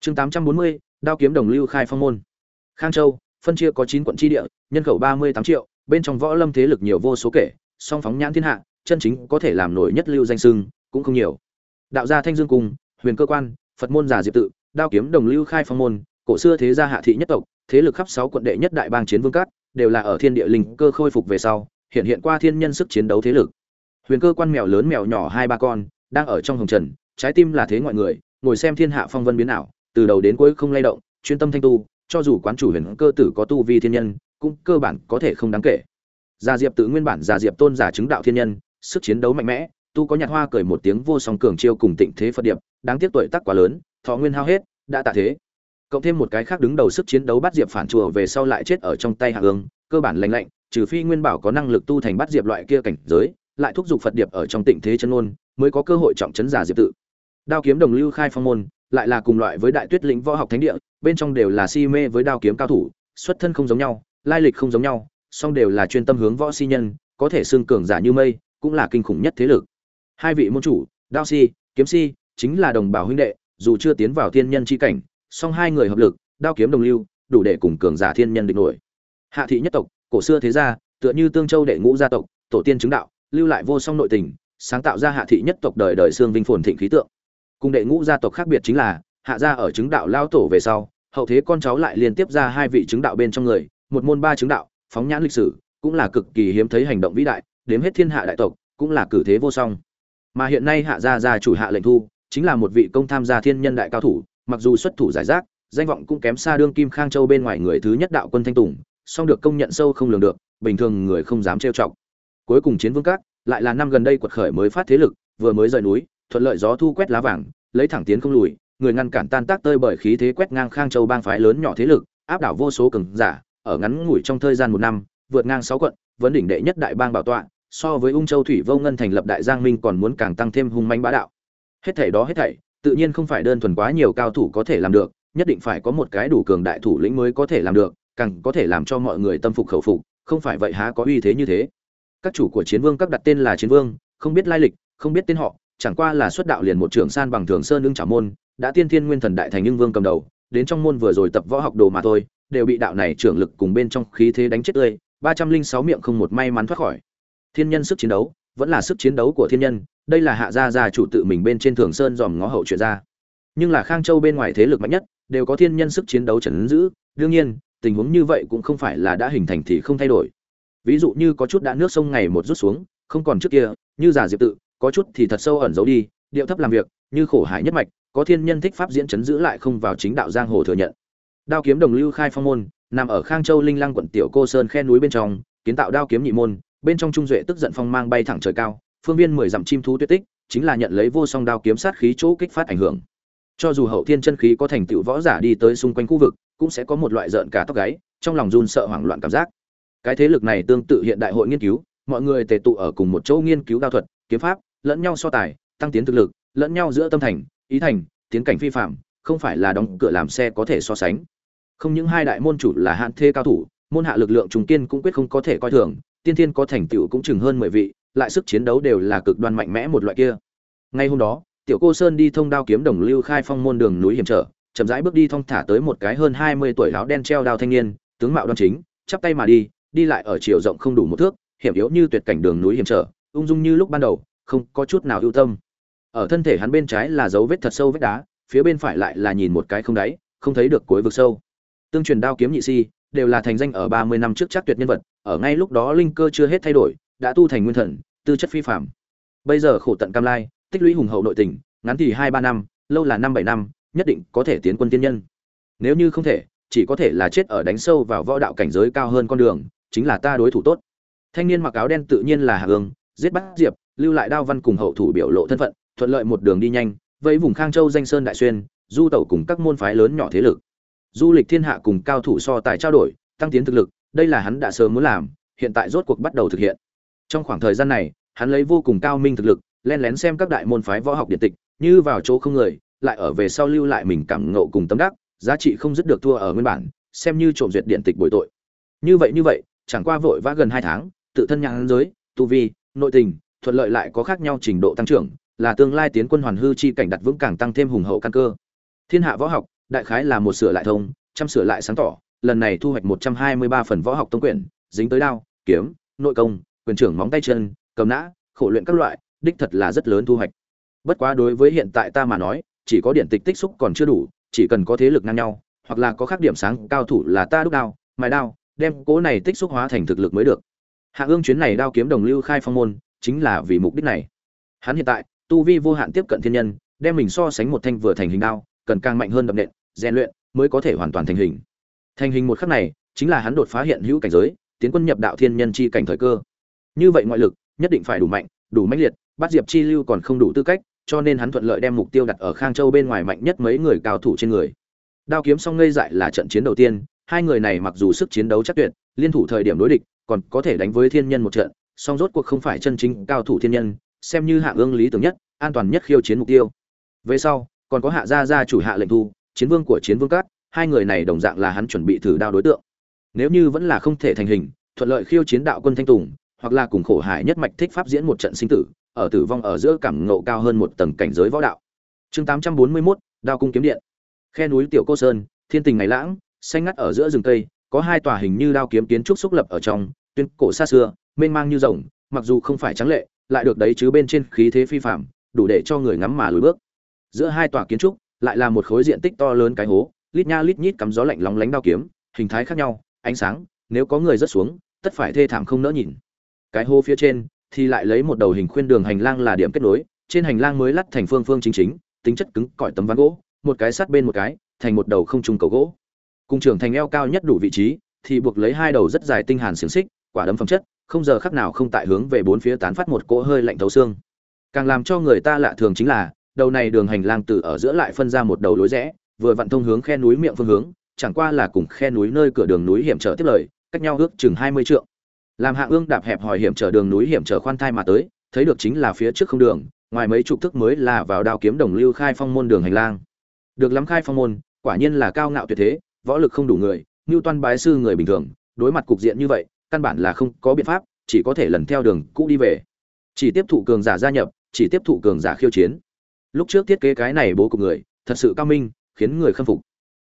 Chương tám trăm bốn mươi, đao kiếm đồng lưu khai phong môn. Khang châu, phân chia có chín quận tri địa, nhân khẩu ba mươi tám triệu, bên trong võ lâm thế lực nhiều vô số kể, song phóng nhãn thiên hạ, chân chính có thể làm nổi nhất lưu danh sưng cũng không nhiều. Đạo gia thanh dương cung, huyền cơ quan, phật môn giả diệp tự, đao kiếm đồng lưu khai phong môn cổ xưa thế gia hạ thị nhất tộc, thế lực khắp sáu quận đệ nhất đại bang chiến vương cát đều là ở thiên địa linh cơ khôi phục về sau, hiện hiện qua thiên nhân sức chiến đấu thế lực. Huyền cơ quan mèo lớn mèo nhỏ hai ba con, đang ở trong hồng trần, trái tim là thế ngoại người, ngồi xem thiên hạ phong vân biến ảo, từ đầu đến cuối không lay động, chuyên tâm thanh tu, cho dù quán chủ huyền cơ tử có tu vi thiên nhân, cũng cơ bản có thể không đáng kể. Gia diệp tự nguyên bản gia diệp tôn giả chứng đạo thiên nhân, sức chiến đấu mạnh mẽ, tu có nhạt hoa cười một tiếng vô song cường chiêu cùng tịnh thế phật điệp, đáng tiếc tuổi tác quá lớn, thọ nguyên hao hết, đã tạ thế cộng thêm một cái khác đứng đầu sức chiến đấu bắt diệp phản chùa về sau lại chết ở trong tay hạ ương cơ bản lành lạnh, trừ phi nguyên bảo có năng lực tu thành bắt diệp loại kia cảnh giới, lại thúc giục phật điệp ở trong tịnh thế chân ôn mới có cơ hội trọng chấn giả diệp tự. Đao kiếm đồng lưu khai phong môn, lại là cùng loại với đại tuyết lĩnh võ học thánh địa, bên trong đều là si mê với đao kiếm cao thủ, xuất thân không giống nhau, lai lịch không giống nhau, song đều là chuyên tâm hướng võ si nhân, có thể xương cường giả như mây, cũng là kinh khủng nhất thế lực. Hai vị môn chủ, đao si, kiếm si, chính là đồng bào huynh đệ, dù chưa tiến vào thiên nhân chi cảnh song hai người hợp lực, đao kiếm đồng lưu, đủ để cùng cường giả thiên nhân địch nổi. Hạ thị nhất tộc, cổ xưa thế gia, tựa như tương châu đệ ngũ gia tộc, tổ tiên chứng đạo, lưu lại vô song nội tình, sáng tạo ra hạ thị nhất tộc đời đời xương vinh phồn thịnh khí tượng. Cùng đệ ngũ gia tộc khác biệt chính là, hạ gia ở chứng đạo lao tổ về sau, hậu thế con cháu lại liên tiếp ra hai vị chứng đạo bên trong người, một môn ba chứng đạo, phóng nhãn lịch sử, cũng là cực kỳ hiếm thấy hành động vĩ đại, đếm hết thiên hạ đại tộc, cũng là cử thế vô song. Mà hiện nay hạ gia gia chủ hạ lệnh thu, chính là một vị công tham gia thiên nhân đại cao thủ mặc dù xuất thủ giải rác, danh vọng cũng kém xa đương kim khang châu bên ngoài người thứ nhất đạo quân thanh tùng, song được công nhận sâu không lường được, bình thường người không dám trêu chọc. Cuối cùng chiến vương các, lại là năm gần đây quật khởi mới phát thế lực, vừa mới rời núi, thuận lợi gió thu quét lá vàng, lấy thẳng tiến không lùi, người ngăn cản tan tác tơi bởi khí thế quét ngang khang châu bang phái lớn nhỏ thế lực, áp đảo vô số cường giả, ở ngắn ngủi trong thời gian một năm, vượt ngang sáu quận vấn đỉnh đệ nhất đại bang bảo tọa, so với ung châu thủy vô ngân thành lập đại giang minh còn muốn càng tăng thêm hung manh bá đạo. Hết thảy đó hết thảy tự nhiên không phải đơn thuần quá nhiều cao thủ có thể làm được, nhất định phải có một cái đủ cường đại thủ lĩnh mới có thể làm được, càng có thể làm cho mọi người tâm phục khẩu phục, không phải vậy há có uy thế như thế. Các chủ của chiến vương các đặt tên là chiến vương, không biết lai lịch, không biết tên họ, chẳng qua là xuất đạo liền một trưởng san bằng thường sơn ưng trả môn, đã tiên thiên nguyên thần đại thành nhưng vương cầm đầu, đến trong môn vừa rồi tập võ học đồ mà thôi, đều bị đạo này trưởng lực cùng bên trong khí thế đánh chết tươi, ba trăm linh sáu miệng không một may mắn thoát khỏi. Thiên nhân sức chiến đấu, vẫn là sức chiến đấu của thiên nhân đây là hạ gia gia chủ tự mình bên trên thường sơn dòm ngó hậu chuyện ra. Nhưng là khang châu bên ngoài thế lực mạnh nhất, đều có thiên nhân sức chiến đấu trần giữ, đương nhiên, tình huống như vậy cũng không phải là đã hình thành thì không thay đổi. Ví dụ như có chút đã nước sông ngày một rút xuống, không còn trước kia, như giả diệp tự, có chút thì thật sâu ẩn giấu đi, điệu thấp làm việc, như khổ hải nhất mạch, có thiên nhân thích pháp diễn chấn giữ lại không vào chính đạo giang hồ thừa nhận. Đao kiếm đồng lưu khai phong môn, nằm ở khang châu linh lăng quận tiểu cô sơn khe núi bên trong, kiến tạo đao kiếm nhị môn, bên trong trung duệ tức giận phong mang bay thẳng trời cao phương viên mười dặm chim thú tuyệt tích, chính là nhận lấy vô song đao kiếm sát khí chỗ kích phát ảnh hưởng. Cho dù hậu thiên chân khí có thành tựu võ giả đi tới xung quanh khu vực, cũng sẽ có một loại rợn cả tóc gáy, trong lòng run sợ hoảng loạn cảm giác. Cái thế lực này tương tự hiện đại hội nghiên cứu, mọi người tề tụ ở cùng một chỗ nghiên cứu đao thuật, kiếm pháp, lẫn nhau so tài, tăng tiến thực lực, lẫn nhau giữa tâm thành, ý thành, tiến cảnh phi phạm, không phải là đóng cửa làm xe có thể so sánh. Không những hai đại môn chủ là hạn thê cao thủ, môn hạ lực lượng trùng kiên cũng quyết không có thể coi thường, tiên thiên có thành tựu cũng chừng hơn mười vị lại sức chiến đấu đều là cực đoan mạnh mẽ một loại kia. Ngay hôm đó, tiểu cô sơn đi thông đao kiếm đồng lưu khai phong môn đường núi hiểm trở, chậm rãi bước đi thong thả tới một cái hơn hai mươi tuổi áo đen treo đao thanh niên, tướng mạo đoan chính, chắp tay mà đi đi lại ở chiều rộng không đủ một thước, hiểm yếu như tuyệt cảnh đường núi hiểm trở, ung dung như lúc ban đầu, không có chút nào ưu tâm. Ở thân thể hắn bên trái là dấu vết thật sâu vết đá, phía bên phải lại là nhìn một cái không đáy, không thấy được cuối vực sâu. Tương truyền đao kiếm nhị si, đều là thành danh ở ba mươi năm trước chắc tuyệt nhân vật, ở ngay lúc đó linh cơ chưa hết thay đổi đã tu thành nguyên thần, tư chất phi phạm bây giờ khổ tận cam lai, tích lũy hùng hậu nội tình, ngắn thì hai ba năm, lâu là năm bảy năm, nhất định có thể tiến quân tiên nhân. Nếu như không thể, chỉ có thể là chết ở đánh sâu vào võ đạo cảnh giới cao hơn con đường, chính là ta đối thủ tốt. Thanh niên mặc áo đen tự nhiên là hạ ương giết bắt diệp, lưu lại đao văn cùng hậu thủ biểu lộ thân phận, thuận lợi một đường đi nhanh với vùng khang châu danh sơn đại xuyên, du tẩu cùng các môn phái lớn nhỏ thế lực. Du lịch thiên hạ cùng cao thủ so tài trao đổi, tăng tiến thực lực, đây là hắn đã sớm muốn làm, hiện tại rốt cuộc bắt đầu thực hiện trong khoảng thời gian này, hắn lấy vô cùng cao minh thực lực, len lén xem các đại môn phái võ học điện tịch, như vào chỗ không người, lại ở về sau lưu lại mình cảm ngộ cùng tâm đắc, giá trị không dứt được thua ở nguyên bản, xem như trộm duyệt điện tịch bồi tội. Như vậy như vậy, chẳng qua vội vã gần hai tháng, tự thân nhãn giới, tu vi, nội tình, thuận lợi lại có khác nhau trình độ tăng trưởng, là tương lai tiến quân hoàn hư chi cảnh đặt vững càng tăng thêm hùng hậu căn cơ. Thiên hạ võ học, đại khái là một sửa lại thông chăm sửa lại sáng tỏ, lần này thu hoạch một trăm hai mươi ba phần võ học tông quyển, dính tới đao, kiếm, nội công quyền trưởng móng tay chân, cầm nã, khổ luyện các loại, đích thật là rất lớn thu hoạch. Bất quá đối với hiện tại ta mà nói, chỉ có điện tịch tích xúc còn chưa đủ, chỉ cần có thế lực ngang nhau, hoặc là có khác điểm sáng cao thủ là ta đúc đao, mài đao, đem cố này tích xúc hóa thành thực lực mới được. Hạ ương chuyến này đao kiếm đồng lưu khai phong môn, chính là vì mục đích này. Hắn hiện tại, tu vi vô hạn tiếp cận thiên nhân, đem mình so sánh một thanh vừa thành hình đao, cần càng mạnh hơn đậm nện, rèn luyện, mới có thể hoàn toàn thành hình. Thành hình một khắc này, chính là hắn đột phá hiện hữu cảnh giới, tiến quân nhập đạo thiên nhân chi cảnh thời cơ như vậy ngoại lực, nhất định phải đủ mạnh, đủ mãnh liệt, bắt diệp chi lưu còn không đủ tư cách, cho nên hắn thuận lợi đem mục tiêu đặt ở khang châu bên ngoài mạnh nhất mấy người cao thủ trên người. Đao kiếm song ngây dại là trận chiến đầu tiên, hai người này mặc dù sức chiến đấu chắc tuyệt, liên thủ thời điểm đối địch, còn có thể đánh với thiên nhân một trận, song rốt cuộc không phải chân chính cao thủ thiên nhân, xem như hạ ương lý tưởng nhất, an toàn nhất khiêu chiến mục tiêu. Về sau, còn có hạ gia gia chủ hạ lệnh thu, chiến vương của chiến vương cát hai người này đồng dạng là hắn chuẩn bị thử đao đối tượng. Nếu như vẫn là không thể thành hình, thuận lợi khiêu chiến đạo quân thanh tùng hoặc là cùng khổ hải nhất mạch thích pháp diễn một trận sinh tử ở tử vong ở giữa cảm ngộ cao hơn một tầng cảnh giới võ đạo. Chương tám trăm bốn mươi 841, đao cung kiếm điện. Khe núi tiểu cô sơn thiên tình ngày lãng xanh ngắt ở giữa rừng cây có hai tòa hình như đao kiếm kiến trúc xúc lập ở trong tuyên cổ xa xưa mênh mang như rồng mặc dù không phải trắng lệ lại được đấy chứ bên trên khí thế phi phàm, đủ để cho người ngắm mà lùi bước. Giữa hai tòa kiến trúc lại là một khối diện tích to lớn cái hố lít nha lít nhít cắm gió lạnh lóng lánh đao kiếm hình thái khác nhau ánh sáng nếu có người rớt xuống tất phải thê thảm không nỡ nhìn cái hố phía trên, thì lại lấy một đầu hình khuyên đường hành lang là điểm kết nối, trên hành lang mới lắt thành phương phương chính chính, tính chất cứng, cỏi tấm ván gỗ, một cái sát bên một cái, thành một đầu không trùng cầu gỗ. Cùng trưởng thành eo cao nhất đủ vị trí, thì buộc lấy hai đầu rất dài tinh hàn xiềng xích, quả đấm phẩm chất, không giờ khắc nào không tại hướng về bốn phía tán phát một cỗ hơi lạnh thấu xương. Càng làm cho người ta lạ thường chính là, đầu này đường hành lang từ ở giữa lại phân ra một đầu lối rẽ, vừa vặn thông hướng khe núi miệng phương hướng, chẳng qua là cùng khe núi nơi cửa đường núi hiểm trở tiếp lời, cách nhau ước chừng hai mươi trượng làm hạ ương đạp hẹp hỏi hiểm trở đường núi hiểm trở khoan thai mà tới, thấy được chính là phía trước không đường, ngoài mấy chục thức mới là vào đao kiếm đồng lưu khai phong môn đường hành lang. Được lắm khai phong môn, quả nhiên là cao ngạo tuyệt thế, võ lực không đủ người, như toan bái sư người bình thường, đối mặt cục diện như vậy, căn bản là không có biện pháp, chỉ có thể lần theo đường cũ đi về. Chỉ tiếp thụ cường giả gia nhập, chỉ tiếp thụ cường giả khiêu chiến. Lúc trước thiết kế cái này bố cục người, thật sự cao minh, khiến người khâm phục.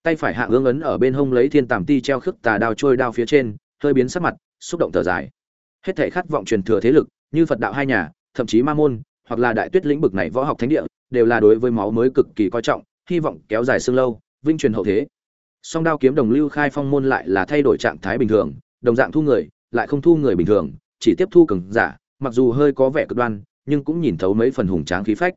Tay phải hạ ương ấn ở bên hông lấy thiên tàm ti treo khước tà đao trôi đao phía trên, hơi biến sắc mặt xúc động thở dài. Hết thể khát vọng truyền thừa thế lực, như phật đạo hai nhà, thậm chí ma môn, hoặc là đại tuyết lĩnh vực này võ học thánh địa, đều là đối với máu mới cực kỳ coi trọng, hy vọng kéo dài xương lâu, vinh truyền hậu thế. Song đao kiếm đồng lưu khai phong môn lại là thay đổi trạng thái bình thường, đồng dạng thu người, lại không thu người bình thường, chỉ tiếp thu cường giả, mặc dù hơi có vẻ cực đoan, nhưng cũng nhìn thấu mấy phần hùng tráng khí phách.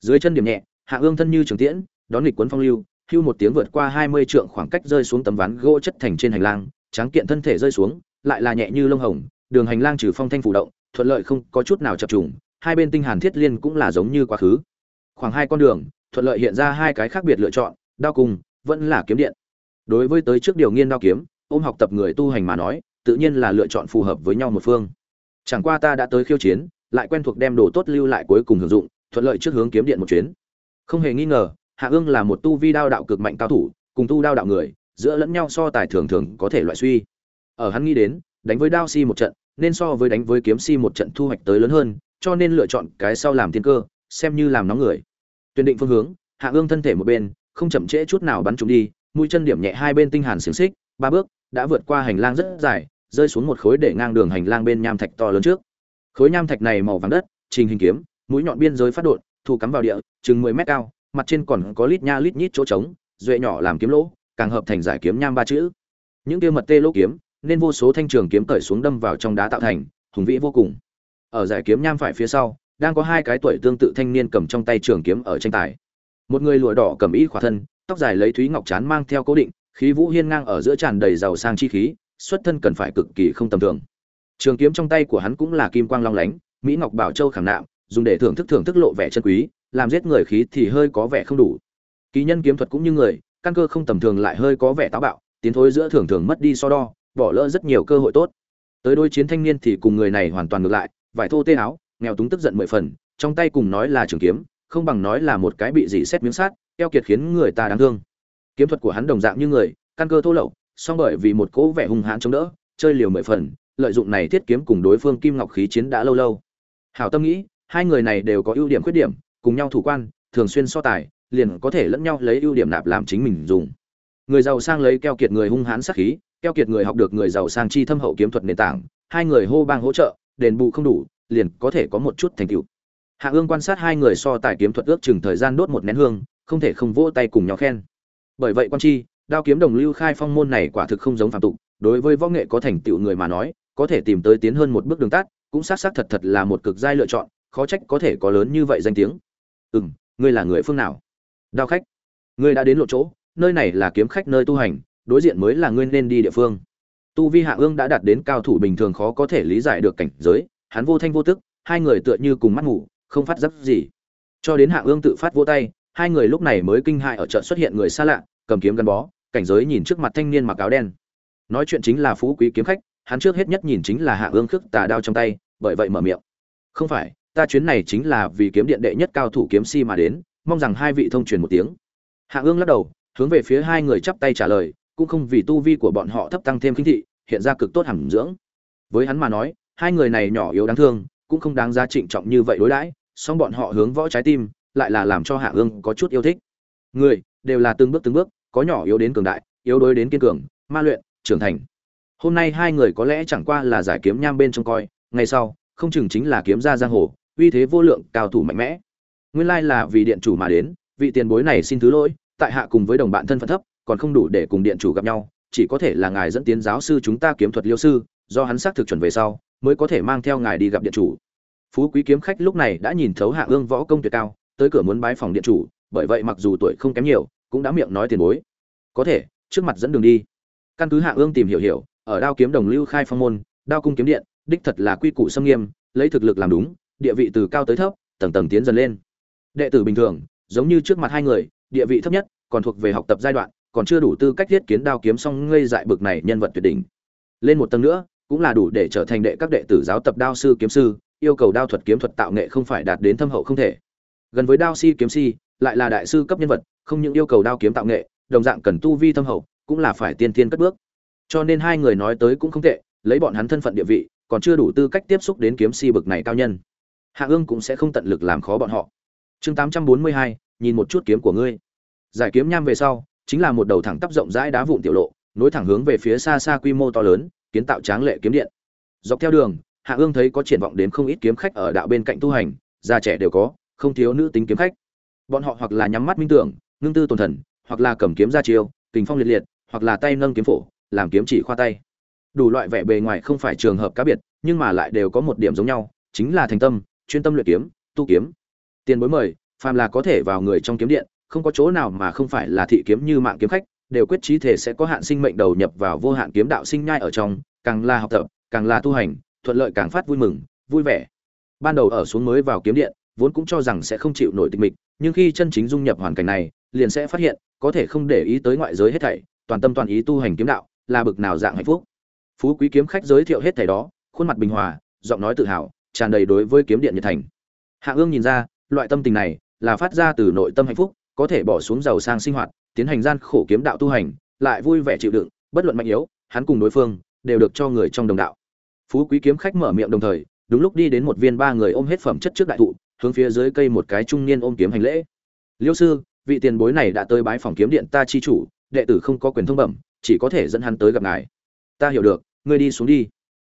Dưới chân điểm nhẹ, hạ ương thân như trường tiễn, đón nghịch quấn phong lưu, hưu một tiếng vượt qua hai mươi trượng khoảng cách rơi xuống tấm ván gỗ chất thành trên hành lang, tráng kiện thân thể rơi xuống lại là nhẹ như lông hồng, đường hành lang trừ phong thanh phủ động, thuận lợi không có chút nào chập trùng, hai bên tinh hàn thiết liên cũng là giống như quá khứ. Khoảng hai con đường, thuận lợi hiện ra hai cái khác biệt lựa chọn, đao cùng vẫn là kiếm điện. Đối với tới trước điều nghiên đao kiếm, ôm học tập người tu hành mà nói, tự nhiên là lựa chọn phù hợp với nhau một phương. Chẳng qua ta đã tới khiêu chiến, lại quen thuộc đem đồ tốt lưu lại cuối cùng hưởng dụng, thuận lợi trước hướng kiếm điện một chuyến. Không hề nghi ngờ, hạ ương là một tu vi đao đạo cực mạnh cao thủ, cùng tu đao đạo người, giữa lẫn nhau so tài thường thường có thể loại suy ở hắn nghĩ đến, đánh với đao si một trận, nên so với đánh với kiếm si một trận thu hoạch tới lớn hơn, cho nên lựa chọn cái sau làm thiên cơ, xem như làm nóng người. Tuyển định phương hướng, hạ ương thân thể một bên, không chậm trễ chút nào bắn chúng đi, mũi chân điểm nhẹ hai bên tinh hàn xiềng xích, ba bước, đã vượt qua hành lang rất dài, rơi xuống một khối để ngang đường hành lang bên nham thạch to lớn trước. Khối nham thạch này màu vàng đất, trình hình kiếm, mũi nhọn biên giới phát đột thu cắm vào địa, chừng 10 mét cao, mặt trên còn có lít nha lít nhít chỗ trống, duệ nhỏ làm kiếm lỗ, càng hợp thành giải kiếm nham ba chữ. Những kia mật tê lỗ kiếm nên vô số thanh trường kiếm cởi xuống đâm vào trong đá tạo thành, hùng vĩ vô cùng. Ở giải kiếm nham phải phía sau, đang có hai cái tuổi tương tự thanh niên cầm trong tay trường kiếm ở tranh tài. Một người lụa đỏ cầm y khỏa thân, tóc dài lấy thúy ngọc chán mang theo cố định, khí vũ hiên ngang ở giữa tràn đầy giàu sang chi khí, xuất thân cần phải cực kỳ không tầm thường. Trường kiếm trong tay của hắn cũng là kim quang long lánh, mỹ ngọc bảo châu khảm nạm, dùng để thưởng thức thưởng thức lộ vẻ chân quý, làm giết người khí thì hơi có vẻ không đủ. Kỳ nhân kiếm thuật cũng như người, căn cơ không tầm thường lại hơi có vẻ táo bạo, tiến thối giữa thường thường mất đi so đo bỏ lỡ rất nhiều cơ hội tốt. Tới đôi chiến thanh niên thì cùng người này hoàn toàn ngược lại, vải thô tê áo, nghèo túng tức giận mười phần, trong tay cùng nói là trường kiếm, không bằng nói là một cái bị dị xét miếng sát, keo kiệt khiến người ta đáng thương. Kiếm thuật của hắn đồng dạng như người, căn cơ thô lậu, song bởi vì một cỗ vẻ hung hãn chống đỡ, chơi liều mười phần, lợi dụng này thiết kiếm cùng đối phương kim ngọc khí chiến đã lâu lâu. Hảo tâm nghĩ, hai người này đều có ưu điểm khuyết điểm, cùng nhau thủ quan, thường xuyên so tài, liền có thể lẫn nhau lấy ưu điểm nạp làm chính mình dùng. Người giàu sang lấy keo kiệt người hung hãn sát khí keo kiệt người học được người giàu sang chi thâm hậu kiếm thuật nền tảng, hai người hô bang hỗ trợ, đền bù không đủ, liền có thể có một chút thành tựu. Hạ ương quan sát hai người so tài kiếm thuật ước chừng thời gian đốt một nén hương, không thể không vỗ tay cùng nhau khen. Bởi vậy quan chi, đao kiếm đồng lưu khai phong môn này quả thực không giống phạm tục, đối với võ nghệ có thành tựu người mà nói, có thể tìm tới tiến hơn một bước đường tắt, cũng xác xác thật thật là một cực giai lựa chọn, khó trách có thể có lớn như vậy danh tiếng. Ừ ngươi là người phương nào? Đao khách, ngươi đã đến lộ chỗ, nơi này là kiếm khách nơi tu hành đối diện mới là ngươi nên đi địa phương. Tu vi hạ ương đã đạt đến cao thủ bình thường khó có thể lý giải được cảnh giới, hắn vô thanh vô tức, hai người tựa như cùng mắt ngủ, không phát giác gì. Cho đến hạ ương tự phát vô tay, hai người lúc này mới kinh hại ở chợ xuất hiện người xa lạ, cầm kiếm gắn bó, cảnh giới nhìn trước mặt thanh niên mặc áo đen. Nói chuyện chính là phú quý kiếm khách, hắn trước hết nhất nhìn chính là hạ ương khước tà đao trong tay, bởi vậy mở miệng. Không phải, ta chuyến này chính là vì kiếm điện đệ nhất cao thủ kiếm si mà đến, mong rằng hai vị thông truyền một tiếng. Hạ ương lắc đầu, hướng về phía hai người chắp tay trả lời cũng không vì tu vi của bọn họ thấp tăng thêm kinh thị, hiện ra cực tốt hẳn dưỡng. Với hắn mà nói, hai người này nhỏ yếu đáng thương, cũng không đáng giá trịnh trọng như vậy đối đãi, song bọn họ hướng võ trái tim, lại là làm cho hạ ương có chút yêu thích. Người, đều là từng bước từng bước, có nhỏ yếu đến cường đại, yếu đối đến kiên cường, ma luyện, trưởng thành. Hôm nay hai người có lẽ chẳng qua là giải kiếm nham bên trong coi, ngày sau, không chừng chính là kiếm gia giang hồ, uy thế vô lượng, cao thủ mạnh mẽ. Nguyên lai là vì điện chủ mà đến, vị tiền bối này xin thứ lỗi, tại hạ cùng với đồng bạn thân phận thấp còn không đủ để cùng điện chủ gặp nhau, chỉ có thể là ngài dẫn tiến giáo sư chúng ta kiếm thuật liêu sư, do hắn xác thực chuẩn về sau, mới có thể mang theo ngài đi gặp điện chủ. Phú quý kiếm khách lúc này đã nhìn thấu hạ ương võ công tuyệt cao, tới cửa muốn bái phòng điện chủ, bởi vậy mặc dù tuổi không kém nhiều, cũng đã miệng nói tiền bối. Có thể, trước mặt dẫn đường đi. Căn cứ hạ ương tìm hiểu hiểu, ở đao kiếm đồng lưu khai phong môn, đao cung kiếm điện, đích thật là quy củ xâm nghiêm, lấy thực lực làm đúng, địa vị từ cao tới thấp, tầng tầng tiến dần lên. Đệ tử bình thường, giống như trước mặt hai người, địa vị thấp nhất, còn thuộc về học tập giai đoạn còn chưa đủ tư cách thiết kiến đao kiếm song ngây dại bực này nhân vật tuyệt đỉnh. Lên một tầng nữa, cũng là đủ để trở thành đệ các đệ tử giáo tập đao sư kiếm sư, yêu cầu đao thuật kiếm thuật tạo nghệ không phải đạt đến thâm hậu không thể. Gần với đao si kiếm si, lại là đại sư cấp nhân vật, không những yêu cầu đao kiếm tạo nghệ, đồng dạng cần tu vi thâm hậu, cũng là phải tiên tiên cất bước. Cho nên hai người nói tới cũng không tệ, lấy bọn hắn thân phận địa vị, còn chưa đủ tư cách tiếp xúc đến kiếm si bực này cao nhân. Hạ ương cũng sẽ không tận lực làm khó bọn họ. Chương tám trăm bốn mươi hai, nhìn một chút kiếm của ngươi. Giải kiếm nham về sau chính là một đầu thẳng tắp rộng rãi đá vụn tiểu lộ, nối thẳng hướng về phía xa xa quy mô to lớn, kiến tạo tráng lệ kiếm điện. Dọc theo đường, hạ ương thấy có triển vọng đến không ít kiếm khách ở đạo bên cạnh tu hành, già trẻ đều có, không thiếu nữ tính kiếm khách. Bọn họ hoặc là nhắm mắt minh tưởng, ngưng tư tồn thần, hoặc là cầm kiếm ra chiêu, kình phong liệt liệt, hoặc là tay nâng kiếm phổ, làm kiếm chỉ khoa tay. Đủ loại vẻ bề ngoài không phải trường hợp cá biệt, nhưng mà lại đều có một điểm giống nhau, chính là thành tâm, chuyên tâm luyện kiếm, tu kiếm. Tiền bối mời, phàm là có thể vào người trong kiếm điện không có chỗ nào mà không phải là thị kiếm như mạng kiếm khách, đều quyết trí thể sẽ có hạn sinh mệnh đầu nhập vào vô hạn kiếm đạo sinh nhai ở trong, càng là học tập, càng là tu hành, thuận lợi càng phát vui mừng, vui vẻ. Ban đầu ở xuống mới vào kiếm điện, vốn cũng cho rằng sẽ không chịu nổi tịch mịch, nhưng khi chân chính dung nhập hoàn cảnh này, liền sẽ phát hiện, có thể không để ý tới ngoại giới hết thảy, toàn tâm toàn ý tu hành kiếm đạo, là bực nào dạng hạnh phúc. Phú quý kiếm khách giới thiệu hết thảy đó, khuôn mặt bình hòa, giọng nói tự hào, tràn đầy đối với kiếm điện nhiệt thành. Hạ ương nhìn ra, loại tâm tình này là phát ra từ nội tâm hạnh phúc có thể bỏ xuống giàu sang sinh hoạt, tiến hành gian khổ kiếm đạo tu hành, lại vui vẻ chịu đựng, bất luận mạnh yếu, hắn cùng đối phương đều được cho người trong đồng đạo. Phú quý kiếm khách mở miệng đồng thời, đúng lúc đi đến một viên ba người ôm hết phẩm chất trước đại thụ, hướng phía dưới cây một cái trung niên ôm kiếm hành lễ. Liêu sư, vị tiền bối này đã tới bái phòng kiếm điện ta chi chủ, đệ tử không có quyền thông bẩm, chỉ có thể dẫn hắn tới gặp ngài. Ta hiểu được, ngươi đi xuống đi.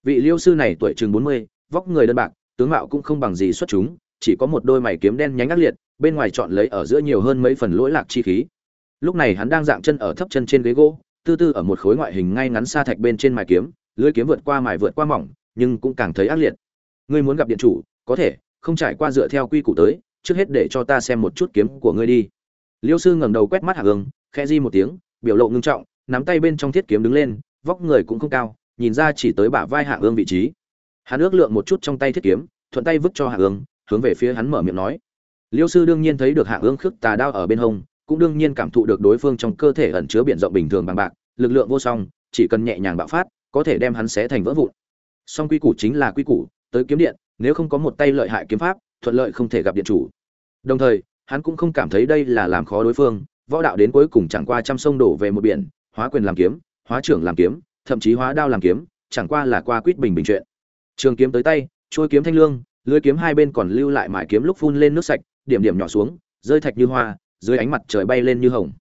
Vị liêu sư này tuổi chừng bốn mươi, vóc người đơn bạc, tướng mạo cũng không bằng gì xuất chúng chỉ có một đôi mày kiếm đen nhánh ác liệt bên ngoài chọn lấy ở giữa nhiều hơn mấy phần lỗi lạc chi khí. Lúc này hắn đang dạng chân ở thấp chân trên ghế gỗ tư tư ở một khối ngoại hình ngay ngắn xa thạch bên trên mài kiếm lưỡi kiếm vượt qua mài vượt qua mỏng nhưng cũng càng thấy ác liệt. Ngươi muốn gặp điện chủ có thể không trải qua dựa theo quy củ tới trước hết để cho ta xem một chút kiếm của ngươi đi. Liêu sư ngẩng đầu quét mắt hạ Ưng, khẽ di một tiếng biểu lộ ngưng trọng nắm tay bên trong thiết kiếm đứng lên vóc người cũng không cao nhìn ra chỉ tới bả vai hạ Ưng vị trí. Hắn ước lượng một chút trong tay thiết kiếm thuận tay vứt cho hạ Ưng, hướng về phía hắn mở miệng nói. Liêu sư đương nhiên thấy được hạ ương khước tà đao ở bên hông, cũng đương nhiên cảm thụ được đối phương trong cơ thể ẩn chứa biển rộng bình thường bằng bạc, lực lượng vô song, chỉ cần nhẹ nhàng bạo phát, có thể đem hắn xé thành vỡ vụn. Song quy củ chính là quy củ, tới kiếm điện, nếu không có một tay lợi hại kiếm pháp, thuận lợi không thể gặp điện chủ. Đồng thời, hắn cũng không cảm thấy đây là làm khó đối phương, võ đạo đến cuối cùng chẳng qua trăm sông đổ về một biển, hóa quyền làm kiếm, hóa trưởng làm kiếm, thậm chí hóa đao làm kiếm, chẳng qua là qua quýt bình bình chuyện. Trường kiếm tới tay trôi kiếm thanh lương lưới kiếm hai bên còn lưu lại mài kiếm lúc phun lên nước sạch, điểm điểm nhỏ xuống, rơi thạch như hoa, dưới ánh mặt trời bay lên như hồng.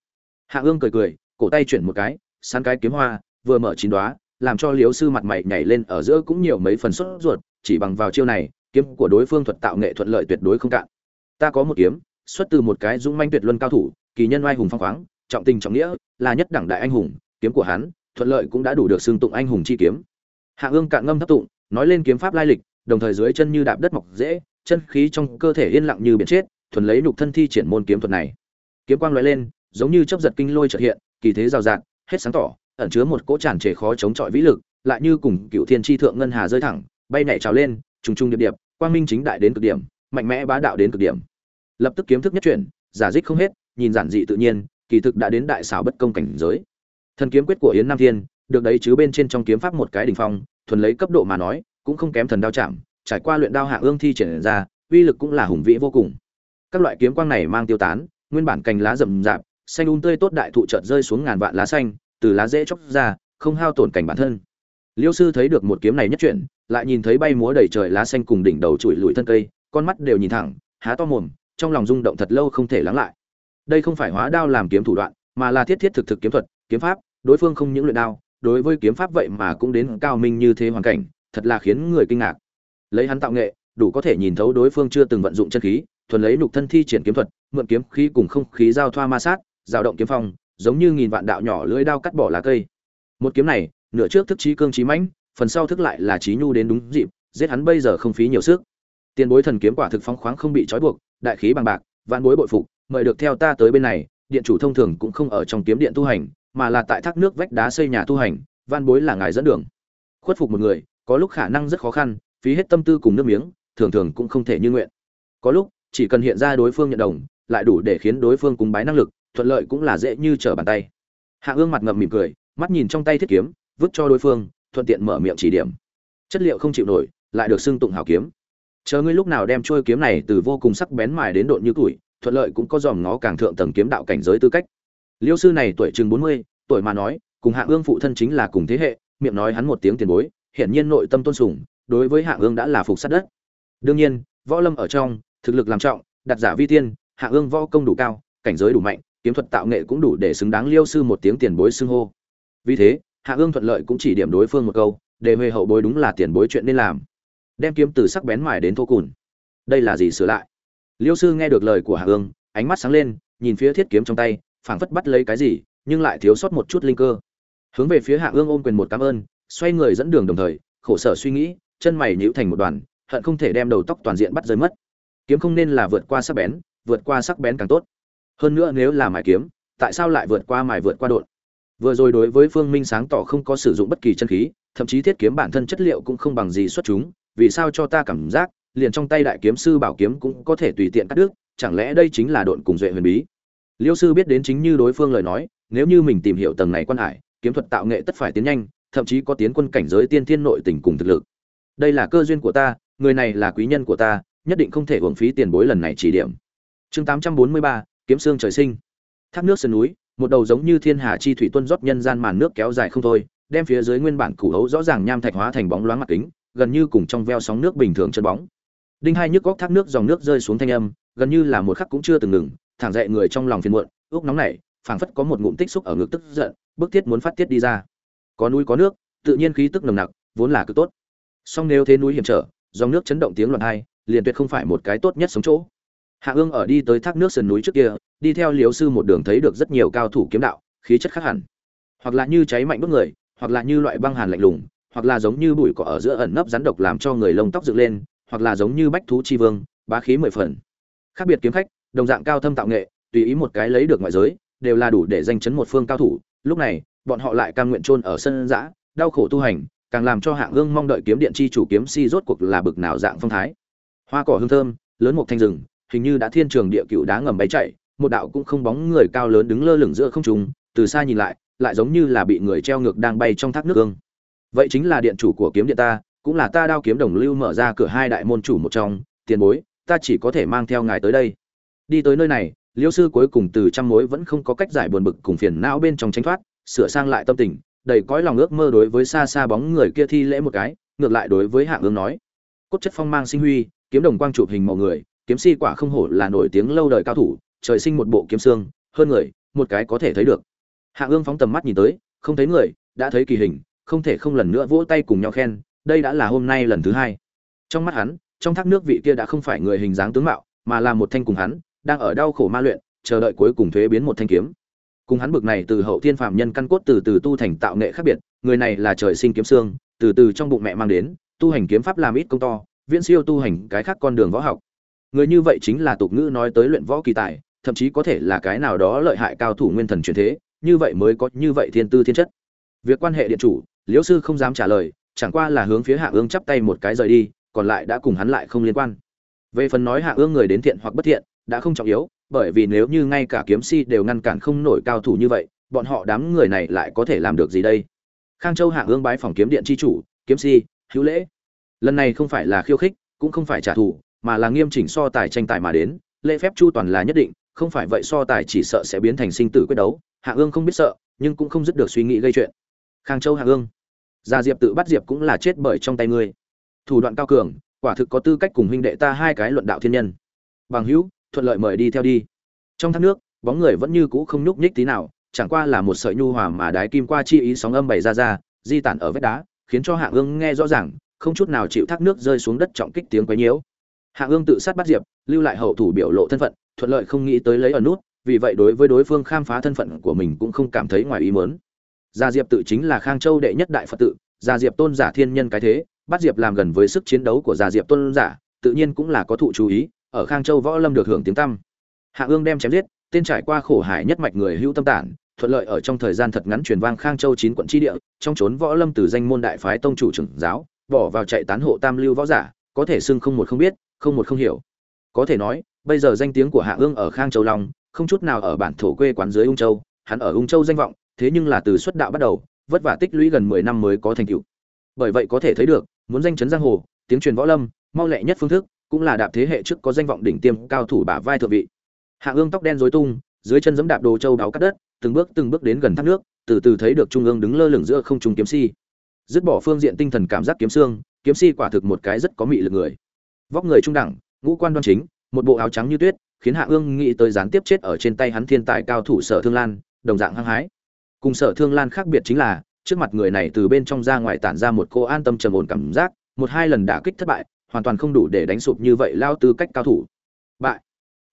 Hạ ương cười cười, cổ tay chuyển một cái, sán cái kiếm hoa, vừa mở chín đoá làm cho liếu sư mặt mày nhảy lên ở giữa cũng nhiều mấy phần sốt ruột, chỉ bằng vào chiêu này, kiếm của đối phương thuật tạo nghệ thuận lợi tuyệt đối không cạn. Ta có một kiếm, xuất từ một cái dũng manh tuyệt luân cao thủ, kỳ nhân oai hùng phong khoáng, trọng tình trọng nghĩa, là nhất đẳng đại anh hùng, kiếm của hắn, thuận lợi cũng đã đủ được xưng tụng anh hùng chi kiếm. Hạ ương cạn ngâm thấp tụng, nói lên kiếm pháp lai lịch đồng thời dưới chân như đạp đất mọc dễ, chân khí trong cơ thể yên lặng như biển chết, thuần lấy nhục thân thi triển môn kiếm thuật này. Kiếm quang lóe lên, giống như chớp giật kinh lôi chợt hiện, kỳ thế rào rạt, hết sáng tỏ, ẩn chứa một cỗ tràn trề khó chống chọi vĩ lực, lại như cùng cựu thiên tri thượng ngân hà rơi thẳng, bay nhảy trào lên, trùng trùng điệp điệp, quang minh chính đại đến cực điểm, mạnh mẽ bá đạo đến cực điểm. Lập tức kiếm thức nhất chuyển, giả dích không hết, nhìn giản dị tự nhiên, kỳ thực đã đến đại xảo bất công cảnh giới. Thần kiếm quyết của yến nam thiên, được đấy chứ bên trên trong kiếm pháp một cái đỉnh phong, thuần lấy cấp độ mà nói cũng không kém thần đao chạm, trải qua luyện đao hạ ương thi triển ra, uy lực cũng là hùng vĩ vô cùng. Các loại kiếm quang này mang tiêu tán, nguyên bản cành lá rậm rạp, xanh un um tươi tốt đại thụ chợt rơi xuống ngàn vạn lá xanh, từ lá dễ chóc ra, không hao tổn cảnh bản thân. Liêu sư thấy được một kiếm này nhất chuyển, lại nhìn thấy bay múa đầy trời lá xanh cùng đỉnh đầu chùi lùi thân cây, con mắt đều nhìn thẳng, há to mồm, trong lòng rung động thật lâu không thể lắng lại. Đây không phải hóa đao làm kiếm thủ đoạn, mà là thiết thiết thực thực kiếm thuật, kiếm pháp, đối phương không những luyện đao, đối với kiếm pháp vậy mà cũng đến cao minh như thế hoàn cảnh thật là khiến người kinh ngạc. Lấy hắn tạo nghệ, đủ có thể nhìn thấu đối phương chưa từng vận dụng chân khí, thuần lấy nhục thân thi triển kiếm thuật, mượn kiếm khí cùng không khí giao thoa ma sát, dao động kiếm phong, giống như nghìn vạn đạo nhỏ lưỡi đao cắt bỏ lá cây. Một kiếm này, nửa trước thức trí cương trí mãnh, phần sau thức lại là trí nhu đến đúng dịp, giết hắn bây giờ không phí nhiều sức. Tiền bối thần kiếm quả thực phóng khoáng không bị trói buộc, đại khí bằng bạc, vạn bối bội phục, mời được theo ta tới bên này, điện chủ thông thường cũng không ở trong kiếm điện tu hành, mà là tại thác nước vách đá xây nhà tu hành van bối là ngài dẫn đường. Khuất phục một người có lúc khả năng rất khó khăn, phí hết tâm tư cùng nước miếng, thường thường cũng không thể như nguyện. Có lúc, chỉ cần hiện ra đối phương nhận đồng, lại đủ để khiến đối phương cúng bái năng lực, thuận lợi cũng là dễ như trở bàn tay. Hạ ương mặt ngậm mỉm cười, mắt nhìn trong tay thiết kiếm, vứt cho đối phương, thuận tiện mở miệng chỉ điểm. Chất liệu không chịu nổi, lại được xưng tụng hảo kiếm. Chờ ngươi lúc nào đem trôi kiếm này từ vô cùng sắc bén mài đến độn như tuổi thuận lợi cũng có dòm ngó càng thượng tầng kiếm đạo cảnh giới tư cách. Liêu sư này tuổi chừng bốn mươi, tuổi mà nói, cùng hạ ương phụ thân chính là cùng thế hệ, miệng nói hắn một tiếng tiền bối hiển nhiên nội tâm tôn sùng, đối với hạ ương đã là phục sát đất. Đương nhiên, võ lâm ở trong, thực lực làm trọng đặt giả vi tiên, hạ ương võ công đủ cao, cảnh giới đủ mạnh, kiếm thuật tạo nghệ cũng đủ để xứng đáng liêu sư một tiếng tiền bối xưng hô. Vì thế, hạ ương thuận lợi cũng chỉ điểm đối phương một câu để huệ hậu bối đúng là tiền bối chuyện nên làm. Đem kiếm từ sắc bén mài đến thô cùn. Đây là gì sửa lại? Liêu sư nghe được lời của hạ ương, ánh mắt sáng lên, nhìn phía thiết kiếm trong tay, phảng phất bắt lấy cái gì, nhưng lại thiếu sót một chút linh cơ. Hướng về phía hạ ương ôm quyền một cảm ơn xoay người dẫn đường đồng thời, khổ sở suy nghĩ, chân mày nhíu thành một đoàn, hận không thể đem đầu tóc toàn diện bắt rơi mất. Kiếm không nên là vượt qua sắc bén, vượt qua sắc bén càng tốt. Hơn nữa nếu là mài kiếm, tại sao lại vượt qua mài vượt qua đột vừa rồi đối với phương minh sáng tỏ không có sử dụng bất kỳ chân khí, thậm chí thiết kiếm bản thân chất liệu cũng không bằng gì xuất chúng, vì sao cho ta cảm giác, liền trong tay đại kiếm sư bảo kiếm cũng có thể tùy tiện cắt đứt, chẳng lẽ đây chính là độn cùng duệ huyền bí? Liêu sư biết đến chính như đối phương lời nói, nếu như mình tìm hiểu tầng này quan hải, kiếm thuật tạo nghệ tất phải tiến nhanh thậm chí có tiến quân cảnh giới tiên thiên nội tình cùng thực lực. Đây là cơ duyên của ta, người này là quý nhân của ta, nhất định không thể uổng phí tiền bối lần này chỉ điểm. Chương tám trăm bốn mươi ba, kiếm xương trời sinh. Thác nước sườn núi, một đầu giống như thiên hà chi thủy tuân rót nhân gian màn nước kéo dài không thôi, đem phía dưới nguyên bản củ hấu rõ ràng nham thạch hóa thành bóng loáng mặt kính, gần như cùng trong veo sóng nước bình thường chân bóng. Đinh hai nhức góc thác nước dòng nước rơi xuống thanh âm, gần như là một khắc cũng chưa từng ngừng, thẳng dậy người trong lòng phiền muộn, ước nóng này phảng phất có một ngụm tích xúc ở ngực tức giận, bức thiết muốn phát tiết đi ra có núi có nước, tự nhiên khí tức nồng nặc, vốn là cực tốt. Song nếu thế núi hiểm trở, dòng nước chấn động tiếng loạn hai, liền tuyệt không phải một cái tốt nhất sống chỗ. Hạ ương ở đi tới thác nước sườn núi trước kia, đi theo liếu sư một đường thấy được rất nhiều cao thủ kiếm đạo, khí chất khác hẳn. Hoặc là như cháy mạnh bức người, hoặc là như loại băng hàn lạnh lùng, hoặc là giống như bụi cỏ ở giữa ẩn nấp rắn độc làm cho người lông tóc dựng lên, hoặc là giống như bách thú chi vương, bá khí mười phần. Khác biệt kiếm khách, đồng dạng cao thâm tạo nghệ, tùy ý một cái lấy được ngoại giới, đều là đủ để danh chấn một phương cao thủ. Lúc này bọn họ lại cam nguyện chôn ở sân dã, đau khổ tu hành càng làm cho hạng ương mong đợi kiếm điện chi chủ kiếm si rốt cuộc là bực nào dạng phong thái. Hoa cỏ hương thơm lớn một thanh rừng hình như đã thiên trường địa cựu đá ngầm bay chạy một đạo cũng không bóng người cao lớn đứng lơ lửng giữa không trung từ xa nhìn lại lại giống như là bị người treo ngược đang bay trong thác nước ương vậy chính là điện chủ của kiếm điện ta cũng là ta đao kiếm đồng lưu mở ra cửa hai đại môn chủ một trong tiền bối ta chỉ có thể mang theo ngài tới đây. Đi tới nơi này liêu sư cuối cùng từ trăm mối vẫn không có cách giải buồn bực cùng phiền não bên trong tránh thoát sửa sang lại tâm tình, đầy cõi lòng ước mơ đối với xa xa bóng người kia thi lễ một cái, ngược lại đối với hạng ương nói. Cốt chất phong mang sinh huy, kiếm đồng quang chụp hình màu người, kiếm si quả không hổ là nổi tiếng lâu đời cao thủ, trời sinh một bộ kiếm xương, hơn người, một cái có thể thấy được. Hạng ương phóng tầm mắt nhìn tới, không thấy người, đã thấy kỳ hình, không thể không lần nữa vỗ tay cùng nhau khen, đây đã là hôm nay lần thứ hai. Trong mắt hắn, trong thác nước vị kia đã không phải người hình dáng tướng mạo, mà là một thanh cùng hắn, đang ở đau khổ ma luyện, chờ đợi cuối cùng thuế biến một thanh kiếm cùng hắn bực này từ hậu thiên phạm nhân căn cốt từ từ tu thành tạo nghệ khác biệt, người này là trời sinh kiếm xương, từ từ trong bụng mẹ mang đến, tu hành kiếm pháp làm ít công to, viễn siêu tu hành cái khác con đường võ học. Người như vậy chính là tục ngữ nói tới luyện võ kỳ tài, thậm chí có thể là cái nào đó lợi hại cao thủ nguyên thần truyền thế, như vậy mới có như vậy thiên tư thiên chất. Việc quan hệ điện chủ, liễu sư không dám trả lời, chẳng qua là hướng phía hạ ương chắp tay một cái rời đi, còn lại đã cùng hắn lại không liên quan. Về phần nói hạ ương người đến thiện hoặc bất thiện, đã không trọng yếu bởi vì nếu như ngay cả kiếm si đều ngăn cản không nổi cao thủ như vậy, bọn họ đám người này lại có thể làm được gì đây? Khang châu hạ ương bái phòng kiếm điện chi chủ, kiếm si, hữu lễ. Lần này không phải là khiêu khích, cũng không phải trả thù, mà là nghiêm chỉnh so tài tranh tài mà đến, lễ phép chu toàn là nhất định, không phải vậy so tài chỉ sợ sẽ biến thành sinh tử quyết đấu. Hạ ương không biết sợ, nhưng cũng không dứt được suy nghĩ gây chuyện. Khang châu hạ ương gia diệp tự bắt diệp cũng là chết bởi trong tay ngươi. Thủ đoạn cao cường, quả thực có tư cách cùng huynh đệ ta hai cái luận đạo thiên nhân. Bằng hữu thuận lợi mời đi theo đi. Trong thác nước, bóng người vẫn như cũ không nhúc nhích tí nào, chẳng qua là một sợi nhu hòa mà đái kim qua chi ý sóng âm bày ra ra, di tản ở vách đá, khiến cho hạ ương nghe rõ ràng, không chút nào chịu thác nước rơi xuống đất trọng kích tiếng quấy nhiễu. Hạ ương tự sát bắt diệp, lưu lại hậu thủ biểu lộ thân phận, thuận lợi không nghĩ tới lấy ở nút, vì vậy đối với đối phương khám phá thân phận của mình cũng không cảm thấy ngoài ý mớn gia diệp tự chính là khang châu đệ nhất đại phật tự, gia diệp tôn giả thiên nhân cái thế, bắt diệp làm gần với sức chiến đấu của gia diệp tôn giả, tự nhiên cũng là có thụ chú ý ở khang châu võ lâm được hưởng tiếng tăm. Hạ ương đem chém giết, tên trải qua khổ hải nhất mạch người hữu tâm tản, thuận lợi ở trong thời gian thật ngắn truyền vang khang châu chín quận tri địa, trong trốn võ lâm từ danh môn đại phái tông chủ trưởng giáo, bỏ vào chạy tán hộ tam lưu võ giả, có thể xưng không một không biết, không một không hiểu. Có thể nói, bây giờ danh tiếng của hạ ương ở khang châu long, không chút nào ở bản thổ quê quán dưới ung châu, hắn ở ung châu danh vọng, thế nhưng là từ xuất đạo bắt đầu, vất vả tích lũy gần mười năm mới có thành tựu. Bởi vậy có thể thấy được, muốn danh chấn giang hồ, tiếng truyền võ lâm, mau lẹ nhất phương thức cũng là đạp thế hệ trước có danh vọng đỉnh tiêm cao thủ bả vai thượng vị. Hạ ương tóc đen rối tung, dưới chân giẫm đạp đồ châu đáo cắt đất, từng bước từng bước đến gần thác nước, từ từ thấy được trung ương đứng lơ lửng giữa không trung kiếm si. Dứt bỏ phương diện tinh thần cảm giác kiếm xương, kiếm si quả thực một cái rất có mị lực người. Vóc người trung đẳng, ngũ quan đoan chính, một bộ áo trắng như tuyết, khiến hạ ương nghĩ tới gián tiếp chết ở trên tay hắn thiên tài cao thủ sở thương lan, đồng dạng hăng hái. Cùng sở thương lan khác biệt chính là, trước mặt người này từ bên trong ra ngoài tản ra một cô an tâm trầm ổn cảm giác, một hai lần đả kích thất bại hoàn toàn không đủ để đánh sụp như vậy lao tư cách cao thủ. Bại.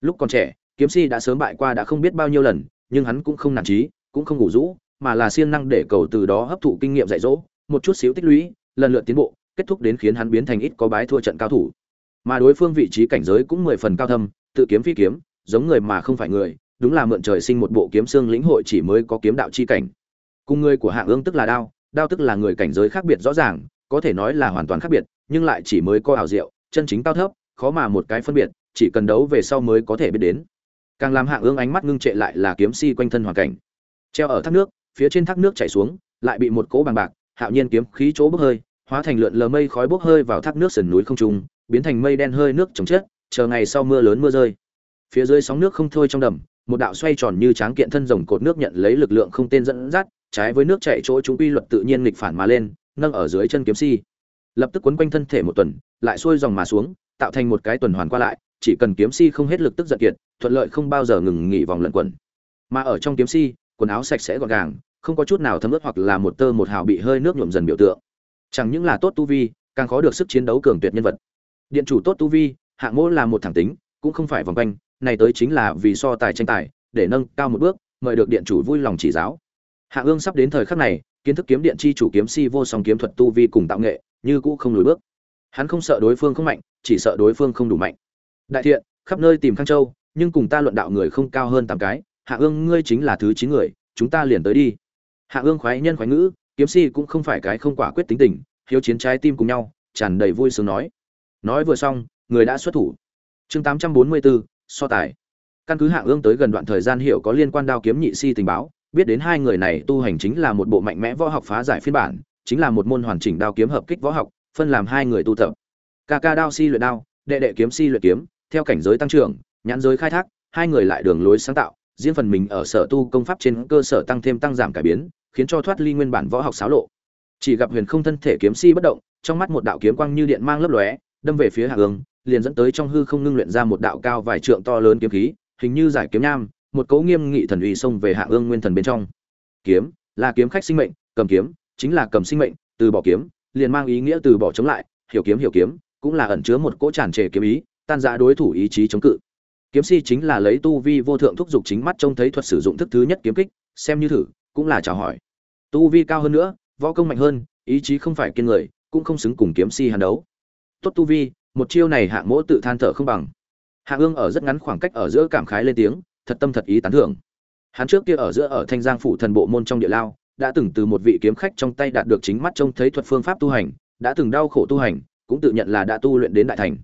Lúc còn trẻ, kiếm si đã sớm bại qua đã không biết bao nhiêu lần, nhưng hắn cũng không nản trí cũng không ngủ rũ, mà là siêng năng để cầu từ đó hấp thụ kinh nghiệm dạy dỗ, một chút xíu tích lũy, lần lượt tiến bộ, kết thúc đến khiến hắn biến thành ít có bái thua trận cao thủ. Mà đối phương vị trí cảnh giới cũng mười phần cao thâm, tự kiếm phi kiếm, giống người mà không phải người, đúng là mượn trời sinh một bộ kiếm xương lĩnh hội chỉ mới có kiếm đạo chi cảnh. Cùng người của hạng ương tức là đao đao tức là người cảnh giới khác biệt rõ ràng, có thể nói là hoàn toàn khác biệt nhưng lại chỉ mới có ảo diệu, chân chính cao thấp, khó mà một cái phân biệt, chỉ cần đấu về sau mới có thể biết đến. Càng làm hạng ương ánh mắt ngưng trệ lại là kiếm si quanh thân hoàn cảnh. Treo ở thác nước, phía trên thác nước chảy xuống, lại bị một cỗ bằng bạc, hạo nhiên kiếm khí chỗ bốc hơi, hóa thành lượn lờ mây khói bốc hơi vào thác nước sườn núi không trung, biến thành mây đen hơi nước chồng chết chờ ngày sau mưa lớn mưa rơi. Phía dưới sóng nước không thôi trong đầm, một đạo xoay tròn như tráng kiện thân rồng cột nước nhận lấy lực lượng không tên dẫn dắt, trái với nước chảy chỗ chúng quy luật tự nhiên nghịch phản mà lên, nâng ở dưới chân kiếm si lập tức quấn quanh thân thể một tuần, lại xuôi dòng mà xuống, tạo thành một cái tuần hoàn qua lại, chỉ cần kiếm si không hết lực tức giận kiệt, thuận lợi không bao giờ ngừng nghỉ vòng lẩn quẩn. Mà ở trong kiếm si, quần áo sạch sẽ gọn gàng, không có chút nào thấm ướt hoặc là một tơ một hào bị hơi nước nhuộm dần biểu tượng. Chẳng những là tốt tu vi, càng khó được sức chiến đấu cường tuyệt nhân vật. Điện chủ tốt tu vi, hạng mỗ là một thẳng tính, cũng không phải vòng quanh, này tới chính là vì so tài tranh tài, để nâng cao một bước, mời được điện chủ vui lòng chỉ giáo. Hạ ương sắp đến thời khắc này, kiến thức kiếm điện chi chủ kiếm si vô song kiếm thuật tu vi cùng tạo nghệ như cũ không lùi bước. Hắn không sợ đối phương không mạnh, chỉ sợ đối phương không đủ mạnh. Đại thiện, khắp nơi tìm khang châu, nhưng cùng ta luận đạo người không cao hơn tám cái, hạ ương, ngươi chính là thứ chín người, chúng ta liền tới đi. Hạ ương khoái nhân khoái ngữ, kiếm si cũng không phải cái không quả quyết tính tình, hiếu chiến trái tim cùng nhau, tràn đầy vui sướng nói. Nói vừa xong, người đã xuất thủ. Chương tám trăm bốn mươi bốn so tài. Căn cứ hạ ương tới gần đoạn thời gian hiệu có liên quan đao kiếm nhị si tình báo, biết đến hai người này tu hành chính là một bộ mạnh mẽ võ học phá giải phiên bản chính là một môn hoàn chỉnh đao kiếm hợp kích võ học, phân làm hai người tu tập. Ca ca đao si luyện đao, đệ đệ kiếm si luyện kiếm, theo cảnh giới tăng trưởng, nhãn giới khai thác, hai người lại đường lối sáng tạo, riêng phần mình ở sở tu công pháp trên cơ sở tăng thêm tăng giảm cải biến, khiến cho thoát ly nguyên bản võ học xáo lộ. Chỉ gặp huyền không thân thể kiếm si bất động, trong mắt một đạo kiếm quang như điện mang lấp lóe, đâm về phía hạ ương liền dẫn tới trong hư không ngưng luyện ra một đạo cao vài trượng to lớn kiếm khí, hình như giải kiếm nham, một cấu nghiêm nghị thần uy xông về hạ ương nguyên thần bên trong. Kiếm, là kiếm khách sinh mệnh, cầm kiếm chính là cầm sinh mệnh, từ bỏ kiếm, liền mang ý nghĩa từ bỏ chống lại, hiểu kiếm hiểu kiếm, cũng là ẩn chứa một cỗ tràn trề kiếm ý, tan rã đối thủ ý chí chống cự. Kiếm si chính là lấy tu vi vô thượng thúc dục chính mắt trông thấy thuật sử dụng thức thứ nhất kiếm kích, xem như thử, cũng là chào hỏi. Tu vi cao hơn nữa, võ công mạnh hơn, ý chí không phải kiên người, cũng không xứng cùng kiếm si hàn đấu. Tốt tu vi, một chiêu này hạng mỗ tự than thở không bằng. Hạ ương ở rất ngắn khoảng cách ở giữa cảm khái lên tiếng, thật tâm thật ý tán thưởng. Hắn trước kia ở giữa ở thanh giang phủ thần bộ môn trong địa lao đã từng từ một vị kiếm khách trong tay đạt được chính mắt trông thấy thuật phương pháp tu hành, đã từng đau khổ tu hành, cũng tự nhận là đã tu luyện đến đại thành.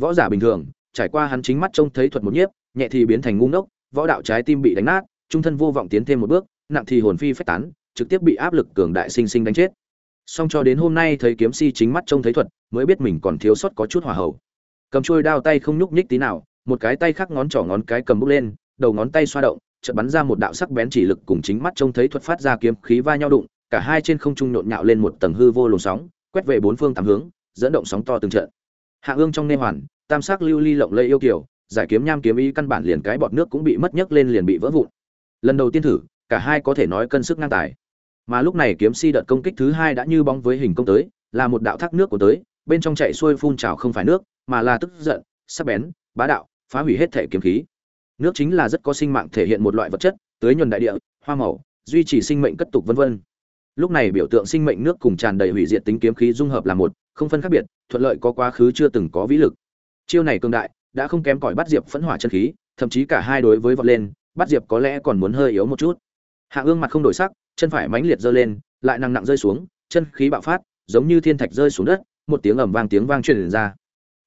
Võ giả bình thường, trải qua hắn chính mắt trông thấy thuật một nhiếp, nhẹ thì biến thành ngu ngốc, võ đạo trái tim bị đánh nát, trung thân vô vọng tiến thêm một bước, nặng thì hồn phi phách tán, trực tiếp bị áp lực cường đại sinh sinh đánh chết. Song cho đến hôm nay thấy kiếm si chính mắt trông thấy thuật, mới biết mình còn thiếu sót có chút hỏa hậu cầm trôi đao tay không nhúc nhích tí nào, một cái tay khác ngón trỏ ngón cái cầm bút lên, đầu ngón tay xoa động chợt bắn ra một đạo sắc bén chỉ lực cùng chính mắt trông thấy thuật phát ra kiếm khí va nhau đụng, cả hai trên không trung nhộn nhạo lên một tầng hư vô luồng sóng, quét về bốn phương tám hướng, dẫn động sóng to từng trận. Hạ ương trong nê hoàn, tam sắc lưu ly lộng lẫy yêu kiều, giải kiếm nham kiếm ý căn bản liền cái bọt nước cũng bị mất nhấc lên liền bị vỡ vụn. Lần đầu tiên thử, cả hai có thể nói cân sức ngang tài. Mà lúc này kiếm si đợt công kích thứ hai đã như bóng với hình công tới, là một đạo thác nước của tới, bên trong chạy xuôi phun trào không phải nước, mà là tức giận, sắc bén, bá đạo, phá hủy hết thể kiếm khí nước chính là rất có sinh mạng thể hiện một loại vật chất, tưới nhuần đại địa, hoa màu, duy trì sinh mệnh cất tục vân vân. Lúc này biểu tượng sinh mệnh nước cùng tràn đầy hủy diệt tính kiếm khí dung hợp là một, không phân khác biệt, thuận lợi có quá khứ chưa từng có vĩ lực. Chiêu này cường đại, đã không kém cỏi bắt diệp phẫn hỏa chân khí, thậm chí cả hai đối với vọt lên, bắt diệp có lẽ còn muốn hơi yếu một chút. Hạ ương mặt không đổi sắc, chân phải mãnh liệt giơ lên, lại nặng nặng rơi xuống, chân khí bạo phát, giống như thiên thạch rơi xuống đất, một tiếng ầm vang tiếng vang truyền ra.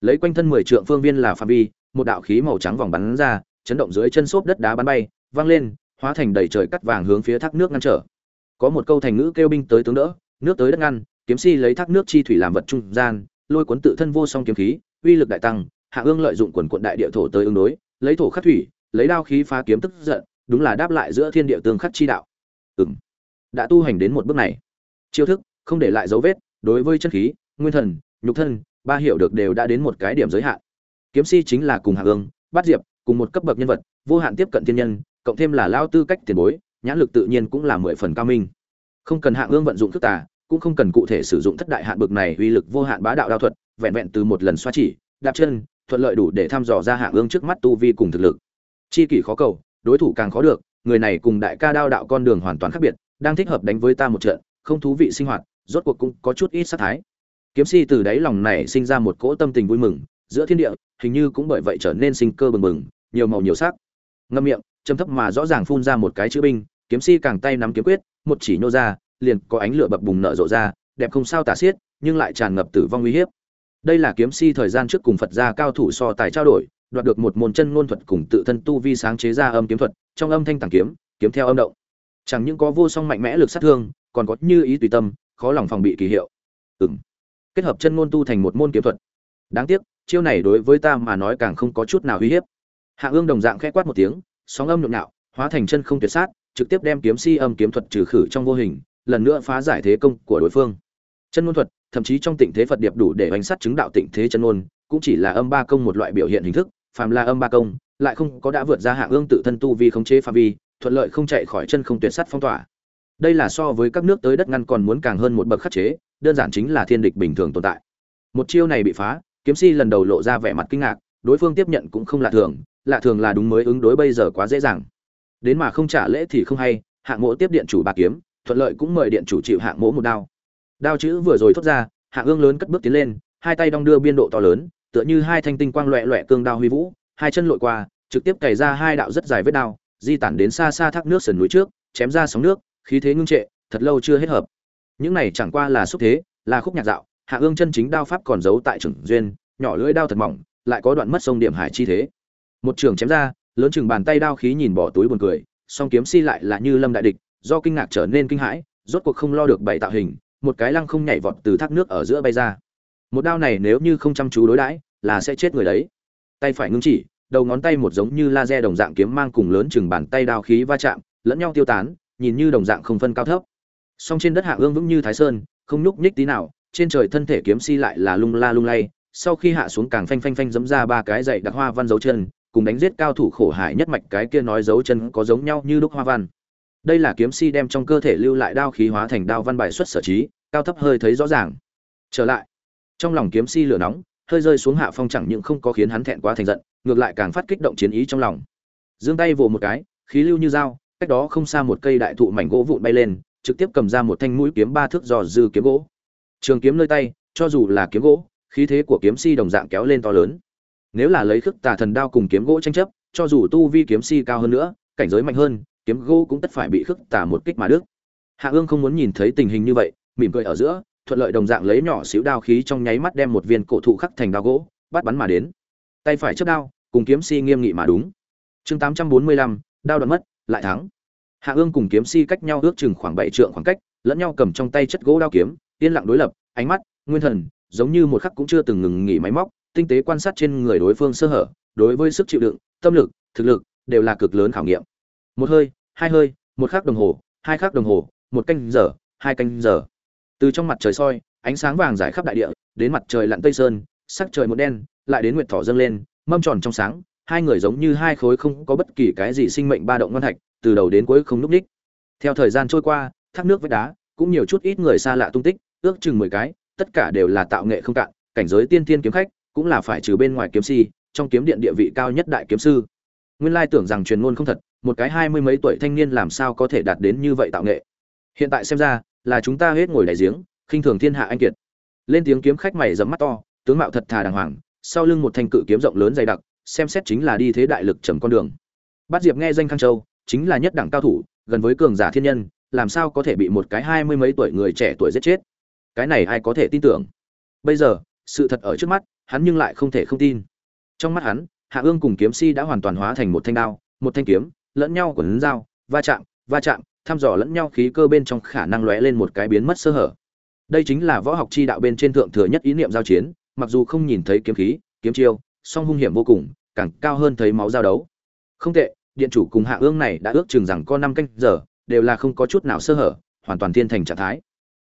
Lấy quanh thân mười trượng phương viên là phạm vi, một đạo khí màu trắng vòng bắn ra chấn động dưới chân xốp đất đá bắn bay, vang lên, hóa thành đầy trời cắt vàng hướng phía thác nước ngăn trở. Có một câu thành ngữ kêu binh tới tướng đỡ, nước tới đất ngăn, kiếm si lấy thác nước chi thủy làm vật trung gian, lôi cuốn tự thân vô song kiếm khí, uy lực đại tăng, hạ ương lợi dụng quần quận đại địa thổ tới ứng đối, lấy thổ khắc thủy, lấy đao khí phá kiếm tức giận, đúng là đáp lại giữa thiên địa tương khắc chi đạo. Ừm. Đã tu hành đến một bước này. Chiêu thức, không để lại dấu vết, đối với chân khí, nguyên thần, nhục thân, ba hiệu được đều đã đến một cái điểm giới hạn. Kiếm si chính là cùng hạ ương bắt diệp cùng một cấp bậc nhân vật, vô hạn tiếp cận thiên nhân, cộng thêm là lao tư cách tiền bối, nhãn lực tự nhiên cũng là mười phần cao minh. Không cần hạng ương vận dụng thức tà, cũng không cần cụ thể sử dụng thất đại hạn bực này uy lực vô hạn bá đạo đao thuật, vẹn vẹn từ một lần xoa chỉ, đạp chân, thuận lợi đủ để thăm dò ra hạng ương trước mắt tu vi cùng thực lực. Chi kỷ khó cầu, đối thủ càng khó được, người này cùng đại ca đao đạo con đường hoàn toàn khác biệt, đang thích hợp đánh với ta một trận, không thú vị sinh hoạt, rốt cuộc cũng có chút ít sát thái. Kiếm si từ đáy lòng này sinh ra một cỗ tâm tình vui mừng giữa thiên địa, hình như cũng bởi vậy trở nên sinh cơ bừng bừng, nhiều màu nhiều sắc. Ngâm miệng, châm thấp mà rõ ràng phun ra một cái chữ binh, kiếm si càng tay nắm kiếm quyết, một chỉ nhô ra, liền có ánh lửa bập bùng nở rộ ra, đẹp không sao tả xiết, nhưng lại tràn ngập tử vong uy hiếp. Đây là kiếm si thời gian trước cùng phật gia cao thủ so tài trao đổi, đoạt được một môn chân ngôn thuật cùng tự thân tu vi sáng chế ra âm kiếm thuật, trong âm thanh tàng kiếm kiếm theo âm động. Chẳng những có vô song mạnh mẽ lực sát thương, còn có như ý tùy tâm, khó lòng phòng bị kỳ hiệu. Ừng kết hợp chân ngôn tu thành một môn kiếm thuật. Đáng tiếc chiêu này đối với ta mà nói càng không có chút nào uy hiếp. Hạ ương đồng dạng khẽ quát một tiếng, sóng âm nhộn nhạo, hóa thành chân không tuyệt sát, trực tiếp đem kiếm si âm kiếm thuật trừ khử trong vô hình, lần nữa phá giải thế công của đối phương. Chân ngôn thuật, thậm chí trong tịnh thế phật điệp đủ để bánh sát chứng đạo tịnh thế chân ngôn, cũng chỉ là âm ba công một loại biểu hiện hình thức, phàm là âm ba công, lại không có đã vượt ra hạ ương tự thân tu vi khống chế phạm vi, thuận lợi không chạy khỏi chân không tuyệt sắt phong tỏa. Đây là so với các nước tới đất ngăn còn muốn càng hơn một bậc khắc chế, đơn giản chính là thiên địch bình thường tồn tại. Một chiêu này bị phá kiếm si lần đầu lộ ra vẻ mặt kinh ngạc, đối phương tiếp nhận cũng không lạ thường lạ thường là đúng mới ứng đối bây giờ quá dễ dàng. Đến mà không trả lễ thì không hay, hạng mộ tiếp điện chủ bà kiếm, thuận lợi cũng mời điện chủ chịu hạng mộ một đao. Đao chữ vừa rồi thốt ra, hạng ương lớn cất bước tiến lên, hai tay đong đưa biên độ to lớn, tựa như hai thanh tinh quang loẹ loẹ cương đao huy vũ, hai chân lội qua, trực tiếp cày ra hai đạo rất dài vết đao, di tản đến xa xa thác nước sườn núi trước, chém ra sóng nước, khí thế ngưng trệ, thật lâu chưa hết hợp. Những này chẳng qua là xúc thế, là khúc nhạc dạo hạ ương chân chính đao pháp còn giấu tại trưởng duyên, nhỏ lưỡi đao thật mỏng, lại có đoạn mất sông điểm hải chi thế. Một trường chém ra, lớn chừng bàn tay đao khí nhìn bỏ túi buồn cười, song kiếm si lại là như lâm đại địch, do kinh ngạc trở nên kinh hãi, rốt cuộc không lo được bảy tạo hình, một cái lăng không nhảy vọt từ thác nước ở giữa bay ra. Một đao này nếu như không chăm chú đối đãi, là sẽ chết người đấy. Tay phải ngưng chỉ, đầu ngón tay một giống như laser đồng dạng kiếm mang cùng lớn chừng bàn tay đao khí va chạm, lẫn nhau tiêu tán, nhìn như đồng dạng không phân cao thấp. Song trên đất hạ ương vững như thái sơn, không nhúc nhích tí nào trên trời thân thể kiếm si lại là lung la lung lay, sau khi hạ xuống càng phanh phanh phanh giấm ra ba cái dậy đặc hoa văn dấu chân, cùng đánh giết cao thủ khổ hải nhất mạch cái kia nói dấu chân có giống nhau như đúc hoa văn. Đây là kiếm si đem trong cơ thể lưu lại đao khí hóa thành đao văn bài xuất sở trí, cao thấp hơi thấy rõ ràng. Trở lại, trong lòng kiếm si lửa nóng, hơi rơi xuống hạ phong chẳng những không có khiến hắn thẹn quá thành giận, ngược lại càng phát kích động chiến ý trong lòng. Giương tay vồ một cái, khí lưu như dao, cách đó không xa một cây đại thụ mảnh gỗ vụn bay lên, trực tiếp cầm ra một thanh mũi kiếm ba thước giò dư kiếm gỗ trường kiếm nơi tay, cho dù là kiếm gỗ, khí thế của kiếm si đồng dạng kéo lên to lớn. Nếu là lấy khước tà thần đao cùng kiếm gỗ tranh chấp, cho dù tu vi kiếm si cao hơn nữa, cảnh giới mạnh hơn, kiếm gỗ cũng tất phải bị khước tà một kích mà đứt. Hạ ương không muốn nhìn thấy tình hình như vậy, mỉm cười ở giữa, thuận lợi đồng dạng lấy nhỏ xíu đao khí trong nháy mắt đem một viên cổ thụ khắc thành đao gỗ, bắt bắn mà đến. Tay phải chấp đao, cùng kiếm si nghiêm nghị mà đúng. Chương tám trăm bốn mươi lăm, đao đoạn mất, lại thắng. Hạ ương cùng kiếm si cách nhau ước chừng khoảng bảy trượng khoảng cách, lẫn nhau cầm trong tay chất gỗ đao kiếm yên lặng đối lập, ánh mắt, nguyên thần, giống như một khắc cũng chưa từng ngừng nghỉ máy móc, tinh tế quan sát trên người đối phương sơ hở, đối với sức chịu đựng, tâm lực, thực lực, đều là cực lớn khảo nghiệm. Một hơi, hai hơi, một khắc đồng hồ, hai khắc đồng hồ, một canh giờ, hai canh giờ. Từ trong mặt trời soi, ánh sáng vàng rải khắp đại địa, đến mặt trời lặn tây sơn, sắc trời một đen, lại đến nguyệt thỏ dâng lên, mâm tròn trong sáng, hai người giống như hai khối không có bất kỳ cái gì sinh mệnh ba động ngon thạch, từ đầu đến cuối không núp ních theo thời gian trôi qua, thác nước vách đá, cũng nhiều chút ít người xa lạ tung tích ước chừng mười cái, tất cả đều là tạo nghệ không cạn, cảnh giới tiên tiên kiếm khách, cũng là phải trừ bên ngoài kiếm si, trong kiếm điện địa vị cao nhất đại kiếm sư. Nguyên lai tưởng rằng truyền ngôn không thật, một cái hai mươi mấy tuổi thanh niên làm sao có thể đạt đến như vậy tạo nghệ. Hiện tại xem ra, là chúng ta hết ngồi đại giếng, khinh thường thiên hạ anh kiệt. Lên tiếng kiếm khách mày rậm mắt to, tướng mạo thật thà đàng hoàng, sau lưng một thanh cự kiếm rộng lớn dày đặc, xem xét chính là đi thế đại lực trầm con đường. Bát diệp nghe danh khang châu, chính là nhất đẳng cao thủ, gần với cường giả thiên nhân, làm sao có thể bị một cái hai mươi mấy tuổi người trẻ tuổi giết chết? Cái này ai có thể tin tưởng? Bây giờ, sự thật ở trước mắt, hắn nhưng lại không thể không tin. Trong mắt hắn, hạ ương cùng kiếm si đã hoàn toàn hóa thành một thanh đao, một thanh kiếm, lẫn nhau quần dao, va chạm va chạm, thăm dò lẫn nhau khí cơ bên trong khả năng lóe lên một cái biến mất sơ hở. Đây chính là võ học chi đạo bên trên thượng thừa nhất ý niệm giao chiến, mặc dù không nhìn thấy kiếm khí, kiếm chiêu, song hung hiểm vô cùng, càng cao hơn thấy máu giao đấu. Không tệ, điện chủ cùng hạ ương này đã ước chừng rằng có năm canh giờ, đều là không có chút nào sơ hở, hoàn toàn thiên thành trạng thái.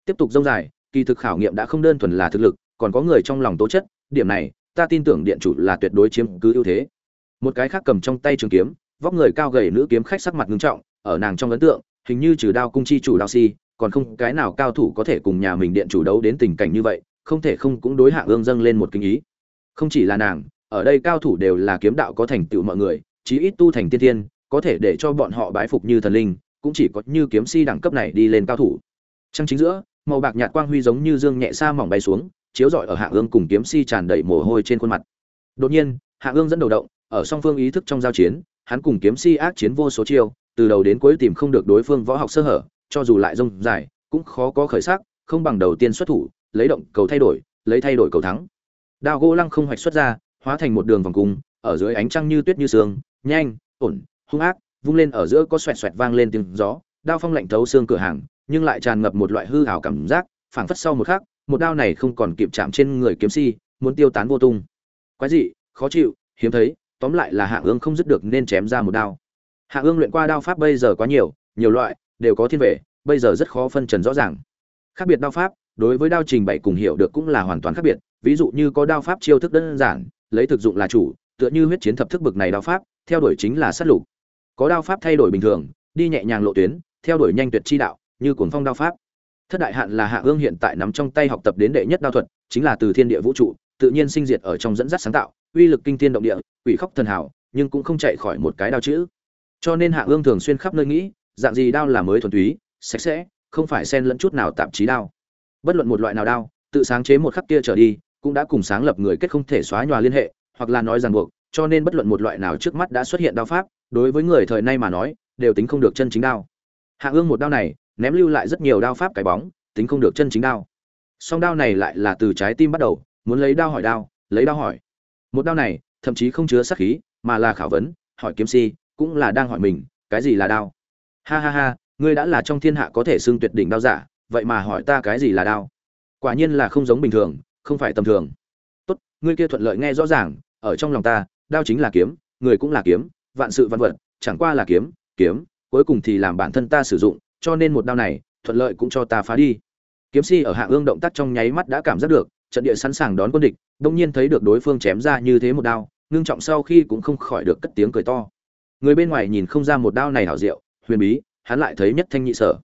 Tiếp tục dông dài kỳ thực khảo nghiệm đã không đơn thuần là thực lực, còn có người trong lòng tố chất, điểm này, ta tin tưởng điện chủ là tuyệt đối chiếm cứ ưu thế. Một cái khác cầm trong tay trường kiếm, vóc người cao gầy nữ kiếm khách sắc mặt nghiêm trọng, ở nàng trong ấn tượng, hình như trừ đao cung chi chủ đao si, còn không cái nào cao thủ có thể cùng nhà mình điện chủ đấu đến tình cảnh như vậy, không thể không cũng đối hạ ương dâng lên một kinh ý. Không chỉ là nàng, ở đây cao thủ đều là kiếm đạo có thành tựu mọi người, chí ít tu thành tiên tiên có thể để cho bọn họ bái phục như thần linh, cũng chỉ có như kiếm si đẳng cấp này đi lên cao thủ. Trong chính giữa màu bạc nhạt quang huy giống như dương nhẹ xa mỏng bay xuống, chiếu rọi ở hạ ương cùng kiếm si tràn đầy mồ hôi trên khuôn mặt. Đột nhiên, hạ ương dẫn đầu động, ở song phương ý thức trong giao chiến, hắn cùng kiếm si ác chiến vô số chiêu, từ đầu đến cuối tìm không được đối phương võ học sơ hở, cho dù lại rông dài, cũng khó có khởi sắc, không bằng đầu tiên xuất thủ, lấy động cầu thay đổi, lấy thay đổi cầu thắng. Đao gỗ lăng không hoạch xuất ra, hóa thành một đường vòng cung, ở dưới ánh trăng như tuyết như sương, nhanh, ổn, hung ác, vung lên ở giữa có xoẹt xoẹt vang lên tiếng gió, đao phong lạnh thấu xương cửa hàng nhưng lại tràn ngập một loại hư ảo cảm giác phảng phất sau một khắc một đao này không còn kịp chạm trên người kiếm si muốn tiêu tán vô tung. Quái dị khó chịu hiếm thấy tóm lại là hạ ương không dứt được nên chém ra một đao. Hạ ương luyện qua đao pháp bây giờ quá nhiều nhiều loại đều có thiên về, bây giờ rất khó phân trần rõ ràng. Khác biệt đao pháp đối với đao trình bày cùng hiểu được cũng là hoàn toàn khác biệt ví dụ như có đao pháp chiêu thức đơn giản lấy thực dụng là chủ tựa như huyết chiến thập thức bực này đao pháp theo đuổi chính là sát lục. Có đao pháp thay đổi bình thường đi nhẹ nhàng lộ tuyến theo đuổi nhanh tuyệt chi đạo như cuồng phong đao pháp. Thất đại hạn là hạ ương hiện tại nắm trong tay học tập đến đệ nhất đao thuật, chính là từ thiên địa vũ trụ, tự nhiên sinh diệt ở trong dẫn dắt sáng tạo, uy lực kinh thiên động địa, quỷ khóc thần hảo, nhưng cũng không chạy khỏi một cái đao chữ. Cho nên hạ ương thường xuyên khắp nơi nghĩ, dạng gì đao là mới thuần túy, sạch sẽ, không phải xen lẫn chút nào tạp chí đao. Bất luận một loại nào đao, tự sáng chế một khắc kia trở đi, cũng đã cùng sáng lập người kết không thể xóa nhòa liên hệ, hoặc là nói ràng buộc, cho nên bất luận một loại nào trước mắt đã xuất hiện đao pháp, đối với người thời nay mà nói, đều tính không được chân chính đao. Hạ ương một đao này ném lưu lại rất nhiều đao pháp cái bóng, tính không được chân chính đao. Song đao này lại là từ trái tim bắt đầu, muốn lấy đao hỏi đao, lấy đao hỏi. Một đao này, thậm chí không chứa sát khí, mà là khảo vấn, hỏi kiếm si, cũng là đang hỏi mình, cái gì là đao? Ha ha ha, ngươi đã là trong thiên hạ có thể xưng tuyệt đỉnh đao giả, vậy mà hỏi ta cái gì là đao? Quả nhiên là không giống bình thường, không phải tầm thường. Tốt, ngươi kia thuận lợi nghe rõ ràng, ở trong lòng ta, đao chính là kiếm, người cũng là kiếm, vạn sự văn vật, chẳng qua là kiếm kiếm, cuối cùng thì làm bản thân ta sử dụng cho nên một đao này, thuận lợi cũng cho ta phá đi. Kiếm si ở hạ ương động tác trong nháy mắt đã cảm giác được, trận địa sẵn sàng đón quân địch, đông nhiên thấy được đối phương chém ra như thế một đao, ngưng trọng sau khi cũng không khỏi được cất tiếng cười to. Người bên ngoài nhìn không ra một đao này hảo diệu, huyền bí, hắn lại thấy nhất thanh nhị sở.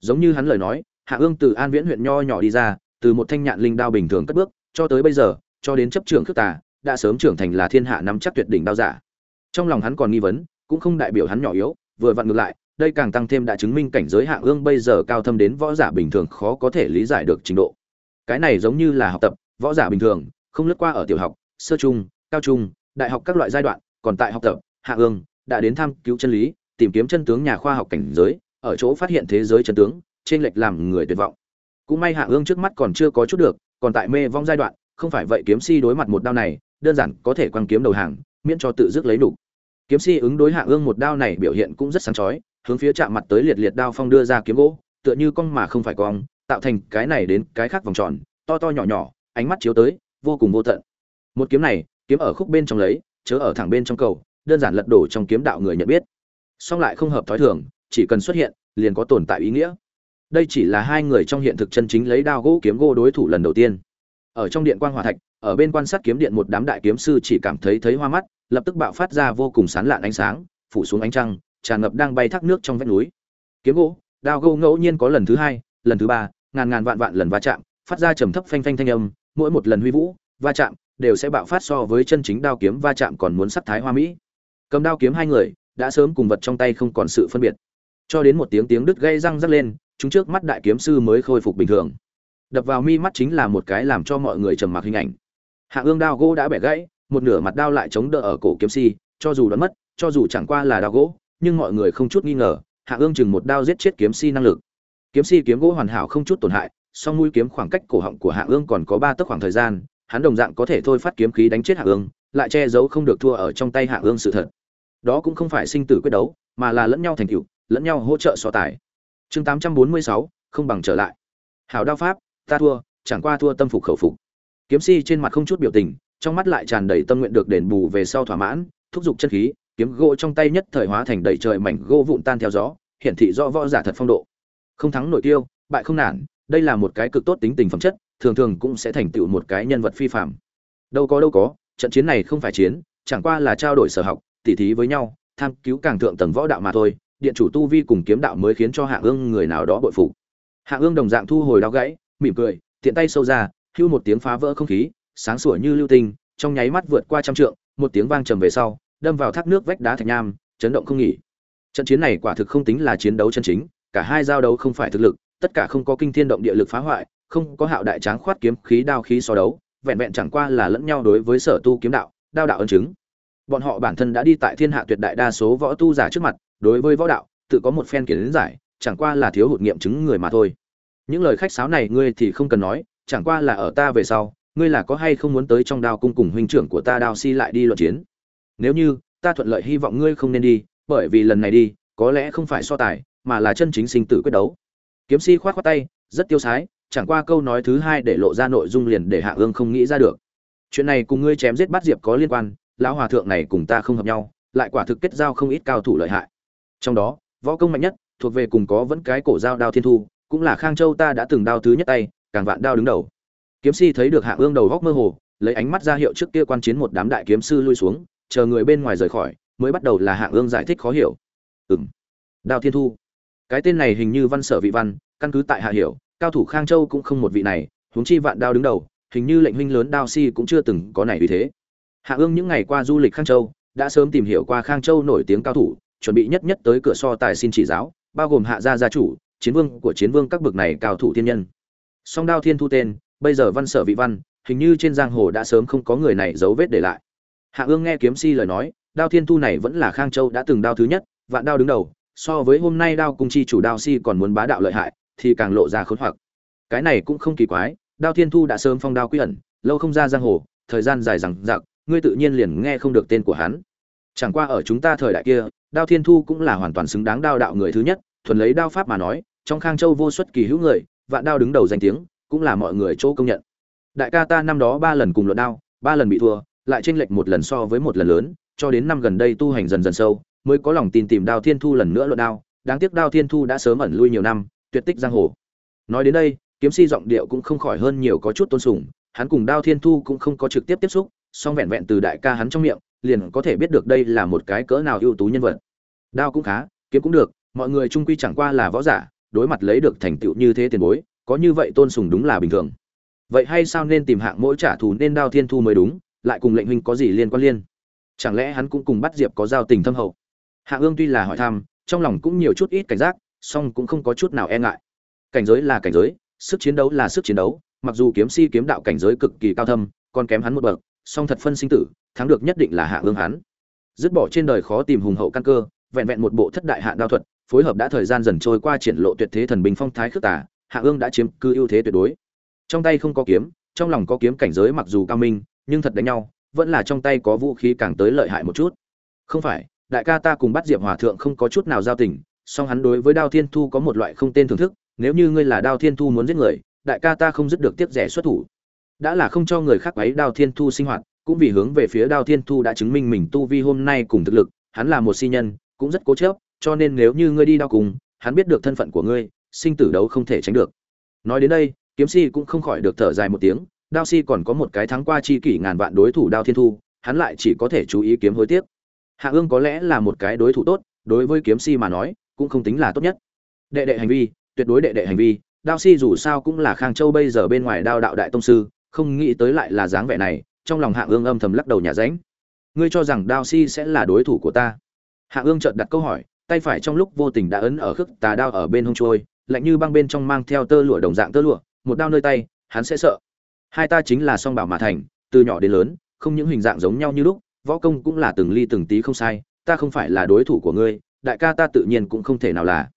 Giống như hắn lời nói hạ ương từ an viễn huyện nho nhỏ đi ra, từ một thanh nhạn linh đao bình thường cất bước, cho tới bây giờ, cho đến chấp trưởng khước tà, đã sớm trưởng thành là thiên hạ nắm chắc tuyệt đỉnh đao giả. Trong lòng hắn còn nghi vấn, cũng không đại biểu hắn nhỏ yếu, vừa vặn ngược lại đây càng tăng thêm đã chứng minh cảnh giới hạ ương bây giờ cao thâm đến võ giả bình thường khó có thể lý giải được trình độ. Cái này giống như là học tập, võ giả bình thường, không lướt qua ở tiểu học, sơ trung, cao trung, đại học các loại giai đoạn, còn tại học tập hạ ương, đã đến thăm cứu chân lý, tìm kiếm chân tướng nhà khoa học cảnh giới, ở chỗ phát hiện thế giới chân tướng trên lệch làm người tuyệt vọng. Cũng may hạ ương trước mắt còn chưa có chút được, còn tại mê vong giai đoạn, không phải vậy kiếm si đối mặt một đao này, đơn giản có thể quăng kiếm đầu hàng, miễn cho tự dứt lấy đủ. Kiếm si ứng đối hạ ương một đao này biểu hiện cũng rất sáng chói hướng phía chạm mặt tới liệt liệt đao phong đưa ra kiếm gỗ, tựa như cong mà không phải cong, tạo thành cái này đến cái khác vòng tròn, to to nhỏ nhỏ, ánh mắt chiếu tới, vô cùng vô tận. Một kiếm này, kiếm ở khúc bên trong lấy, chớ ở thẳng bên trong cầu, đơn giản lật đổ trong kiếm đạo người nhận biết. Song lại không hợp thói thường, chỉ cần xuất hiện, liền có tồn tại ý nghĩa. Đây chỉ là hai người trong hiện thực chân chính lấy đao gỗ kiếm gỗ đối thủ lần đầu tiên. Ở trong điện quan hòa thạch, ở bên quan sát kiếm điện một đám đại kiếm sư chỉ cảm thấy thấy hoa mắt, lập tức bạo phát ra vô cùng sán lạn ánh sáng, phủ xuống ánh trăng tràn ngập đang bay thác nước trong vách núi. Kiếm gỗ, đao gỗ ngẫu nhiên có lần thứ hai, lần thứ ba, ngàn ngàn vạn vạn lần va chạm, phát ra trầm thấp phanh phanh thanh âm, mỗi một lần huy vũ, va chạm, đều sẽ bạo phát so với chân chính đao kiếm va chạm còn muốn sắc thái hoa mỹ. Cầm đao kiếm hai người, đã sớm cùng vật trong tay không còn sự phân biệt. Cho đến một tiếng tiếng đứt gây răng rắc lên, chúng trước mắt đại kiếm sư mới khôi phục bình thường. Đập vào mi mắt chính là một cái làm cho mọi người trầm mặc hình ảnh. Hạ ương đao gỗ đã bẻ gãy, một nửa mặt đao lại chống đỡ ở cổ kiếm si, cho dù đoán mất, cho dù chẳng qua là đao gỗ nhưng mọi người không chút nghi ngờ, hạ ương chừng một đao giết chết kiếm si năng lực. Kiếm si kiếm gỗ hoàn hảo không chút tổn hại, song mũi kiếm khoảng cách cổ họng của hạ ương còn có ba tấc khoảng thời gian, hắn đồng dạng có thể thôi phát kiếm khí đánh chết hạ ương, lại che giấu không được thua ở trong tay hạ ương sự thật. Đó cũng không phải sinh tử quyết đấu, mà là lẫn nhau thành cựu lẫn nhau hỗ trợ so tài. Chương tám trăm bốn mươi sáu, không bằng trở lại. Hảo đao pháp, ta thua, chẳng qua thua tâm phục khẩu phục. Kiếm si trên mặt không chút biểu tình, trong mắt lại tràn đầy tâm nguyện được đền bù về sau thỏa mãn, thúc giục chân khí kiếm gỗ trong tay nhất thời hóa thành đầy trời mảnh gỗ vụn tan theo gió, hiển thị rõ võ giả thật phong độ. Không thắng nổi tiêu bại không nản, đây là một cái cực tốt tính tình phẩm chất, thường thường cũng sẽ thành tựu một cái nhân vật phi phạm đâu có đâu có, trận chiến này không phải chiến, chẳng qua là trao đổi sở học, tỉ thí với nhau, tham cứu càng thượng tầng võ đạo mà thôi, điện chủ tu vi cùng kiếm đạo mới khiến cho hạ ương người nào đó bội phục. Hạ ương đồng dạng thu hồi đao gãy, mỉm cười, tiện tay sâu ra, hưu một tiếng phá vỡ không khí, sáng sủa như lưu tinh, trong nháy mắt vượt qua trăm trượng, một tiếng vang trầm về sau đâm vào thác nước vách đá thạch nham, chấn động không nghỉ. Trận chiến này quả thực không tính là chiến đấu chân chính, cả hai giao đấu không phải thực lực, tất cả không có kinh thiên động địa lực phá hoại, không có hạo đại tráng khoát kiếm khí đao khí so đấu, vẹn vẹn chẳng qua là lẫn nhau đối với sở tu kiếm đạo, đao đạo ân chứng. Bọn họ bản thân đã đi tại thiên hạ tuyệt đại đa số võ tu giả trước mặt, đối với võ đạo, tự có một phen kiến giải, chẳng qua là thiếu hụt nghiệm chứng người mà thôi. Những lời khách sáo này ngươi thì không cần nói, chẳng qua là ở ta về sau, ngươi là có hay không muốn tới trong đao cung cùng huynh trưởng của ta đao si lại đi luận chiến? Nếu như, ta thuận lợi hy vọng ngươi không nên đi, bởi vì lần này đi, có lẽ không phải so tài, mà là chân chính sinh tử quyết đấu. Kiếm si khoát khoát tay, rất tiêu sái, chẳng qua câu nói thứ hai để lộ ra nội dung liền để hạ ương không nghĩ ra được. Chuyện này cùng ngươi chém giết bắt diệp có liên quan, lão hòa thượng này cùng ta không hợp nhau, lại quả thực kết giao không ít cao thủ lợi hại. Trong đó, võ công mạnh nhất, thuộc về cùng có vẫn cái cổ dao đao thiên thu, cũng là khang châu ta đã từng đao thứ nhất tay, càng vạn đao đứng đầu. Kiếm si thấy được hạ ương đầu góc mơ hồ, lấy ánh mắt ra hiệu trước kia quan chiến một đám đại kiếm sư lui xuống chờ người bên ngoài rời khỏi, mới bắt đầu là hạ ương giải thích khó hiểu. Ừng Đào thiên thu. Cái tên này hình như văn sở vị văn, căn cứ tại hạ hiểu, cao thủ khang châu cũng không một vị này, huống chi vạn đao đứng đầu, hình như lệnh huynh lớn đao si cũng chưa từng có này vì thế. Hạ ương những ngày qua du lịch khang châu, đã sớm tìm hiểu qua khang châu nổi tiếng cao thủ, chuẩn bị nhất nhất tới cửa so tài xin chỉ giáo, bao gồm hạ gia gia chủ, chiến vương của chiến vương các bậc này cao thủ thiên nhân. Song đao thiên thu tên, bây giờ văn sở vị văn, hình như trên giang hồ đã sớm không có người này dấu vết để lại hạ ương nghe kiếm si lời nói, đao thiên thu này vẫn là khang châu đã từng đao thứ nhất, vạn đao đứng đầu, so với hôm nay đao cung chi chủ đao si còn muốn bá đạo lợi hại, thì càng lộ ra khốn hoặc. Cái này cũng không kỳ quái, đao thiên thu đã sớm phong đao quy ẩn, lâu không ra giang hồ, thời gian dài rằng giặc ngươi tự nhiên liền nghe không được tên của hắn. Chẳng qua ở chúng ta thời đại kia, đao thiên thu cũng là hoàn toàn xứng đáng đao đạo người thứ nhất, thuần lấy đao pháp mà nói, trong khang châu vô xuất kỳ hữu người, vạn đao đứng đầu danh tiếng, cũng là mọi người chỗ công nhận. Đại ca ta năm đó ba lần cùng luận đao, ba lần bị thua lại chênh lệch một lần so với một lần lớn, cho đến năm gần đây tu hành dần dần sâu, mới có lòng tin tìm đao thiên thu lần nữa luận đao. Đáng tiếc đao thiên thu đã sớm ẩn lui nhiều năm, tuyệt tích giang hồ. Nói đến đây, kiếm si giọng điệu cũng không khỏi hơn nhiều có chút tôn sùng, hắn cùng đao thiên thu cũng không có trực tiếp tiếp xúc, song vẹn vẹn từ đại ca hắn trong miệng, liền có thể biết được đây là một cái cỡ nào ưu tú nhân vật. Đao cũng khá, kiếm cũng được, mọi người trung quy chẳng qua là võ giả, đối mặt lấy được thành tựu như thế tiền bối, có như vậy tôn sùng đúng là bình thường. Vậy hay sao nên tìm hạng mỗi trả thù nên đao thiên thu mới đúng? Lại cùng lệnh huynh có gì liên quan liên? Chẳng lẽ hắn cũng cùng bắt diệp có giao tình thâm hậu? Hạ ương tuy là hỏi thăm, trong lòng cũng nhiều chút ít cảnh giác, song cũng không có chút nào e ngại. Cảnh giới là cảnh giới, sức chiến đấu là sức chiến đấu, mặc dù kiếm si kiếm đạo cảnh giới cực kỳ cao thâm, còn kém hắn một bậc, song thật phân sinh tử, thắng được nhất định là hạ ương hắn. Dứt bỏ trên đời khó tìm hùng hậu căn cơ, vẹn vẹn một bộ thất đại hạ đao thuật, phối hợp đã thời gian dần trôi qua triển lộ tuyệt thế thần bình phong thái khước tả hạ ương đã chiếm cư ưu thế tuyệt đối. Trong tay không có kiếm, trong lòng có kiếm cảnh giới mặc dù cao minh nhưng thật đánh nhau, vẫn là trong tay có vũ khí càng tới lợi hại một chút. Không phải, đại ca ta cùng bắt diệp hòa thượng không có chút nào giao tình, song hắn đối với đao thiên thu có một loại không tên thưởng thức, nếu như ngươi là đao thiên thu muốn giết người, đại ca ta không dứt được tiếp rẻ xuất thủ. Đã là không cho người khác ấy đao thiên thu sinh hoạt, cũng vì hướng về phía đao thiên thu đã chứng minh mình tu vi hôm nay cùng thực lực, hắn là một si nhân, cũng rất cố chấp, cho nên nếu như ngươi đi đao cùng, hắn biết được thân phận của ngươi, sinh tử đấu không thể tránh được. Nói đến đây, kiếm si cũng không khỏi được thở dài một tiếng đao si còn có một cái thắng qua chi kỷ ngàn vạn đối thủ đao thiên thu, hắn lại chỉ có thể chú ý kiếm hối tiếc. Hạ ương có lẽ là một cái đối thủ tốt, đối với kiếm si mà nói, cũng không tính là tốt nhất. Đệ đệ hành vi, tuyệt đối đệ đệ hành vi, đao si dù sao cũng là khang châu bây giờ bên ngoài đao đạo đại tông sư, không nghĩ tới lại là dáng vẻ này, trong lòng hạ ương âm thầm lắc đầu nhà ránh. Ngươi cho rằng đao si sẽ là đối thủ của ta? Hạ ương chợt đặt câu hỏi, tay phải trong lúc vô tình đã ấn ở khước tà đao ở bên hông trôi, lạnh như băng bên trong mang theo tơ lụa đồng dạng tơ lụa, một đao nơi tay, hắn sẽ sợ hai ta chính là song bảo mà thành, từ nhỏ đến lớn, không những hình dạng giống nhau như lúc, võ công cũng là từng ly từng tí không sai, ta không phải là đối thủ của ngươi, đại ca ta tự nhiên cũng không thể nào là.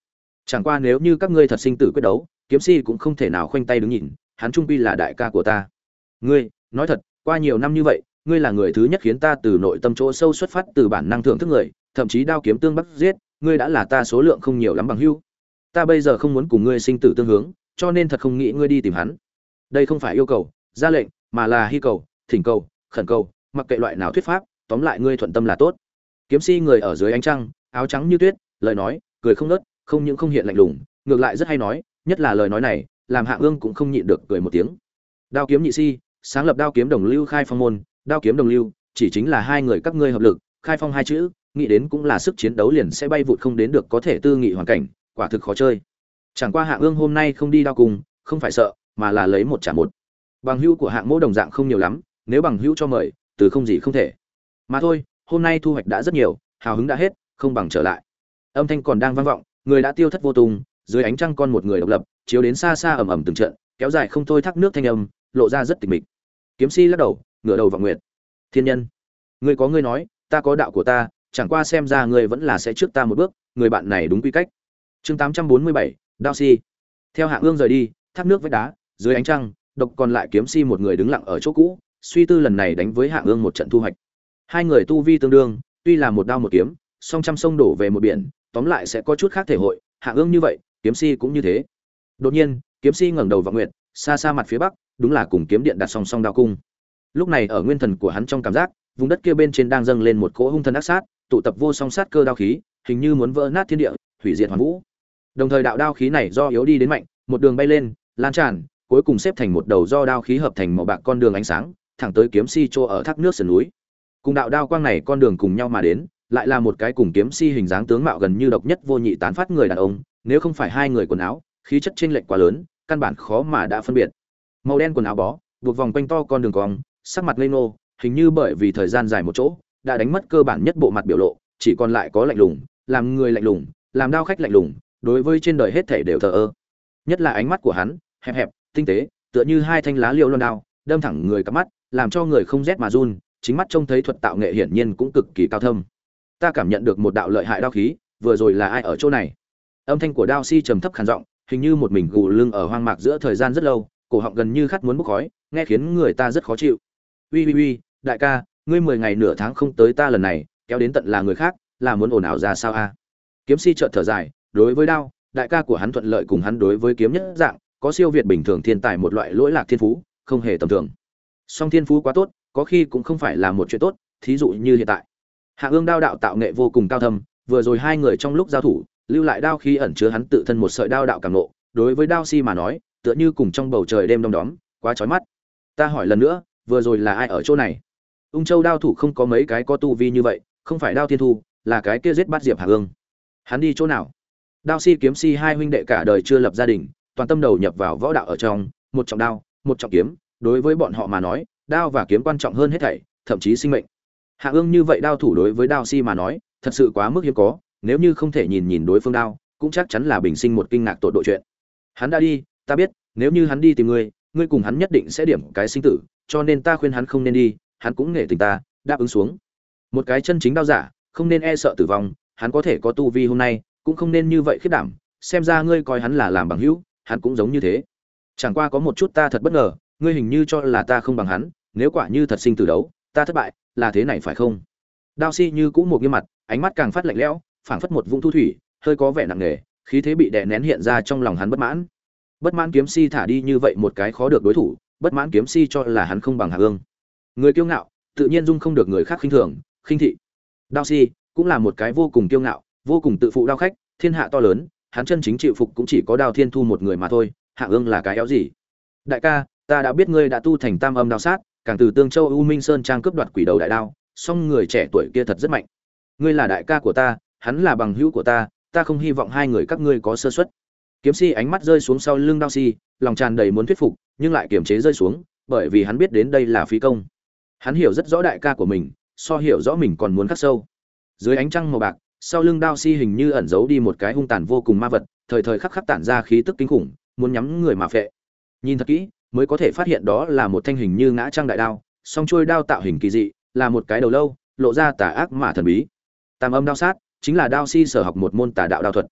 Chẳng qua nếu như các ngươi thật sinh tử quyết đấu, kiếm si cũng không thể nào khoanh tay đứng nhìn, hắn trung pi là đại ca của ta. Ngươi, nói thật, qua nhiều năm như vậy, ngươi là người thứ nhất khiến ta từ nội tâm chỗ sâu xuất phát từ bản năng thưởng thức người, thậm chí đao kiếm tương bắt giết, ngươi đã là ta số lượng không nhiều lắm bằng hưu. Ta bây giờ không muốn cùng ngươi sinh tử tương hướng, cho nên thật không nghĩ ngươi đi tìm hắn. Đây không phải yêu cầu ra lệnh, mà là hy cầu, thỉnh cầu, khẩn cầu, mặc kệ loại nào thuyết pháp, tóm lại ngươi thuận tâm là tốt. Kiếm si người ở dưới ánh trăng, áo trắng như tuyết, lời nói, cười không nớt không những không hiện lạnh lùng, ngược lại rất hay nói, nhất là lời nói này, làm hạ ương cũng không nhịn được cười một tiếng. Đao kiếm nhị si, sáng lập đao kiếm đồng lưu khai phong môn, đao kiếm đồng lưu, chỉ chính là hai người các ngươi hợp lực, khai phong hai chữ, nghĩ đến cũng là sức chiến đấu liền sẽ bay vụt không đến được có thể tư nghị hoàn cảnh, quả thực khó chơi. Chẳng qua hạ ương hôm nay không đi đao cùng, không phải sợ, mà là lấy một trả một bằng hữu của hạng mỗ đồng dạng không nhiều lắm, nếu bằng hữu cho mời, từ không gì không thể. Mà thôi, hôm nay thu hoạch đã rất nhiều, hào hứng đã hết, không bằng trở lại. Âm thanh còn đang vang vọng, người đã tiêu thất vô tung dưới ánh trăng con một người độc lập, chiếu đến xa xa ầm ầm từng trận, kéo dài không thôi thác nước thanh âm, lộ ra rất tịch mịch. Kiếm si lắc đầu, ngửa đầu vào nguyện thiên nhân ngươi có ngươi nói, ta có đạo của ta, chẳng qua xem ra ngươi vẫn là sẽ trước ta một bước, người bạn này đúng quy cách. Chương tám trăm bốn mươi bảy, đao si. Theo hạng ương rời đi, thác nước vách đá, dưới ánh trăng độc còn lại kiếm si một người đứng lặng ở chỗ cũ, suy tư lần này đánh với hạng ương một trận thu hoạch. Hai người tu vi tương đương, tuy là một đao một kiếm, song trăm sông đổ về một biển, tóm lại sẽ có chút khác thể hội hạng ương như vậy, kiếm si cũng như thế. Đột nhiên, kiếm si ngẩng đầu vào nguyệt, xa xa mặt phía bắc, đúng là cùng kiếm điện đặt song song đao cung. Lúc này ở nguyên thần của hắn trong cảm giác, vùng đất kia bên trên đang dâng lên một cỗ hung thần ác sát, tụ tập vô song sát cơ đao khí, hình như muốn vỡ nát thiên địa, hủy diệt hoàn vũ. Đồng thời đạo đao khí này do yếu đi đến mạnh, một đường bay lên, lan tràn cuối cùng xếp thành một đầu do đao khí hợp thành màu bạc con đường ánh sáng thẳng tới kiếm si chỗ ở thác nước sườn núi. Cùng đạo đao quang này con đường cùng nhau mà đến lại là một cái cùng kiếm si hình dáng tướng mạo gần như độc nhất vô nhị tán phát người đàn ông nếu không phải hai người quần áo khí chất chênh lệch quá lớn căn bản khó mà đã phân biệt. Màu đen quần áo bó buộc vòng quanh to con đường cong sắc mặt lên nô, hình như bởi vì thời gian dài một chỗ đã đánh mất cơ bản nhất bộ mặt biểu lộ chỉ còn lại có lạnh lùng làm người lạnh lùng làm đao khách lạnh lùng đối với trên đời hết thảy đều thờ ơ. Nhất là ánh mắt của hắn hẹp hẹp tinh tế, tựa như hai thanh lá liêu loan đao, đâm thẳng người cắm mắt, làm cho người không rét mà run, chính mắt trông thấy thuật tạo nghệ hiển nhiên cũng cực kỳ cao thâm. Ta cảm nhận được một đạo lợi hại đao khí, vừa rồi là ai ở chỗ này? Âm thanh của đao si trầm thấp khàn giọng, hình như một mình gù lưng ở hoang mạc giữa thời gian rất lâu, cổ họng gần như khát muốn bốc khói, nghe khiến người ta rất khó chịu. Uy uy uy đại ca, ngươi mười ngày nửa tháng không tới ta lần này, kéo đến tận là người khác, là muốn ồn ào ra sao a? Kiếm si trợn thở dài, đối với đao, đại ca của hắn thuận lợi cùng hắn đối với kiếm nhất dạng có siêu việt bình thường thiên tài một loại lỗi lạc thiên phú, không hề tầm thường. Song thiên phú quá tốt, có khi cũng không phải là một chuyện tốt, thí dụ như hiện tại. Hạ ương đao đạo tạo nghệ vô cùng cao thâm, vừa rồi hai người trong lúc giao thủ, lưu lại đao khí ẩn chứa hắn tự thân một sợi đao đạo cảm nộ đối với đao si mà nói, tựa như cùng trong bầu trời đêm đông đóm, quá chói mắt. Ta hỏi lần nữa, vừa rồi là ai ở chỗ này? Ung châu đao thủ không có mấy cái có tu vi như vậy, không phải đao thiên thu, là cái kia giết bắt diệp hạ ương. Hắn đi chỗ nào? Đao si kiếm si hai huynh đệ cả đời chưa lập gia đình toàn tâm đầu nhập vào võ đạo ở trong, một trọng đao, một trọng kiếm, đối với bọn họ mà nói, đao và kiếm quan trọng hơn hết thảy, thậm chí sinh mệnh. Hạ ương như vậy đao thủ đối với đao si mà nói, thật sự quá mức hiếm có, nếu như không thể nhìn nhìn đối phương đao, cũng chắc chắn là bình sinh một kinh ngạc tột độ chuyện. Hắn đã đi, ta biết, nếu như hắn đi tìm ngươi ngươi cùng hắn nhất định sẽ điểm cái sinh tử, cho nên ta khuyên hắn không nên đi, hắn cũng nể tình ta, đáp ứng xuống. Một cái chân chính đao giả, không nên e sợ tử vong, hắn có thể có tu vi hôm nay, cũng không nên như vậy khiếp đảm, xem ra ngươi coi hắn là làm bằng hữu hắn cũng giống như thế. Chẳng qua có một chút ta thật bất ngờ, ngươi hình như cho là ta không bằng hắn, nếu quả như thật sinh tử đấu, ta thất bại, là thế này phải không? Đao si như cũ một nghiêm mặt, ánh mắt càng phát lạnh lẽo, phảng phất một vũng thu thủy, hơi có vẻ nặng nề, khí thế bị đè nén hiện ra trong lòng hắn bất mãn. Bất mãn kiếm si thả đi như vậy một cái khó được đối thủ, bất mãn kiếm si cho là hắn không bằng hạ ương người kiêu ngạo, tự nhiên dung không được người khác khinh thường, khinh thị. Đao si cũng là một cái vô cùng kiêu ngạo, vô cùng tự phụ đao khách, thiên hạ to lớn hắn chân chính chịu phục cũng chỉ có đao thiên thu một người mà thôi, hạ ương là cái éo gì? Đại ca, ta đã biết ngươi đã tu thành tam âm đao sát, càng từ tương châu u minh sơn trang cướp đoạt quỷ đầu đại đao, song người trẻ tuổi kia thật rất mạnh. Ngươi là đại ca của ta, hắn là bằng hữu của ta ta không hy vọng hai người các ngươi có sơ xuất kiếm si ánh mắt rơi xuống sau lưng đao si, lòng tràn đầy muốn thuyết phục, nhưng lại kiềm chế rơi xuống, bởi vì hắn biết đến đây là phí công. Hắn hiểu rất rõ đại ca của mình, so hiểu rõ mình còn muốn khắc sâu. Dưới ánh trăng màu bạc sau lưng đao si hình như ẩn giấu đi một cái hung tàn vô cùng ma vật, thời thời khắc khắc tản ra khí tức kinh khủng, muốn nhắm người mà phệ. Nhìn thật kỹ, mới có thể phát hiện đó là một thanh hình như ngã trang đại đao, song trôi đao tạo hình kỳ dị, là một cái đầu lâu, lộ ra tà ác mà thần bí. Tam âm đao sát, chính là đao si sở học một môn tà đạo đao thuật.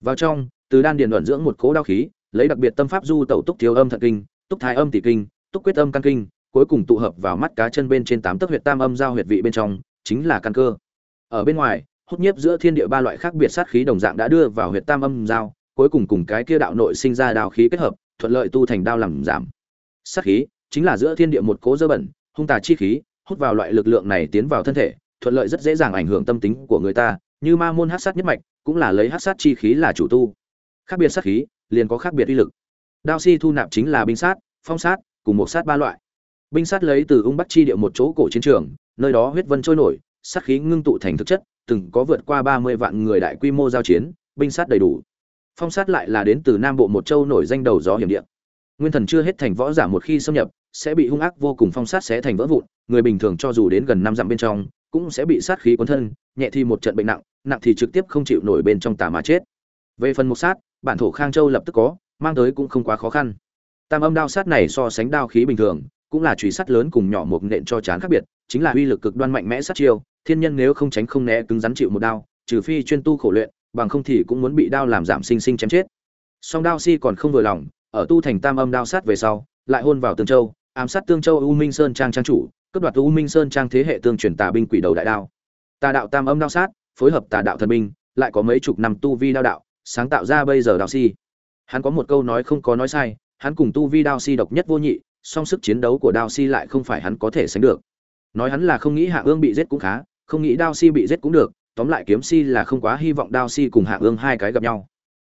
Vào trong, từ đan điền luận dưỡng một cố đao khí, lấy đặc biệt tâm pháp du tẩu túc thiếu âm thận kinh, túc thái âm tỷ kinh, túc quyết âm căn kinh, cuối cùng tụ hợp vào mắt cá chân bên trên tám tấc huyệt tam âm giao huyệt vị bên trong, chính là căn cơ. Ở bên ngoài hút nhiếp giữa thiên địa ba loại khác biệt sát khí đồng dạng đã đưa vào huyệt tam âm giao, cuối cùng cùng cái kia đạo nội sinh ra đao khí kết hợp, thuận lợi tu thành đao làm giảm. Sát khí, chính là giữa thiên địa một cố dơ bẩn, hung tà chi khí, hút vào loại lực lượng này tiến vào thân thể, thuận lợi rất dễ dàng ảnh hưởng tâm tính của người ta, như ma môn hắc sát nhất mạch, cũng là lấy hắc sát chi khí là chủ tu. Khác biệt sát khí, liền có khác biệt uy lực. Đao si thu nạp chính là binh sát, phong sát, cùng một sát ba loại. Binh sát lấy từ ung bắc chi địa một chỗ cổ chiến trường, nơi đó huyết vân trôi nổi sát khí ngưng tụ thành thực chất, từng có vượt qua ba mươi vạn người đại quy mô giao chiến, binh sát đầy đủ. Phong sát lại là đến từ nam bộ một châu nổi danh đầu gió hiểm địa. Nguyên thần chưa hết thành võ giả một khi xâm nhập, sẽ bị hung ác vô cùng phong sát sẽ thành vỡ vụn, người bình thường cho dù đến gần năm dặm bên trong, cũng sẽ bị sát khí cuốn thân, nhẹ thì một trận bệnh nặng nặng thì trực tiếp không chịu nổi bên trong tà mà chết. Về phần mục sát, bản thổ khang châu lập tức có, mang tới cũng không quá khó khăn. Tam âm đao sát này so sánh đao khí bình thường cũng là chùy sắt lớn cùng nhỏ một nện cho chán khác biệt, chính là uy lực cực đoan mạnh mẽ sát chiêu, thiên nhân nếu không tránh không né cứng rắn chịu một đao, trừ phi chuyên tu khổ luyện, bằng không thì cũng muốn bị đao làm giảm sinh sinh chém chết. Song đao si còn không vừa lòng, ở tu thành tam âm đao sát về sau, lại hôn vào tương châu, ám sát tương châu u minh sơn trang trang chủ, cướp đoạt u minh sơn trang thế hệ tương truyền tà binh quỷ đầu đại đao. Tà đạo tam âm đao sát, phối hợp tà đạo thần binh, lại có mấy chục năm tu vi đao đạo, sáng tạo ra bây giờ đao si. Hắn có một câu nói không có nói sai, hắn cùng tu vi đao si độc nhất vô nhị song sức chiến đấu của đao si lại không phải hắn có thể sánh được. Nói hắn là không nghĩ hạ ương bị giết cũng khá, không nghĩ đao si bị giết cũng được, tóm lại kiếm si là không quá hy vọng đao si cùng hạ ương hai cái gặp nhau.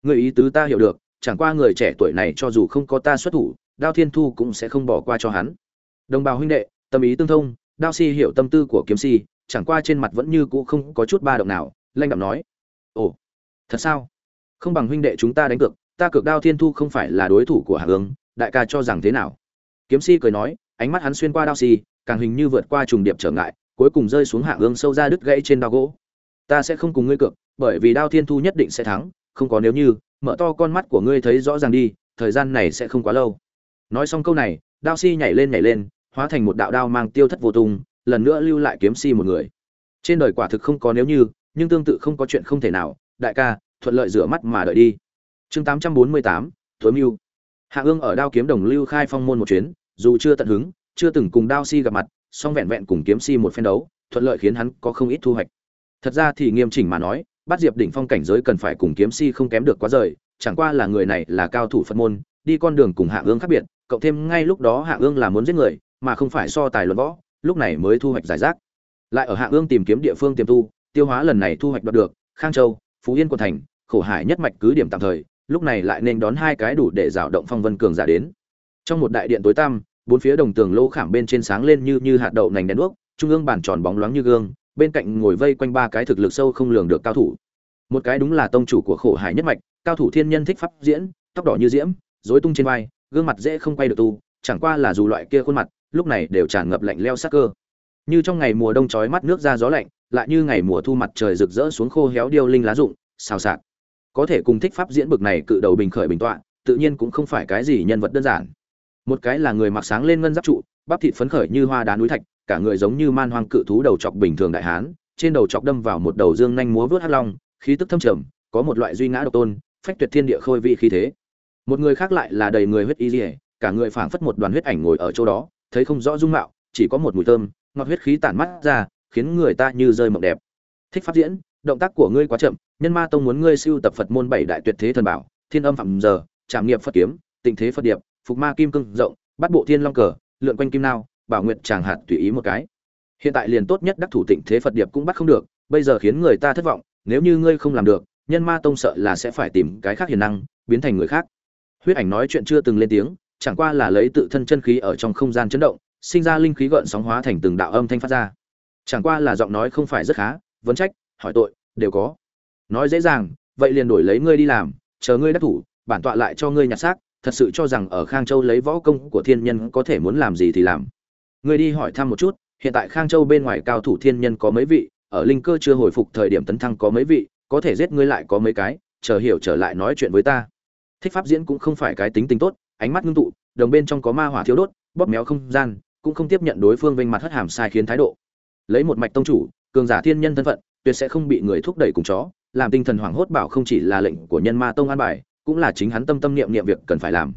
Người ý tứ ta hiểu được, chẳng qua người trẻ tuổi này cho dù không có ta xuất thủ, đao thiên thu cũng sẽ không bỏ qua cho hắn. Đồng bào huynh đệ, tâm ý tương thông, đao si hiểu tâm tư của kiếm si, chẳng qua trên mặt vẫn như cũ không có chút ba động nào, lanh đạm nói, ồ, thật sao? Không bằng huynh đệ chúng ta đánh cược, ta cược đao thiên thu không phải là đối thủ của hạ ương, đại ca cho rằng thế nào? Kiếm si cười nói, ánh mắt hắn xuyên qua đao si càng hình như vượt qua trùng điệp trở ngại, cuối cùng rơi xuống hạ ương sâu ra đứt gãy trên đao gỗ. Ta sẽ không cùng ngươi cược, bởi vì đao thiên thu nhất định sẽ thắng, không có nếu như, mở to con mắt của ngươi thấy rõ ràng đi, thời gian này sẽ không quá lâu. Nói xong câu này, đao si nhảy lên nhảy lên, hóa thành một đạo đao mang tiêu thất vô tung, lần nữa lưu lại kiếm si một người. Trên đời quả thực không có nếu như, nhưng tương tự không có chuyện không thể nào, đại ca, thuận lợi rửa mắt mà đợi đi. Chương tám trăm bốn mươi tám tối mưu. Hạ ương ở đao kiếm đồng lưu khai phong môn một chuyến dù chưa tận hứng, chưa từng cùng đao si gặp mặt, song vẹn vẹn cùng kiếm si một phen đấu, thuận lợi khiến hắn có không ít thu hoạch. Thật ra thì nghiêm chỉnh mà nói, bắt diệp đỉnh phong cảnh giới cần phải cùng kiếm si không kém được quá rời, chẳng qua là người này là cao thủ phật môn, đi con đường cùng hạ ương khác biệt, cộng thêm ngay lúc đó hạ ương là muốn giết người, mà không phải so tài luận võ, lúc này mới thu hoạch giải rác. Lại ở hạ ương tìm kiếm địa phương tiềm tu, tiêu hóa lần này thu hoạch đoạt được, khang châu, phú yên quận thành, khổ hải nhất mạch cứ điểm tạm thời, lúc này lại nên đón hai cái đủ để rào động phong vân cường giả đến. Trong một đại điện tối tăm bốn phía đồng tường lỗ khảm bên trên sáng lên như như hạt đậu nành đèn đuốc, trung ương bàn tròn bóng loáng như gương, bên cạnh ngồi vây quanh ba cái thực lực sâu không lường được cao thủ. Một cái đúng là tông chủ của khổ hải nhất mạch, cao thủ thiên nhân thích pháp diễn, tóc đỏ như diễm, rối tung trên vai, gương mặt dễ không quay được tu, chẳng qua là dù loại kia khuôn mặt, lúc này đều tràn ngập lạnh leo sắc cơ. Như trong ngày mùa đông chói mắt nước ra gió lạnh, lại như ngày mùa thu mặt trời rực rỡ xuống khô héo điêu linh lá rụng, xào xạc. Có thể cùng thích pháp diễn bực này cự đầu bình khởi bình tọa, tự nhiên cũng không phải cái gì nhân vật đơn giản một cái là người mặc sáng lên ngân giáp trụ, bắp thịt phấn khởi như hoa đá núi thạch, cả người giống như man hoang cự thú đầu chọc bình thường đại hán, trên đầu chọc đâm vào một đầu dương nhanh múa vớt hắc long, khí tức thâm trầm, có một loại duy ngã độc tôn, phách tuyệt thiên địa khôi vị khí thế. Một người khác lại là đầy người huyết y dỉa cả người phảng phất một đoàn huyết ảnh ngồi ở chỗ đó, thấy không rõ dung mạo, chỉ có một mùi thơm, ngọt huyết khí tản mắt ra, khiến người ta như rơi mộng đẹp. Thích pháp diễn, động tác của ngươi quá chậm, nhân ma tông muốn ngươi siêu tập phật môn bảy đại tuyệt thế thần bảo, thiên âm phạm giờ, trảm nghiệp phật kiếm, tịnh thế phật điệp phục ma kim cương rộng, bắt bộ thiên long cờ, lượn quanh kim nao, bảo nguyện chàng hạt tùy ý một cái. Hiện tại liền tốt nhất đắc thủ tịnh thế phật điệp cũng bắt không được, bây giờ khiến người ta thất vọng, nếu như ngươi không làm được, nhân ma tông sợ là sẽ phải tìm cái khác hiền năng, biến thành người khác. Huyết ảnh nói chuyện chưa từng lên tiếng, chẳng qua là lấy tự thân chân khí ở trong không gian chấn động, sinh ra linh khí gợn sóng hóa thành từng đạo âm thanh phát ra. Chẳng qua là giọng nói không phải rất khá, vấn trách, hỏi tội, đều có. Nói dễ dàng, vậy liền đổi lấy ngươi đi làm, chờ ngươi đắc thủ, bản tọa lại cho ngươi nhặt xác thật sự cho rằng ở khang châu lấy võ công của thiên nhân có thể muốn làm gì thì làm. Người đi hỏi thăm một chút, hiện tại khang châu bên ngoài cao thủ thiên nhân có mấy vị, ở linh cơ chưa hồi phục thời điểm tấn thăng có mấy vị, có thể giết ngươi lại có mấy cái, chờ hiểu trở lại nói chuyện với ta. Thích pháp diễn cũng không phải cái tính tình tốt, ánh mắt ngưng tụ, đồng bên trong có ma hỏa thiếu đốt, bóp méo không gian, cũng không tiếp nhận đối phương vênh mặt hất hàm sai khiến thái độ. Lấy một mạch tông chủ, cường giả thiên nhân thân phận, tuyệt sẽ không bị người thúc đẩy cùng chó, làm tinh thần hoảng hốt bảo không chỉ là lệnh của nhân ma tông an bài cũng là chính hắn tâm tâm niệm niệm việc cần phải làm.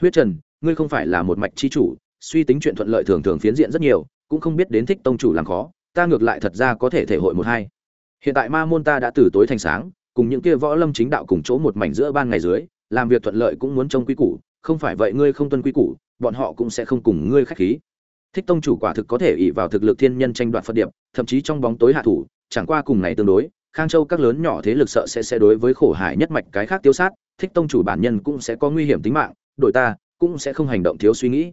Huyết trần, ngươi không phải là một mạch chi chủ, suy tính chuyện thuận lợi thường thường phiến diện rất nhiều, cũng không biết đến thích tông chủ làm khó, ta ngược lại thật ra có thể thể hội một hai. Hiện tại ma môn ta đã từ tối thành sáng, cùng những kia võ lâm chính đạo cùng chỗ một mảnh giữa ban ngày dưới, làm việc thuận lợi cũng muốn trông quy củ, không phải vậy ngươi không tuân quy củ, bọn họ cũng sẽ không cùng ngươi khách khí. Thích tông chủ quả thực có thể ỷ vào thực lực thiên nhân tranh đoạt phật điệp, thậm chí trong bóng tối hạ thủ, chẳng qua cùng này tương đối, khang châu các lớn nhỏ thế lực sợ sẽ sẽ đối với khổ hải nhất mạch cái khác tiêu sát thích tông chủ bản nhân cũng sẽ có nguy hiểm tính mạng đội ta cũng sẽ không hành động thiếu suy nghĩ.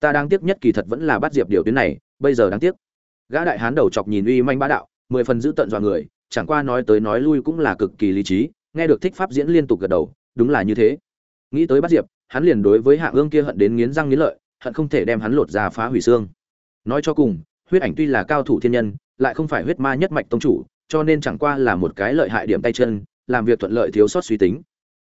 Ta đang tiếc nhất kỳ thật vẫn là bắt diệp điều tuyến này, bây giờ đáng tiếc. Gã đại hán đầu chọc nhìn uy manh bá đạo, mười phần giữ tận dọa người, chẳng qua nói tới nói lui cũng là cực kỳ lý trí, nghe được thích pháp diễn liên tục gật đầu, đúng là như thế. Nghĩ tới bắt diệp, hắn liền đối với hạ ương kia hận đến nghiến răng nghiến lợi, hận không thể đem hắn lột ra phá hủy xương. Nói cho cùng, huyết ảnh tuy là cao thủ thiên nhân, lại không phải huyết ma nhất mạch tông chủ, cho nên chẳng qua là một cái lợi hại điểm tay chân, làm việc thuận lợi thiếu sót suy tính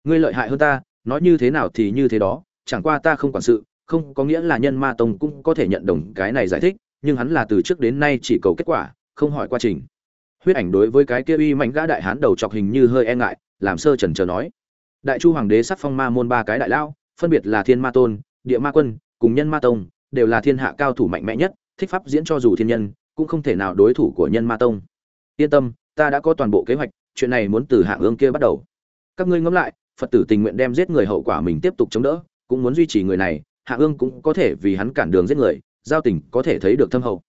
ngươi lợi hại hơn ta, nói như thế nào thì như thế đó, chẳng qua ta không quản sự, không có nghĩa là nhân ma tông cũng có thể nhận đồng cái này giải thích, nhưng hắn là từ trước đến nay chỉ cầu kết quả, không hỏi quá trình. Huyết ảnh đối với cái kia uy mạnh gã đại hán đầu chọc hình như hơi e ngại, làm sơ trần chờ nói. Đại chu hoàng đế sắc phong ma môn ba cái đại lao phân biệt là thiên ma tôn, địa ma quân, cùng nhân ma tông, đều là thiên hạ cao thủ mạnh mẽ nhất, thích pháp diễn cho dù thiên nhân, cũng không thể nào đối thủ của nhân ma tông. Yên tâm, ta đã có toàn bộ kế hoạch, chuyện này muốn từ hạng ương kia bắt đầu. Các ngươi ngẫm lại phật tử tình nguyện đem giết người hậu quả mình tiếp tục chống đỡ, cũng muốn duy trì người này, hạ ương cũng có thể vì hắn cản đường giết người, giao tình có thể thấy được thâm hậu.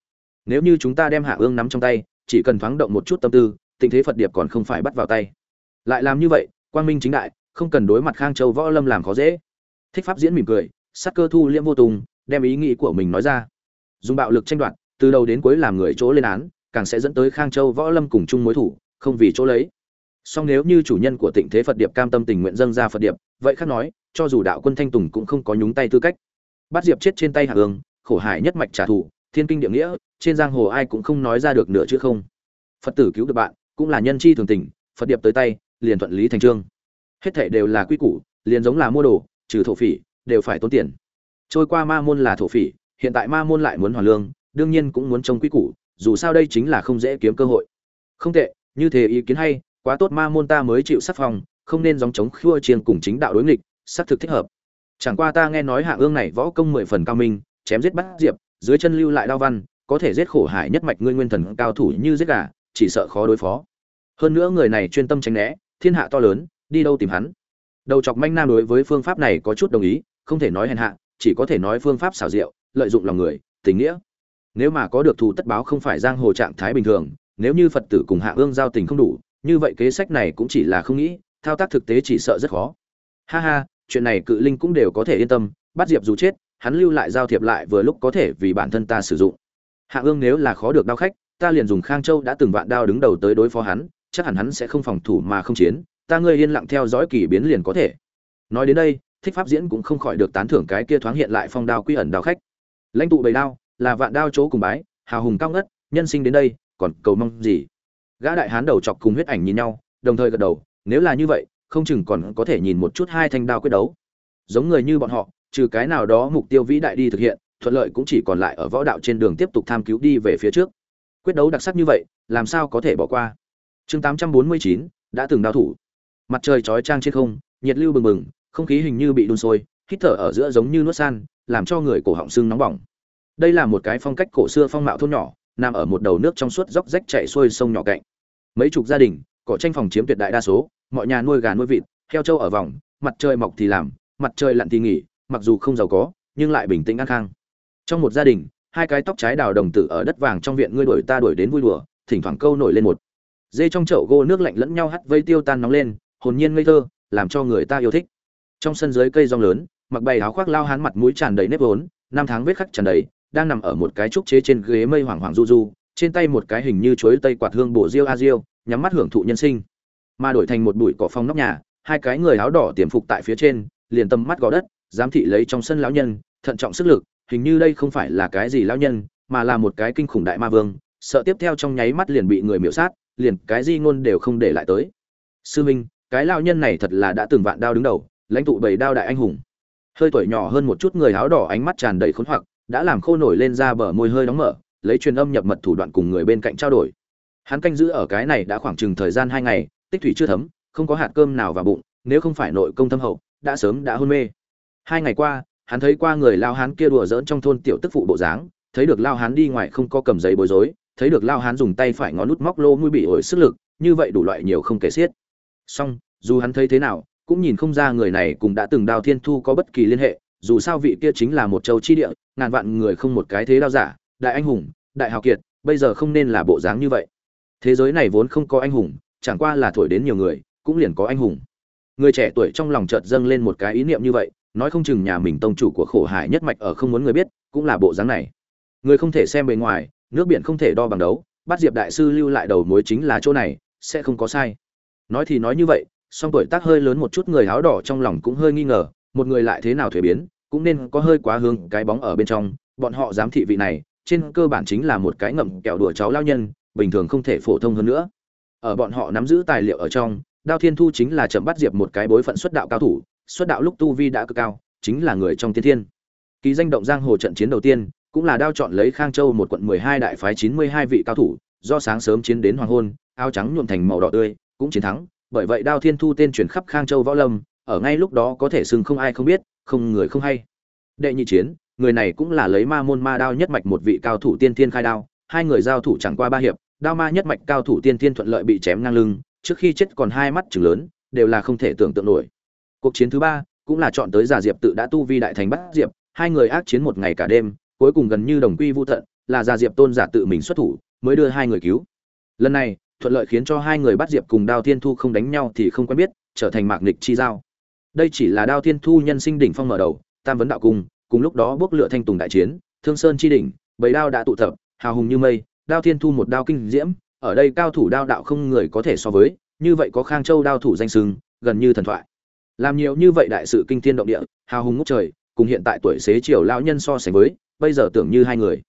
Nếu như chúng ta đem hạ ương nắm trong tay, chỉ cần thoáng động một chút tâm tư, tình thế phật điệp còn không phải bắt vào tay. Lại làm như vậy, quang minh chính đại, không cần đối mặt khang châu võ lâm làm khó dễ. Thích pháp diễn mỉm cười, sắc cơ thu liễm vô tùng, đem ý nghĩ của mình nói ra. Dùng bạo lực tranh đoạt, từ đầu đến cuối làm người chỗ lên án, càng sẽ dẫn tới khang châu võ lâm cùng chung mối thủ, không vì chỗ lấy song nếu như chủ nhân của tịnh thế phật điệp cam tâm tình nguyện dâng ra phật điệp, vậy khác nói, cho dù đạo quân thanh tùng cũng không có nhúng tay tư cách. Bắt diệp chết trên tay hạ ương khổ hải nhất mạch trả thù, thiên kinh địa nghĩa, trên giang hồ ai cũng không nói ra được nửa chữ không. Phật tử cứu được bạn, cũng là nhân chi thường tình, phật điệp tới tay, liền thuận lý thành trương. Hết thảy đều là quy củ, liền giống là mua đồ, trừ thổ phỉ, đều phải tốn tiền. Trôi qua ma môn là thổ phỉ, hiện tại ma môn lại muốn hoàn lương, đương nhiên cũng muốn trông quy củ, dù sao đây chính là không dễ kiếm cơ hội. Không tệ, như thế ý kiến hay quá tốt ma môn ta mới chịu sắc phòng không nên dòng chống khua chiêng cùng chính đạo đối nghịch, xác thực thích hợp. Chẳng qua ta nghe nói hạ ương này võ công mười phần cao minh, chém giết bắt diệp, dưới chân lưu lại đao văn, có thể giết khổ hải nhất mạch ngươi nguyên thần cao thủ như giết gà, chỉ sợ khó đối phó. Hơn nữa người này chuyên tâm tránh né, thiên hạ to lớn, đi đâu tìm hắn? Đầu chọc manh nam đối với phương pháp này có chút đồng ý, không thể nói hèn hạ, chỉ có thể nói phương pháp xảo diệu, lợi dụng lòng người, tình nghĩa. Nếu mà có được thù tất báo không phải giang hồ trạng thái bình thường, nếu như phật tử cùng hạ ương giao tình không đủ như vậy kế sách này cũng chỉ là không nghĩ, thao tác thực tế chỉ sợ rất khó. Ha ha, chuyện này cự linh cũng đều có thể yên tâm, bắt diệp dù chết, hắn lưu lại giao thiệp lại vừa lúc có thể vì bản thân ta sử dụng. Hạ ương nếu là khó được đao khách, ta liền dùng khang châu đã từng vạn đao đứng đầu tới đối phó hắn, chắc hẳn hắn sẽ không phòng thủ mà không chiến, ta ngươi yên lặng theo dõi kỳ biến liền có thể. Nói đến đây, thích pháp diễn cũng không khỏi được tán thưởng cái kia thoáng hiện lại phong đao quy ẩn đao khách. Lãnh tụ bầy đao, là vạn đao chỗ cùng bái, hào hùng cao ngất, nhân sinh đến đây, còn cầu mong gì? Gã đại hán đầu chọc cùng huyết ảnh nhìn nhau đồng thời gật đầu nếu là như vậy không chừng còn có thể nhìn một chút hai thanh đao quyết đấu. Giống người như bọn họ trừ cái nào đó mục tiêu vĩ đại đi thực hiện thuận lợi cũng chỉ còn lại ở võ đạo trên đường tiếp tục tham cứu đi về phía trước. Quyết đấu đặc sắc như vậy làm sao có thể bỏ qua? Chương 849, đã từng đao thủ. Mặt trời chói chang trên không nhiệt lưu bừng bừng không khí hình như bị đun sôi hít thở ở giữa giống như nuốt san làm cho người cổ họng sưng nóng bỏng. Đây là một cái phong cách cổ xưa phong mạo thôn nhỏ nằm ở một đầu nước trong suốt dốc rách chạy xuôi sông nhỏ cạnh. Mấy chục gia đình, cỏ tranh phòng chiếm tuyệt đại đa số, mọi nhà nuôi gà nuôi vịt, heo trâu ở vòng, mặt trời mọc thì làm, mặt trời lặn thì nghỉ, mặc dù không giàu có, nhưng lại bình tĩnh an khang. Trong một gia đình, hai cái tóc trái đào đồng tử ở đất vàng trong viện ngươi đuổi ta đuổi đến vui đùa, thỉnh thoảng câu nổi lên một. Dê trong chậu gỗ nước lạnh lẫn nhau hắt vây tiêu tan nóng lên, hồn nhiên ngây thơ, làm cho người ta yêu thích. Trong sân dưới cây rong lớn, mặc bày áo khoác lao hán mặt mũi tràn đầy nếp vốn, năm tháng vết khắc tràn đầy đang nằm ở một cái trúc chế trên ghế mây hoàng hoàng du du, trên tay một cái hình như chuối tây quạt hương bổ diêu a diêu nhắm mắt hưởng thụ nhân sinh. Mà đổi thành một bụi cỏ phong nóc nhà, hai cái người áo đỏ tiềm phục tại phía trên, liền tầm mắt gò đất, giám thị lấy trong sân lão nhân, thận trọng sức lực, hình như đây không phải là cái gì lão nhân, mà là một cái kinh khủng đại ma vương, sợ tiếp theo trong nháy mắt liền bị người miểu sát, liền cái di ngôn đều không để lại tới. Sư minh, cái lão nhân này thật là đã từng vạn đao đứng đầu, lãnh tụ bầy đao đại anh hùng. Hơi tuổi nhỏ hơn một chút người áo đỏ ánh mắt tràn đầy khốn hoặc đã làm khô nổi lên ra bờ môi hơi đóng mở, lấy truyền âm nhập mật thủ đoạn cùng người bên cạnh trao đổi. Hắn canh giữ ở cái này đã khoảng chừng thời gian hai ngày, tích thủy chưa thấm, không có hạt cơm nào vào bụng, nếu không phải nội công thâm hậu, đã sớm đã hôn mê. Hai ngày qua, hắn thấy qua người lao hán kia đùa dỡn trong thôn tiểu tức phụ bộ dáng, thấy được lao hán đi ngoài không có cầm giấy bối rối, thấy được lao hán dùng tay phải ngón nút móc lô mũi bị ổi sức lực, như vậy đủ loại nhiều không kể xiết. Song dù hắn thấy thế nào, cũng nhìn không ra người này cùng đã từng đào thiên thu có bất kỳ liên hệ dù sao vị kia chính là một châu chi địa, ngàn vạn người không một cái thế đao giả, đại anh hùng, đại hào kiệt, bây giờ không nên là bộ dáng như vậy. Thế giới này vốn không có anh hùng, chẳng qua là thổi đến nhiều người, cũng liền có anh hùng. Người trẻ tuổi trong lòng chợt dâng lên một cái ý niệm như vậy, nói không chừng nhà mình tông chủ của khổ hải nhất mạch ở không muốn người biết, cũng là bộ dáng này. Người không thể xem bề ngoài, nước biển không thể đo bằng đấu, bắt diệp đại sư lưu lại đầu mối chính là chỗ này, sẽ không có sai. Nói thì nói như vậy, song tuổi tác hơi lớn một chút người áo đỏ trong lòng cũng hơi nghi ngờ một người lại thế nào thuế biến, cũng nên có hơi quá hướng cái bóng ở bên trong, bọn họ giám thị vị này, trên cơ bản chính là một cái ngậm kẹo đùa cháu lao nhân, bình thường không thể phổ thông hơn nữa. Ở bọn họ nắm giữ tài liệu ở trong, đao thiên thu chính là chậm bắt diệp một cái bối phận xuất đạo cao thủ, xuất đạo lúc tu vi đã cực cao, chính là người trong tiên thiên. Ký danh động giang hồ trận chiến đầu tiên, cũng là đao chọn lấy khang châu một quận mười hai đại phái chín mươi hai vị cao thủ, do sáng sớm chiến đến hoàng hôn, áo trắng nhuộm thành màu đỏ tươi, cũng chiến thắng. Bởi vậy đao thiên thu tên truyền khắp khang châu võ lâm ở ngay lúc đó có thể xưng không ai không biết, không người không hay. Đệ nhị chiến, người này cũng là lấy ma môn ma đao nhất mạch một vị cao thủ tiên thiên khai đao, hai người giao thủ chẳng qua ba hiệp, đao ma nhất mạch cao thủ tiên thiên thuận lợi bị chém ngang lưng, trước khi chết còn hai mắt chừng lớn, đều là không thể tưởng tượng nổi. Cuộc chiến thứ ba cũng là chọn tới giả diệp tự đã tu vi đại thành bắt diệp, hai người ác chiến một ngày cả đêm, cuối cùng gần như đồng quy vô tận, là giả diệp tôn giả tự mình xuất thủ, mới đưa hai người cứu. Lần này, thuận lợi khiến cho hai người bắt diệp cùng đao thiên thu không đánh nhau thì không quen biết, trở thành mạc nịch chi giao đây chỉ là đao thiên thu nhân sinh đỉnh phong mở đầu, tam vấn đạo cung, cùng lúc đó bước lựa thanh tùng đại chiến, thương sơn chi đỉnh bảy đao đã tụ tập, hào hùng như mây, đao thiên thu một đao kinh diễm, ở đây cao thủ đao đạo không người có thể so với, như vậy có khang châu đao thủ danh sừng gần như thần thoại. Làm nhiều như vậy đại sự kinh thiên động địa, hào hùng ngút trời, cùng hiện tại tuổi xế chiều lão nhân so sánh với, bây giờ tưởng như hai người.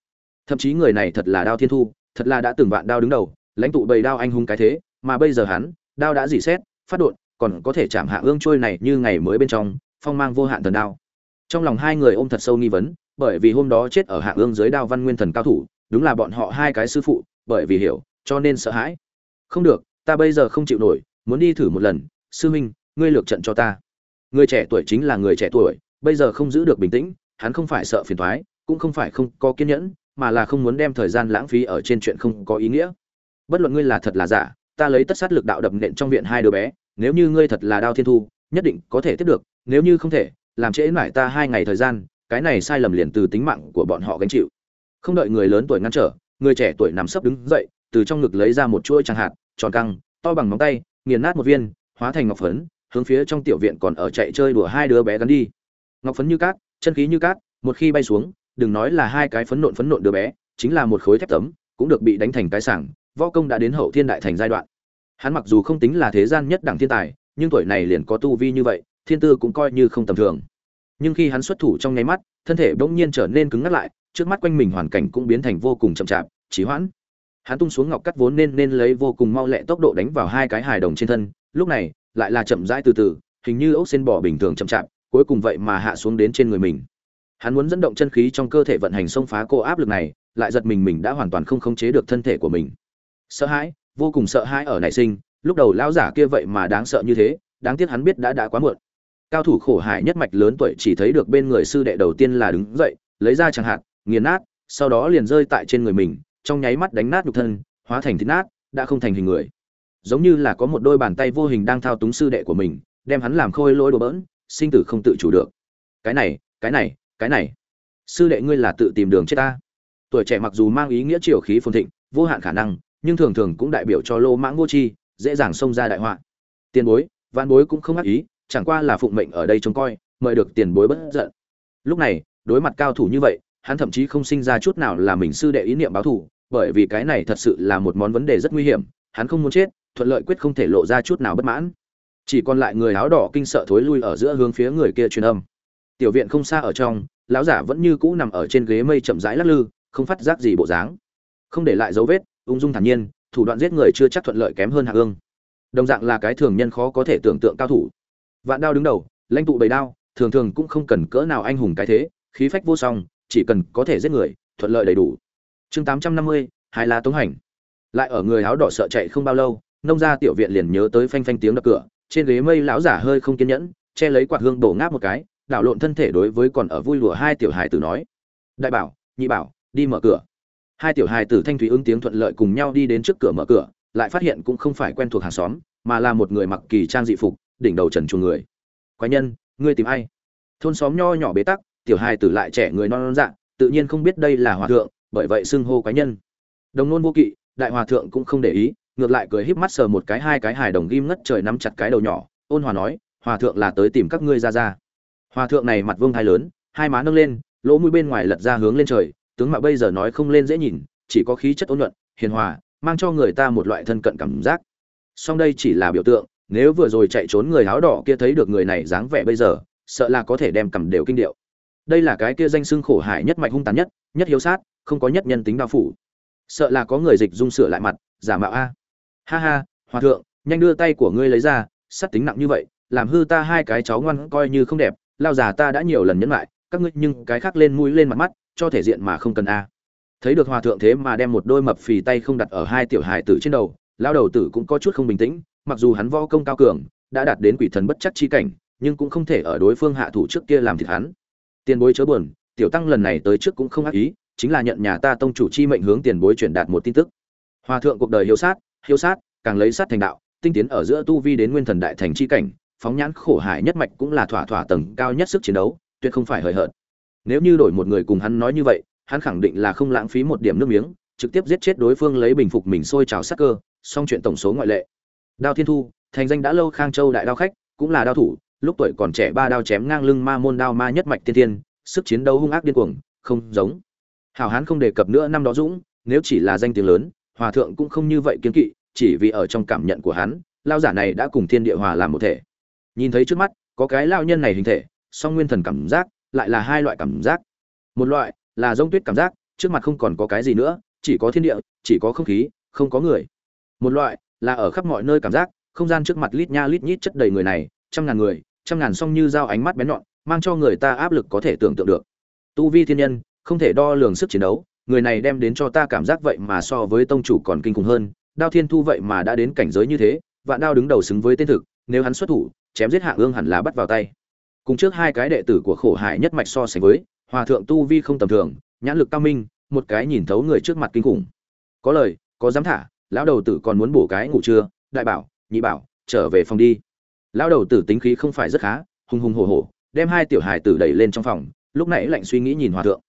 Thậm chí người này thật là đao thiên thu, thật là đã từng vạn đao đứng đầu, lãnh tụ bầy đao anh hùng cái thế, mà bây giờ hắn, đao đã dỉ xét, phát đột còn có thể chạm hạ ương trôi này như ngày mới bên trong, phong mang vô hạn thần đao. Trong lòng hai người ôm thật sâu nghi vấn, bởi vì hôm đó chết ở hạ ương dưới đao văn nguyên thần cao thủ, đúng là bọn họ hai cái sư phụ, bởi vì hiểu, cho nên sợ hãi. Không được, ta bây giờ không chịu nổi, muốn đi thử một lần, sư huynh, ngươi lược trận cho ta. Người trẻ tuổi chính là người trẻ tuổi, bây giờ không giữ được bình tĩnh, hắn không phải sợ phiền thoái cũng không phải không có kiên nhẫn, mà là không muốn đem thời gian lãng phí ở trên chuyện không có ý nghĩa. Bất luận ngươi là thật là giả, ta lấy tất sát lực đạo đập nện trong viện hai đứa bé nếu như ngươi thật là đao thiên thu, nhất định có thể tiếp được, nếu như không thể, làm trễ mãi ta hai ngày thời gian, cái này sai lầm liền từ tính mạng của bọn họ gánh chịu. Không đợi người lớn tuổi ngăn trở, người trẻ tuổi nằm sấp đứng dậy, từ trong ngực lấy ra một chuỗi chẳng hạt, tròn căng, to bằng móng tay, nghiền nát một viên, hóa thành ngọc phấn, hướng phía trong tiểu viện còn ở chạy chơi đùa hai đứa bé gắn đi. Ngọc phấn như cát, chân khí như cát, một khi bay xuống, đừng nói là hai cái phấn nộn phấn nộn đứa bé, chính là một khối thép tấm, cũng được bị đánh thành cái sảng, võ công đã đến hậu thiên đại thành giai đoạn hắn mặc dù không tính là thế gian nhất đẳng thiên tài, nhưng tuổi này liền có tu vi như vậy, thiên tư cũng coi như không tầm thường. Nhưng khi hắn xuất thủ trong nháy mắt, thân thể bỗng nhiên trở nên cứng ngắc lại, trước mắt quanh mình hoàn cảnh cũng biến thành vô cùng chậm chạp, trì hoãn. Hắn tung xuống ngọc cắt vốn nên nên lấy vô cùng mau lẹ tốc độ đánh vào hai cái hài đồng trên thân, lúc này lại là chậm rãi từ từ, hình như ốc sen bỏ bình thường chậm chạp, cuối cùng vậy mà hạ xuống đến trên người mình. Hắn muốn dẫn động chân khí trong cơ thể vận hành xông phá cô áp lực này, lại giật mình mình đã hoàn toàn không khống chế được thân thể của mình. Sợ hãi vô cùng sợ hãi ở nảy sinh, lúc đầu lão giả kia vậy mà đáng sợ như thế, đáng tiếc hắn biết đã đã quá muộn. Cao thủ khổ hải nhất mạch lớn tuổi chỉ thấy được bên người sư đệ đầu tiên là đứng dậy, lấy ra chẳng hạn, nghiền nát, sau đó liền rơi tại trên người mình, trong nháy mắt đánh nát nhục thân, hóa thành thịt nát, đã không thành hình người. Giống như là có một đôi bàn tay vô hình đang thao túng sư đệ của mình, đem hắn làm khôi lỗi đồ bỡn, sinh tử không tự chủ được. Cái này cái này cái này. Sư đệ ngươi là tự tìm đường chết ta. Tuổi trẻ mặc dù mang ý nghĩa triều khí phồn thịnh, vô hạn khả năng nhưng thường thường cũng đại biểu cho lô mãng vô tri, dễ dàng xông ra đại họa. Tiền bối văn bối cũng không ác ý, chẳng qua là phụng mệnh ở đây trông coi, mời được tiền bối bất giận. Lúc này, đối mặt cao thủ như vậy, hắn thậm chí không sinh ra chút nào là mình sư đệ ý niệm báo thù, bởi vì cái này thật sự là một món vấn đề rất nguy hiểm, hắn không muốn chết, thuận lợi quyết không thể lộ ra chút nào bất mãn. Chỉ còn lại người áo đỏ kinh sợ thối lui ở giữa hướng phía người kia truyền âm. Tiểu viện không xa ở trong, lão giả vẫn như cũ nằm ở trên ghế mây chậm rãi lắc lư, không phát giác gì bộ dáng. Không để lại dấu vết ung dung thản nhiên, thủ đoạn giết người chưa chắc thuận lợi kém hơn hạ ương đồng dạng là cái thường nhân khó có thể tưởng tượng cao thủ. Vạn đao đứng đầu, lãnh tụ bầy đao, thường thường cũng không cần cỡ nào anh hùng cái thế, khí phách vô song, chỉ cần có thể giết người, thuận lợi đầy đủ. Chương tám trăm năm mươi, hai lá tống hành. Lại ở người áo đỏ sợ chạy không bao lâu, nông gia tiểu viện liền nhớ tới phanh phanh tiếng đập cửa, trên ghế mây lão giả hơi không kiên nhẫn, che lấy quạt hương đổ ngáp một cái, đảo lộn thân thể đối với còn ở vui lùa hai tiểu hài tử nói. Đại bảo, nhị bảo, đi mở cửa hai tiểu hài tử thanh thủy ứng tiếng thuận lợi cùng nhau đi đến trước cửa mở cửa, lại phát hiện cũng không phải quen thuộc hàng xóm, mà là một người mặc kỳ trang dị phục, đỉnh đầu trần chuồng người. Quái nhân, ngươi tìm ai? Thôn xóm nho nhỏ bế tắc, tiểu hài tử lại trẻ người non non dạng tự nhiên không biết đây là hòa thượng, bởi vậy xưng hô quái nhân. Đồng nôn vô kỵ, đại hòa thượng cũng không để ý, ngược lại cười híp mắt sờ một cái hai cái hài đồng ghim ngất trời nắm chặt cái đầu nhỏ, ôn hòa nói, hòa thượng là tới tìm các ngươi ra ra. Hòa thượng này mặt vương thai lớn, hai má nâng lên, lỗ mũi bên ngoài lật ra hướng lên trời tướng mạo bây giờ nói không lên dễ nhìn, chỉ có khí chất ôn nhuận, hiền hòa, mang cho người ta một loại thân cận cảm giác. Song đây chỉ là biểu tượng, nếu vừa rồi chạy trốn người áo đỏ kia thấy được người này dáng vẻ bây giờ, sợ là có thể đem cầm đều kinh điệu. Đây là cái kia danh xưng khổ hại nhất mạnh hung tàn nhất nhất hiếu sát, không có nhất nhân tính đao phủ. Sợ là có người dịch dung sửa lại mặt, giả mạo a. Ha ha, hòa thượng, nhanh đưa tay của ngươi lấy ra, sắt tính nặng như vậy, làm hư ta hai cái cháu ngoan coi như không đẹp, lao già ta đã nhiều lần nhấn lại, các ngươi nhưng cái khác lên mũi lên mặt mắt cho thể diện mà không cần a. Thấy được hòa thượng thế mà đem một đôi mập phì tay không đặt ở hai tiểu hài tử trên đầu lao đầu tử cũng có chút không bình tĩnh, mặc dù hắn võ công cao cường, đã đạt đến quỷ thần bất chắc chi cảnh, nhưng cũng không thể ở đối phương hạ thủ trước kia làm thịt hắn. Tiền bối chớ buồn, tiểu tăng lần này tới trước cũng không ác ý, chính là nhận nhà ta tông chủ chi mệnh hướng tiền bối truyền đạt một tin tức. Hòa thượng cuộc đời hiếu sát hiếu sát, càng lấy sát thành đạo, tinh tiến ở giữa tu vi đến nguyên thần đại thành chi cảnh, phóng nhãn khổ hải nhất mạch cũng là thỏa thỏa tầng cao nhất sức chiến đấu, tuyệt không phải hời hợt nếu như đổi một người cùng hắn nói như vậy, hắn khẳng định là không lãng phí một điểm nước miếng, trực tiếp giết chết đối phương lấy bình phục mình sôi trào sắc cơ song chuyện tổng số ngoại lệ. Đao thiên thu, thành danh đã lâu khang châu đại đao khách, cũng là đao thủ, lúc tuổi còn trẻ ba đao chém ngang lưng ma môn đao ma nhất mạch tiên tiên, sức chiến đấu hung ác điên cuồng, không giống. Hảo hán không đề cập nữa năm đó dũng, nếu chỉ là danh tiếng lớn, hòa thượng cũng không như vậy kiên kỵ, chỉ vì ở trong cảm nhận của hắn lao giả này đã cùng thiên địa hòa làm một thể. Nhìn thấy trước mắt, có cái lao nhân này hình thể, song nguyên thần cảm giác lại là hai loại cảm giác. Một loại là giống tuyết cảm giác, trước mặt không còn có cái gì nữa, chỉ có thiên địa, chỉ có không khí, không có người. Một loại là ở khắp mọi nơi cảm giác, không gian trước mặt lít nha lít nhít chất đầy người này, trăm ngàn người, trăm ngàn song như dao ánh mắt bén nhọn, mang cho người ta áp lực có thể tưởng tượng được. Tu vi thiên nhân, không thể đo lường sức chiến đấu, người này đem đến cho ta cảm giác vậy mà so với tông chủ còn kinh khủng hơn, đao thiên thu vậy mà đã đến cảnh giới như thế, vạn đao đứng đầu xứng với tên thực, nếu hắn xuất thủ, chém giết hạ ương hẳn là bắt vào tay cùng trước hai cái đệ tử của khổ hải nhất mạch so sánh với, hòa thượng tu vi không tầm thường, nhãn lực cao minh, một cái nhìn thấu người trước mặt kinh khủng. Có lời, có dám thả, lão đầu tử còn muốn bổ cái ngủ trưa, đại bảo, nhị bảo, trở về phòng đi. Lão đầu tử tính khí không phải rất khá, hùng hùng hổ hổ, đem hai tiểu hài tử đẩy lên trong phòng, lúc nãy lạnh suy nghĩ nhìn hòa thượng.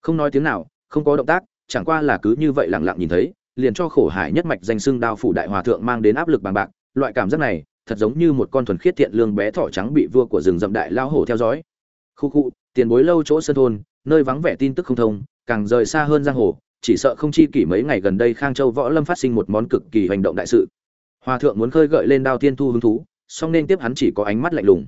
Không nói tiếng nào, không có động tác, chẳng qua là cứ như vậy lặng lặng nhìn thấy, liền cho khổ hải nhất mạch danh xưng đao phủ đại hòa thượng mang đến áp lực bằng bạc, loại cảm giác này thật giống như một con thuần khiết thiện lương bé thỏ trắng bị vua của rừng rậm đại lao hổ theo dõi. Khu khu, tiền bối lâu chỗ sân thôn, nơi vắng vẻ tin tức không thông, càng rời xa hơn giang hồ, chỉ sợ không chi kỷ mấy ngày gần đây khang châu võ lâm phát sinh một món cực kỳ hành động đại sự. Hòa thượng muốn khơi gợi lên đao tiên thu hứng thú, song nên tiếp hắn chỉ có ánh mắt lạnh lùng.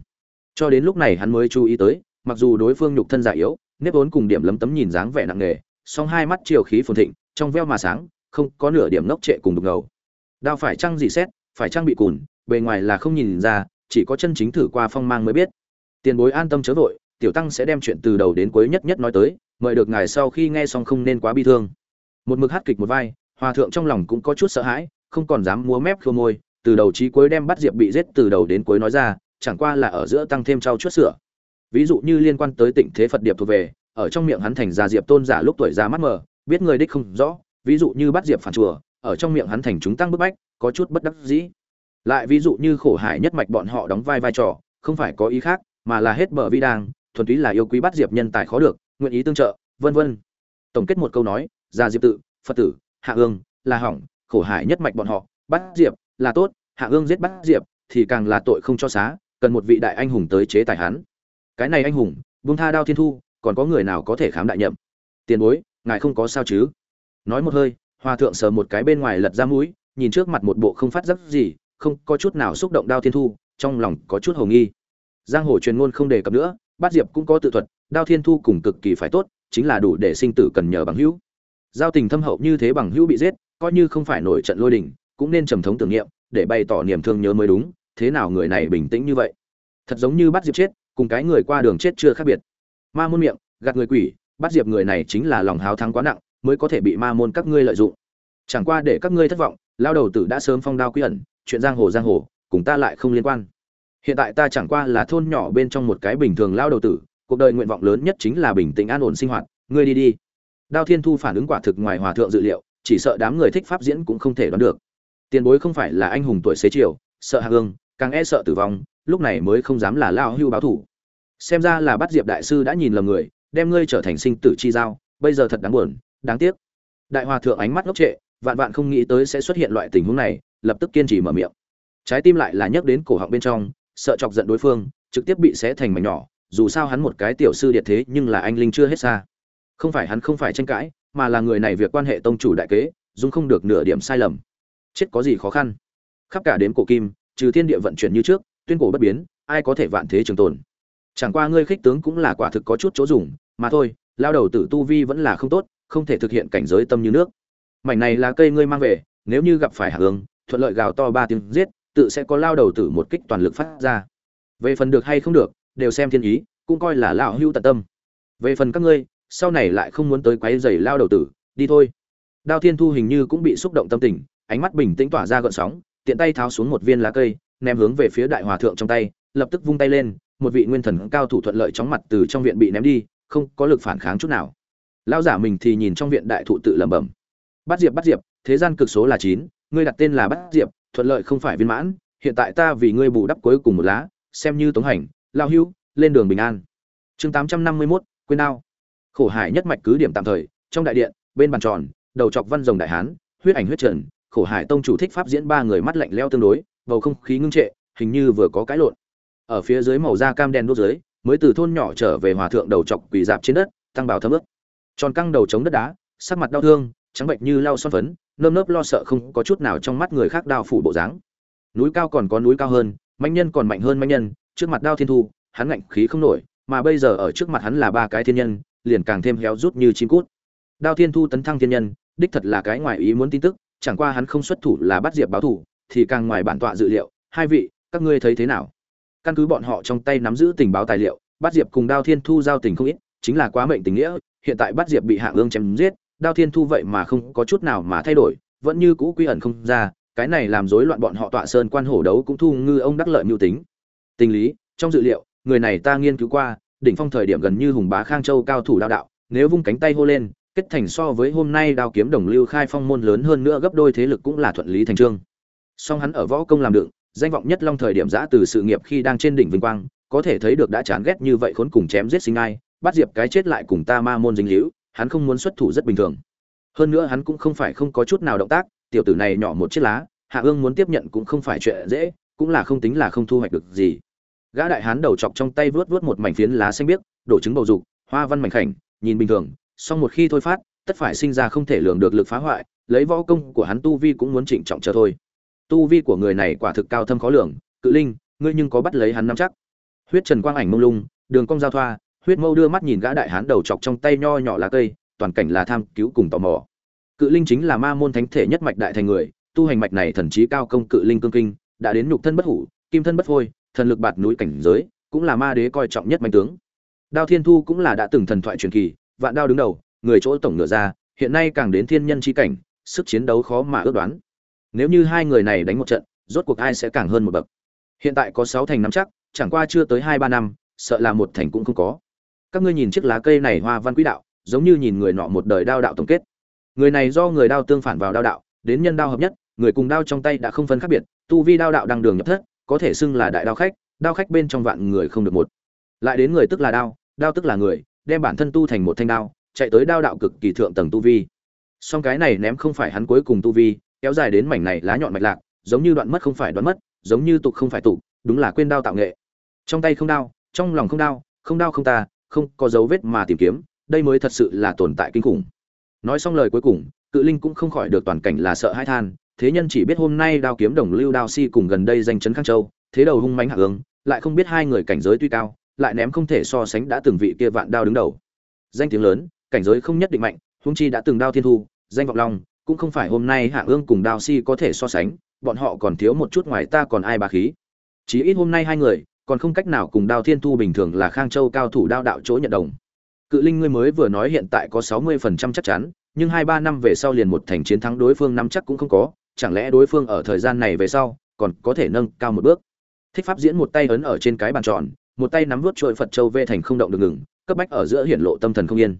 Cho đến lúc này hắn mới chú ý tới, mặc dù đối phương nhục thân già yếu, nếp vốn cùng điểm lấm tấm nhìn dáng vẻ nặng nề, song hai mắt chiều khí phồn thịnh, trong veo mà sáng, không có nửa điểm nốc trệ cùng đục ngầu. Đao phải trăng gì xét, phải trang bị cùn bề ngoài là không nhìn ra, chỉ có chân chính thử qua phong mang mới biết. Tiền bối an tâm chớ vội, tiểu tăng sẽ đem chuyện từ đầu đến cuối nhất nhất nói tới, mời được ngài sau khi nghe xong không nên quá bi thương. Một mực hát kịch một vai hòa thượng trong lòng cũng có chút sợ hãi, không còn dám múa mép khô môi, từ đầu chí cuối đem bắt diệp bị giết từ đầu đến cuối nói ra, chẳng qua là ở giữa tăng thêm trau chuốt sửa. Ví dụ như liên quan tới tịnh thế phật điệp thuộc về, ở trong miệng hắn thành già diệp tôn giả lúc tuổi già mắt mờ, biết người đích không rõ, ví dụ như bắt diệp phản chùa, ở trong miệng hắn thành chúng tăng bức bách, có chút bất đắc dĩ lại ví dụ như khổ hải nhất mạch bọn họ đóng vai vai trò, không phải có ý khác, mà là hết bờ vi đang, thuần túy là yêu quý bắt diệp nhân tài khó được, nguyện ý tương trợ, vân vân. Tổng kết một câu nói, già diệp tự, phật tử, hạ ương, là hỏng, khổ hải nhất mạch bọn họ, bắt diệp, là tốt, hạ ương giết bắt diệp, thì càng là tội không cho xá, cần một vị đại anh hùng tới chế tài hắn. Cái này anh hùng, buông tha đao thiên thu, còn có người nào có thể khám đại nhậm? Tiền bối, ngài không có sao chứ? Nói một hơi, hòa thượng sờ một cái bên ngoài lật ra mũi, nhìn trước mặt một bộ không phát giác gì không có chút nào xúc động đao thiên thu, trong lòng có chút hồ nghi. Giang hồ truyền ngôn không đề cập nữa, bát diệp cũng có tự thuật, đao thiên thu cùng cực kỳ phải tốt, chính là đủ để sinh tử cần nhờ bằng hữu. Giao tình thâm hậu như thế bằng hữu bị giết, coi như không phải nổi trận lôi đình, cũng nên trầm thống tưởng niệm, để bày tỏ niềm thương nhớ mới đúng, thế nào người này bình tĩnh như vậy? Thật giống như bắt diệp chết, cùng cái người qua đường chết chưa khác biệt. Ma môn miệng, gạt người quỷ bắt diệp người này chính là lòng háo thắng quá nặng, mới có thể bị ma môn các ngươi lợi dụng. Chẳng qua để các ngươi thất vọng, lao đầu tử đã sớm phong đao quy ẩn chuyện giang hồ giang hồ, cùng ta lại không liên quan. Hiện tại ta chẳng qua là thôn nhỏ bên trong một cái bình thường lao đầu tử, cuộc đời nguyện vọng lớn nhất chính là bình tĩnh an ổn sinh hoạt, ngươi đi đi. Đao thiên thu phản ứng quả thực ngoài hòa thượng dự liệu, chỉ sợ đám người thích pháp diễn cũng không thể đoán được. Tiền bối không phải là anh hùng tuổi xế chiều, sợ hạ hương càng e sợ tử vong, lúc này mới không dám là lao hưu báo thủ. Xem ra là bắt diệp đại sư đã nhìn lầm người, đem ngươi trở thành sinh tử chi giao, bây giờ thật đáng buồn, đáng tiếc. Đại hòa thượng ánh mắt ngốc trệ, vạn vạn không nghĩ tới sẽ xuất hiện loại tình huống này lập tức kiên trì mở miệng. Trái tim lại là nhắc đến cổ họng bên trong, sợ chọc giận đối phương, trực tiếp bị xé thành mảnh nhỏ, dù sao hắn một cái tiểu sư điệt thế nhưng là anh linh chưa hết xa. Không phải hắn không phải tranh cãi, mà là người này việc quan hệ tông chủ đại kế dung không được nửa điểm sai lầm. Chết có gì khó khăn? Khắp cả đến cổ kim, trừ thiên địa vận chuyển như trước, tuyên cổ bất biến, ai có thể vạn thế trường tồn? Chẳng qua ngươi khích tướng cũng là quả thực có chút chỗ dùng, mà thôi, lao đầu tử tu vi vẫn là không tốt, không thể thực hiện cảnh giới tâm như nước. Mảnh này là cây ngươi mang về, nếu như gặp phải hạ hướng thuận lợi gào to ba tiếng giết, tự sẽ có lao đầu tử một kích toàn lực phát ra. Về phần được hay không được, đều xem thiên ý, cũng coi là lão hưu tận tâm. Về phần các ngươi, sau này lại không muốn tới quấy rầy lao đầu tử, đi thôi. Đao thiên thu hình như cũng bị xúc động tâm tình, ánh mắt bình tĩnh tỏa ra gợn sóng, tiện tay tháo xuống một viên lá cây, ném hướng về phía đại hòa thượng trong tay, lập tức vung tay lên, một vị nguyên thần cao thủ thuận lợi chóng mặt từ trong viện bị ném đi, không có lực phản kháng chút nào. Lao giả mình thì nhìn trong viện đại thụ tự lẩm bẩm. Bắt diệp bắt diệp, thế gian cực số là chín ngươi đặt tên là Bát diệp thuận lợi không phải viên mãn hiện tại ta vì ngươi bù đắp cuối cùng một lá xem như tống hành lao hưu lên đường bình an. Chương tám trăm năm mươi 851, quên đao khổ hải nhất mạch cứ điểm tạm thời trong đại điện bên bàn tròn đầu chọc văn rồng đại hán huyết ảnh huyết trần khổ hải tông chủ thích pháp diễn ba người mắt lạnh lẽo tương đối bầu không khí ngưng trệ hình như vừa có cái lộn. Ở phía dưới màu da cam đen đốt dưới mới từ thôn nhỏ trở về hòa thượng đầu chọc quỳ dạp trên đất tăng bào thấm ướt. Tròn căng đầu chống đất đá sắc mặt đau thương trắng bệnh như lau son phấn nơm nớp lo sợ không có chút nào trong mắt người khác đao phủ bộ dáng. Núi cao còn có núi cao hơn mạnh nhân còn mạnh hơn mạnh nhân, trước mặt đao thiên thu, hắn ngạnh khí không nổi, mà bây giờ ở trước mặt hắn là ba cái thiên nhân, liền càng thêm héo rút như chim cút. Đao thiên thu tấn thăng thiên nhân, đích thật là cái ngoài ý muốn tin tức, chẳng qua hắn không xuất thủ là bắt diệp báo thủ, thì càng ngoài bản tọa dự liệu. Hai vị, các ngươi thấy thế nào? Căn cứ bọn họ trong tay nắm giữ tình báo tài liệu, bắt diệp cùng đao thiên thu giao tình không ít, chính là quá mệnh tình nghĩa, hiện tại bắt diệp bị hạng ương chém giết đao thiên thu vậy mà không có chút nào mà thay đổi, vẫn như cũ quy ẩn không ra, cái này làm rối loạn bọn họ tọa sơn quan hổ đấu cũng thu ngư ông đắc lợi mưu tính. Tình lý, trong dự liệu, người này ta nghiên cứu qua, đỉnh phong thời điểm gần như hùng bá khang châu cao thủ đao đạo, nếu vung cánh tay hô lên, kết thành so với hôm nay đao kiếm đồng lưu khai phong môn lớn hơn nữa gấp đôi thế lực cũng là thuận lý thành trương. Song hắn ở võ công làm đựng, danh vọng nhất long thời điểm giã từ sự nghiệp khi đang trên đỉnh vinh quang, có thể thấy được đã chán ghét như vậy khốn cùng chém giết sinh ai, bắt diệp cái chết lại cùng ta ma môn dính hữu hắn không muốn xuất thủ rất bình thường. Hơn nữa hắn cũng không phải không có chút nào động tác, tiểu tử này nhỏ một chiếc lá, hạ ương muốn tiếp nhận cũng không phải chuyện dễ, cũng là không tính là không thu hoạch được gì. Gã đại hán đầu chọc trong tay vớt vớt một mảnh phiến lá xanh biếc, đổ trứng bầu dục, hoa văn mảnh khảnh, nhìn bình thường, song một khi thôi phát, tất phải sinh ra không thể lường được lực phá hoại, lấy võ công của hắn tu vi cũng muốn trịnh trọng chờ thôi. Tu vi của người này quả thực cao thâm khó lường, cự linh, ngươi nhưng có bắt lấy hắn nắm chắc. Huyết trần quang ảnh mông lung, đường cong giao thoa huyết mâu đưa mắt nhìn gã đại hán đầu chọc trong tay nho nhỏ lá cây, toàn cảnh là tham cứu cùng tò mò. Cự linh chính là ma môn thánh thể nhất mạch đại thành người, tu hành mạch này thần trí cao công cự linh cương kinh, đã đến nhục thân bất hủ, kim thân bất phôi, thần lực bạt núi cảnh giới, cũng là ma đế coi trọng nhất mạnh tướng. Đao thiên thu cũng là đã từng thần thoại truyền kỳ, vạn đao đứng đầu, người chỗ tổng ngựa ra, hiện nay càng đến thiên nhân chi cảnh, sức chiến đấu khó mà ước đoán. Nếu như hai người này đánh một trận, rốt cuộc ai sẽ càng hơn một bậc? Hiện tại có sáu thành nắm chắc, chẳng qua chưa tới hai ba năm, sợ là một thành cũng không có các ngươi nhìn chiếc lá cây này hoa văn quỹ đạo, giống như nhìn người nọ một đời đao đạo tổng kết. Người này do người đao tương phản vào đao đạo, đến nhân đao hợp nhất, người cùng đao trong tay đã không phân khác biệt, tu vi đao đạo đang đường nhập thất, có thể xưng là đại đao khách đao khách bên trong vạn người không được một. Lại đến người tức là đao đao tức là người, đem bản thân tu thành một thanh đao, chạy tới đao đạo cực kỳ thượng tầng tu vi. Song cái này ném không phải hắn cuối cùng tu vi, kéo dài đến mảnh này lá nhọn mạch lạc, giống như đoạn mất không phải đoạn mất, giống như tục không phải tục, đúng là quên đao tạo nghệ. Trong tay không đao, trong lòng không đao không đao không ta không có dấu vết mà tìm kiếm, đây mới thật sự là tồn tại kinh khủng. Nói xong lời cuối cùng, cự linh cũng không khỏi được toàn cảnh là sợ hãi than, thế nhân chỉ biết hôm nay đao kiếm đồng lưu đao si cùng gần đây danh chấn khang châu, thế đầu hung mãnh hạ hướng, lại không biết hai người cảnh giới tuy cao, lại ném không thể so sánh đã từng vị kia vạn đao đứng đầu. Danh tiếng lớn, cảnh giới không nhất định mạnh hung chi đã từng đao thiên thu, danh vọng long, cũng không phải hôm nay hạ ương cùng đao si có thể so sánh, bọn họ còn thiếu một chút ngoài ta còn ai bà khí. Chí ít hôm nay hai người còn không cách nào cùng đao thiên thu bình thường là khang châu cao thủ đao đạo chỗ nhận đồng. Cự linh ngươi mới vừa nói hiện tại có sáu mươi phần trăm chắc chắn, nhưng hai ba năm về sau liền một thành chiến thắng đối phương năm chắc cũng không có, chẳng lẽ đối phương ở thời gian này về sau, còn có thể nâng cao một bước? Thích pháp diễn một tay ấn ở trên cái bàn tròn, một tay nắm vút trội phật châu vê thành không động được ngừng, cấp bách ở giữa hiển lộ tâm thần không yên.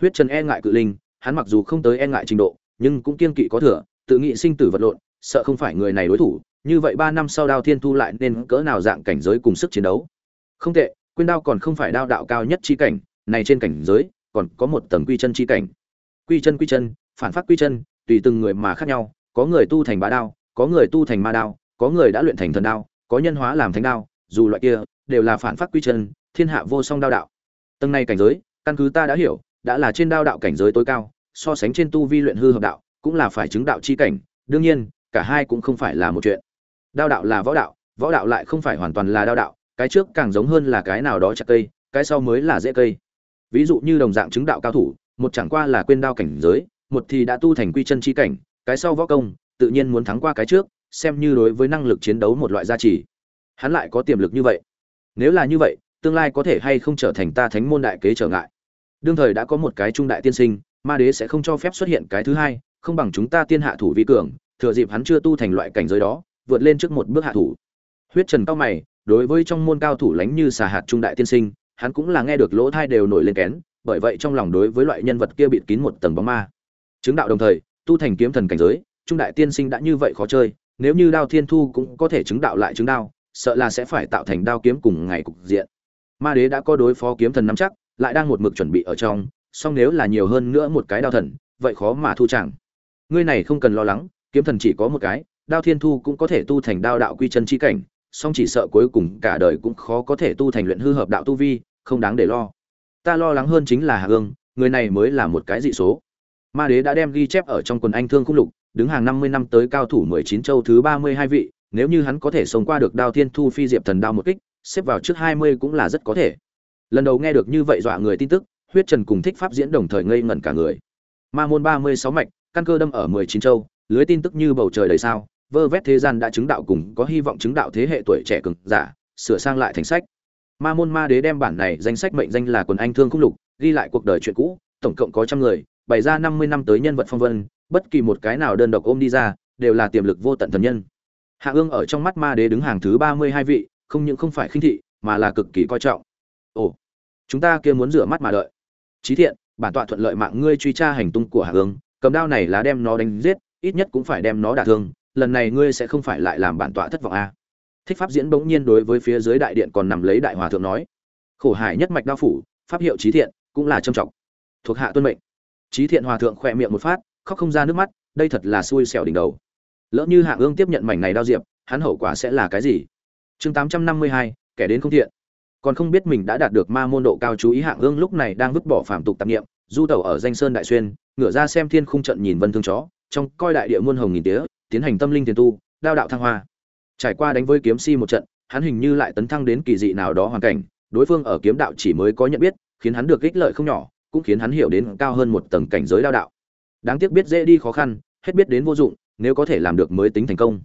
Huyết trần e ngại cự linh, hắn mặc dù không tới e ngại trình độ, nhưng cũng kiên kỵ có thừa, tự nghị sinh tử vật lộn, sợ không phải người này đối thủ như vậy ba năm sau đao thiên thu lại nên cỡ nào dạng cảnh giới cùng sức chiến đấu? Không tệ quyên đao còn không phải đao đạo cao nhất chi cảnh, này trên cảnh giới, còn có một tầng quy chân chi cảnh. Quy chân quy chân, phản phát quy chân, tùy từng người mà khác nhau, có người tu thành bá đao, có người tu thành ma đao, có người đã luyện thành thần đao, có nhân hóa làm thánh đao, dù loại kia, đều là phản phát quy chân, thiên hạ vô song đao đạo. Tầng này cảnh giới, căn cứ ta đã hiểu, đã là trên đao đạo cảnh giới tối cao, so sánh trên tu vi luyện hư hợp đạo, cũng là phải chứng đạo chi cảnh, đương nhiên, cả hai cũng không phải là một chuyện đao đạo là võ đạo võ đạo lại không phải hoàn toàn là đao đạo, cái trước càng giống hơn là cái nào đó chặt cây, cái sau mới là dễ cây. Ví dụ như đồng dạng chứng đạo cao thủ, một chẳng qua là quên đao cảnh giới, một thì đã tu thành quy chân chi cảnh, cái sau võ công, tự nhiên muốn thắng qua cái trước, xem như đối với năng lực chiến đấu một loại gia trì. Hắn lại có tiềm lực như vậy. Nếu là như vậy, tương lai có thể hay không trở thành ta thánh môn đại kế trở ngại? Đương thời đã có một cái trung đại tiên sinh, ma đế sẽ không cho phép xuất hiện cái thứ hai, không bằng chúng ta tiên hạ thủ vi cường, thừa dịp hắn chưa tu thành loại cảnh giới đó vượt lên trước một bước hạ thủ. Huyết trần cao mày, đối với trong môn cao thủ lánh như xà hạt trung đại tiên sinh, hắn cũng là nghe được lỗ thai đều nổi lên kén, bởi vậy trong lòng đối với loại nhân vật kia bịt kín một tầng bóng ma. Chứng đạo đồng thời, tu thành kiếm thần cảnh giới, trung đại tiên sinh đã như vậy khó chơi, nếu như đao thiên thu cũng có thể chứng đạo lại chứng đao, sợ là sẽ phải tạo thành đao kiếm cùng ngày cục diện. Ma đế đã có đối phó kiếm thần nắm chắc, lại đang một mực chuẩn bị ở trong, song nếu là nhiều hơn nữa một cái đao thần, vậy khó mà thu chẳng. Ngươi này không cần lo lắng, kiếm thần chỉ có một cái đao thiên thu cũng có thể tu thành đao đạo quy chân chi cảnh, song chỉ sợ cuối cùng cả đời cũng khó có thể tu thành luyện hư hợp đạo tu vi, không đáng để lo. Ta lo lắng hơn chính là hà ương người này mới là một cái dị số. Ma đế đã đem ghi chép ở trong quần anh thương khung lục, đứng hàng năm mươi năm tới cao thủ mười chín châu thứ ba mươi hai vị, nếu như hắn có thể sống qua được đao thiên thu phi diệp thần đao một kích, xếp vào trước hai mươi cũng là rất có thể. Lần đầu nghe được như vậy dọa người tin tức, huyết trần cùng thích pháp diễn đồng thời ngây ngẩn cả người. Ma môn ba mươi sáu mạch, căn cơ đâm ở mười chín châu, lưới tin tức như bầu trời đầy sao vơ vét thế gian đã chứng đạo cùng có hy vọng chứng đạo thế hệ tuổi trẻ cường giả, sửa sang lại thành sách. Ma môn ma đế đem bản này danh sách mệnh danh là quần anh thương khung lục, ghi lại cuộc đời chuyện cũ, tổng cộng có trăm người, bày ra năm mươi năm tới nhân vật phong vân, bất kỳ một cái nào đơn độc ôm đi ra, đều là tiềm lực vô tận thần nhân. Hạ ương ở trong mắt ma đế đứng hàng thứ ba mươi hai vị, không những không phải khinh thị, mà là cực kỳ coi trọng. Ồ, chúng ta kia muốn rửa mắt mà đợi. Trí thiện, bản tọa thuận lợi mạng ngươi truy tra hành tung của hạ ương, cầm đao này là đem nó đánh giết, ít nhất cũng phải đem nó đả thương lần này ngươi sẽ không phải lại làm bản tọa thất vọng a à. thích pháp diễn bỗng nhiên đối với phía dưới đại điện còn nằm lấy đại hòa thượng nói. Khổ hải nhất mạch đao phủ, pháp hiệu trí thiện, cũng là trâm trọng. Thuộc hạ tuân mệnh. Trí thiện hòa thượng khỏe miệng một phát, khóc không ra nước mắt, đây thật là xui xẻo đỉnh đầu. Lỡ như hạ ương tiếp nhận mảnh này đao diệp, hắn hậu quả sẽ là cái gì? Chương tám trăm năm mươi hai, kẻ đến không thiện. Còn không biết mình đã đạt được ma môn độ cao chú ý hạng ương lúc này đang vứt bỏ phạm tục tạp nghiệm du tẩu ở danh sơn đại xuyên, ngửa ra xem thiên khung trận nhìn vân thương chó, trong coi đại địa muôn hồng nghìn tía tiến hành tâm linh tiền tu, đao đạo thăng hoa. Trải qua đánh với kiếm si một trận, hắn hình như lại tấn thăng đến kỳ dị nào đó hoàn cảnh. Đối phương ở kiếm đạo chỉ mới có nhận biết, khiến hắn được ích lợi không nhỏ, cũng khiến hắn hiểu đến cao hơn một tầng cảnh giới đao đạo. Đáng tiếc biết dễ đi khó khăn, hết biết đến vô dụng, nếu có thể làm được mới tính thành công.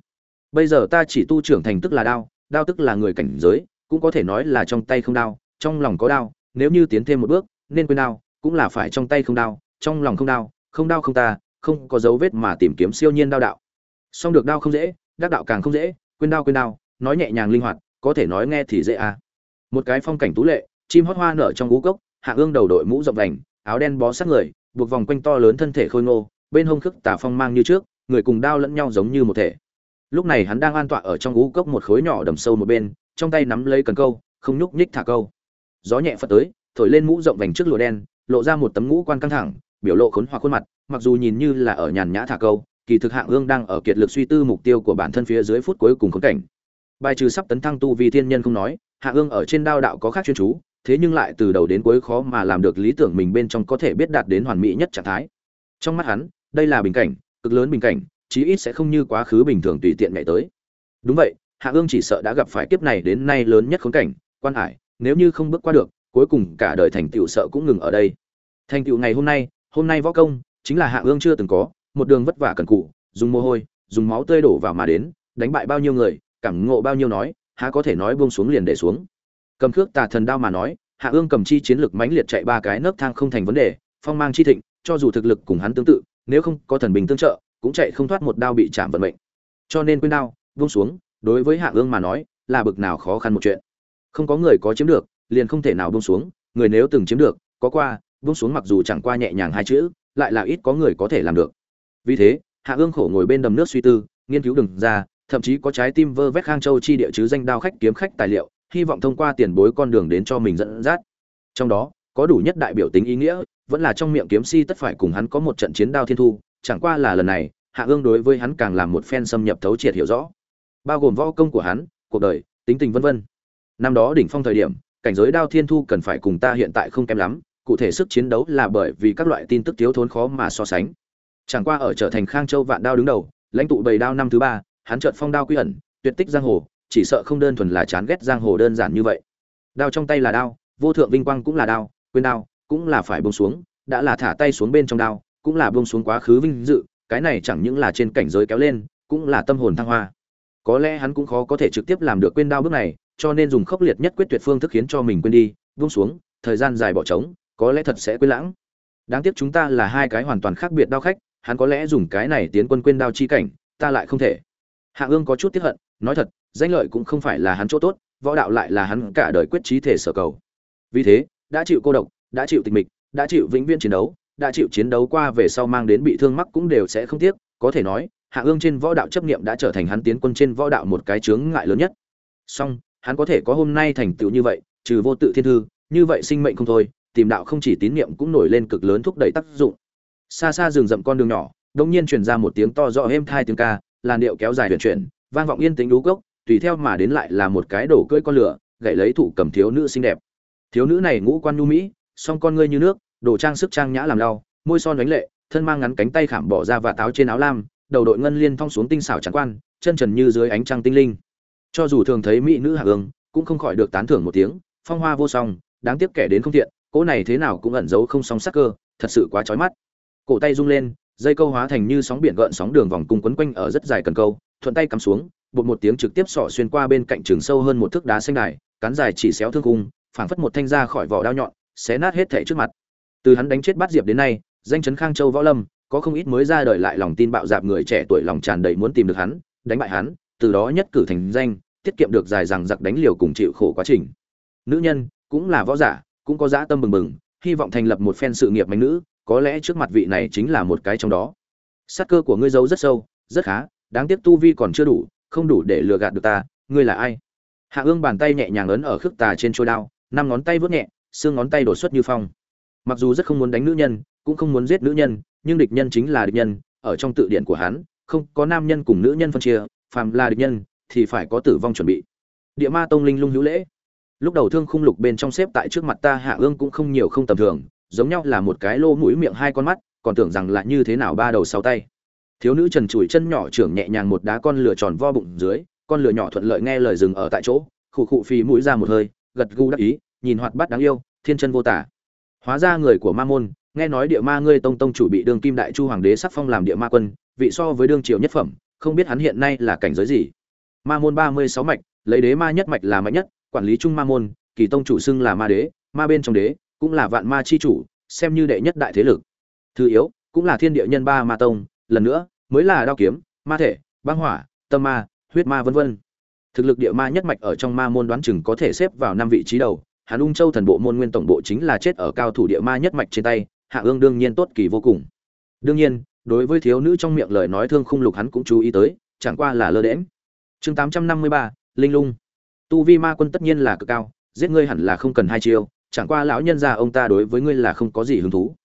Bây giờ ta chỉ tu trưởng thành tức là đao đao tức là người cảnh giới, cũng có thể nói là trong tay không đao, trong lòng có đao, nếu như tiến thêm một bước, nên quên đao, cũng là phải trong tay không đao, trong lòng không đao không đao không ta, không có dấu vết mà tìm kiếm siêu nhiên đao đạo song được đao không dễ, đắc đạo càng không dễ, quên đao quên đao, nói nhẹ nhàng linh hoạt, có thể nói nghe thì dễ à. Một cái phong cảnh tú lệ, chim hót hoa nở trong gú cốc, hạ ương đầu đội mũ rộng vành, áo đen bó sát người, buộc vòng quanh to lớn thân thể khôi ngô, bên hông khức tà phong mang như trước, người cùng đao lẫn nhau giống như một thể. Lúc này hắn đang an tọa ở trong gú cốc một khối nhỏ đầm sâu một bên, trong tay nắm lấy cần câu, không nhúc nhích thả câu. Gió nhẹ phật tới, thổi lên mũ rộng vành trước lụa đen, lộ ra một tấm ngũ quan căng thẳng, biểu lộ khốn hoặc khuôn mặt, mặc dù nhìn như là ở nhàn nhã thả câu kỳ thực hạng ương đang ở kiệt lực suy tư mục tiêu của bản thân phía dưới phút cuối cùng khốn cảnh. Bài trừ sắp tấn thăng tu vì thiên nhân không nói, hạng ương ở trên đao đạo có khác chuyên chú, thế nhưng lại từ đầu đến cuối khó mà làm được lý tưởng mình bên trong có thể biết đạt đến hoàn mỹ nhất trạng thái. Trong mắt hắn, đây là bình cảnh, cực lớn bình cảnh, chí ít sẽ không như quá khứ bình thường tùy tiện ngày tới. Đúng vậy hạ ương chỉ sợ đã gặp phải kiếp này đến nay lớn nhất khốn cảnh, quan hải, nếu như không bước qua được, cuối cùng cả đời thành tựu sợ cũng ngừng ở đây. Thành tựu ngày hôm nay hôm nay võ công, chính là hạ ương chưa từng có một đường vất vả cần cụ, dùng mồ hôi, dùng máu tươi đổ vào mà đến, đánh bại bao nhiêu người, cảm ngộ bao nhiêu nói, há có thể nói buông xuống liền để xuống. Cầm cước tà thần đao mà nói, hạ ương cầm chi chiến lực mãnh liệt chạy ba cái nấc thang không thành vấn đề, phong mang chi thịnh, cho dù thực lực cùng hắn tương tự, nếu không có thần bình tương trợ, cũng chạy không thoát một đao bị chạm vận mệnh. Cho nên quên đao, buông xuống, đối với hạ ương mà nói, là bực nào khó khăn một chuyện. Không có người có chiếm được, liền không thể nào buông xuống, người nếu từng chiếm được, có qua, buông xuống mặc dù chẳng qua nhẹ nhàng hai chữ, lại là ít có người có thể làm được vì thế, hạ ương khổ ngồi bên đầm nước suy tư, nghiên cứu đừng ra, thậm chí có trái tim vơ vét khang châu chi địa chứ danh đao khách kiếm khách tài liệu, hy vọng thông qua tiền bối con đường đến cho mình dẫn dắt. Trong đó, có đủ nhất đại biểu tính ý nghĩa, vẫn là trong miệng kiếm si tất phải cùng hắn có một trận chiến đao thiên thu, chẳng qua là lần này, hạ ương đối với hắn càng làm một phen xâm nhập thấu triệt hiểu rõ. Bao gồm võ công của hắn, cuộc đời, tính tình vân vân. Năm đó đỉnh phong thời điểm, cảnh giới đao thiên thu cần phải cùng ta hiện tại không kém lắm, cụ thể sức chiến đấu là bởi vì các loại tin tức thiếu thốn khó mà so sánh chẳng qua ở trở thành khang châu vạn đao đứng đầu, lãnh tụ bầy đao năm thứ ba, hắn chợt phong đao quy ẩn, tuyệt tích giang hồ, chỉ sợ không đơn thuần là chán ghét giang hồ đơn giản như vậy. Đao trong tay là đao, vô thượng vinh quang cũng là đao, quên đao, cũng là phải buông xuống, đã là thả tay xuống bên trong đao, cũng là buông xuống quá khứ vinh dự, cái này chẳng những là trên cảnh giới kéo lên, cũng là tâm hồn thăng hoa. Có lẽ hắn cũng khó có thể trực tiếp làm được quên đao bước này, cho nên dùng khốc liệt nhất quyết tuyệt phương thức khiến cho mình quên đi, buông xuống, thời gian dài bỏ trống, có lẽ thật sẽ quên lãng. Đáng tiếc chúng ta là hai cái hoàn toàn khác biệt đao khách hắn có lẽ dùng cái này tiến quân quên đao chi cảnh, ta lại không thể. Hạ ương có chút tiếc hận, nói thật, danh lợi cũng không phải là hắn chỗ tốt, võ đạo lại là hắn cả đời quyết chí thể sở cầu. Vì thế, đã chịu cô độc, đã chịu tịch mịch, đã chịu vĩnh viễn chiến đấu, đã chịu chiến đấu qua về sau mang đến bị thương mắc cũng đều sẽ không tiếc, có thể nói, hạ ương trên võ đạo chấp niệm đã trở thành hắn tiến quân trên võ đạo một cái chướng ngại lớn nhất. Song, hắn có thể có hôm nay thành tựu như vậy, trừ vô tự thiên thư, như vậy sinh mệnh không thôi, tìm đạo không chỉ tín niệm cũng nổi lên cực lớn thúc đẩy tác dụng xa xa rừng rậm con đường nhỏ đông nhiên truyền ra một tiếng to rõ êm thai tiếng ca, làn điệu kéo dài huyền chuyển, vang vọng yên tĩnh đú gốc tùy theo mà đến lại là một cái đổ cưỡi con lửa gậy lấy thủ cầm thiếu nữ xinh đẹp. Thiếu nữ này ngũ quan nhu mỹ, song con ngươi như nước, đồ trang sức trang nhã làm lau, môi son đánh lệ, thân mang ngắn cánh tay khảm bỏ ra và táo trên áo lam, đầu đội ngân liên thong xuống tinh xảo trắng quan, chân trần như dưới ánh trăng tinh linh. Cho dù thường thấy mỹ nữ hạ ương cũng không khỏi được tán thưởng một tiếng, phong hoa vô song, đáng tiếc kẻ đến không thiện cỗ này thế nào cũng ẩn giấu không song sắc cơ, thật sự quá chói mắt cổ tay rung lên, dây câu hóa thành như sóng biển gợn sóng đường vòng cung quấn quanh ở rất dài cần câu, thuận tay cắm xuống, bột một tiếng trực tiếp sỏ xuyên qua bên cạnh trường sâu hơn một thước đá xanh đài, cán dài chỉ xéo thương cung phảng phất một thanh ra khỏi vỏ đao nhọn, xé nát hết thể trước mặt. Từ hắn đánh chết bát diệp đến nay, danh chấn khang châu võ lâm, có không ít mới ra đời lại lòng tin bạo dạp người trẻ tuổi lòng tràn đầy muốn tìm được hắn, đánh bại hắn, từ đó nhất cử thành danh, tiết kiệm được dài rằng giặc đánh liều cùng chịu khổ quá trình. Nữ nhân, cũng là võ giả, cũng có dã tâm bừng bừng, hy vọng thành lập một phen sự nghiệp mạnh nữ có lẽ trước mặt vị này chính là một cái trong đó. Sát cơ của ngươi giấu rất sâu, rất khá, đáng tiếc tu vi còn chưa đủ, không đủ để lừa gạt được ta, ngươi là ai? Hạ ương bàn tay nhẹ nhàng ấn ở khước tà trên trôi đao, năm ngón tay vớt nhẹ, xương ngón tay đổ xuất như phong. Mặc dù rất không muốn đánh nữ nhân, cũng không muốn giết nữ nhân, nhưng địch nhân chính là địch nhân, ở trong tự điển của hắn, không có nam nhân cùng nữ nhân phân chia, phàm là địch nhân, thì phải có tử vong chuẩn bị. Địa ma tông linh lung hữu lễ. Lúc đầu thương khung lục bên trong xếp tại trước mặt ta, hạ ương cũng không nhiều không tầm thường giống nhau là một cái lô mũi miệng hai con mắt, còn tưởng rằng là như thế nào ba đầu sáu tay. Thiếu nữ trần trụi chân nhỏ trưởng nhẹ nhàng một đá con lửa tròn vo bụng dưới, con lửa nhỏ thuận lợi nghe lời dừng ở tại chỗ, khụ khụ phì mũi ra một hơi, gật gù đắc ý, nhìn hoạt bát đáng yêu, thiên chân vô tả. Hóa ra người của ma môn, nghe nói địa ma ngươi tông tông chủ bị đương kim đại chu hoàng đế sắc phong làm địa ma quân, vị so với đương triều nhất phẩm, không biết hắn hiện nay là cảnh giới gì. Ma môn ba mươi sáu mạch, lấy đế ma nhất mạch là mạnh nhất, quản lý trung ma môn, kỳ tông chủ xưng là ma đế, ma bên trong đế cũng là vạn ma chi chủ, xem như đệ nhất đại thế lực. Thứ yếu, cũng là thiên địa nhân ba ma tông, lần nữa, mới là đao kiếm, ma thể, băng hỏa, tâm ma, huyết ma vân vân. Thực lực địa ma nhất mạch ở trong ma môn đoán chừng có thể xếp vào năm vị trí đầu, hàn ung châu thần bộ môn nguyên tổng bộ chính là chết ở cao thủ địa ma nhất mạch trên tay, hạ ương đương nhiên tốt kỳ vô cùng. Đương nhiên, đối với thiếu nữ trong miệng lời nói thương khung lục hắn cũng chú ý tới, chẳng qua là lơ đễnh. chương tám trăm năm mươi ba, linh lung. Tu vi ma quân tất nhiên là cực cao, giết ngươi hẳn là không cần hai chiêu chẳng qua lão nhân gia ông ta đối với ngươi là không có gì hứng thú.